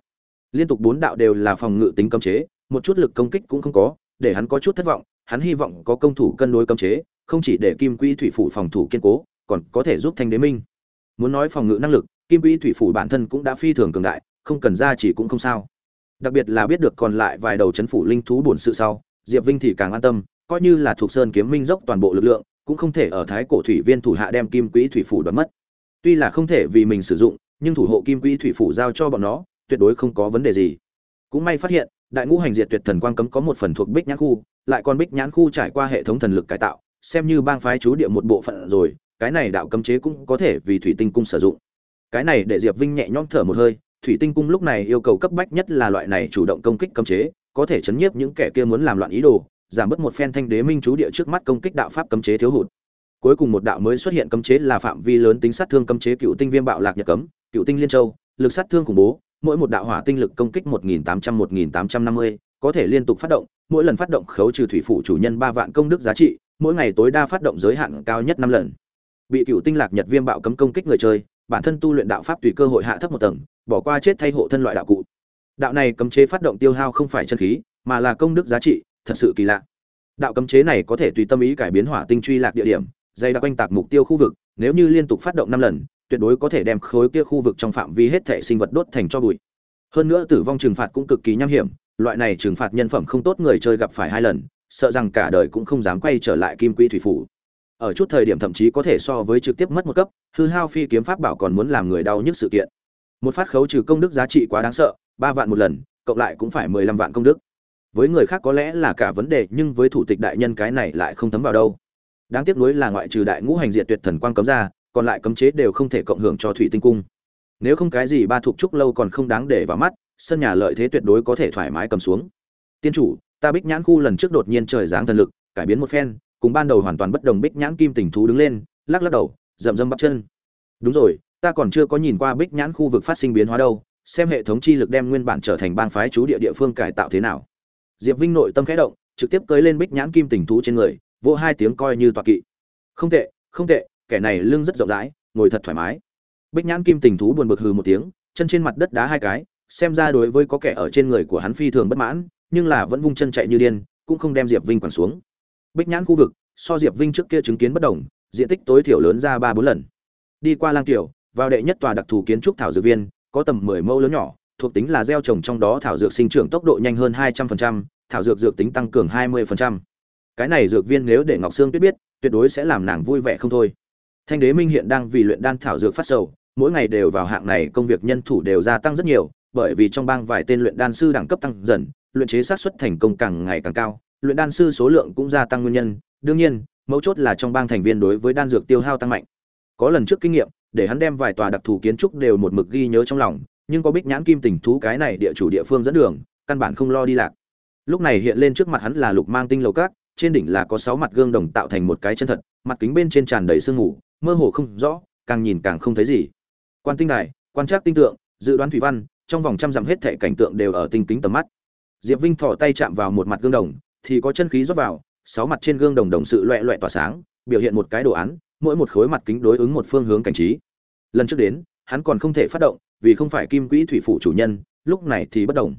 Liên tục bốn đạo đều là phòng ngự tính cấm chế, một chút lực công kích cũng không có, để hắn có chút thất vọng, hắn hy vọng có công thủ cân đối cấm chế, không chỉ để kim quy thủy phủ phòng thủ kiên cố, còn có thể giúp thanh đế minh. Muốn nói phòng ngự năng lực kim quỹ thủy phủ bản thân cũng đã phi thường cường đại, không cần ra chỉ cũng không sao. Đặc biệt là biết được còn lại vài đầu chấn phủ linh thú bổn sự sau, diệp vinh thì càng an tâm, coi như là thuộc sơn kiếm minh dốc toàn bộ lực lượng, cũng không thể ở thái cổ thủy viên thủ hạ đem kim quỹ thủy phủ đoạt mất. Tuy là không thể vì mình sử dụng, nhưng thủ hộ kim quỹ thủy phủ giao cho bọn nó, tuyệt đối không có vấn đề gì. Cũng may phát hiện, đại ngũ hành diệt tuyệt thần quang cấm có một phần thuộc bích nhãn khu, lại còn bích nhãn khu trải qua hệ thống thần lực cải tạo, xem như bang phái chú địa một bộ phận rồi, cái này đạo cấm chế cũng có thể vì thủy tinh cung sử dụng cái này để diệp vinh nhẹ nhõm thở một hơi thủy tinh cung lúc này yêu cầu cấp bách nhất là loại này chủ động công kích cấm chế có thể chấn nhiếp những kẻ kia muốn làm loạn ý đồ giảm bớt một phen thanh đế minh chú địa trước mắt công kích đạo pháp cấm chế thiếu hụt cuối cùng một đạo mới xuất hiện cấm chế là phạm vi lớn tính sát thương cấm chế cựu tinh viêm bạo lạc nhật cấm cựu tinh liên châu lực sát thương khủng bố mỗi một đạo hỏa tinh lực công kích 1800-1850, có thể liên tục phát động, mỗi lần phát động khấu trừ thủy phủ chủ nhân ba vạn công đức giá trị, mỗi ngày tối đa phát động giới hạn cao nhất năm lần. Bị cựu tinh lạc nhật viêm bạo cấm công kích người chơi, bản thân tu luyện đạo pháp tùy cơ hội hạ thấp một tầng, bỏ qua chết thay hộ thân loại đạo cụ. Đạo này cấm chế phát động tiêu hao không phải chân khí, mà là công đức giá trị, thật sự kỳ lạ. Đạo cấm chế này có thể tùy tâm ý cải biến hỏa tinh truy lạc địa điểm, dây đặc quanh tạc mục tiêu khu vực, nếu như liên tục phát động 5 lần, tuyệt đối có thể đem khối kia khu vực trong phạm vi hết thể sinh vật đốt thành cho bụi. Hơn nữa tử vong trừng phạt cũng cực kỳ nham hiểm, loại này trừng phạt nhân phẩm không tốt người chơi gặp phải hai lần, sợ rằng cả đời cũng không dám quay trở lại Kim Quỹ thủy phủ. Ở chút thời điểm thậm chí có thể so với trực tiếp mất một cấp, hư hao phi kiếm pháp bảo còn muốn làm người đau nhức sự kiện. Một phát khấu trừ công đức giá trị quá đáng sợ, ba vạn một lần, cộng lại cũng phải mười lăm vạn công đức. Với người khác có lẽ là cả vấn đề, nhưng với thủ tịch đại nhân cái này lại không thấm vào đâu. Đáng tiếc nuối là ngoại trừ đại ngũ hành diệt tuyệt thần quang cấm ra, còn lại cấm chế đều không thể cộng hưởng cho thủy tinh cung nếu không cái gì ba thuộc trúc lâu còn không đáng để vào mắt sân nhà lợi thế tuyệt đối có thể thoải mái cầm xuống tiên chủ ta bích nhãn khu lần trước đột nhiên trời giáng thần lực cải biến một phen cùng ban đầu hoàn toàn bất đồng bích nhãn kim tình thú đứng lên, lắc lắc đầu, rậm râm bắp chân. Đúng rồi, ta còn chưa có nhìn qua bích nhãn khu vực phát sinh biến hóa đâu, xem hệ thống chi lực đem nguyên bản trở thành bang phái chú địa địa phương cải tạo thế nào. Diệp vinh nội tâm khẽ động, trực tiếp cưới lên bích nhãn kim tình thú trên người, vỗ hai tiếng coi như toạc kỵ. Không tệ không tệ, kẻ này lưng rất rộng rãi, ngồi thật thoải mái. Bích nhãn kim tình thú buồn bực hừ một tiếng, chân trên mặt đất đá hai cái, xem ra đối với có kẻ ở trên người của hắn phi thường bất mãn, nhưng là vẫn vung chân chạy như điên, cũng không đem diệp vinh quản xuống bích nhãn khu vực so diệp vinh trước kia chứng kiến bất đồng diện tích tối thiểu lớn ra ba bốn lần đi qua lang tiểu vào đệ nhất tòa đặc thù kiến trúc thảo dược viên có tầm mười mẫu lớn nhỏ thuộc tính là gieo trồng trong đó thảo dược sinh trưởng tốc độ nhanh hơn hai trăm phần trăm, thảo dược dược tính tăng cường hai mươi phần trăm. cái này dược viên nếu để ngọc sương biết biết tuyệt đối sẽ làm nàng vui vẻ không thôi thanh đế minh hiện đang vì luyện đan thảo dược phát sầu mỗi ngày đều vào hạng này công việc nhân thủ đều gia tăng rất nhiều bởi vì trong bang vài tên luyện đan sư đẳng cấp tăng dần luyện chế sát xuất thành công càng ngày càng cao luyện đan sư số lượng cũng gia tăng nguyên nhân. Đương nhiên, mấu chốt là trong bang thành viên đối với đan dược tiêu hao tăng mạnh. Có lần trước kinh nghiệm, để hắn đem vài tòa đặc thù kiến trúc đều một mực ghi nhớ trong lòng, nhưng có bích nhãn kim tình thú cái này địa chủ địa phương dẫn đường, căn bản không lo đi lạc. Lúc này hiện lên trước mặt hắn là lục mang tinh lầu cát trên đỉnh là có sáu mặt gương đồng tạo thành một cái chân thật, mặt kính bên trên tràn đầy sương mù, mơ hồ không rõ, càng nhìn càng không thấy gì. Quan tinh đài, quan trắc tinh tượng, dự đoán thủy văn, trong vòng trăm dặm hết thảy cảnh tượng đều ở tinh kính tầm mắt. Diệp vinh thò tay chạm vào một mặt gương đồng thì có chân khí rót vào, sáu mặt trên gương đồng đồng sự loẹt loẹt tỏa sáng, biểu hiện một cái đồ án, mỗi một khối mặt kính đối ứng một phương hướng cảnh trí. Lần trước đến, hắn còn không thể phát động, vì không phải kim quỹ thủy phủ chủ nhân, lúc này thì bất động.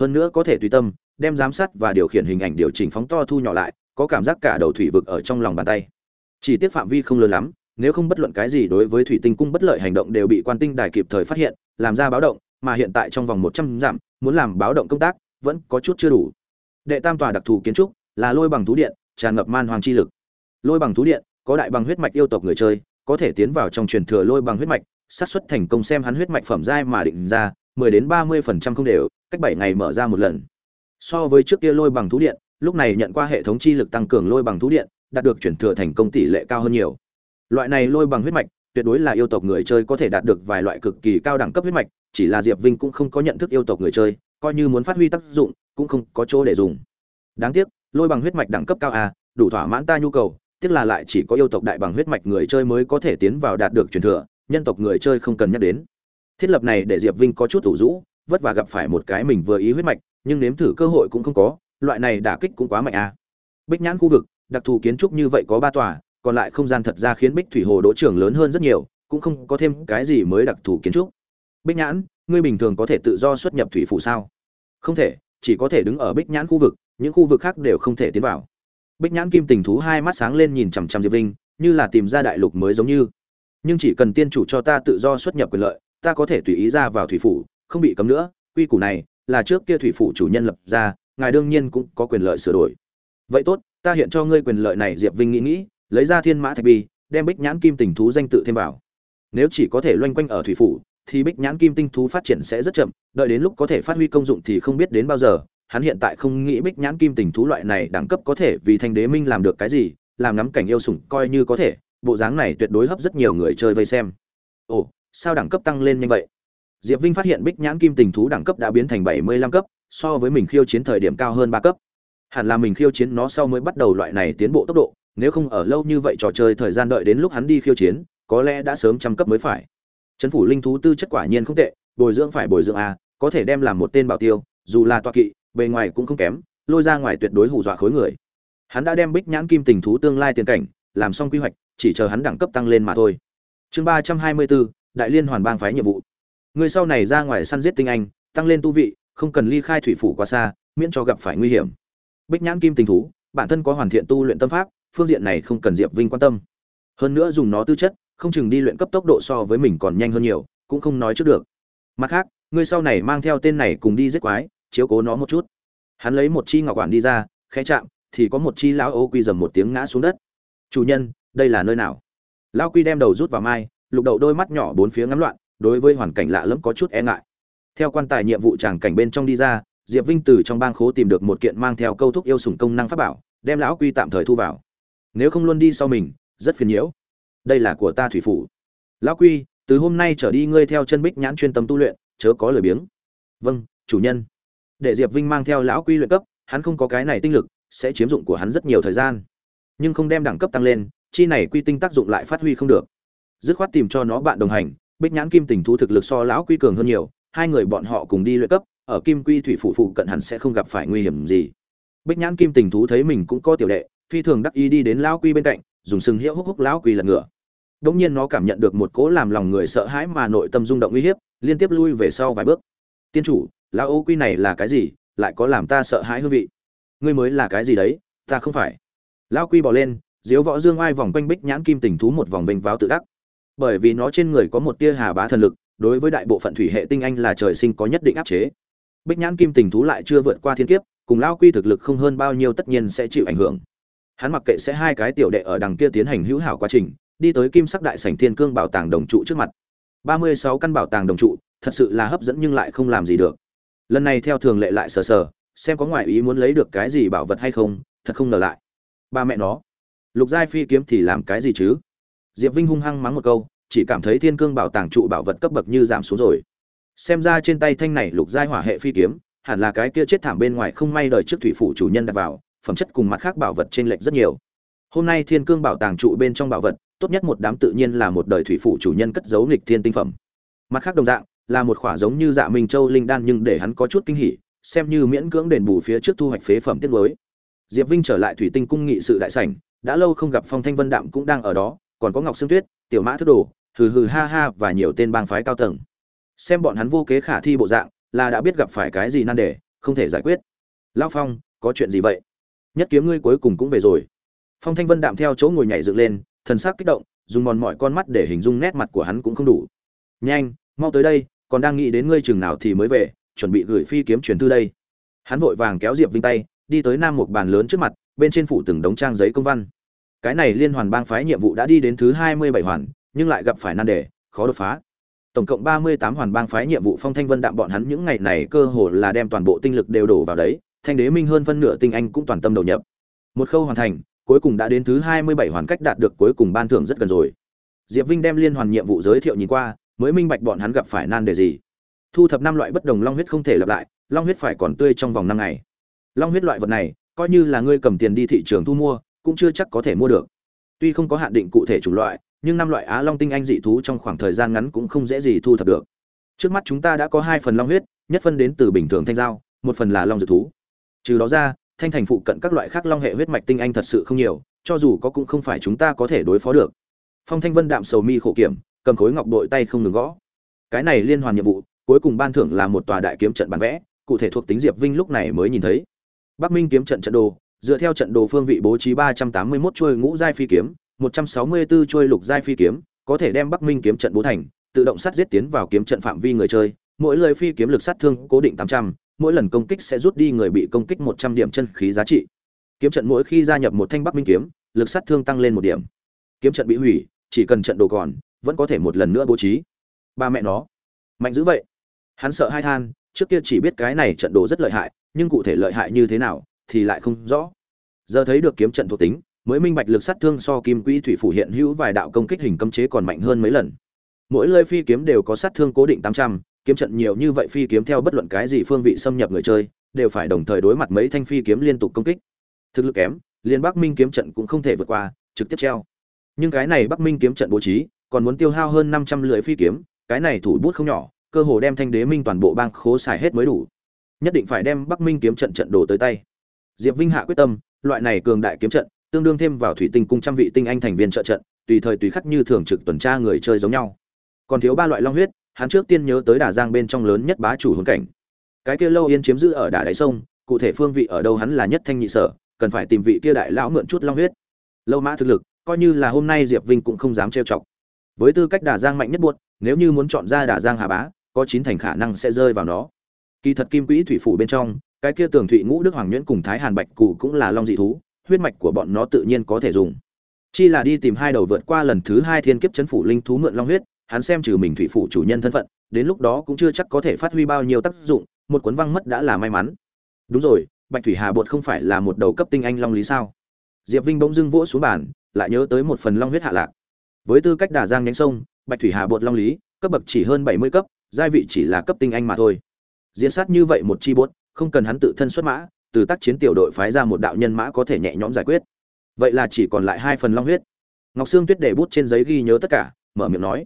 Hơn nữa có thể tùy tâm, đem giám sát và điều khiển hình ảnh điều chỉnh phóng to thu nhỏ lại, có cảm giác cả đầu thủy vực ở trong lòng bàn tay. Chỉ tiếc phạm vi không lớn lắm, nếu không bất luận cái gì đối với thủy tinh cung bất lợi hành động đều bị quan tinh đài kịp thời phát hiện, làm ra báo động, mà hiện tại trong vòng một trăm dặm, muốn làm báo động công tác, vẫn có chút chưa đủ đệ tam tòa đặc thù kiến trúc là lôi bằng thú điện, tràn ngập man hoàng chi lực. Lôi bằng thú điện có đại bằng huyết mạch yêu tộc người chơi, có thể tiến vào trong truyền thừa lôi bằng huyết mạch, xác suất thành công xem hắn huyết mạch phẩm giai mà định ra 10 đến 30% không đều, cách 7 ngày mở ra một lần. So với trước kia lôi bằng thú điện, lúc này nhận qua hệ thống chi lực tăng cường lôi bằng thú điện, đạt được chuyển thừa thành công tỷ lệ cao hơn nhiều. Loại này lôi bằng huyết mạch, tuyệt đối là yêu tộc người chơi có thể đạt được vài loại cực kỳ cao đẳng cấp huyết mạch, chỉ là diệp vinh cũng không có nhận thức yêu tộc người chơi coi như muốn phát huy tác dụng, cũng không có chỗ để dùng. Đáng tiếc, lôi bằng huyết mạch đẳng cấp cao a đủ thỏa mãn ta nhu cầu, tiếc là lại chỉ có yêu tộc đại bằng huyết mạch người chơi mới có thể tiến vào đạt được truyền thừa, nhân tộc người chơi không cần nhắc đến. Thiết lập này để diệp vinh có chút thủ rũ, vất vả gặp phải một cái mình vừa ý huyết mạch, nhưng nếm thử cơ hội cũng không có, loại này đả kích cũng quá mạnh a bích nhãn khu vực, đặc thù kiến trúc như vậy có ba tòa, còn lại không gian thật ra khiến bích thủy hồ đỗ trưởng lớn hơn rất nhiều, cũng không có thêm cái gì mới đặc thù kiến trúc. Bích nhãn ngươi bình thường có thể tự do xuất nhập thủy phủ sao? Không thể, chỉ có thể đứng ở bích nhãn khu vực, những khu vực khác đều không thể tiến vào. Bích nhãn kim tình thú hai mắt sáng lên nhìn chằm chằm diệp vinh, như là tìm ra đại lục mới giống như. Nhưng chỉ cần tiên chủ cho ta tự do xuất nhập quyền lợi, ta có thể tùy ý ra vào thủy phủ, không bị cấm nữa. Quy củ này là trước kia thủy phủ chủ nhân lập ra, ngài đương nhiên cũng có quyền lợi sửa đổi. Vậy tốt, ta hiện cho ngươi quyền lợi này, diệp vinh nghĩ nghĩ, lấy ra thiên mã thạch bi, đem bích nhãn kim tình thú danh tự thêm vào. Nếu chỉ có thể loanh quanh ở thủy phủ thì bích nhãn kim tinh thú phát triển sẽ rất chậm, đợi đến lúc có thể phát huy công dụng thì không biết đến bao giờ. Hắn hiện tại không nghĩ bích nhãn kim tình thú loại này đẳng cấp có thể vì thanh đế minh làm được cái gì, làm ngắm cảnh yêu sủng coi như có thể, bộ dáng này tuyệt đối hấp rất nhiều người chơi vây xem. Ồ, sao đẳng cấp tăng lên nhanh vậy? Diệp vinh phát hiện bích nhãn kim tình thú đẳng cấp đã biến thành bảy mươi lăm cấp, so với mình khiêu chiến thời điểm cao hơn ba cấp. Hẳn là mình khiêu chiến nó sau mới bắt đầu loại này tiến bộ tốc độ, nếu không ở lâu như vậy trò chơi thời gian đợi đến lúc hắn đi khiêu chiến, có lẽ đã sớm trăm cấp mới phải. Trấn phủ linh thú tư chất quả nhiên không tệ, bồi dưỡng phải bồi dưỡng a, có thể đem làm một tên bảo tiêu, dù là tọa kỵ, bề ngoài cũng không kém, lôi ra ngoài tuyệt đối hù dọa khối người. Hắn đã đem Bích Nhãn Kim Tình thú tương lai tiền cảnh, làm xong quy hoạch, chỉ chờ hắn đẳng cấp tăng lên mà thôi. Chương ba trăm hai mươi 324, Đại Liên Hoàn Bang phái nhiệm vụ. Người sau này ra ngoài săn giết tinh anh, tăng lên tu vị, không cần ly khai thủy phủ quá xa, miễn cho gặp phải nguy hiểm. Bích Nhãn Kim Tình thú, bản thân có hoàn thiện tu luyện tâm pháp, phương diện này không cần Diệp Vinh quan tâm. Hơn nữa dùng nó tư chất, không chừng đi luyện cấp tốc độ so với mình còn nhanh hơn nhiều, cũng không nói trước được. Mặt khác ngươi sau này mang theo tên này cùng đi giết quái, chiếu cố nó một chút. Hắn lấy một chi ngọc quản đi ra, khẽ chạm, thì có một chi lão ô quy dầm một tiếng ngã xuống đất. Chủ nhân, đây là nơi nào? Lão quy đem đầu rút vào mai, lục đầu đôi mắt nhỏ bốn phía ngắm loạn, đối với hoàn cảnh lạ lẫm có chút e ngại. Theo quan tài nhiệm vụ tràng cảnh bên trong đi ra, diệp vinh từ trong bang khố tìm được một kiện mang theo câu thúc yêu sủng công năng pháp bảo, đem lão quy tạm thời thu vào. Nếu không luôn đi sau mình, rất phiền nhiễu đây là của ta thủy phủ. Lão quy, từ hôm nay trở đi ngươi theo chân bích nhãn chuyên tâm tu luyện, chớ có lười biếng. Vâng chủ nhân. Để diệp vinh mang theo lão quy luyện cấp, hắn không có cái này tinh lực, sẽ chiếm dụng của hắn rất nhiều thời gian. Nhưng không đem đẳng cấp tăng lên, chi này quy tinh tác dụng lại phát huy không được. Dứt khoát tìm cho nó bạn đồng hành, bích nhãn kim tình thú thực lực so lão quy cường hơn nhiều, hai người bọn họ cùng đi luyện cấp, ở kim quy thủy phụ phụ cận hẳn sẽ không gặp phải nguy hiểm gì. Bích nhãn kim tình thú thấy mình cũng có tiểu đệ, phi thường đắc ý đi đến lão quy bên cạnh, dùng sừng hiệu húc húc lão quy lật ngựa Đống nhiên nó cảm nhận được một cỗ làm lòng người sợ hãi mà nội tâm rung động uy hiếp, liên tiếp lui về sau vài bước. Tiên chủ, lão ô quy này là cái gì? lại có làm ta sợ hãi hương vị? Ngươi mới là cái gì đấy? Ta không phải. Lão quy bỏ lên diếu võ dương ai vòng quanh bích nhãn kim tình thú một vòng vênh váo tự đắc. Bởi vì nó trên người có một tia hà bá thần lực đối với đại bộ phận thủy hệ tinh anh là trời sinh có nhất định áp chế. Bích nhãn kim tình thú lại chưa vượt qua thiên kiếp cùng lao quy thực lực không hơn bao nhiêu tất nhiên sẽ chịu ảnh hưởng. Hắn mặc kệ sẽ hai cái tiểu đệ ở đằng kia tiến hành hữu hảo quá trình đi tới kim sắc đại sảnh thiên cương bảo tàng đồng trụ trước mặt. Ba mươi sáu căn bảo tàng đồng trụ, thật sự là hấp dẫn nhưng lại không làm gì được. Lần này theo thường lệ lại sờ sờ, xem có ngoại ý muốn lấy được cái gì bảo vật hay không, thật không ngờ lại. Ba mẹ nó, lục giai phi kiếm thì làm cái gì chứ? Diệp vinh hung hăng mắng một câu, chỉ cảm thấy thiên cương bảo tàng trụ bảo vật cấp bậc như giảm xuống rồi. Xem ra trên tay thanh này lục giai hỏa hệ phi kiếm, hẳn là cái kia chết thảm bên ngoài không may đời trước thủy phủ chủ nhân đặt vào, phẩm chất cùng mặt khác bảo vật trên lệch rất nhiều. Hôm nay thiên cương bảo tàng trụ bên trong bảo vật tốt nhất một đám tự nhiên là một đời thủy phủ chủ nhân cất giấu nghịch thiên tinh phẩm. Mặt khác đồng dạng, là một khỏa giống như dạ minh châu linh đan nhưng để hắn có chút kinh hỉ, xem như miễn cưỡng đền bù phía trước thu hoạch phế phẩm tiết mới. Diệp vinh trở lại thủy tinh cung nghị sự đại sảnh, đã lâu không gặp phong thanh vân đạm cũng đang ở đó, còn có ngọc sương tuyết, tiểu mã Thứ đồ, hừ hừ ha ha và nhiều tên bang phái cao tầng. Xem bọn hắn vô kế khả thi bộ dạng, là đã biết gặp phải cái gì nan đề, không thể giải quyết. Lão phong, có chuyện gì vậy? Nhất kiếm ngươi cuối cùng cũng về rồi. Phong thanh vân đạm theo chỗ ngồi nhảy dựng lên thần sắc kích động, dùng mòn mọi con mắt để hình dung nét mặt của hắn cũng không đủ. Nhanh, mau tới đây, còn đang nghĩ đến ngươi chừng nào thì mới về, chuẩn bị gửi phi kiếm truyền thư đây. Hắn vội vàng kéo diệp vinh tay, đi tới nam một bàn lớn trước mặt, bên trên phủ từng đống trang giấy công văn. Cái này liên hoàn bang phái nhiệm vụ đã đi đến thứ hai mươi bảy hoàn, nhưng lại gặp phải nan đề, khó đột phá. Tổng cộng ba mươi tám hoàn bang phái nhiệm vụ phong thanh vân đạm bọn hắn những ngày này cơ hồ là đem toàn bộ tinh lực đều đổ vào đấy, thanh đế minh hơn phân nửa tinh anh cũng toàn tâm đầu nhập. Một khâu hoàn thành cuối cùng đã đến thứ hai mươi bảy hoàn cách đạt được cuối cùng ban thưởng rất gần rồi. Diệp vinh đem liên hoàn nhiệm vụ giới thiệu nhìn qua, mới minh bạch bọn hắn gặp phải nan đề gì. Thu thập năm loại bất đồng long huyết không thể lặp lại, long huyết phải còn tươi trong vòng năm ngày. Long huyết loại vật này, coi như là ngươi cầm tiền đi thị trường thu mua, cũng chưa chắc có thể mua được. Tuy không có hạn định cụ thể chủng loại, nhưng năm loại á long tinh anh dị thú trong khoảng thời gian ngắn cũng không dễ gì thu thập được. Trước mắt chúng ta đã có hai phần long huyết, nhất phân đến từ bình thường thanh giao, một phần là long dược thú. Trừ đó ra thanh thành phụ cận các loại khác long hệ huyết mạch tinh anh thật sự không nhiều cho dù có cũng không phải chúng ta có thể đối phó được. Phong thanh vân đạm sầu mi khổ kiểm cầm khối ngọc đội tay không ngừng gõ. Cái này liên hoàn nhiệm vụ cuối cùng ban thưởng là một tòa đại kiếm trận bản vẽ cụ thể thuộc tính diệp vinh lúc này mới nhìn thấy. Bắc minh kiếm trận trận đồ dựa theo trận đồ phương vị bố trí ba trăm tám mươi mốt chuôi ngũ giai phi kiếm 164 chuôi lục giai phi kiếm, có thể đem Bắc Minh kiếm trận bố thành, tự động sát giết tiến vào kiếm trận phạm vi người chơi, mỗi lời phi kiếm lực sát thương cố định 800, mỗi lần công kích sẽ rút đi người bị công kích 100 điểm chân khí giá trị. Kiếm trận mỗi khi gia nhập một thanh Bắc Minh kiếm, lực sát thương tăng lên một điểm. Kiếm trận bị hủy, chỉ cần trận đồ còn, vẫn có thể một lần nữa bố trí. Ba mẹ nó, mạnh dữ vậy. Hắn sợ hai than, trước kia chỉ biết cái này trận đồ rất lợi hại, nhưng cụ thể lợi hại như thế nào thì lại không rõ. Giờ thấy được kiếm trận thuộc tính, mới minh bạch lực sát thương so kim quỹ thủy phủ hiện hữu vài đạo công kích hình cấm chế còn mạnh hơn mấy lần mỗi lơi phi kiếm đều có sát thương cố định tám trăm kiếm trận nhiều như vậy phi kiếm theo bất luận cái gì phương vị xâm nhập người chơi, đều phải đồng thời đối mặt mấy thanh phi kiếm liên tục công kích. Thực lực kém liên bắc minh kiếm trận cũng không thể vượt qua, trực tiếp treo. Nhưng cái này bắc minh kiếm trận bố trí, còn muốn tiêu hao hơn năm trăm lưỡi phi kiếm, cái này thủ bút không nhỏ, cơ hồ đem thanh đế minh toàn bộ bang khố xài hết mới đủ. Nhất định phải đem bắc minh kiếm trận trận đồ tới tay. Diệp vinh hạ quyết tâm, loại này cường đại kiếm trận, tương đương thêm vào thủy tinh cung trăm vị tinh anh thành viên trợ trận, tùy thời tùy khắc như thường trực tuần tra người chơi giống nhau. Còn thiếu ba loại long huyết hắn trước tiên nhớ tới đà giang bên trong lớn nhất bá chủ hồn cảnh. Cái kia lâu yên chiếm giữ ở đà đáy sông, cụ thể phương vị ở đâu hắn là nhất thanh nhị sở, cần phải tìm vị kia đại lão mượn chút long huyết. Lâu mã thực lực, coi như là hôm nay diệp vinh cũng không dám trêu chọc. Với tư cách đà giang mạnh nhất buốt nếu như muốn chọn ra đà giang hà bá, có chín thành khả năng sẽ rơi vào nó. Kỳ thật kim quỹ thủy phủ bên trong, cái kia tường thụy ngũ đức hoàng nhuyễn cùng thái hàn bạch cụ cũng là long dị thú, huyết mạch của bọn nó tự nhiên có thể dùng. Chi là đi tìm hai đầu vượt qua lần thứ hai thiên kiếp chấn phủ linh thú mượn long huyết hắn xem trừ mình thủy phủ chủ nhân thân phận, đến lúc đó cũng chưa chắc có thể phát huy bao nhiêu tác dụng, một cuốn văng mất đã là may mắn. Đúng rồi, bạch thủy hà bột không phải là một đầu cấp tinh anh long lý sao? Diệp vinh bỗng dưng vỗ xuống bàn, lại nhớ tới một phần long huyết hạ lạc. Với tư cách đả giang nhánh sông, bạch thủy hà bột long lý, cấp bậc chỉ hơn bảy mươi cấp, giai vị chỉ là cấp tinh anh mà thôi. Diễn sát như vậy một chi bột, không cần hắn tự thân xuất mã, từ tác chiến tiểu đội phái ra một đạo nhân mã có thể nhẹ nhõm giải quyết. Vậy là chỉ còn lại hai phần long huyết. Ngọc sương tuyết để bút trên giấy ghi nhớ tất cả, mở miệng nói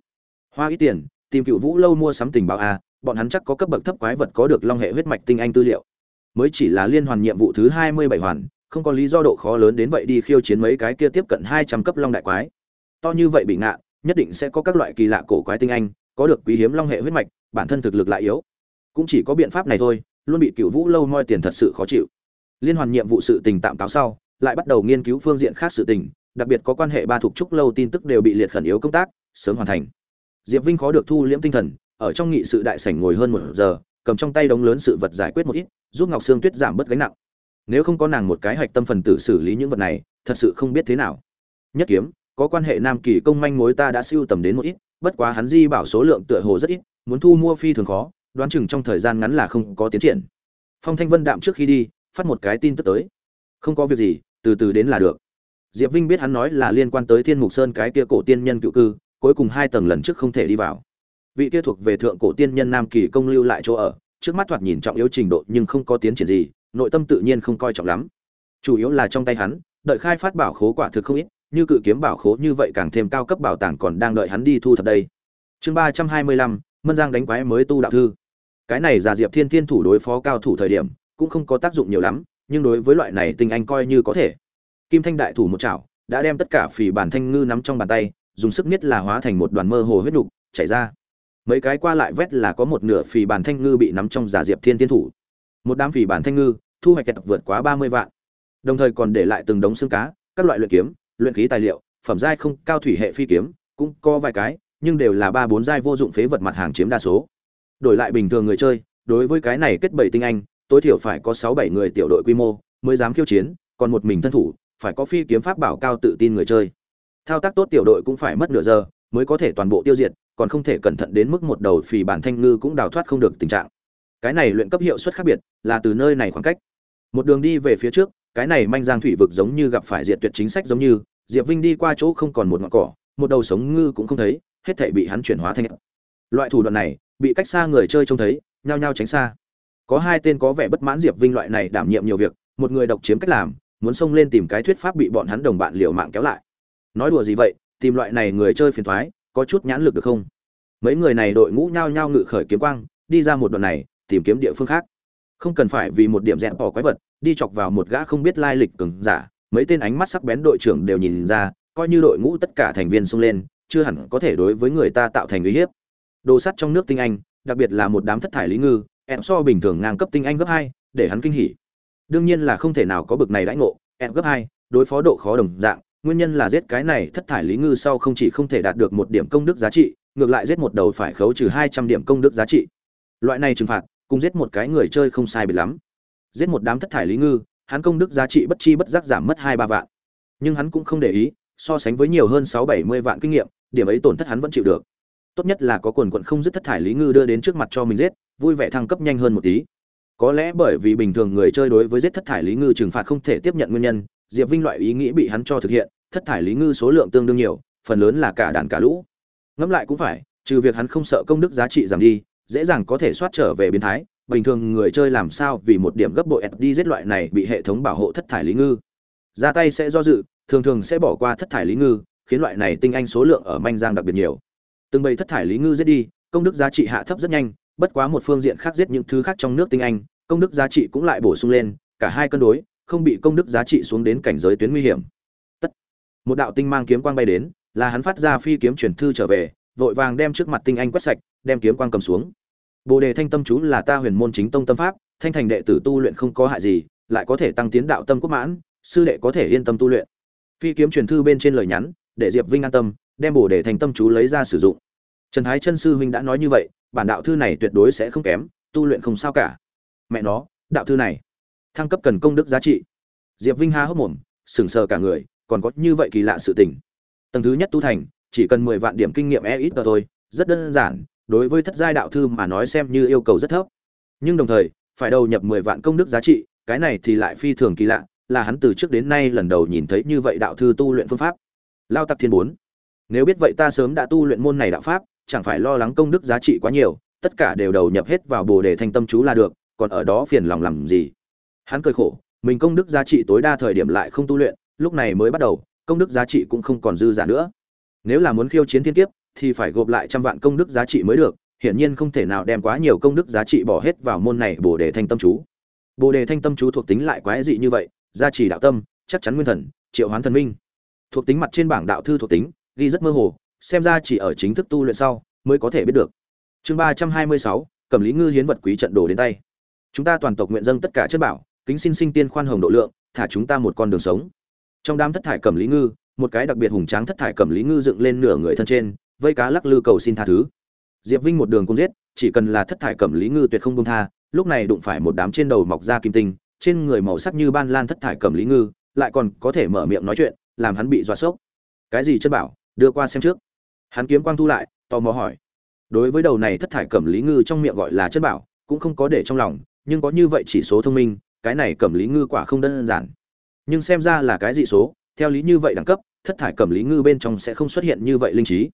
hoa ít tiền, tìm cựu vũ lâu mua sắm tình báo a, bọn hắn chắc có cấp bậc thấp quái vật có được long hệ huyết mạch tinh anh tư liệu. Mới chỉ là liên hoàn nhiệm vụ thứ hai mươi bảy hoàn, không có lý do độ khó lớn đến vậy đi khiêu chiến mấy cái kia tiếp cận hai trăm cấp long đại quái. To như vậy bị ngạ, nhất định sẽ có các loại kỳ lạ cổ quái tinh anh, có được quý hiếm long hệ huyết mạch, bản thân thực lực lại yếu. Cũng chỉ có biện pháp này thôi, luôn bị cựu vũ lâu moi tiền thật sự khó chịu. Liên hoàn nhiệm vụ sự tình tạm cáo sau, lại bắt đầu nghiên cứu phương diện khác sự tình, đặc biệt có quan hệ ba thuộc trúc lâu tin tức đều bị liệt khẩn yếu công tác, sớm hoàn thành diệp vinh khó được thu liễm tinh thần, ở trong nghị sự đại sảnh ngồi hơn một giờ, cầm trong tay đống lớn sự vật giải quyết một ít, giúp ngọc sương tuyết giảm bớt gánh nặng. Nếu không có nàng một cái hạch tâm phần tử xử lý những vật này, thật sự không biết thế nào. Nhất kiếm, có quan hệ nam kỳ công manh mối ta đã siêu tầm đến một ít, bất quá hắn di bảo số lượng tựa hồ rất ít, muốn thu mua phi thường khó, đoán chừng trong thời gian ngắn là không có tiến triển. Phong thanh vân đạm trước khi đi, phát một cái tin tức tới. Không có việc gì, từ từ đến là được. Diệp vinh biết hắn nói là liên quan tới thiên mục sơn cái kia cổ tiên nhân cựu cư cuối cùng hai tầng lần trước không thể đi vào. Vị kia thuộc về thượng cổ tiên nhân nam kỳ công lưu lại chỗ ở, trước mắt thoạt nhìn trọng yếu trình độ nhưng không có tiến triển gì, nội tâm tự nhiên không coi trọng lắm. Chủ yếu là trong tay hắn, đợi khai phát bảo khố quả thực không ít, như cự kiếm bảo khố như vậy càng thêm cao cấp bảo tàng còn đang đợi hắn đi thu thập đây. Chương ba trăm hai mươi lăm, mân giang đánh quái mới tu đạo thư. Cái này giả diệp thiên thiên thủ đối phó cao thủ thời điểm, cũng không có tác dụng nhiều lắm, nhưng đối với loại này tinh anh coi như có thể. Kim thanh đại thủ một chảo, đã đem tất cả phỉ bản thanh ngư nắm trong bàn tay dùng sức nhất là hóa thành một đoàn mơ hồ huyết đục chảy ra. Mấy cái qua lại vét là có một nửa phì bản thanh ngư bị nắm trong giả diệp thiên thiên thủ. Một đám phì bản thanh ngư, thu hoạch kẹt vượt quá ba mươi vạn. Đồng thời còn để lại từng đống xương cá, các loại luyện kiếm, luyện khí tài liệu, phẩm giai không cao thủy hệ phi kiếm, cũng có vài cái, nhưng đều là ba bốn giai vô dụng phế vật mặt hàng chiếm đa số. Đổi lại bình thường người chơi, đối với cái này kết bảy tinh anh, tối thiểu phải có sáu bảy người tiểu đội quy mô, mới dám khiêu chiến, còn một mình thân thủ, phải có phi kiếm pháp bảo cao tự tin người chơi thao tác tốt tiểu đội cũng phải mất nửa giờ mới có thể toàn bộ tiêu diệt, còn không thể cẩn thận đến mức một đầu phì bản thanh ngư cũng đào thoát không được tình trạng. Cái này luyện cấp hiệu suất khác biệt, là từ nơi này khoảng cách. Một đường đi về phía trước, cái này manh giang thủy vực giống như gặp phải diệt tuyệt chính sách giống như, diệp vinh đi qua chỗ không còn một ngọn cỏ, một đầu sống ngư cũng không thấy, hết thảy bị hắn chuyển hóa thành loại thủ đoạn này, bị cách xa người chơi trông thấy, nhao nhao tránh xa. Có hai tên có vẻ bất mãn diệp vinh loại này đảm nhiệm nhiều việc, một người độc chiếm cách làm, muốn xông lên tìm cái thuyết pháp bị bọn hắn đồng bạn liều mạng kéo lại nói đùa gì vậy, tìm loại này người chơi phiền thoái có chút nhãn lực được không? Mấy người này đội ngũ nhao nhao ngự khởi kiếm quang, đi ra một đoạn này, tìm kiếm địa phương khác. Không cần phải vì một điểm dẹp bỏ quái vật, đi chọc vào một gã không biết lai lịch cường giả, mấy tên ánh mắt sắc bén đội trưởng đều nhìn ra, coi như đội ngũ tất cả thành viên xông lên, chưa hẳn có thể đối với người ta tạo thành uy hiếp. Đồ sắt trong nước tinh anh, đặc biệt là một đám thất thải lý ngư em so bình thường ngang cấp tinh anh gấp hai, để hắn kinh hỉ. Đương nhiên là không thể nào có bực này đãi ngộ em gấp hai, đối phó độ khó đồng dạng nguyên nhân là giết cái này thất thải lý ngư sau không chỉ không thể đạt được một điểm công đức giá trị, ngược lại giết một đầu phải khấu trừ hai trăm điểm công đức giá trị. Loại này trừng phạt, cùng giết một cái người chơi không sai biệt lắm. Giết một đám thất thải lý ngư, hắn công đức giá trị bất chi bất giác giảm mất hai ba vạn. Nhưng hắn cũng không để ý, so sánh với nhiều hơn sáu bảy mươi vạn kinh nghiệm, điểm ấy tổn thất hắn vẫn chịu được. Tốt nhất là có quần quận không dứt thất thải lý ngư đưa đến trước mặt cho mình giết, vui vẻ thăng cấp nhanh hơn một tí. Có lẽ bởi vì bình thường người chơi đối với giết thất thải lý ngư trừng phạt không thể tiếp nhận nguyên nhân diệp vinh loại ý nghĩ bị hắn cho thực hiện, thất thải lý ngư số lượng tương đương nhiều, phần lớn là cả đàn cả lũ. Ngẫm lại cũng phải, trừ việc hắn không sợ công đức giá trị giảm đi, dễ dàng có thể soát trở về biến thái, bình thường người chơi làm sao vì một điểm gấp bội đi giết loại này bị hệ thống bảo hộ thất thải lý ngư. Ra tay sẽ do dự, thường thường sẽ bỏ qua thất thải lý ngư, khiến loại này tinh anh số lượng ở manh giang đặc biệt nhiều. Từng bầy thất thải lý ngư giết đi, công đức giá trị hạ thấp rất nhanh, bất quá một phương diện khác giết những thứ khác trong nước tinh anh, công đức giá trị cũng lại bổ sung lên, cả hai cân đối không bị công đức giá trị xuống đến cảnh giới tuyến nguy hiểm. Tất. Một đạo tinh mang kiếm quang bay đến, là hắn phát ra phi kiếm truyền thư trở về, vội vàng đem trước mặt tinh anh quét sạch, đem kiếm quang cầm xuống. Bồ đề thanh tâm chú là ta huyền môn chính tông tâm pháp, thanh thành đệ tử tu luyện không có hại gì, lại có thể tăng tiến đạo tâm quốc mãn, sư đệ có thể yên tâm tu luyện. Phi kiếm truyền thư bên trên lời nhắn, để diệp vinh an tâm, đem bồ đề thanh tâm chú lấy ra sử dụng. Trần thái chân sư huynh đã nói như vậy, bản đạo thư này tuyệt đối sẽ không kém, tu luyện không sao cả. Mẹ nó, đạo thư này thăng cấp cần công đức giá trị. Diệp vinh ha hốc mồm, sừng sờ cả người, còn có như vậy kỳ lạ sự tình. Tầng thứ nhất tu thành, chỉ cần mười vạn điểm kinh nghiệm e ít thôi, rất đơn giản, đối với thất giai đạo thư mà nói xem như yêu cầu rất thấp. Nhưng đồng thời, phải đầu nhập mười vạn công đức giá trị, cái này thì lại phi thường kỳ lạ, là hắn từ trước đến nay lần đầu nhìn thấy như vậy đạo thư tu luyện phương pháp. Lao tặc thiên bốn. Nếu biết vậy ta sớm đã tu luyện môn này đạo pháp, chẳng phải lo lắng công đức giá trị quá nhiều, tất cả đều đầu nhập hết vào bồ đề thanh tâm chú là được, còn ở đó phiền lòng làm gì? Hắn cười khổ, mình công đức giá trị tối đa thời điểm lại không tu luyện, lúc này mới bắt đầu, công đức giá trị cũng không còn dư giả nữa. Nếu là muốn khiêu chiến thiên kiếp, thì phải gộp lại trăm vạn công đức giá trị mới được, hiển nhiên không thể nào đem quá nhiều công đức giá trị bỏ hết vào môn này bồ đề thanh tâm chú. Bồ đề thanh tâm chú thuộc tính lại quái dị như vậy, gia trì đạo tâm, chắc chắn nguyên thần, triệu hoán thần minh. Thuộc tính mặt trên bảng đạo thư thuộc tính, ghi rất mơ hồ, xem ra chỉ ở chính thức tu luyện sau, mới có thể biết được. Chương ba trăm hai mươi sáu cầm lý ngư hiến vật quý trận đồ đến tay. Chúng ta toàn tộc nguyện dâng tất cả chất bảo kính xin sinh tiên khoan hồng độ lượng, thả chúng ta một con đường sống. Trong đám thất thải cẩm lý ngư, một cái đặc biệt hùng tráng thất thải cẩm lý ngư dựng lên nửa người thân trên, vây cá lắc lư cầu xin tha thứ. Diệp vinh một đường cung giết, chỉ cần là thất thải cẩm lý ngư tuyệt không công tha, lúc này đụng phải một đám trên đầu mọc ra kim tinh, trên người màu sắc như ban lan thất thải cẩm lý ngư, lại còn có thể mở miệng nói chuyện, làm hắn bị dọa sốc. Cái gì chân bảo, đưa qua xem trước. Hắn kiếm quang thu lại, tò mò hỏi. Đối với đầu này thất thải cẩm lý ngư trong miệng gọi là chân bảo, cũng không có để trong lòng, nhưng có như vậy chỉ số thông minh cái này cẩm lý ngư quả không đơn giản. Nhưng xem ra là cái dị số, theo lý như vậy đẳng cấp, thất thải cẩm lý ngư bên trong sẽ không xuất hiện như vậy linh trí.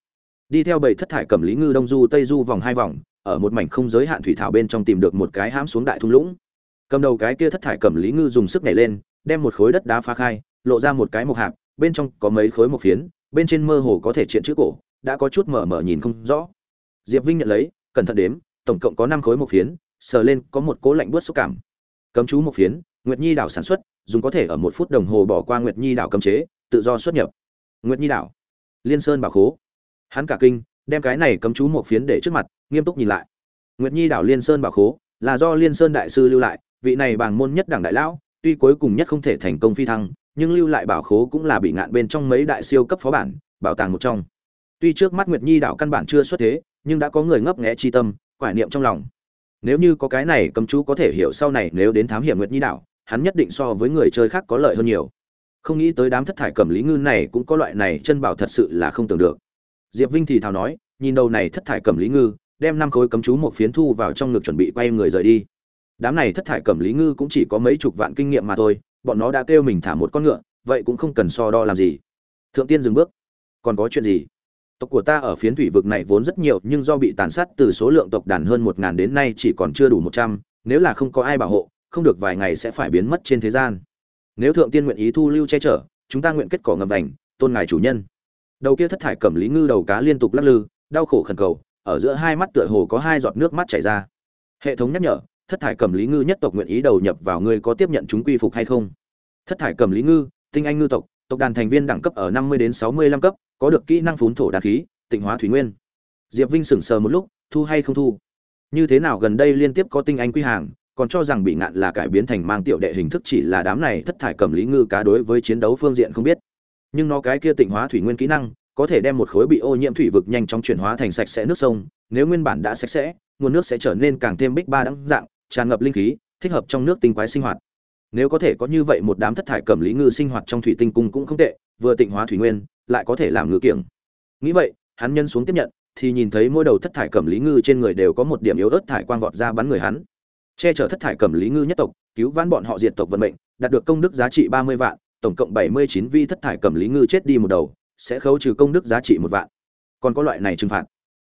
Đi theo bảy thất thải cẩm lý ngư đông du, tây du vòng hai vòng, ở một mảnh không giới hạn thủy thảo bên trong tìm được một cái hãm xuống đại thung lũng. Cầm đầu cái kia thất thải cẩm lý ngư dùng sức nhảy lên, đem một khối đất đá phá khai, lộ ra một cái mộc hạp, bên trong có mấy khối mộc phiến, bên trên mơ hồ có thể triện chữ cổ, đã có chút mở mở nhìn không rõ. Diệp vinh nhận lấy, cẩn thận đếm, tổng cộng có năm khối mộc phiến, sờ lên có một cố lạnh buốt xúc cảm cấm chú một phiến, nguyệt nhi đảo sản xuất, dùng có thể ở một phút đồng hồ bỏ qua nguyệt nhi đảo cấm chế, tự do xuất nhập. Nguyệt nhi đảo. Liên sơn bảo khố. Hắn cả kinh, đem cái này cấm chú một phiến để trước mặt, nghiêm túc nhìn lại. Nguyệt nhi đảo liên sơn bảo khố, là do liên sơn đại sư lưu lại, vị này bàng môn nhất đảng đại lão, tuy cuối cùng nhất không thể thành công phi thăng, nhưng lưu lại bảo khố cũng là bị ngạn bên trong mấy đại siêu cấp phó bản, bảo tàng một trong. Tuy trước mắt nguyệt nhi đảo căn bản chưa xuất thế, nhưng đã có người ngấp nghẽ chi tâm, quải niệm trong lòng nếu như có cái này, cấm chú có thể hiểu sau này nếu đến thám hiểm nguyệt nhi đảo, hắn nhất định so với người chơi khác có lợi hơn nhiều. Không nghĩ tới đám thất thải cẩm lý ngư này cũng có loại này chân bảo thật sự là không tưởng được. Diệp vinh thì thào nói, nhìn đầu này thất thải cẩm lý ngư, đem năm khối cấm chú một phiến thu vào trong ngực chuẩn bị quay người rời đi. Đám này thất thải cẩm lý ngư cũng chỉ có mấy chục vạn kinh nghiệm mà thôi, bọn nó đã kêu mình thả một con ngựa, vậy cũng không cần so đo làm gì. Thượng tiên dừng bước. Còn có chuyện gì? Tộc của ta ở phiến thủy vực này vốn rất nhiều nhưng do bị tàn sát từ số lượng tộc đàn hơn một ngàn đến nay chỉ còn chưa đủ một trăm nếu là không có ai bảo hộ không được vài ngày sẽ phải biến mất trên thế gian. Nếu thượng tiên nguyện ý thu lưu che chở chúng ta nguyện kết cỏ ngầm ảnh, tôn ngài chủ nhân. Đầu kia thất thải cẩm lý ngư đầu cá liên tục lắc lư đau khổ khẩn cầu ở giữa hai mắt tựa hồ có hai giọt nước mắt chảy ra. Hệ thống nhắc nhở thất thải cẩm lý ngư nhất tộc nguyện ý đầu nhập vào ngươi có tiếp nhận chúng quy phục hay không? Thất thải cẩm lý ngư tinh anh ngư tộc tộc đàn thành viên đẳng cấp ở năm mươi đến sáu mươi lăm cấp có được kỹ năng phún thổ đan khí, tịnh hóa thủy nguyên. Diệp vinh sững sờ một lúc, thu hay không thu? Như thế nào gần đây liên tiếp có tinh anh quy hàng, còn cho rằng bị ngạn là cải biến thành mang tiểu đệ hình thức chỉ là đám này thất thải cầm lý ngư cá đối với chiến đấu phương diện không biết. Nhưng nó cái kia tịnh hóa thủy nguyên kỹ năng, có thể đem một khối bị ô nhiễm thủy vực nhanh chóng chuyển hóa thành sạch sẽ nước sông, nếu nguyên bản đã sạch sẽ, nguồn nước sẽ trở nên càng thêm bích ba đắng dạng, tràn ngập linh khí, thích hợp trong nước tinh quái sinh hoạt nếu có thể có như vậy một đám thất thải cẩm lý ngư sinh hoạt trong thủy tinh cung cũng không tệ, vừa tịnh hóa thủy nguyên, lại có thể làm ngư kiểng. Nghĩ vậy, hắn nhân xuống tiếp nhận, thì nhìn thấy mỗi đầu thất thải cẩm lý ngư trên người đều có một điểm yếu ớt thải quang vọt ra bắn người hắn. Che chở thất thải cẩm lý ngư nhất tộc, cứu vãn bọn họ diệt tộc vận mệnh, đạt được công đức giá trị ba mươi vạn, tổng cộng bảy mươi chín vi thất thải cẩm lý ngư chết đi một đầu, sẽ khấu trừ công đức giá trị một vạn. Còn có loại này trừng phạt.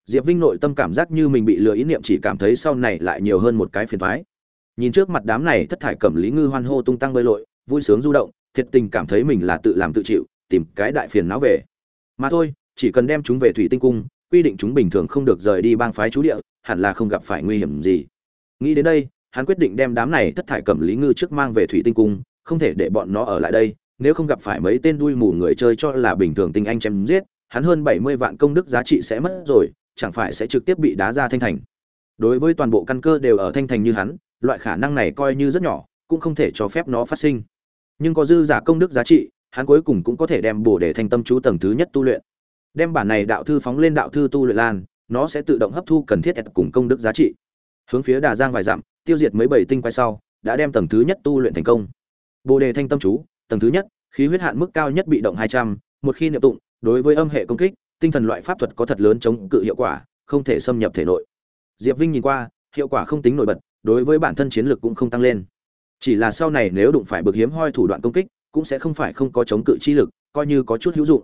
Diệp vinh nội tâm cảm giác như mình bị lừa ý niệm chỉ cảm thấy sau này lại nhiều hơn một cái phiền thoái nhìn trước mặt đám này thất thải cẩm lý ngư hoan hô tung tăng bơi lội, vui sướng du động, thiệt tình cảm thấy mình là tự làm tự chịu, tìm cái đại phiền não về. Mà thôi, chỉ cần đem chúng về thủy tinh cung, quy định chúng bình thường không được rời đi bang phái chú địa, hẳn là không gặp phải nguy hiểm gì. Nghĩ đến đây, hắn quyết định đem đám này thất thải cẩm lý ngư trước mang về thủy tinh cung, không thể để bọn nó ở lại đây, nếu không gặp phải mấy tên đuôi mù người chơi cho là bình thường tinh anh chém giết, hắn hơn bảy mươi vạn công đức giá trị sẽ mất rồi, chẳng phải sẽ trực tiếp bị đá ra thanh thành. Đối với toàn bộ căn cơ đều ở thanh thành như hắn loại khả năng này coi như rất nhỏ, cũng không thể cho phép nó phát sinh. Nhưng có dư giả công đức giá trị, hắn cuối cùng cũng có thể đem bổ để thành tâm chú tầng thứ nhất tu luyện. Đem bản này đạo thư phóng lên đạo thư tu luyện lan, nó sẽ tự động hấp thu cần thiết cùng công đức giá trị. Hướng phía đà giang vài dặm, tiêu diệt mấy bảy tinh quay sau, đã đem tầng thứ nhất tu luyện thành công. Bồ đề thanh tâm chú, tầng thứ nhất, khí huyết hạn mức cao nhất bị động hai trăm, một khi niệm tụng, đối với âm hệ công kích, tinh thần loại pháp thuật có thật lớn chống cự hiệu quả, không thể xâm nhập thể nội. Diệp vinh nhìn qua, hiệu quả không tính nổi bật đối với bản thân chiến lược cũng không tăng lên. Chỉ là sau này nếu đụng phải bực hiếm hoi thủ đoạn công kích, cũng sẽ không phải không có chống cự chi lực, coi như có chút hữu dụng.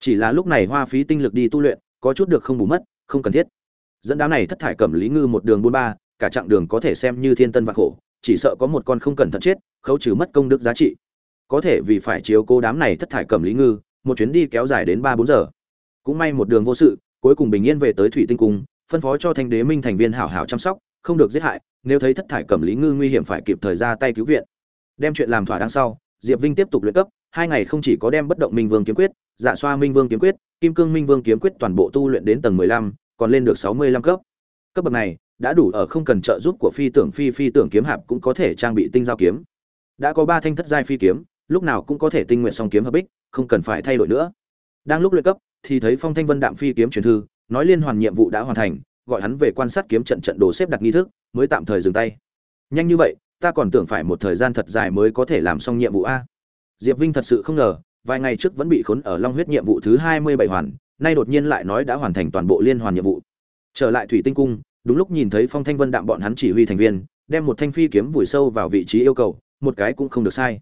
Chỉ là lúc này hoa phí tinh lực đi tu luyện, có chút được không bù mất, không cần thiết. Dẫn đám này thất thải cẩm lý ngư một đường buôn ba, cả chặng đường có thể xem như thiên tân và khổ, chỉ sợ có một con không cẩn thận chết, khấu trừ mất công đức giá trị. Có thể vì phải chiếu cố đám này thất thải cẩm lý ngư, một chuyến đi kéo dài đến ba bốn giờ. Cũng may một đường vô sự, cuối cùng bình yên về tới thủy tinh cung, phân phó cho thanh đế minh thành viên hảo hảo chăm sóc không được giết hại, nếu thấy thất thải cẩm lý ngư nguy hiểm phải kịp thời ra tay cứu viện. Đem chuyện làm thỏa đáng sau, diệp vinh tiếp tục luyện cấp, hai ngày không chỉ có đem bất động minh vương kiếm quyết dạ xoa minh vương kiếm quyết, kim cương minh vương kiếm quyết toàn bộ tu luyện đến tầng mười lăm, còn lên được sáu mươi lăm cấp. Cấp bậc này, đã đủ ở không cần trợ giúp của phi tưởng phi phi tưởng kiếm hạp cũng có thể trang bị tinh giao kiếm. Đã có ba thanh thất giai phi kiếm, lúc nào cũng có thể tinh nguyện song kiếm hợp bích, không cần phải thay đổi nữa. Đang lúc luyện cấp, thì thấy phong thanh vân đạm phi kiếm truyền thư, nói liên hoàn nhiệm vụ đã hoàn thành gọi hắn về quan sát kiếm trận trận đồ xếp đặt nghi thức, mới tạm thời dừng tay. Nhanh như vậy, ta còn tưởng phải một thời gian thật dài mới có thể làm xong nhiệm vụ a. Diệp vinh thật sự không ngờ, vài ngày trước vẫn bị khốn ở long huyết nhiệm vụ thứ hai mươi bảy hoàn, nay đột nhiên lại nói đã hoàn thành toàn bộ liên hoàn nhiệm vụ. Trở lại thủy tinh cung, đúng lúc nhìn thấy phong thanh vân đạm bọn hắn chỉ huy thành viên, đem một thanh phi kiếm vùi sâu vào vị trí yêu cầu, một cái cũng không được sai.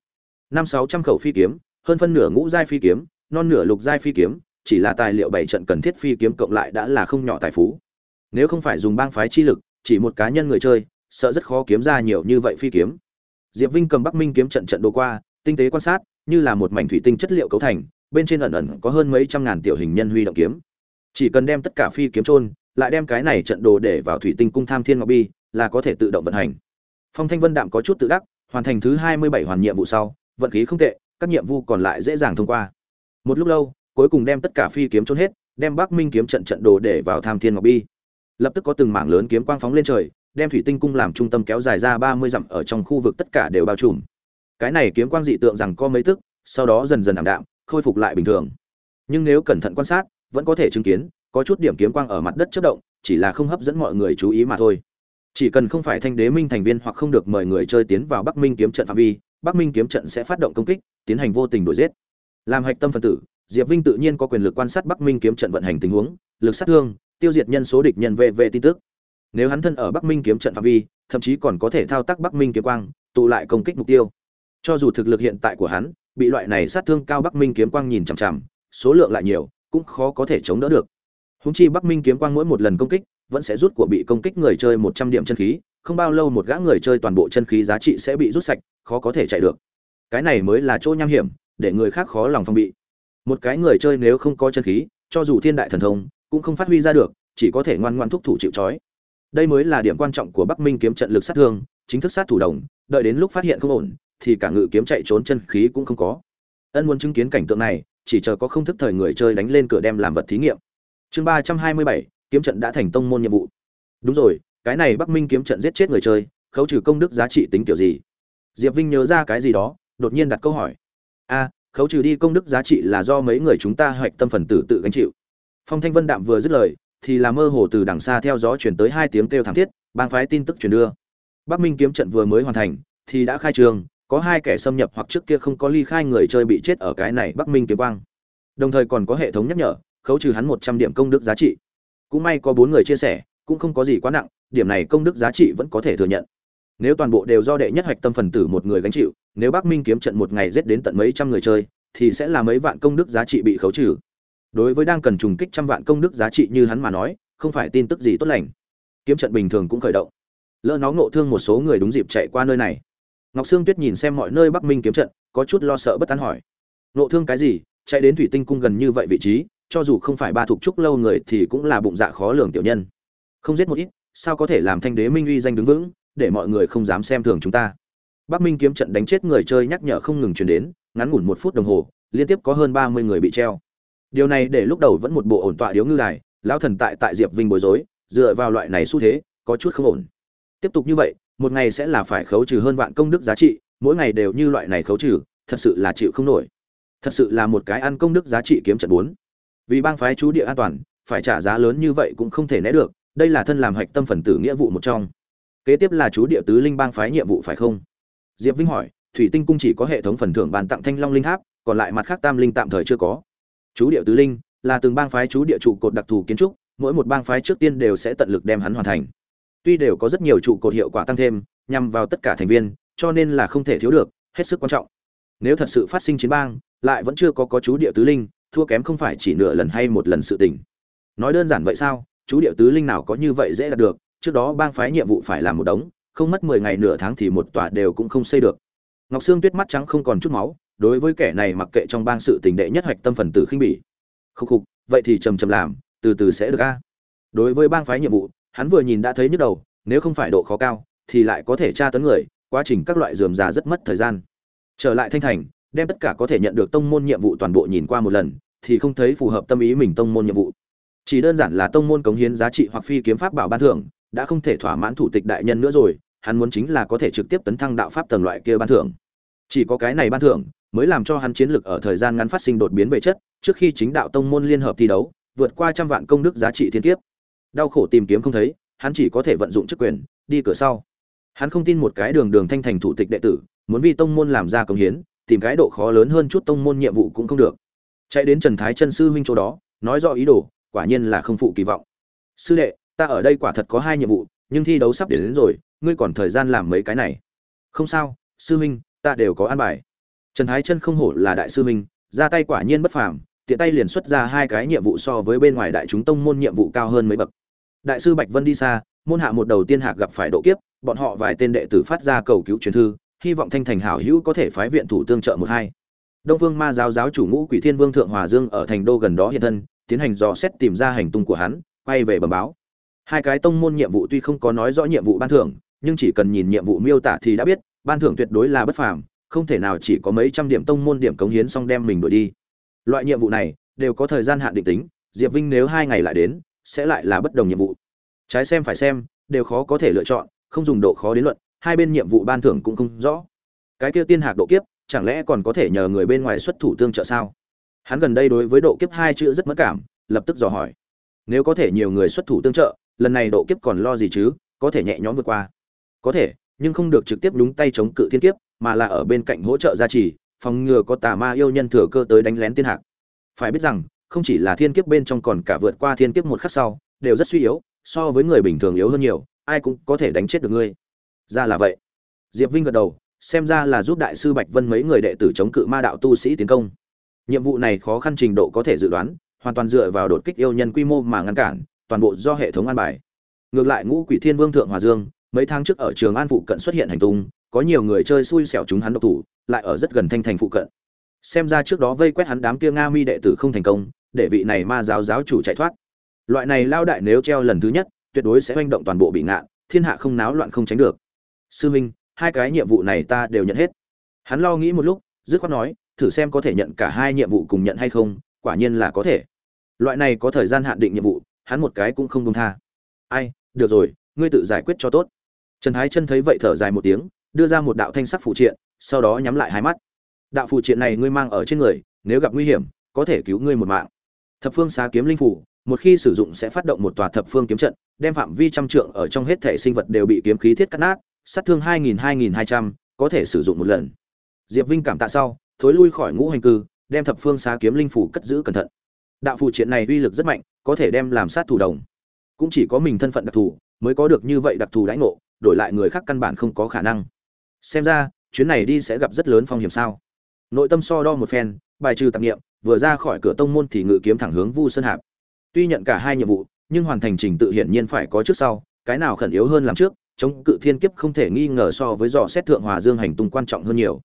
năm sáu trăm khẩu phi kiếm, hơn phân nửa ngũ giai phi kiếm, non nửa lục giai phi kiếm, chỉ là tài liệu bảy trận cần thiết phi kiếm cộng lại đã là không nhỏ tài phú nếu không phải dùng bang phái chi lực, chỉ một cá nhân người chơi, sợ rất khó kiếm ra nhiều như vậy phi kiếm. Diệp vinh cầm bắc minh kiếm trận trận đồ qua, tinh tế quan sát, như là một mảnh thủy tinh chất liệu cấu thành, bên trên ẩn ẩn có hơn mấy trăm ngàn tiểu hình nhân huy động kiếm. Chỉ cần đem tất cả phi kiếm trôn lại đem cái này trận đồ để vào thủy tinh cung tham thiên ngọc bi, là có thể tự động vận hành. Phong thanh vân đạm có chút tự đắc, hoàn thành thứ hai mươi bảy hoàn nhiệm vụ sau, vận khí không tệ, các nhiệm vụ còn lại dễ dàng thông qua. Một lúc lâu, cuối cùng đem tất cả phi kiếm trôn hết, đem bắc minh kiếm trận trận đồ để vào tham thiên ngọc bi lập tức có từng mảng lớn kiếm quang phóng lên trời, đem thủy tinh cung làm trung tâm kéo dài ra ba mươi dặm ở trong khu vực tất cả đều bao trùm. Cái này kiếm quang dị tượng rằng có mấy tức, sau đó dần dần ảm đạm, khôi phục lại bình thường. Nhưng nếu cẩn thận quan sát, vẫn có thể chứng kiến, có chút điểm kiếm quang ở mặt đất chất động, chỉ là không hấp dẫn mọi người chú ý mà thôi. Chỉ cần không phải thanh đế minh thành viên hoặc không được mời người chơi tiến vào bắc minh kiếm trận phạm vi, bắc minh kiếm trận sẽ phát động công kích, tiến hành vô tình đuổi giết. Làm hạch tâm phân tử, diệp vinh tự nhiên có quyền lực quan sát bắc minh kiếm trận vận hành tình huống, lực sát thương tiêu diệt nhân số địch nhân về về tin tức. Nếu hắn thân ở bắc minh kiếm trận phạm vi, thậm chí còn có thể thao tác bắc minh kiếm quang, tụ lại công kích mục tiêu. Cho dù thực lực hiện tại của hắn, bị loại này sát thương cao bắc minh kiếm quang nhìn chằm chằm, số lượng lại nhiều, cũng khó có thể chống đỡ được. Húng chi bắc minh kiếm quang mỗi một lần công kích, vẫn sẽ rút của bị công kích người chơi một trăm điểm chân khí, không bao lâu một gã người chơi toàn bộ chân khí giá trị sẽ bị rút sạch, khó có thể chạy được. Cái này mới là chỗ nham hiểm, để người khác khó lòng phong bị. Một cái người chơi nếu không có chân khí, cho dù thiên đại thần thông cũng không phát huy ra được, chỉ có thể ngoan ngoan thúc thủ chịu trói. Đây mới là điểm quan trọng của bắc minh kiếm trận lực sát thương, chính thức sát thủ đồng, đợi đến lúc phát hiện không ổn, thì cả ngự kiếm chạy trốn chân khí cũng không có. Ân muốn chứng kiến cảnh tượng này, chỉ chờ có không thức thời người chơi đánh lên cửa đem làm vật thí nghiệm. Chương ba trăm hai mươi bảy, kiếm trận đã thành tông môn nhiệm vụ. Đúng rồi, cái này bắc minh kiếm trận giết chết người chơi, khấu trừ công đức giá trị tính kiểu gì? Diệp vinh nhớ ra cái gì đó, đột nhiên đặt câu hỏi. A khấu trừ đi công đức giá trị là do mấy người chúng ta hoạch tâm phần tử tự gánh chịu phong thanh vân đạm vừa dứt lời, thì là mơ hồ từ đằng xa theo gió chuyển tới hai tiếng kêu thảm thiết, bang phái tin tức truyền đưa. Bắc minh kiếm trận vừa mới hoàn thành, thì đã khai trường, có hai kẻ xâm nhập hoặc trước kia không có ly khai người chơi bị chết ở cái này bắc minh kiếm quang. Đồng thời còn có hệ thống nhắc nhở, khấu trừ hắn một trăm điểm công đức giá trị. Cũng may có bốn người chia sẻ, cũng không có gì quá nặng, điểm này công đức giá trị vẫn có thể thừa nhận. Nếu toàn bộ đều do đệ nhất hoạch tâm phần tử một người gánh chịu, nếu bắc minh kiếm trận một ngày giết đến tận mấy trăm người chơi, thì sẽ là mấy vạn công đức giá trị bị khấu trừ đối với đang cần trùng kích trăm vạn công đức giá trị như hắn mà nói, không phải tin tức gì tốt lành. Kiếm trận bình thường cũng khởi động. Lỡ nó ngộ thương một số người đúng dịp chạy qua nơi này. Ngọc sương tuyết nhìn xem mọi nơi bắc minh kiếm trận, có chút lo sợ bất tán hỏi. Ngộ thương cái gì? Chạy đến thủy tinh cung gần như vậy vị trí, cho dù không phải ba thuộc trúc lâu người thì cũng là bụng dạ khó lường tiểu nhân. Không giết một ít, sao có thể làm thanh đế minh uy danh đứng vững, để mọi người không dám xem thường chúng ta? Bắc minh kiếm trận đánh chết người chơi nhắc nhở không ngừng truyền đến, ngắn ngủn một phút đồng hồ, liên tiếp có hơn ba mươi người bị treo điều này để lúc đầu vẫn một bộ ổn tọa điếu ngư đài, lão thần tại tại diệp vinh bối rối, dựa vào loại này xu thế, có chút không ổn. Tiếp tục như vậy, một ngày sẽ là phải khấu trừ hơn vạn công đức giá trị, mỗi ngày đều như loại này khấu trừ, thật sự là chịu không nổi. Thật sự là một cái ăn công đức giá trị kiếm trận bốn. Vì bang phái chú địa an toàn, phải trả giá lớn như vậy cũng không thể né được, đây là thân làm hạch tâm phần tử nghĩa vụ một trong. Kế tiếp là chú địa tứ linh bang phái nhiệm vụ phải không? Diệp vinh hỏi, thủy tinh cung chỉ có hệ thống phần thưởng bàn tặng thanh long linh tháp, còn lại mặt khác tam linh tạm thời chưa có chú địa tứ linh là từng bang phái chú địa trụ cột đặc thù kiến trúc, mỗi một bang phái trước tiên đều sẽ tận lực đem hắn hoàn thành. Tuy đều có rất nhiều trụ cột hiệu quả tăng thêm, nhằm vào tất cả thành viên, cho nên là không thể thiếu được, hết sức quan trọng. Nếu thật sự phát sinh chiến bang, lại vẫn chưa có có chú địa tứ linh, thua kém không phải chỉ nửa lần hay một lần sự tình. Nói đơn giản vậy sao? Chú địa tứ linh nào có như vậy dễ đạt được, trước đó bang phái nhiệm vụ phải làm một đống, không mất mười ngày nửa tháng thì một tòa đều cũng không xây được. Ngọc sương tuyết mắt trắng không còn chút máu đối với kẻ này mặc kệ trong bang sự tình đệ nhất hoạch tâm phần tử khinh bỉ. Khúc khục, vậy thì trầm trầm làm, từ từ sẽ được a. Đối với bang phái nhiệm vụ, hắn vừa nhìn đã thấy nhức đầu, nếu không phải độ khó cao, thì lại có thể tra tấn người, quá trình các loại dườm già rất mất thời gian. Trở lại thanh thành, đem tất cả có thể nhận được tông môn nhiệm vụ toàn bộ nhìn qua một lần, thì không thấy phù hợp tâm ý mình tông môn nhiệm vụ. Chỉ đơn giản là tông môn cống hiến giá trị hoặc phi kiếm pháp bảo ban thưởng, đã không thể thỏa mãn thủ tịch đại nhân nữa rồi, hắn muốn chính là có thể trực tiếp tấn thăng đạo pháp tầng loại kia ban thưởng chỉ có cái này ban thưởng mới làm cho hắn chiến lực ở thời gian ngắn phát sinh đột biến về chất trước khi chính đạo tông môn liên hợp thi đấu vượt qua trăm vạn công đức giá trị thiên kiếp. Đau khổ tìm kiếm không thấy hắn chỉ có thể vận dụng chức quyền đi cửa sau. Hắn không tin một cái đường đường thanh thành thủ tịch đệ tử muốn vì tông môn làm ra công hiến tìm cái độ khó lớn hơn chút tông môn nhiệm vụ cũng không được. Chạy đến trần thái chân sư huynh chỗ đó nói rõ ý đồ quả nhiên là không phụ kỳ vọng. Sư đệ ta ở đây quả thật có hai nhiệm vụ nhưng thi đấu sắp đến, đến rồi ngươi còn thời gian làm mấy cái này? Không sao sư huynh ta đều có an bài. Trần thái chân không hổ là đại sư huynh, ra tay quả nhiên bất phàm, tiện tay liền xuất ra hai cái nhiệm vụ so với bên ngoài đại chúng tông môn nhiệm vụ cao hơn mấy bậc. Đại sư bạch vân đi xa, môn hạ một đầu tiên hạc gặp phải độ kiếp, bọn họ vài tên đệ tử phát ra cầu cứu truyền thư, hy vọng thanh thành hảo hữu có thể phái viện thủ tương trợ một hai. Đông vương ma giáo giáo chủ ngũ quỷ thiên vương thượng hòa dương ở thành đô gần đó hiện thân, tiến hành dò xét tìm ra hành tung của hắn, quay về bẩm báo. Hai cái tông môn nhiệm vụ tuy không có nói rõ nhiệm vụ ban thưởng, nhưng chỉ cần nhìn nhiệm vụ miêu tả thì đã biết ban thưởng tuyệt đối là bất phàm, không thể nào chỉ có mấy trăm điểm tông môn điểm cống hiến xong đem mình đuổi đi. Loại nhiệm vụ này, đều có thời gian hạn định tính, diệp vinh nếu hai ngày lại đến, sẽ lại là bất đồng nhiệm vụ. Trái xem phải xem, đều khó có thể lựa chọn, không dùng độ khó đến luận, hai bên nhiệm vụ ban thưởng cũng không rõ. Cái kia tiên hạc độ kiếp, chẳng lẽ còn có thể nhờ người bên ngoài xuất thủ tương trợ sao? Hắn gần đây đối với độ kiếp hai chữ rất mất cảm, lập tức dò hỏi. Nếu có thể nhiều người xuất thủ tương trợ, lần này độ kiếp còn lo gì chứ? Có thể nhẹ nhõm vượt qua. Có thể nhưng không được trực tiếp đúng tay chống cự thiên kiếp, mà là ở bên cạnh hỗ trợ gia trì, phòng ngừa có tà ma yêu nhân thừa cơ tới đánh lén tiên hạc. Phải biết rằng, không chỉ là thiên kiếp bên trong còn cả vượt qua thiên kiếp một khắc sau, đều rất suy yếu, so với người bình thường yếu hơn nhiều, ai cũng có thể đánh chết được ngươi. Ra là vậy. Diệp vinh gật đầu, xem ra là giúp đại sư bạch vân mấy người đệ tử chống cự ma đạo tu sĩ tiến công. Nhiệm vụ này khó khăn trình độ có thể dự đoán, hoàn toàn dựa vào đột kích yêu nhân quy mô mà ngăn cản, toàn bộ do hệ thống an bài. Ngược lại ngũ quỷ thiên vương thượng hòa dương mấy tháng trước ở trường an phụ cận xuất hiện hành tung, có nhiều người chơi xui xẻo chúng hắn độc thủ, lại ở rất gần thanh thành phụ cận. Xem ra trước đó vây quét hắn đám kia nga mi đệ tử không thành công, để vị này ma giáo giáo chủ chạy thoát. Loại này lao đại nếu treo lần thứ nhất, tuyệt đối sẽ oanh động toàn bộ bị ngạn, thiên hạ không náo loạn không tránh được. Sư minh, hai cái nhiệm vụ này ta đều nhận hết. Hắn lo nghĩ một lúc, dứt khoát nói, thử xem có thể nhận cả hai nhiệm vụ cùng nhận hay không, quả nhiên là có thể. Loại này có thời gian hạn định nhiệm vụ, hắn một cái cũng không công tha. Ai, được rồi, ngươi tự giải quyết cho tốt trần thái chân thấy vậy thở dài một tiếng, đưa ra một đạo thanh sắc phụ triện, sau đó nhắm lại hai mắt. Đạo phụ triện này ngươi mang ở trên người, nếu gặp nguy hiểm, có thể cứu ngươi một mạng. Thập phương xá kiếm linh phủ một khi sử dụng sẽ phát động một tòa thập phương kiếm trận, đem phạm vi trăm trượng ở trong hết thể sinh vật đều bị kiếm khí thiết cắt nát, sát thương hai nghìn hai nghìn hai trăm, có thể sử dụng một lần. Diệp vinh cảm tạ sau, thối lui khỏi ngũ hành cư, đem thập phương xá kiếm linh phủ cất giữ cẩn thận. Đạo phụ triện này uy lực rất mạnh, có thể đem làm sát thủ đồng. Cũng chỉ có mình thân phận đặc thù, mới có được như vậy đặc thù đãi ngộ đổi lại người khác căn bản không có khả năng. Xem ra, chuyến này đi sẽ gặp rất lớn phong hiểm sao? Nội tâm so đo một phen, bài trừ tạp nghiệm vừa ra khỏi cửa tông môn thì ngự kiếm thẳng hướng vu sơn hạp. Tuy nhận cả hai nhiệm vụ, nhưng hoàn thành trình tự hiển nhiên phải có trước sau, cái nào khẩn yếu hơn làm trước, chống cự thiên kiếp không thể nghi ngờ so với dò xét thượng hòa dương hành tung quan trọng hơn nhiều.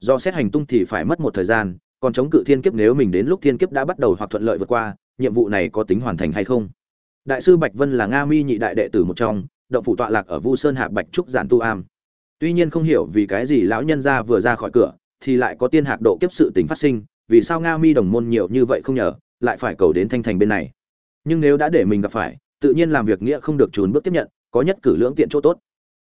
Do xét hành tung thì phải mất một thời gian, còn chống cự thiên kiếp nếu mình đến lúc thiên kiếp đã bắt đầu hoặc thuận lợi vượt qua, nhiệm vụ này có tính hoàn thành hay không? Đại sư bạch vân là nga mi nhị đại đệ tử một trong động phủ tọa lạc ở vu sơn hạ bạch trúc giản tu am. Tuy nhiên không hiểu vì cái gì lão nhân gia vừa ra khỏi cửa, thì lại có tiên hạc độ kiếp sự tình phát sinh, vì sao nga mi đồng môn nhiều như vậy không nhờ, lại phải cầu đến thanh thành bên này. Nhưng nếu đã để mình gặp phải, tự nhiên làm việc nghĩa không được trốn bước tiếp nhận, có nhất cử lưỡng tiện chỗ tốt.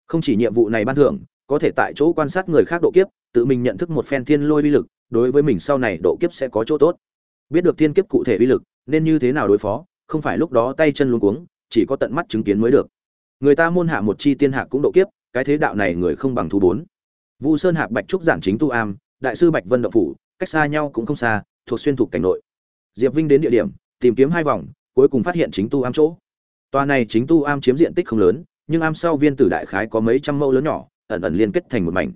Không chỉ nhiệm vụ này ban thưởng, có thể tại chỗ quan sát người khác độ kiếp, tự mình nhận thức một phen thiên lôi uy lực, đối với mình sau này độ kiếp sẽ có chỗ tốt. Biết được thiên kiếp cụ thể uy lực, nên như thế nào đối phó, không phải lúc đó tay chân luống cuống, chỉ có tận mắt chứng kiến mới được người ta môn hạ một chi tiên hạ cũng độ kiếp, cái thế đạo này người không bằng thu bốn. Vu sơn hạc bạch trúc giản chính tu am, đại sư bạch vân động phủ, cách xa nhau cũng không xa, thuộc xuyên thuộc cảnh nội. Diệp vinh đến địa điểm, tìm kiếm hai vòng, cuối cùng phát hiện chính tu am chỗ. Tòa này chính tu am chiếm diện tích không lớn, nhưng am sau viên tử đại khái có mấy trăm mẫu lớn nhỏ, ẩn ẩn liên kết thành một mảnh.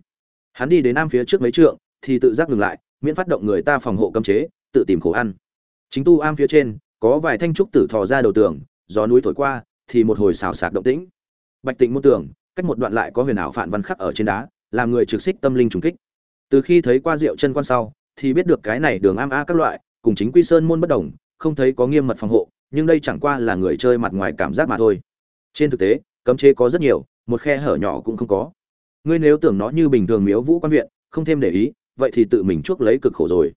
Hắn đi đến am phía trước mấy trượng, thì tự giác ngừng lại, miễn phát động người ta phòng hộ cấm chế, tự tìm khổ ăn. Chính tu am phía trên, có vài thanh trúc tử thò ra đầu tường, gió núi thổi qua thì một hồi xào xạc động tĩnh. Bạch tịnh môn tưởng, cách một đoạn lại có huyền ảo phản văn khắc ở trên đá, làm người trực xích tâm linh trùng kích. Từ khi thấy qua rượu chân quan sau, thì biết được cái này đường am a các loại, cùng chính quy sơn môn bất đồng, không thấy có nghiêm mật phòng hộ, nhưng đây chẳng qua là người chơi mặt ngoài cảm giác mà thôi. Trên thực tế, cấm chế có rất nhiều, một khe hở nhỏ cũng không có. Ngươi nếu tưởng nó như bình thường miếu vũ quan viện, không thêm để ý, vậy thì tự mình chuốc lấy cực khổ rồi.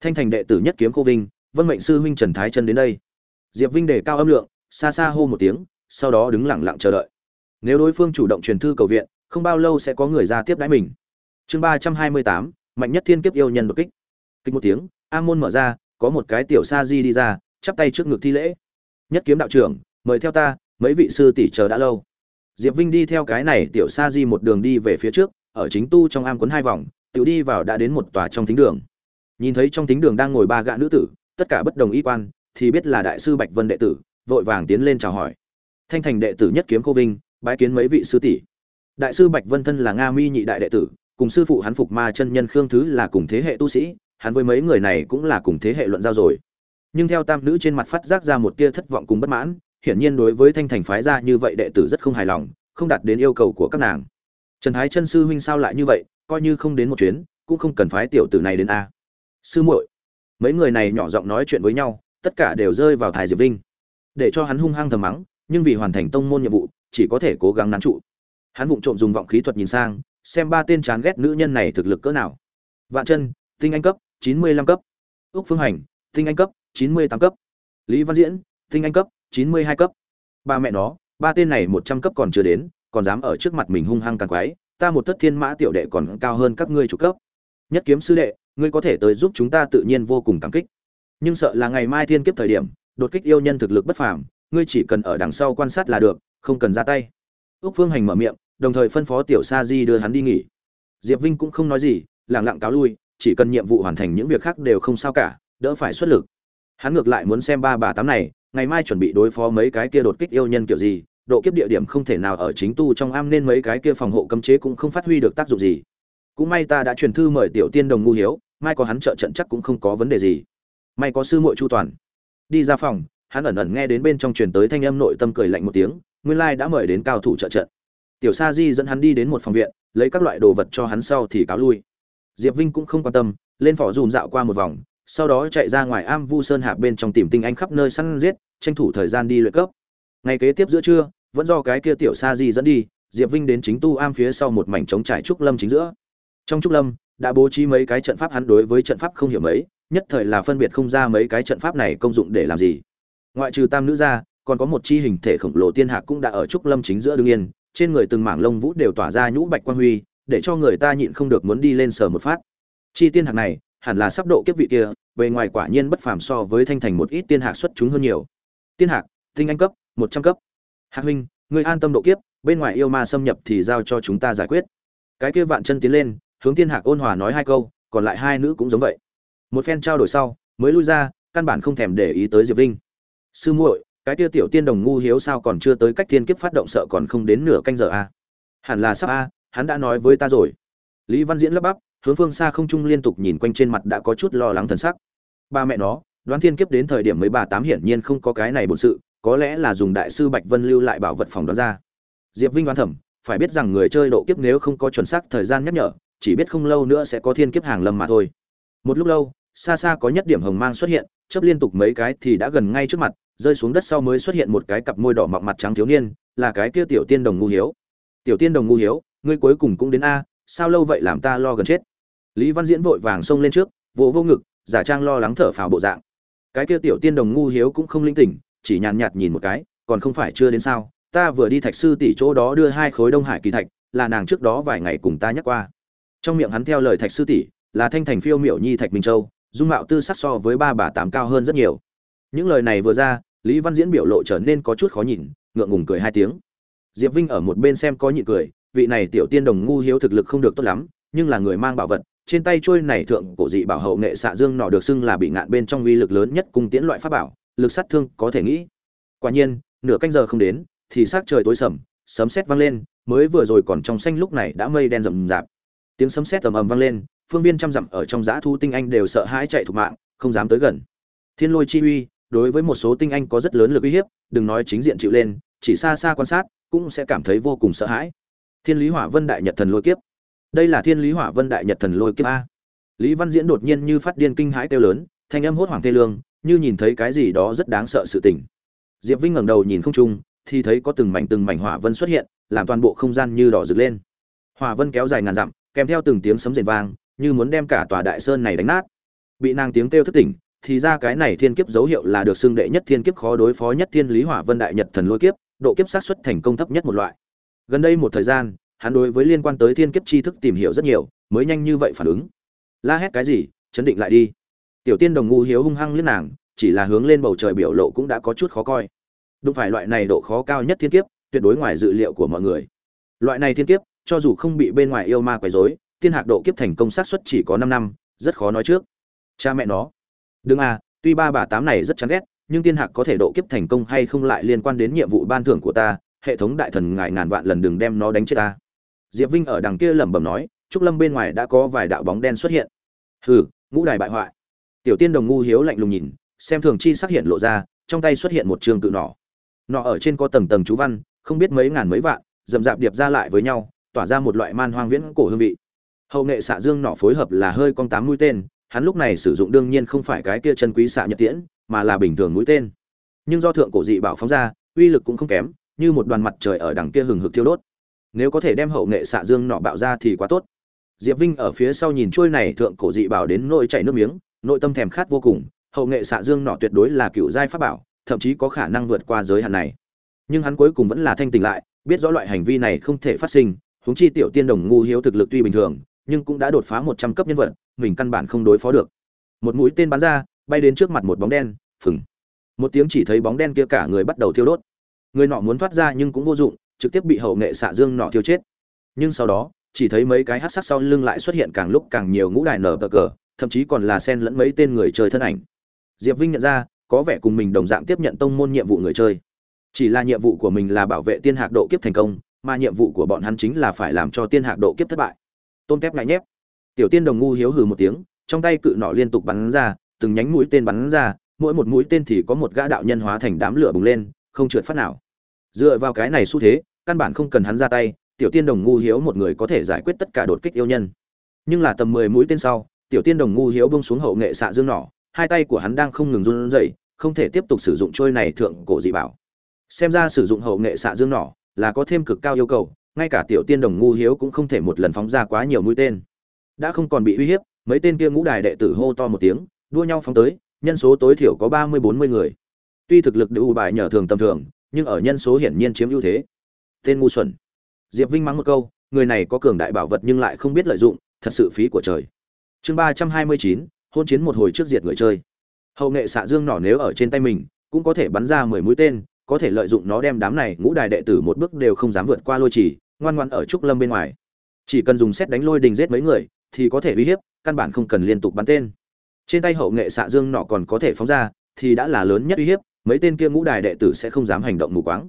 Thanh thành đệ tử nhất kiếm cô vinh, vân mệnh sư huynh trần thái chân đến đây. Diệp vinh đề cao âm lượng, xa xa hô một tiếng sau đó đứng lặng lặng chờ đợi. Nếu đối phương chủ động truyền thư cầu viện, không bao lâu sẽ có người ra tiếp đãi mình. Chương ba trăm hai mươi tám, mạnh nhất thiên kiếp yêu nhân đột kích. Kích một tiếng a môn mở ra, có một cái tiểu sa di đi ra, chắp tay trước ngực thi lễ. Nhất kiếm đạo trưởng, mời theo ta, mấy vị sư tỷ chờ đã lâu. Diệp vinh đi theo cái này tiểu sa di một đường đi về phía trước, ở chính tu trong am quấn hai vòng, tự đi vào đã đến một tòa trong thính đường. Nhìn thấy trong thính đường đang ngồi ba gã nữ tử, tất cả bất đồng y quan, thì biết là đại sư bạch vân đệ tử, vội vàng tiến lên chào hỏi thanh thành đệ tử nhất kiếm cô vinh, bái kiến mấy vị sư tỷ. Đại sư bạch vân thân là nga mi nhị đại đệ tử, cùng sư phụ hắn phục ma chân nhân khương thứ là cùng thế hệ tu sĩ, hắn với mấy người này cũng là cùng thế hệ luận giao rồi. Nhưng theo tam nữ trên mặt phát giác ra một tia thất vọng cùng bất mãn, hiển nhiên đối với thanh thành phái ra như vậy đệ tử rất không hài lòng, không đạt đến yêu cầu của các nàng. Trần thái chân sư huynh sao lại như vậy, coi như không đến một chuyến, cũng không cần phái tiểu tử này đến a. Sư muội, mấy người này nhỏ giọng nói chuyện với nhau, tất cả đều rơi vào thái diệp vinh. Để cho hắn hung hăng thầm mắng nhưng vì hoàn thành tông môn nhiệm vụ, chỉ có thể cố gắng nắn trụ. Hắn vụng trộm dùng vọng khí thuật nhìn sang, xem ba tên chán ghét nữ nhân này thực lực cỡ nào. Vạn chân, tinh anh cấp, chín mươi lăm cấp. Ước phương hành, tinh anh cấp, chín mươi tám cấp. Lý văn diễn, tinh anh cấp, chín mươi hai cấp. Ba mẹ nó, ba tên này một trăm cấp còn chưa đến, còn dám ở trước mặt mình hung hăng càng quái, ta một thất thiên mã tiểu đệ còn cao hơn các ngươi chủ cấp. Nhất kiếm sư đệ, ngươi có thể tới giúp chúng ta tự nhiên vô cùng cảm kích. Nhưng sợ là ngày mai thiên kiếp thời điểm, đột kích yêu nhân thực lực bất phàm ngươi chỉ cần ở đằng sau quan sát là được, không cần ra tay. Ước phương hành mở miệng, đồng thời phân phó tiểu sa di đưa hắn đi nghỉ. Diệp vinh cũng không nói gì, lẳng lặng cáo lui, chỉ cần nhiệm vụ hoàn thành những việc khác đều không sao cả, đỡ phải xuất lực. Hắn ngược lại muốn xem ba bà tám này, ngày mai chuẩn bị đối phó mấy cái kia đột kích yêu nhân kiểu gì, độ kiếp địa điểm không thể nào ở chính tu trong am nên mấy cái kia phòng hộ cấm chế cũng không phát huy được tác dụng gì. Cũng may ta đã truyền thư mời tiểu tiên đồng ngu hiếu, mai có hắn trợ trận chắc cũng không có vấn đề gì. May có sư muội chu toàn. Đi ra phòng hắn ẩn ẩn nghe đến bên trong truyền tới thanh âm nội tâm cười lạnh một tiếng, nguyên lai đã mời đến cao thủ trợ trận. Tiểu sa di dẫn hắn đi đến một phòng viện, lấy các loại đồ vật cho hắn sau thì cáo lui. Diệp vinh cũng không quan tâm, lên phỏ dùm dạo qua một vòng, sau đó chạy ra ngoài am vu sơn hạ bên trong tìm tinh anh khắp nơi săn giết, tranh thủ thời gian đi luyện cấp. Ngày kế tiếp giữa trưa, vẫn do cái kia tiểu sa di dẫn đi, diệp vinh đến chính tu am phía sau một mảnh trống trải trúc lâm chính giữa. Trong trúc lâm, đã bố trí mấy cái trận pháp hắn đối với trận pháp không hiểu mấy, nhất thời là phân biệt không ra mấy cái trận pháp này công dụng để làm gì ngoại trừ tam nữ ra, còn có một chi hình thể khổng lồ tiên hạc cũng đã ở trúc lâm chính giữa đương yên, trên người từng mảng lông vũ đều tỏa ra nhũ bạch quang huy, để cho người ta nhịn không được muốn đi lên sờ một phát. Chi tiên hạc này, hẳn là sắp độ kiếp vị kia, bề ngoài quả nhiên bất phàm so với thanh thành một ít tiên hạc xuất chúng hơn nhiều. Tiên hạc, tinh anh cấp, một trăm cấp. Hạc huynh người an tâm độ kiếp, bên ngoài yêu ma xâm nhập thì giao cho chúng ta giải quyết. Cái kia vạn chân tiến lên, hướng tiên hạc ôn hòa nói hai câu, còn lại hai nữ cũng giống vậy. Một phen trao đổi sau, mới lui ra, căn bản không thèm để ý tới diệp vinh sư muội, cái tia tiểu tiên đồng ngu hiếu sao còn chưa tới cách thiên kiếp phát động sợ còn không đến nửa canh giờ a à? hẳn là sắp a, hắn đã nói với ta rồi. Lý văn diễn lắp bắp, hướng phương xa không trung liên tục nhìn quanh trên mặt đã có chút lo lắng thần sắc. Ba mẹ nó, đoán thiên kiếp đến thời điểm mấy bà tám hiển nhiên không có cái này bổn sự, có lẽ là dùng đại sư bạch vân lưu lại bảo vật phòng đoán ra. Diệp vinh đoán thẩm phải biết rằng người chơi độ kiếp nếu không có chuẩn xác thời gian nhắc nhở, chỉ biết không lâu nữa sẽ có thiên kiếp hàng lâm mà thôi. Một lúc lâu, xa xa có nhất điểm hồng mang xuất hiện, chớp liên tục mấy cái thì đã gần ngay trước mặt rơi xuống đất sau mới xuất hiện một cái cặp môi đỏ mọng mặt trắng thiếu niên là cái kia tiểu tiên đồng ngu hiếu. Tiểu tiên đồng ngu hiếu ngươi cuối cùng cũng đến a sao lâu vậy làm ta lo gần chết? Lý văn diễn vội vàng xông lên trước vỗ vô, vô ngực giả trang lo lắng thở phào bộ dạng. Cái kia tiểu tiên đồng ngu hiếu cũng không linh tỉnh chỉ nhàn nhạt nhìn một cái còn không phải chưa đến sao ta vừa đi thạch sư tỷ chỗ đó đưa hai khối đông hải kỳ thạch là nàng trước đó vài ngày cùng ta nhắc qua. Trong miệng hắn theo lời thạch sư tỷ là thanh thành phiêu miểu nhi thạch minh châu dung mạo tư sắc so với ba bà tám cao hơn rất nhiều những lời này vừa ra, lý văn diễn biểu lộ trở nên có chút khó nhìn, ngượng ngùng cười hai tiếng. Diệp vinh ở một bên xem có nhịn cười, vị này tiểu tiên đồng ngu hiếu thực lực không được tốt lắm, nhưng là người mang bảo vật, trên tay trôi này thượng cổ dị bảo hậu nghệ xạ dương nọ được xưng là bị ngạn bên trong uy lực lớn nhất cung tiễn loại pháp bảo, lực sát thương có thể nghĩ. Quả nhiên, nửa canh giờ không đến, thì sắc trời tối sầm, sấm sét vang lên, mới vừa rồi còn trong xanh lúc này đã mây đen rậm rạp. Tiếng sấm sét ầm ầm vang lên, phương viên trăm dặm ở trong giã thu tinh anh đều sợ hãi chạy thục mạng, không dám tới gần. Thiên lôi chi uy đối với một số tinh anh có rất lớn lực uy hiếp, đừng nói chính diện chịu lên, chỉ xa xa quan sát, cũng sẽ cảm thấy vô cùng sợ hãi. Thiên lý hỏa vân đại nhật thần lôi kiếp. Đây là thiên lý hỏa vân đại nhật thần lôi kiếp a. Lý văn diễn đột nhiên như phát điên kinh hãi kêu lớn, thanh âm hốt hoảng thê lương, như nhìn thấy cái gì đó rất đáng sợ sự tình. Diệp vinh ngẩng đầu nhìn không trung, thì thấy có từng mảnh từng mảnh hỏa vân xuất hiện, làm toàn bộ không gian như đỏ rực lên. Hỏa vân kéo dài ngàn dặm, kèm theo từng tiếng sấm rền vang, như muốn đem cả tòa đại sơn này đánh nát. Bị nàng tiếng kêu thất tỉnh thì ra cái này thiên kiếp dấu hiệu là được xưng đệ nhất thiên kiếp khó đối phó nhất thiên lý hỏa vân đại nhật thần lôi kiếp, độ kiếp sát xuất thành công thấp nhất một loại. Gần đây một thời gian, hắn đối với liên quan tới thiên kiếp tri thức tìm hiểu rất nhiều, mới nhanh như vậy phản ứng. La hét cái gì, chấn định lại đi. Tiểu tiên đồng ngu hiếu hung hăng liếc nàng, chỉ là hướng lên bầu trời biểu lộ cũng đã có chút khó coi. Đúng phải loại này độ khó cao nhất thiên kiếp, tuyệt đối ngoài dự liệu của mọi người. Loại này thiên kiếp, cho dù không bị bên ngoài yêu ma quấy rối, tiên hạc độ kiếp thành công sát suất chỉ có năm năm, rất khó nói trước. Cha mẹ nó đừng à tuy ba bà tám này rất chán ghét, nhưng tiên hạc có thể độ kiếp thành công hay không lại liên quan đến nhiệm vụ ban thưởng của ta, hệ thống đại thần ngài ngàn vạn lần đừng đem nó đánh chết ta. Diệp vinh ở đằng kia lẩm bẩm nói, trúc lâm bên ngoài đã có vài đạo bóng đen xuất hiện. Hừ, ngũ đài bại hoại. Tiểu tiên đồng ngu hiếu lạnh lùng nhìn, xem thường chi xác hiện lộ ra, trong tay xuất hiện một trường cự nỏ. Nọ ở trên có tầng tầng chú văn, không biết mấy ngàn mấy vạn dầm dạp điệp ra lại với nhau, tỏa ra một loại man hoang viễn cổ hương vị. Hậu nghệ xạ dương nỏ phối hợp là hơi con tám mũi tên hắn lúc này sử dụng đương nhiên không phải cái kia chân quý xạ nhật tiễn, mà là bình thường mũi tên. Nhưng do thượng cổ dị bảo phóng ra, uy lực cũng không kém, như một đoàn mặt trời ở đằng kia hừng hực thiêu đốt. Nếu có thể đem hậu nghệ xạ dương nọ bạo ra thì quá tốt. Diệp vinh ở phía sau nhìn trôi này thượng cổ dị bảo đến nỗi chảy nước miếng, nội tâm thèm khát vô cùng, hậu nghệ xạ dương nọ tuyệt đối là cựu giai pháp bảo, thậm chí có khả năng vượt qua giới hạn này. Nhưng hắn cuối cùng vẫn là thanh tỉnh lại, biết rõ loại hành vi này không thể phát sinh, huống chi tiểu tiên đồng ngu hiếu thực lực tuy bình thường nhưng cũng đã đột phá một trăm cấp nhân vật, mình căn bản không đối phó được. Một mũi tên bắn ra, bay đến trước mặt một bóng đen, phừng. Một tiếng chỉ thấy bóng đen kia cả người bắt đầu thiêu đốt. Người nọ muốn thoát ra nhưng cũng vô dụng, trực tiếp bị hậu nghệ xạ dương nọ thiêu chết. Nhưng sau đó, chỉ thấy mấy cái hắc sắc sau lưng lại xuất hiện càng lúc càng nhiều ngũ đài nở bờ cờ, thậm chí còn là xen lẫn mấy tên người chơi thân ảnh. Diệp vinh nhận ra, có vẻ cùng mình đồng dạng tiếp nhận tông môn nhiệm vụ người chơi. Chỉ là nhiệm vụ của mình là bảo vệ tiên hạc độ kiếp thành công, mà nhiệm vụ của bọn hắn chính là phải làm cho tiên hạc độ kiếp thất bại tôn kép ngại nhép. Tiểu tiên đồng ngu hiếu hừ một tiếng, trong tay cự nọ liên tục bắn ra, từng nhánh mũi tên bắn ra, mỗi một mũi tên thì có một gã đạo nhân hóa thành đám lửa bùng lên, không trượt phát nào. Dựa vào cái này xu thế, căn bản không cần hắn ra tay, tiểu tiên đồng ngu hiếu một người có thể giải quyết tất cả đột kích yêu nhân. Nhưng là tầm mười mũi tên sau, tiểu tiên đồng ngu hiếu bông xuống hậu nghệ xạ dương nỏ, hai tay của hắn đang không ngừng run rẩy, không thể tiếp tục sử dụng trôi này thượng cổ dị bảo. Xem ra sử dụng hậu nghệ xạ dương nỏ là có thêm cực cao yêu cầu ngay cả tiểu tiên đồng ngu hiếu cũng không thể một lần phóng ra quá nhiều mũi tên. Đã không còn bị uy hiếp, mấy tên kia ngũ đài đệ tử hô to một tiếng, đua nhau phóng tới, nhân số tối thiểu có ba mươi bốn mươi người. Tuy thực lực đủ bài nhờ thường tầm thường, nhưng ở nhân số hiển nhiên chiếm ưu thế. Tên ngu xuẩn. Diệp vinh mắng một câu, người này có cường đại bảo vật nhưng lại không biết lợi dụng, thật sự phí của trời. Chương ba trăm hai mươi chín, hôn chiến một hồi trước diệt người chơi. Hậu nghệ xạ dương nỏ nếu ở trên tay mình, cũng có thể bắn ra mười mũi tên, có thể lợi dụng nó đem đám này ngũ đài đệ tử một bước đều không dám vượt qua lôi chỉ ngoan ngoan ở trúc lâm bên ngoài. Chỉ cần dùng xét đánh lôi đình giết mấy người, thì có thể uy hiếp, căn bản không cần liên tục bắn tên. Trên tay hậu nghệ xạ dương nọ còn có thể phóng ra, thì đã là lớn nhất uy hiếp, mấy tên kia ngũ đài đệ tử sẽ không dám hành động mù quáng.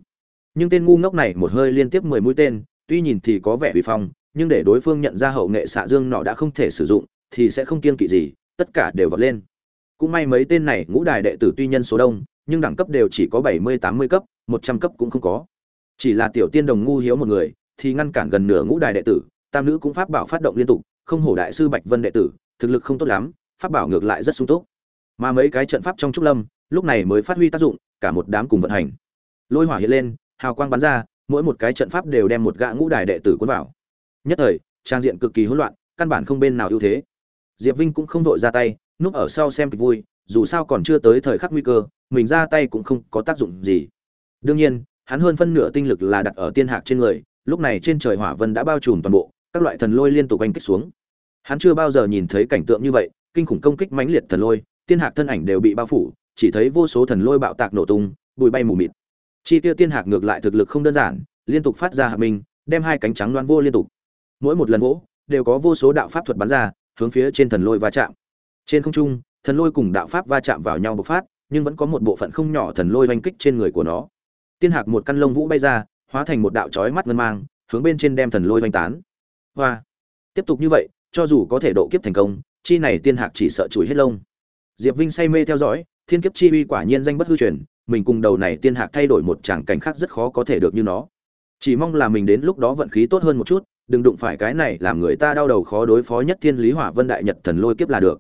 Nhưng tên ngu ngốc này một hơi liên tiếp mười mũi tên, tuy nhìn thì có vẻ uy phong, nhưng để đối phương nhận ra hậu nghệ xạ dương nọ đã không thể sử dụng, thì sẽ không kiêng kỵ gì, tất cả đều vọt lên. Cũng may mấy tên này ngũ đài đệ tử tuy nhân số đông, nhưng đẳng cấp đều chỉ có bảy mươi tám mươi cấp, một trăm cấp cũng không có. Chỉ là tiểu tiên đồng ngu hiếu một người thì ngăn cản gần nửa ngũ đài đệ tử, tam nữ cũng pháp bảo phát động liên tục, không hổ đại sư bạch vân đệ tử, thực lực không tốt lắm, pháp bảo ngược lại rất sung túc. Mà mấy cái trận pháp trong trúc lâm, lúc này mới phát huy tác dụng, cả một đám cùng vận hành. Lôi hỏa hiện lên, hào quang bắn ra, mỗi một cái trận pháp đều đem một gã ngũ đài đệ tử cuốn vào. Nhất thời, trang diện cực kỳ hỗn loạn, căn bản không bên nào ưu thế. Diệp vinh cũng không vội ra tay, núp ở sau xem kịch vui, dù sao còn chưa tới thời khắc nguy cơ, mình ra tay cũng không có tác dụng gì. Đương nhiên, hắn hơn phân nửa tinh lực là đặt ở tiên hạc trên người lúc này trên trời hỏa vân đã bao trùm toàn bộ, các loại thần lôi liên tục oanh kích xuống. Hắn chưa bao giờ nhìn thấy cảnh tượng như vậy, kinh khủng công kích mãnh liệt thần lôi, tiên hạc thân ảnh đều bị bao phủ, chỉ thấy vô số thần lôi bạo tạc nổ tung, bụi bay mù mịt. Chi tiêu tiên hạc ngược lại thực lực không đơn giản, liên tục phát ra hạc minh, đem hai cánh trắng loan vô liên tục. Mỗi một lần vỗ, đều có vô số đạo pháp thuật bắn ra, hướng phía trên thần lôi va chạm. Trên không trung, thần lôi cùng đạo pháp va chạm vào nhau bộc phát, nhưng vẫn có một bộ phận không nhỏ thần lôi oanh kích trên người của nó. Tiên hạc một căn lông vũ bay ra hóa thành một đạo chói mắt ngân mang, hướng bên trên đem thần lôi vành tán. Hoa! Tiếp tục như vậy, cho dù có thể độ kiếp thành công, chi này tiên hạc chỉ sợ chùi hết lông. Diệp vinh say mê theo dõi, thiên kiếp chi uy quả nhiên danh bất hư truyền, mình cùng đầu này tiên hạc thay đổi một tràng cảnh khác rất khó có thể được như nó. Chỉ mong là mình đến lúc đó vận khí tốt hơn một chút, đừng đụng phải cái này làm người ta đau đầu khó đối phó nhất thiên lý hỏa vân đại nhật thần lôi kiếp là được.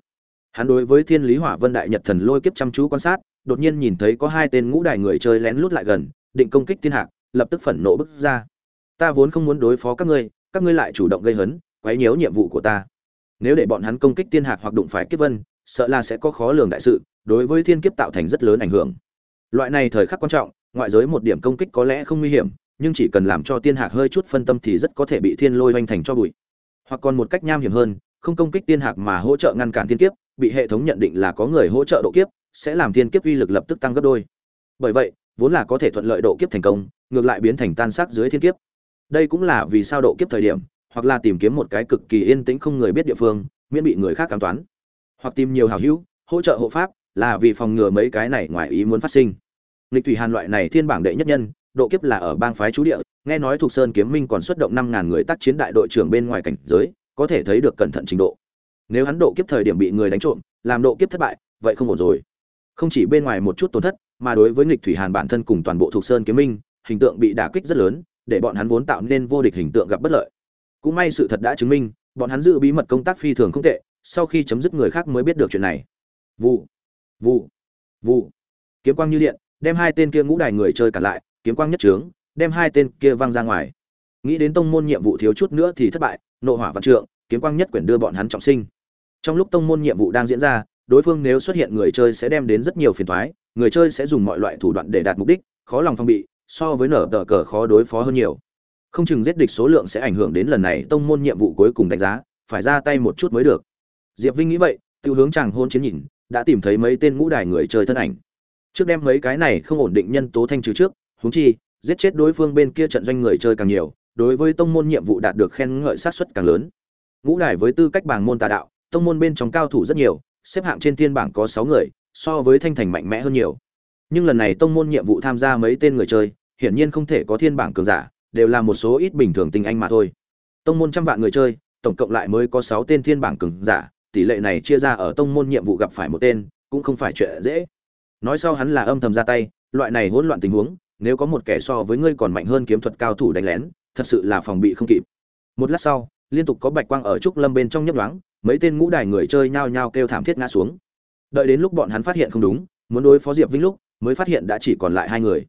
Hắn đối với thiên lý hỏa vân đại nhật thần lôi kiếp chăm chú quan sát, đột nhiên nhìn thấy có hai tên ngũ đại người chơi lén lút lại gần, định công kích tiên hạc lập tức phẫn nộ bức ra. Ta vốn không muốn đối phó các ngươi các ngươi lại chủ động gây hấn, quấy nhiễu nhiệm vụ của ta. Nếu để bọn hắn công kích tiên hạc hoặc đụng phải kiếp vân, sợ là sẽ có khó lường đại sự, đối với thiên kiếp tạo thành rất lớn ảnh hưởng. Loại này thời khắc quan trọng, ngoại giới một điểm công kích có lẽ không nguy hiểm, nhưng chỉ cần làm cho tiên hạc hơi chút phân tâm thì rất có thể bị thiên lôi hoành thành cho bụi. Hoặc còn một cách nham hiểm hơn, không công kích tiên hạc mà hỗ trợ ngăn cản thiên kiếp, bị hệ thống nhận định là có người hỗ trợ độ kiếp, sẽ làm thiên kiếp uy lực lập tức tăng gấp đôi. Bởi vậy, vốn là có thể thuận lợi độ kiếp thành công ngược lại biến thành tan xác dưới thiên kiếp. Đây cũng là vì sao độ kiếp thời điểm, hoặc là tìm kiếm một cái cực kỳ yên tĩnh không người biết địa phương, miễn bị người khác cám toán. Hoặc tìm nhiều hảo hữu, hỗ trợ hộ pháp, là vì phòng ngừa mấy cái này ngoài ý muốn phát sinh. Lịch thủy hàn loại này thiên bảng đệ nhất nhân, độ kiếp là ở bang phái chú địa, nghe nói thuộc sơn kiếm minh còn xuất động năm ngàn người tác chiến đại đội trưởng bên ngoài cảnh giới, có thể thấy được cẩn thận trình độ. Nếu hắn độ kiếp thời điểm bị người đánh trộm, làm độ kiếp thất bại, vậy không ổn rồi. Không chỉ bên ngoài một chút tổn thất, mà đối với nghịch thủy hàn bản thân cùng toàn bộ thuộc sơn kiếm minh hình tượng bị đả kích rất lớn, để bọn hắn vốn tạo nên vô địch hình tượng gặp bất lợi. Cũng may sự thật đã chứng minh, bọn hắn giữ bí mật công tác phi thường không tệ, sau khi chấm dứt người khác mới biết được chuyện này. Vụ vụ vụ. Kiếm quang như điện, đem hai tên kia ngũ đài người chơi cả lại, kiếm quang nhất trướng, đem hai tên kia văng ra ngoài. Nghĩ đến tông môn nhiệm vụ thiếu chút nữa thì thất bại, nộ hỏa văn trượng, kiếm quang nhất quyển đưa bọn hắn trọng sinh. Trong lúc tông môn nhiệm vụ đang diễn ra, đối phương nếu xuất hiện người chơi sẽ đem đến rất nhiều phiền toái, người chơi sẽ dùng mọi loại thủ đoạn để đạt mục đích, khó lòng phòng bị so với nở tờ cờ khó đối phó hơn nhiều. Không chừng giết địch số lượng sẽ ảnh hưởng đến lần này tông môn nhiệm vụ cuối cùng đánh giá, phải ra tay một chút mới được. Diệp vinh nghĩ vậy tiêu hướng chàng hôn chiến nhìn, đã tìm thấy mấy tên ngũ đài người chơi thân ảnh. Trước đem mấy cái này không ổn định nhân tố thanh trừ trước, huống chi, giết chết đối phương bên kia trận doanh người chơi càng nhiều, đối với tông môn nhiệm vụ đạt được khen ngợi sát suất càng lớn. Ngũ đài với tư cách bảng môn tà đạo, tông môn bên trong cao thủ rất nhiều, xếp hạng trên thiên bảng có sáu người, so với thanh thành mạnh mẽ hơn nhiều nhưng lần này tông môn nhiệm vụ tham gia mấy tên người chơi, hiển nhiên không thể có thiên bảng cường giả, đều là một số ít bình thường tinh anh mà thôi. Tông môn trăm vạn người chơi, tổng cộng lại mới có sáu tên thiên bảng cường giả, tỷ lệ này chia ra ở tông môn nhiệm vụ gặp phải một tên, cũng không phải chuyện dễ. Nói sau hắn là âm thầm ra tay, loại này hỗn loạn tình huống, nếu có một kẻ so với ngươi còn mạnh hơn kiếm thuật cao thủ đánh lén, thật sự là phòng bị không kịp. Một lát sau, liên tục có bạch quang ở trúc lâm bên trong nhấp đoáng mấy tên ngũ đài người chơi nhao nhao kêu thảm thiết ngã xuống. Đợi đến lúc bọn hắn phát hiện không đúng, muốn đối phó diệp vinh lúc mới phát hiện đã chỉ còn lại hai người.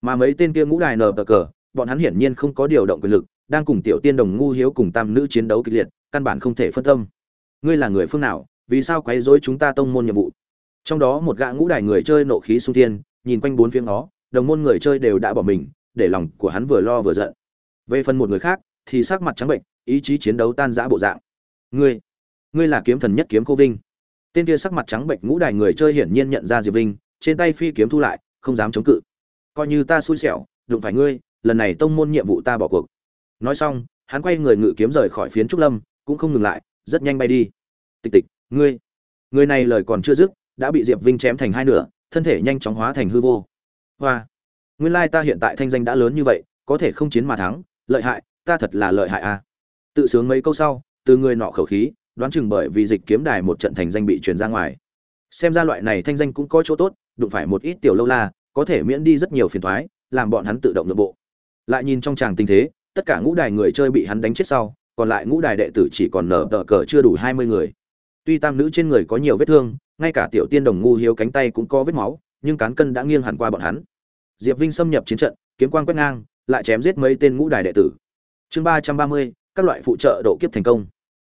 Mà mấy tên kia ngũ đài nờ tờ cờ, bọn hắn hiển nhiên không có điều động quyền lực, đang cùng tiểu tiên đồng ngu hiếu cùng tam nữ chiến đấu kịch liệt, căn bản không thể phân tâm. Ngươi là người phương nào, vì sao quấy rối chúng ta tông môn nhiệm vụ? Trong đó một gã ngũ đài người chơi nộ khí sung thiên, nhìn quanh bốn phía nó đồng môn người chơi đều đã bỏ mình, để lòng của hắn vừa lo vừa giận. Về phần một người khác, thì sắc mặt trắng bệnh, ý chí chiến đấu tan rã bộ dạng. Ngươi ngươi là kiếm thần nhất kiếm cô vinh. Tên kia sắc mặt trắng bệnh ngũ đài người chơi hiển nhiên nhận ra diệp vinh trên tay phi kiếm thu lại, không dám chống cự. Coi như ta xui xẻo, đụng phải ngươi, lần này tông môn nhiệm vụ ta bỏ cuộc. Nói xong, hắn quay người ngự kiếm rời khỏi phiến trúc lâm, cũng không ngừng lại, rất nhanh bay đi. Tịch tịch, ngươi. Người này lời còn chưa dứt, đã bị diệp vinh chém thành hai nửa, thân thể nhanh chóng hóa thành hư vô. Hoa. Nguyên lai ta hiện tại thanh danh đã lớn như vậy, có thể không chiến mà thắng, lợi hại, ta thật là lợi hại à. Tự sướng mấy câu sau, từ người nọ khẩu khí, đoán chừng bởi vì dịch kiếm đài một trận thành danh bị truyền ra ngoài. Xem ra loại này thanh danh cũng có chỗ tốt đụng phải một ít tiểu lâu la, có thể miễn đi rất nhiều phiền thoái làm bọn hắn tự động nội bộ. Lại nhìn trong tràng tình thế, tất cả ngũ đài người chơi bị hắn đánh chết sau, còn lại ngũ đài đệ tử chỉ còn nở tờ cờ chưa đủ hai mươi người. Tuy tam nữ trên người có nhiều vết thương, ngay cả tiểu tiên đồng ngu hiếu cánh tay cũng có vết máu, nhưng cán cân đã nghiêng hẳn qua bọn hắn. Diệp vinh xâm nhập chiến trận, kiếm quang quét ngang, lại chém giết mấy tên ngũ đài đệ tử. Chương ba trăm ba mươi, các loại phụ trợ độ kiếp thành công.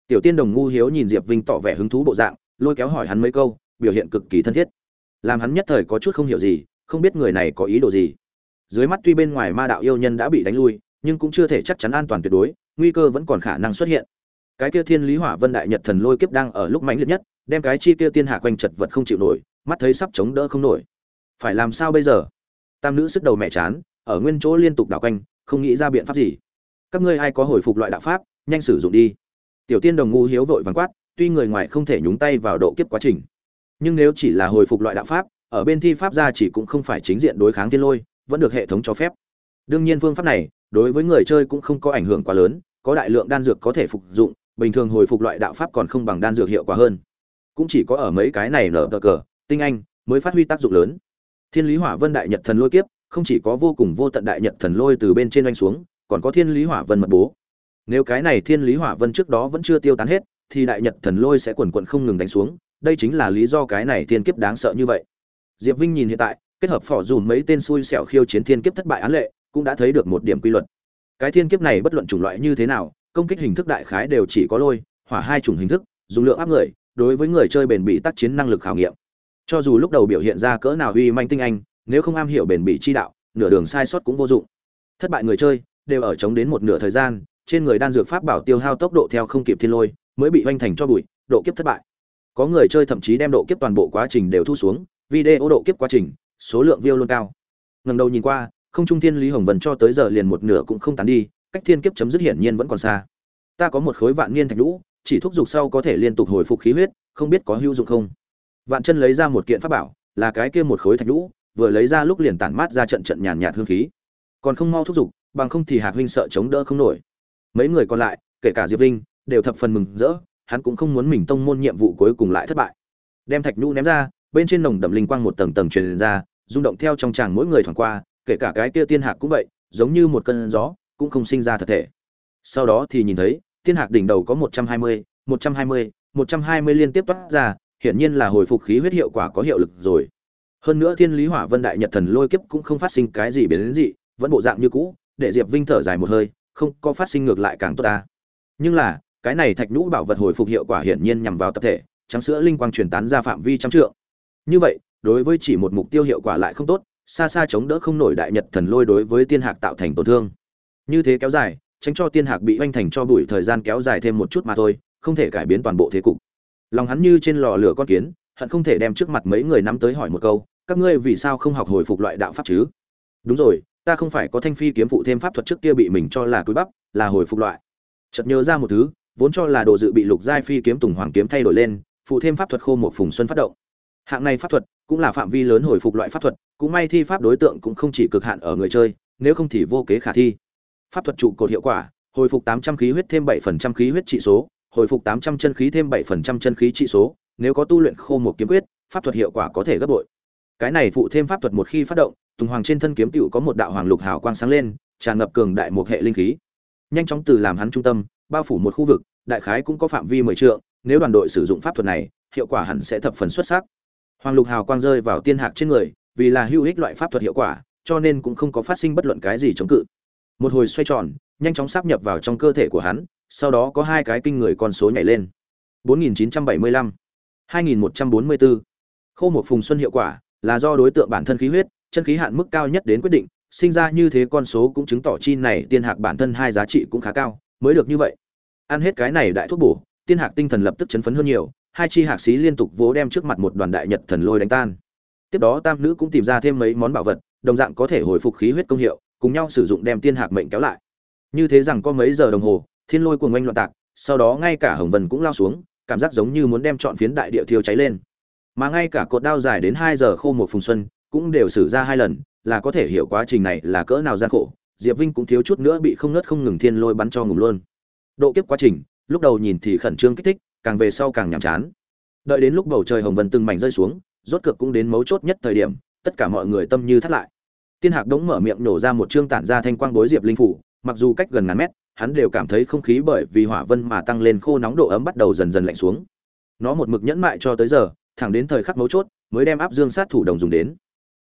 Tiểu tiên đồng ngu hiếu nhìn diệp vinh tỏ vẻ hứng thú bộ dạng, lôi kéo hỏi hắn mấy câu, biểu hiện cực kỳ thân thiết làm hắn nhất thời có chút không hiểu gì, không biết người này có ý đồ gì. Dưới mắt tuy bên ngoài ma đạo yêu nhân đã bị đánh lui, nhưng cũng chưa thể chắc chắn an toàn tuyệt đối, nguy cơ vẫn còn khả năng xuất hiện. Cái kia thiên lý hỏa vân đại nhật thần lôi kiếp đang ở lúc mãnh liệt nhất, đem cái chi kia tiên hạ quanh chật vật không chịu nổi, mắt thấy sắp chống đỡ không nổi. Phải làm sao bây giờ? Tam nữ sức đầu mẹ chán, ở nguyên chỗ liên tục đảo quanh, không nghĩ ra biện pháp gì. Các ngươi ai có hồi phục loại đạo pháp, nhanh sử dụng đi. Tiểu tiên đồng ngu hiếu vội vàng quát, tuy người ngoài không thể nhúng tay vào độ kiếp quá trình nhưng nếu chỉ là hồi phục loại đạo pháp, ở bên thi pháp gia chỉ cũng không phải chính diện đối kháng thiên lôi, vẫn được hệ thống cho phép. Đương nhiên phương pháp này, đối với người chơi cũng không có ảnh hưởng quá lớn, có đại lượng đan dược có thể phục dụng, bình thường hồi phục loại đạo pháp còn không bằng đan dược hiệu quả hơn. Cũng chỉ có ở mấy cái này nở cờ cờ, tinh anh mới phát huy tác dụng lớn. Thiên lý hỏa vân đại nhật thần lôi kiếp, không chỉ có vô cùng vô tận đại nhật thần lôi từ bên trên oanh xuống, còn có thiên lý hỏa vân mật bố. Nếu cái này thiên lý hỏa vân trước đó vẫn chưa tiêu tán hết, thì đại nhật thần lôi sẽ quần quận không ngừng đánh xuống đây chính là lý do cái này thiên kiếp đáng sợ như vậy. Diệp vinh nhìn hiện tại, kết hợp phỏ dùn mấy tên xui xẻo khiêu chiến thiên kiếp thất bại án lệ, cũng đã thấy được một điểm quy luật. Cái thiên kiếp này bất luận chủng loại như thế nào, công kích hình thức đại khái đều chỉ có lôi, hỏa hai chủng hình thức, dùng lượng áp người, đối với người chơi bền bỉ tác chiến năng lực khảo nghiệm. Cho dù lúc đầu biểu hiện ra cỡ nào uy manh tinh anh, nếu không am hiểu bền bỉ chi đạo, nửa đường sai sót cũng vô dụng. Thất bại người chơi, đều ở chống đến một nửa thời gian, trên người đan dược pháp bảo tiêu hao tốc độ theo không kịp thiên lôi, mới bị hoành thành cho bụi, độ kiếp thất bại có người chơi thậm chí đem độ kiếp toàn bộ quá trình đều thu xuống, video độ kiếp quá trình, số lượng view luôn cao. Ngần đầu nhìn qua, không trung thiên lý hồng vân cho tới giờ liền một nửa cũng không tán đi, cách thiên kiếp chấm dứt hiển nhiên vẫn còn xa. Ta có một khối vạn niên thạch lũ, chỉ thúc giục sau có thể liên tục hồi phục khí huyết, không biết có hữu dụng không? Vạn chân lấy ra một kiện pháp bảo, là cái kia một khối thạch lũ, vừa lấy ra lúc liền tản mát ra trận trận nhàn nhạt hương khí. Còn không mau thúc giục, bằng không thì hạc huynh sợ chống đỡ không nổi. Mấy người còn lại, kể cả diệp linh, đều thập phần mừng rỡ hắn cũng không muốn mình tông môn nhiệm vụ cuối cùng lại thất bại. Đem thạch nhũ ném ra, bên trên nồng đậm linh quang một tầng tầng truyền ra, rung động theo trong tràng mỗi người thoảng qua, kể cả cái kia tiên hạc cũng vậy, giống như một cơn gió, cũng không sinh ra thật thể. Sau đó thì nhìn thấy, tiên hạc đỉnh đầu có một trăm hai mươi, một trăm hai mươi, một trăm hai mươi liên tiếp toát ra, hiển nhiên là hồi phục khí huyết hiệu quả có hiệu lực rồi. Hơn nữa thiên lý hỏa vân đại nhật thần lôi kiếp cũng không phát sinh cái gì biến đến dị, vẫn bộ dạng như cũ, để diệp vinh thở dài một hơi, không có phát sinh ngược lại càng tốt ta. Nhưng là cái này thạch nhũ bảo vật hồi phục hiệu quả hiển nhiên nhằm vào tập thể, trắng sữa linh quang truyền tán ra phạm vi trăm trượng. Như vậy, đối với chỉ một mục tiêu hiệu quả lại không tốt, xa xa chống đỡ không nổi đại nhật thần lôi đối với tiên hạc tạo thành tổn thương. Như thế kéo dài, tránh cho tiên hạc bị oanh thành cho bụi thời gian kéo dài thêm một chút mà thôi, không thể cải biến toàn bộ thế cục. Lòng hắn như trên lò lửa con kiến, hận không thể đem trước mặt mấy người nắm tới hỏi một câu, các ngươi vì sao không học hồi phục loại đạo pháp chứ? Đúng rồi, ta không phải có thanh phi kiếm phụ thêm pháp thuật trước kia bị mình cho là cúi bắp, là hồi phục loại. Chợt nhớ ra một thứ vốn cho là đồ dự bị lục giai phi kiếm tùng hoàng kiếm thay đổi lên, phụ thêm pháp thuật khô một phùng xuân phát động. Hạng này pháp thuật cũng là phạm vi lớn hồi phục loại pháp thuật, cũng may thi pháp đối tượng cũng không chỉ cực hạn ở người chơi, nếu không thì vô kế khả thi. Pháp thuật trụ cột hiệu quả, hồi phục 800 khí huyết thêm 7% khí huyết trị số, hồi phục 800 chân khí thêm 7% chân khí trị số, nếu có tu luyện khô một kiếm quyết, pháp thuật hiệu quả có thể gấp bội. Cái này phụ thêm pháp thuật một khi phát động, tùng hoàng trên thân kiếm tựu có một đạo hoàng lục hào quang sáng lên, tràn ngập cường đại một hệ linh khí. Nhanh chóng từ làm hắn trung tâm bao phủ một khu vực, đại khái cũng có phạm vi mười trượng, nếu đoàn đội sử dụng pháp thuật này, hiệu quả hẳn sẽ thập phần xuất sắc. Hoàng lục hào quang rơi vào tiên hạc trên người, vì là hữu ích loại pháp thuật hiệu quả, cho nên cũng không có phát sinh bất luận cái gì chống cự. Một hồi xoay tròn, nhanh chóng sắp nhập vào trong cơ thể của hắn, sau đó có hai cái kinh người con số nhảy lên. 4975 2144 khâu một phùng xuân hiệu quả là do đối tượng bản thân khí huyết, chân khí hạn mức cao nhất đến quyết định, sinh ra như thế con số cũng chứng tỏ chi này tiên hạc bản thân hai giá trị cũng khá cao mới được như vậy. Ăn hết cái này đại thuốc bổ, tiên hạc tinh thần lập tức chấn phấn hơn nhiều, hai chi hạc xí liên tục vỗ đem trước mặt một đoàn đại nhật thần lôi đánh tan. Tiếp đó tam nữ cũng tìm ra thêm mấy món bảo vật, đồng dạng có thể hồi phục khí huyết công hiệu, cùng nhau sử dụng đem tiên hạc mệnh kéo lại. Như thế rằng có mấy giờ đồng hồ, thiên lôi cuồng oanh loạn tạc, sau đó ngay cả hồng vân cũng lao xuống, cảm giác giống như muốn đem trọn phiến đại địa thiêu cháy lên. Mà ngay cả cột đao dài đến hai giờ khô một phùng xuân, cũng đều xử ra hai lần, là có thể hiểu quá trình này là cỡ nào gian khổ diệp vinh cũng thiếu chút nữa bị không ngớt không ngừng thiên lôi bắn cho ngủ luôn. Độ kiếp quá trình, lúc đầu nhìn thì khẩn trương kích thích, càng về sau càng nhàm chán. Đợi đến lúc bầu trời hồng vân từng mảnh rơi xuống, rốt cược cũng đến mấu chốt nhất thời điểm, tất cả mọi người tâm như thắt lại. Tiên hạc đống mở miệng nổ ra một chương tản ra thanh quang bối diệp linh phủ, mặc dù cách gần ngàn mét, hắn đều cảm thấy không khí bởi vì hỏa vân mà tăng lên khô nóng độ ấm bắt đầu dần dần lạnh xuống. Nó một mực nhẫn mại cho tới giờ, thẳng đến thời khắc mấu chốt, mới đem áp dương sát thủ đồng dùng đến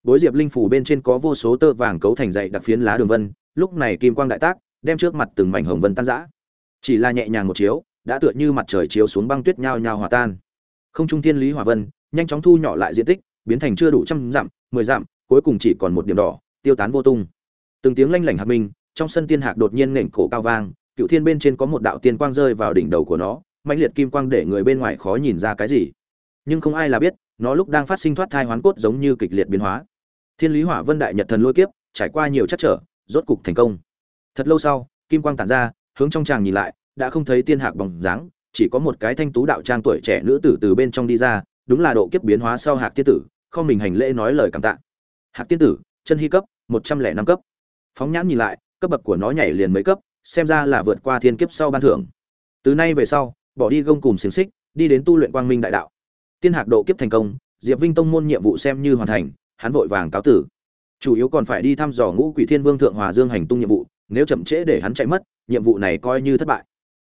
bối diệp linh phủ bên trên có vô số tơ vàng cấu thành dày đặc phiến lá đường vân, lúc này kim quang đại tác, đem trước mặt từng mảnh hồng vân tan rã. Chỉ là nhẹ nhàng một chiếu, đã tựa như mặt trời chiếu xuống băng tuyết nhao nhao hòa tan. Không trung thiên lý hỏa vân, nhanh chóng thu nhỏ lại diện tích, biến thành chưa đủ trăm dặm, mười dặm, cuối cùng chỉ còn một điểm đỏ, tiêu tán vô tung. Từng tiếng lanh lảnh hạc minh, trong sân tiên hạc đột nhiên nện cổ cao vang, cựu thiên bên trên có một đạo tiên quang rơi vào đỉnh đầu của nó, mãnh liệt kim quang để người bên ngoài khó nhìn ra cái gì. Nhưng không ai là biết nó lúc đang phát sinh thoát thai hoán cốt giống như kịch liệt biến hóa. Thiên lý hỏa vân đại nhật thần lôi kiếp, trải qua nhiều chắc trở, rốt cục thành công. Thật lâu sau, kim quang tản ra, hướng trong chàng nhìn lại, đã không thấy tiên hạc bóng dáng, chỉ có một cái thanh tú đạo trang tuổi trẻ nữ tử từ bên trong đi ra, đúng là độ kiếp biến hóa sau hạc tiên tử, không mình hành lễ nói lời cảm tạ. Hạc tiên tử, chân hy cấp, một trăm lẻ năm cấp. Phóng nhãn nhìn lại, cấp bậc của nó nhảy liền mấy cấp, xem ra là vượt qua thiên kiếp sau ban thưởng. Từ nay về sau, bỏ đi gông cùm xiềng xích, đi đến tu luyện quang minh đại đạo tiên hạc độ kiếp thành công, diệp vinh tông môn nhiệm vụ xem như hoàn thành, hắn vội vàng cáo tử. Chủ yếu còn phải đi thăm dò ngũ quỷ thiên vương thượng hòa dương hành tung nhiệm vụ, nếu chậm trễ để hắn chạy mất, nhiệm vụ này coi như thất bại.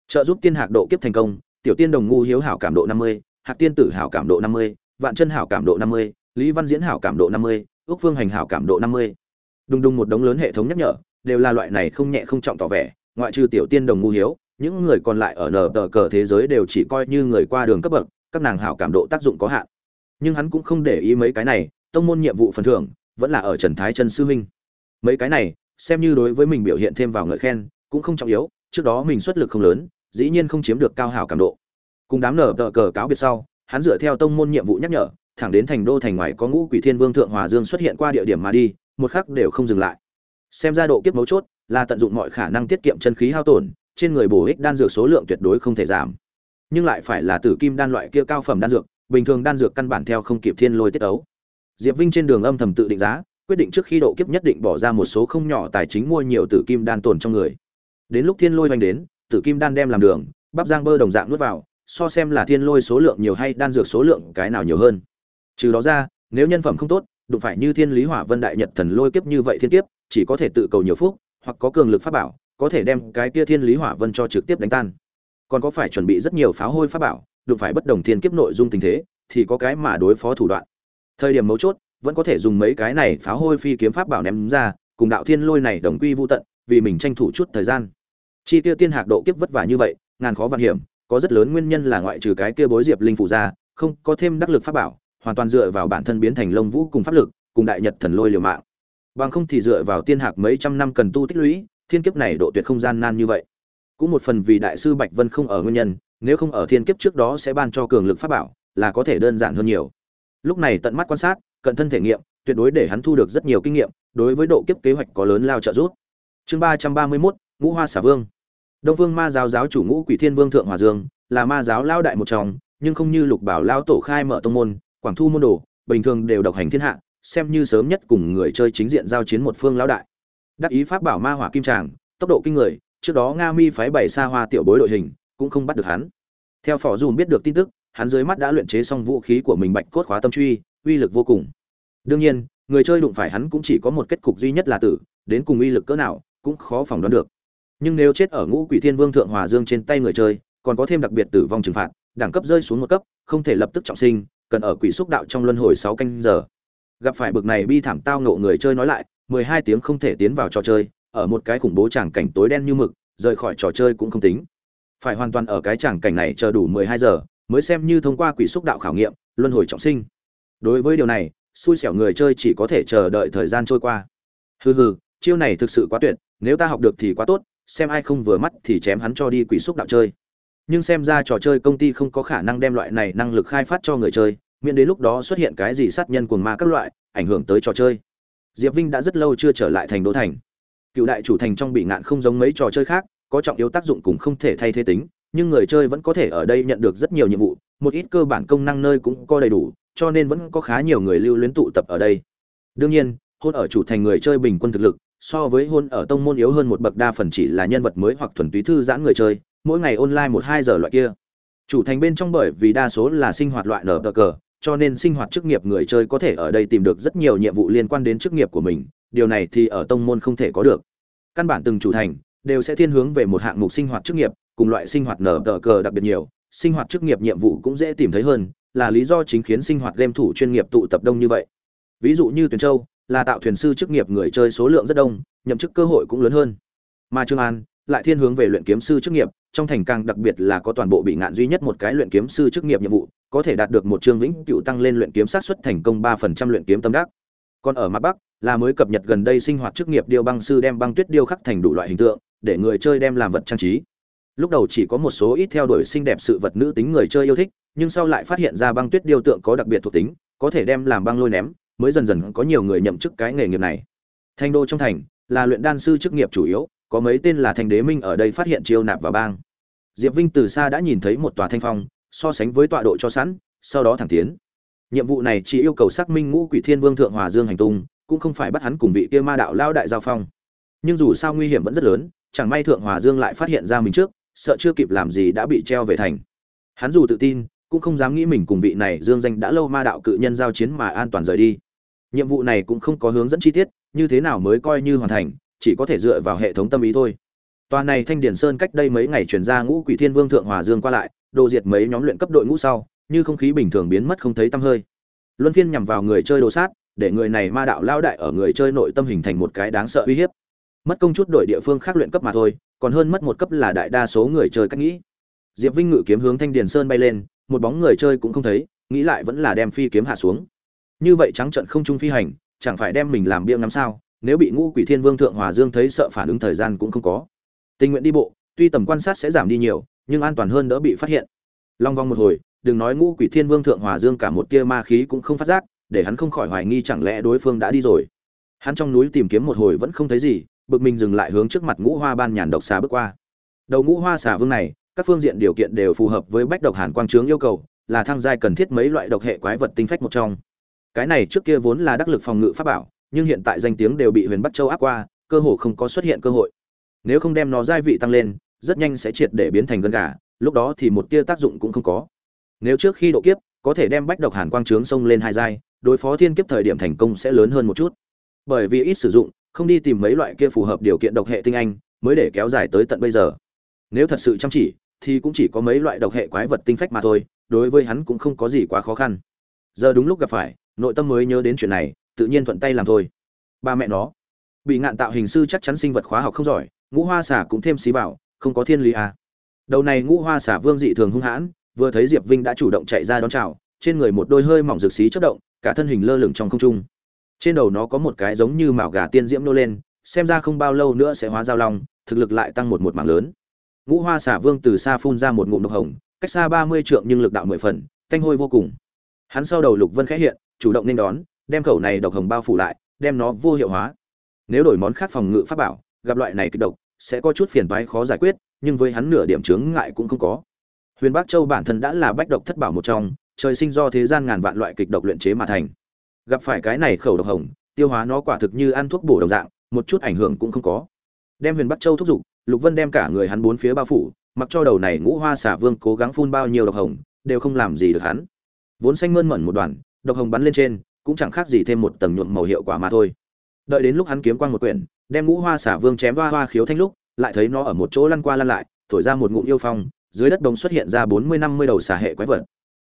Trợ giúp tiên hạc độ kiếp thành công, tiểu tiên đồng ngu hiếu hảo cảm độ năm mươi, hạc tiên tử hảo cảm độ năm mươi, vạn chân hảo cảm độ năm mươi, lý văn diễn hảo cảm độ năm mươi, ước phương hành hảo cảm độ năm mươi. Đùng đùng một đống lớn hệ thống nhắc nhở, đều là loại này không nhẹ không trọng tỏ vẻ, ngoại trừ tiểu tiên đồng ngu hiếu, những người còn lại ở nở tờ cờ thế giới đều chỉ coi như người qua đường cấp bậc các nàng hảo cảm độ tác dụng có hạn. Nhưng hắn cũng không để ý mấy cái này, tông môn nhiệm vụ phần thưởng vẫn là ở trần thái chân sư huynh. Mấy cái này, xem như đối với mình biểu hiện thêm vào ngợi khen, cũng không trọng yếu, trước đó mình xuất lực không lớn, dĩ nhiên không chiếm được cao hảo cảm độ. Cùng đám nở tờ cờ cáo biệt sau, hắn dựa theo tông môn nhiệm vụ nhắc nhở, thẳng đến thành đô thành ngoài có ngũ quỷ thiên vương thượng hòa dương xuất hiện qua địa điểm mà đi, một khắc đều không dừng lại. Xem ra độ kiếp mấu chốt là tận dụng mọi khả năng tiết kiệm chân khí hao tổn, trên người bổ ích đan dược số lượng tuyệt đối không thể giảm nhưng lại phải là tử kim đan loại kia cao phẩm đan dược, bình thường đan dược căn bản theo không kịp thiên lôi tiết ấu. Diệp vinh trên đường âm thầm tự định giá, quyết định trước khi độ kiếp nhất định bỏ ra một số không nhỏ tài chính mua nhiều tử kim đan tồn trong người. Đến lúc thiên lôi oanh đến, tử kim đan đem làm đường, bắp giang bơ đồng dạng nuốt vào, so xem là thiên lôi số lượng nhiều hay đan dược số lượng cái nào nhiều hơn. Trừ đó ra, nếu nhân phẩm không tốt, đụng phải như thiên lý hỏa vân đại nhật thần lôi kiếp như vậy thiên kiếp, chỉ có thể tự cầu nhiều phúc, hoặc có cường lực pháp bảo, có thể đem cái kia thiên lý hỏa vân cho trực tiếp đánh tan còn có phải chuẩn bị rất nhiều pháo hôi pháp bảo, đụng phải bất đồng thiên kiếp nội dung tình thế, thì có cái mà đối phó thủ đoạn. Thời điểm mấu chốt, vẫn có thể dùng mấy cái này pháo hôi phi kiếm pháp bảo ném ra, cùng đạo thiên lôi này đồng quy vô tận, vì mình tranh thủ chút thời gian. Chi tiêu tiên hạc độ kiếp vất vả như vậy, ngàn khó vạn hiểm, có rất lớn nguyên nhân là ngoại trừ cái kia bối diệp linh phụ ra, không có thêm đắc lực pháp bảo, hoàn toàn dựa vào bản thân biến thành lông vũ cùng pháp lực, cùng đại nhật thần lôi liều mạng. Bằng không thì dựa vào tiên hạc mấy trăm năm cần tu tích lũy, thiên kiếp này độ tuyệt không gian nan như vậy cũng một phần vì đại sư bạch vân không ở nguyên nhân, nếu không ở thiên kiếp trước đó sẽ ban cho cường lực pháp bảo, là có thể đơn giản hơn nhiều. Lúc này tận mắt quan sát, cận thân thể nghiệm, tuyệt đối để hắn thu được rất nhiều kinh nghiệm, đối với độ kiếp kế hoạch có lớn lao trợ giúp. Chương ba trăm ba mươi mốt, ngũ hoa xả vương. Đông vương ma giáo giáo chủ ngũ quỷ thiên vương thượng hòa dương, là ma giáo lao đại một trong, nhưng không như lục bảo lao tổ khai mở tông môn, quảng thu môn đồ, bình thường đều độc hành thiên hạ, xem như sớm nhất cùng người chơi chính diện giao chiến một phương lão đại. Đắc ý pháp bảo ma hỏa kim tràng, tốc độ kinh người trước đó nga mi phái bảy xa hoa tiểu bối đội hình, cũng không bắt được hắn. Theo phỏ dùm biết được tin tức, hắn dưới mắt đã luyện chế xong vũ khí của mình bạch cốt khóa tâm truy, uy lực vô cùng. Đương nhiên, người chơi đụng phải hắn cũng chỉ có một kết cục duy nhất là tử, đến cùng uy lực cỡ nào, cũng khó phỏng đoán được. Nhưng nếu chết ở ngũ quỷ thiên vương thượng hòa dương trên tay người chơi, còn có thêm đặc biệt tử vong trừng phạt, đẳng cấp rơi xuống một cấp, không thể lập tức trọng sinh, cần ở quỷ xúc đạo trong luân hồi sáu canh giờ. Gặp phải bực này bi thảm tao ngộ người chơi nói lại, mười hai tiếng không thể tiến vào trò chơi ở một cái khủng bố tràng cảnh tối đen như mực, rời khỏi trò chơi cũng không tính. Phải hoàn toàn ở cái tràng cảnh này chờ đủ mười hai giờ, mới xem như thông qua quỷ xúc đạo khảo nghiệm, luân hồi trọng sinh. Đối với điều này, xui xẻo người chơi chỉ có thể chờ đợi thời gian trôi qua. Hừ hừ, chiêu này thực sự quá tuyệt, nếu ta học được thì quá tốt, xem ai không vừa mắt thì chém hắn cho đi quỷ xúc đạo chơi. Nhưng xem ra trò chơi công ty không có khả năng đem loại này năng lực khai phát cho người chơi, miễn đến lúc đó xuất hiện cái gì sát nhân cuồng ma các loại, ảnh hưởng tới trò chơi. Diệp vinh đã rất lâu chưa trở lại thành đô thành cựu đại chủ thành trong bị ngạn không giống mấy trò chơi khác, có trọng yếu tác dụng cùng không thể thay thế tính, nhưng người chơi vẫn có thể ở đây nhận được rất nhiều nhiệm vụ, một ít cơ bản công năng nơi cũng có đầy đủ, cho nên vẫn có khá nhiều người lưu luyến tụ tập ở đây. Đương nhiên, hôn ở chủ thành người chơi bình quân thực lực, so với hôn ở tông môn yếu hơn một bậc đa phần chỉ là nhân vật mới hoặc thuần túy thư giãn người chơi, mỗi ngày online một hai giờ loại kia. Chủ thành bên trong bởi vì đa số là sinh hoạt loại nở cờ, cho nên sinh hoạt chức nghiệp người chơi có thể ở đây tìm được rất nhiều nhiệm vụ liên quan đến chức nghiệp của mình, điều này thì ở tông môn không thể có được căn bản từng chủ thành, đều sẽ thiên hướng về một hạng mục sinh hoạt chức nghiệp, cùng loại sinh hoạt nở tờ cờ đặc biệt nhiều. Sinh hoạt chức nghiệp nhiệm vụ cũng dễ tìm thấy hơn, là lý do chính khiến sinh hoạt game thủ chuyên nghiệp tụ tập đông như vậy. Ví dụ như tuyền châu, là tạo thuyền sư chức nghiệp người chơi số lượng rất đông, nhậm chức cơ hội cũng lớn hơn. Mà trương an lại thiên hướng về luyện kiếm sư chức nghiệp, trong thành càng đặc biệt là có toàn bộ bị ngạn duy nhất một cái luyện kiếm sư chức nghiệp nhiệm vụ, có thể đạt được một chương vĩnh cựu tăng lên luyện kiếm sát xuất thành công ba phần trăm luyện kiếm tâm đắc. Còn ở mặt bắc là mới cập nhật gần đây sinh hoạt chức nghiệp điêu băng sư đem băng tuyết điêu khắc thành đủ loại hình tượng, để người chơi đem làm vật trang trí. Lúc đầu chỉ có một số ít theo đuổi xinh đẹp sự vật nữ tính người chơi yêu thích, nhưng sau lại phát hiện ra băng tuyết điêu tượng có đặc biệt thuộc tính, có thể đem làm băng lôi ném, mới dần dần có nhiều người nhậm chức cái nghề nghiệp này. Thanh đô trong thành là luyện đan sư chức nghiệp chủ yếu, có mấy tên là thành đế minh ở đây phát hiện chiêu nạp vào bang. Diệp vinh từ xa đã nhìn thấy một tòa thanh phong, so sánh với tọa độ cho sẵn, sau đó thẳng tiến. Nhiệm vụ này chỉ yêu cầu xác minh ngũ quỷ thiên vương thượng hòa dương hành tung cũng không phải bắt hắn cùng vị kia ma đạo lao đại giao phong. Nhưng dù sao nguy hiểm vẫn rất lớn chẳng may thượng hòa dương lại phát hiện ra mình trước sợ chưa kịp làm gì đã bị treo về thành. Hắn dù tự tin cũng không dám nghĩ mình cùng vị này dương danh đã lâu ma đạo cự nhân giao chiến mà an toàn rời đi. Nhiệm vụ này cũng không có hướng dẫn chi tiết như thế nào mới coi như hoàn thành chỉ có thể dựa vào hệ thống tâm ý thôi. Toàn này Thanh Điển Sơn cách đây mấy ngày truyền ra Ngũ Quỷ Thiên Vương thượng Hòa Dương qua lại, đồ diệt mấy nhóm luyện cấp đội ngũ sau, như không khí bình thường biến mất không thấy tăm hơi. Luân phiên nhằm vào người chơi đồ sát, để người này ma đạo lao đại ở người chơi nội tâm hình thành một cái đáng sợ uy hiếp. Mất công chút đổi địa phương khác luyện cấp mà thôi, còn hơn mất một cấp là đại đa số người chơi cách nghĩ. Diệp Vinh ngự kiếm hướng Thanh Điển Sơn bay lên, một bóng người chơi cũng không thấy, nghĩ lại vẫn là đem phi kiếm hạ xuống. Như vậy trắng trận không trung phi hành, chẳng phải đem mình làm bia ngắm sao? nếu bị ngũ quỷ thiên vương thượng hòa dương thấy sợ phản ứng thời gian cũng không có tình nguyện đi bộ tuy tầm quan sát sẽ giảm đi nhiều nhưng an toàn hơn đỡ bị phát hiện long vong một hồi đừng nói ngũ quỷ thiên vương thượng hòa dương cả một tia ma khí cũng không phát giác để hắn không khỏi hoài nghi chẳng lẽ đối phương đã đi rồi. Hắn trong núi tìm kiếm một hồi vẫn không thấy gì, bực mình dừng lại hướng trước mặt ngũ hoa ban nhàn độc xà bước qua. Đầu ngũ hoa xà vương này, các phương diện điều kiện đều phù hợp với bách độc hàn quang trướng yêu cầu, là thăng giai cần thiết mấy loại độc hệ quái vật tinh phách một trong. Cái này trước kia vốn là đắc lực phòng ngự pháp bảo, nhưng hiện tại danh tiếng đều bị huyền bắc châu áp qua, cơ hồ không có xuất hiện cơ hội. Nếu không đem nó giai vị tăng lên, rất nhanh sẽ triệt để biến thành gân gà, lúc đó thì một tia tác dụng cũng không có. Nếu trước khi độ kiếp, có thể đem bách độc hàn quang trướng sông lên hai giai đối phó thiên kiếp thời điểm thành công sẽ lớn hơn một chút. Bởi vì ít sử dụng, không đi tìm mấy loại kia phù hợp điều kiện độc hệ tinh anh, mới để kéo dài tới tận bây giờ. Nếu thật sự chăm chỉ, thì cũng chỉ có mấy loại độc hệ quái vật tinh phách mà thôi, đối với hắn cũng không có gì quá khó khăn. Giờ đúng lúc gặp phải, nội tâm mới nhớ đến chuyện này, tự nhiên thuận tay làm thôi. Ba mẹ nó. Bị ngạn tạo hình sư chắc chắn sinh vật khóa học không giỏi, ngũ hoa xả cũng thêm xí vào, không có thiên lý à. đầu này ngũ hoa xả vương dị thường hung hãn, vừa thấy diệp vinh đã chủ động chạy ra đón chào, trên người một đôi hơi mỏng rực xí chất động cả thân hình lơ lửng trong không trung. Trên đầu nó có một cái giống như mào gà tiên diễm nô lên, xem ra không bao lâu nữa sẽ hóa giao long, thực lực lại tăng một một mảng lớn. Ngũ hoa xả vương từ xa phun ra một ngụm độc hồng, cách xa ba mươi trượng nhưng lực đạo mười phần, thanh hôi vô cùng. Hắn sau đầu lục vân khẽ hiện, chủ động nên đón, đem khẩu này độc hồng bao phủ lại, đem nó vô hiệu hóa. Nếu đổi món khác phòng ngự pháp bảo, gặp loại này kịch độc, sẽ có chút phiền toái khó giải quyết, nhưng với hắn nửa điểm chướng ngại cũng không có. Huyền bắc châu bản thân đã là bách độc thất bảo một trong trời sinh do thế gian ngàn vạn loại kịch độc luyện chế mà thành. Gặp phải cái này khẩu độc hồng tiêu hóa nó quả thực như ăn thuốc bổ đồng dạng một chút ảnh hưởng cũng không có. Đem huyền bắc châu thúc dục, lục vân đem cả người hắn bốn phía bao phủ mặc cho đầu này ngũ hoa xả vương cố gắng phun bao nhiêu độc hồng đều không làm gì được hắn. Vốn xanh mơn mẩn một đoàn độc hồng bắn lên trên cũng chẳng khác gì thêm một tầng nhuộm màu hiệu quả mà thôi. Đợi đến lúc hắn kiếm quang một quyển đem ngũ hoa xả vương chém hoa hoa khiếu thanh lúc lại thấy nó ở một chỗ lăn qua lăn lại thổi ra một ngụm yêu phong dưới đất đồng xuất hiện ra bốn mươi năm mươi đầu xả hệ quái vật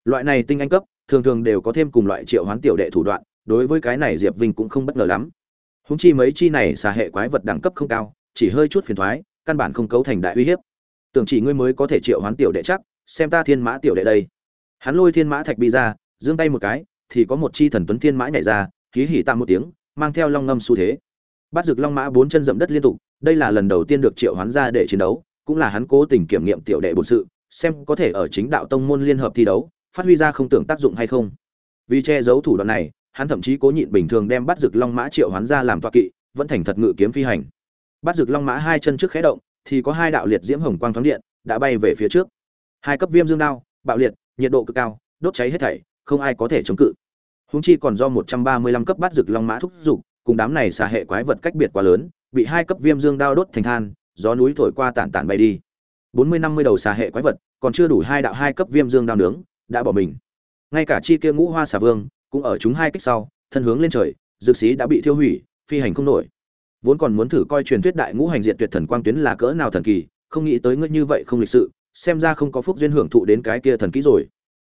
loại này tinh anh cấp, thường thường đều có thêm cùng loại triệu hoán tiểu đệ thủ đoạn, đối với cái này diệp vinh cũng không bất ngờ lắm. Húng chi mấy chi này xà hệ quái vật đẳng cấp không cao, chỉ hơi chút phiền thoái, căn bản không cấu thành đại uy hiếp. Tưởng chỉ ngươi mới có thể triệu hoán tiểu đệ chắc, xem ta thiên mã tiểu đệ đây. Hắn lôi thiên mã thạch bi ra, giương tay một cái, thì có một chi thần tuấn thiên mã nhảy ra khí hỉ tạm một tiếng, mang theo long ngâm xu thế. Bắt rực long mã bốn chân dậm đất liên tục, đây là lần đầu tiên được triệu hoán ra để chiến đấu, cũng là hắn cố tình kiểm nghiệm tiểu đệ bổn sự, xem có thể ở chính đạo tông môn liên hợp thi đấu phát huy ra không tưởng tác dụng hay không. Vì che giấu thủ đoạn này, hắn thậm chí cố nhịn bình thường đem bắt rực long mã triệu hoán ra làm toa kỵ, vẫn thành thật ngự kiếm phi hành. Bắt rực long mã hai chân trước khé động, thì có hai đạo liệt diễm hồng quang thoáng điện, đã bay về phía trước. Hai cấp viêm dương đao, bạo liệt, nhiệt độ cực cao, đốt cháy hết thảy, không ai có thể chống cự. Húng chi còn do một trăm ba mươi lăm cấp bắt rực long mã thúc giục cùng đám này xà hệ quái vật cách biệt quá lớn, bị hai cấp viêm dương đao đốt thành than, gió núi thổi qua tản tản bay đi. Bốn mươi năm mươi đầu xà hệ quái vật, còn chưa đủ hai đạo hai cấp viêm dương đao nướng đã bỏ mình. Ngay cả chi kia ngũ hoa xà vương cũng ở chúng hai kích sau, thân hướng lên trời, dược sĩ đã bị thiêu hủy, phi hành không nổi. Vốn còn muốn thử coi truyền thuyết đại ngũ hành diện tuyệt thần quang tuyến là cỡ nào thần kỳ, không nghĩ tới ngươi như vậy không lịch sự, xem ra không có phúc duyên hưởng thụ đến cái kia thần kỹ rồi.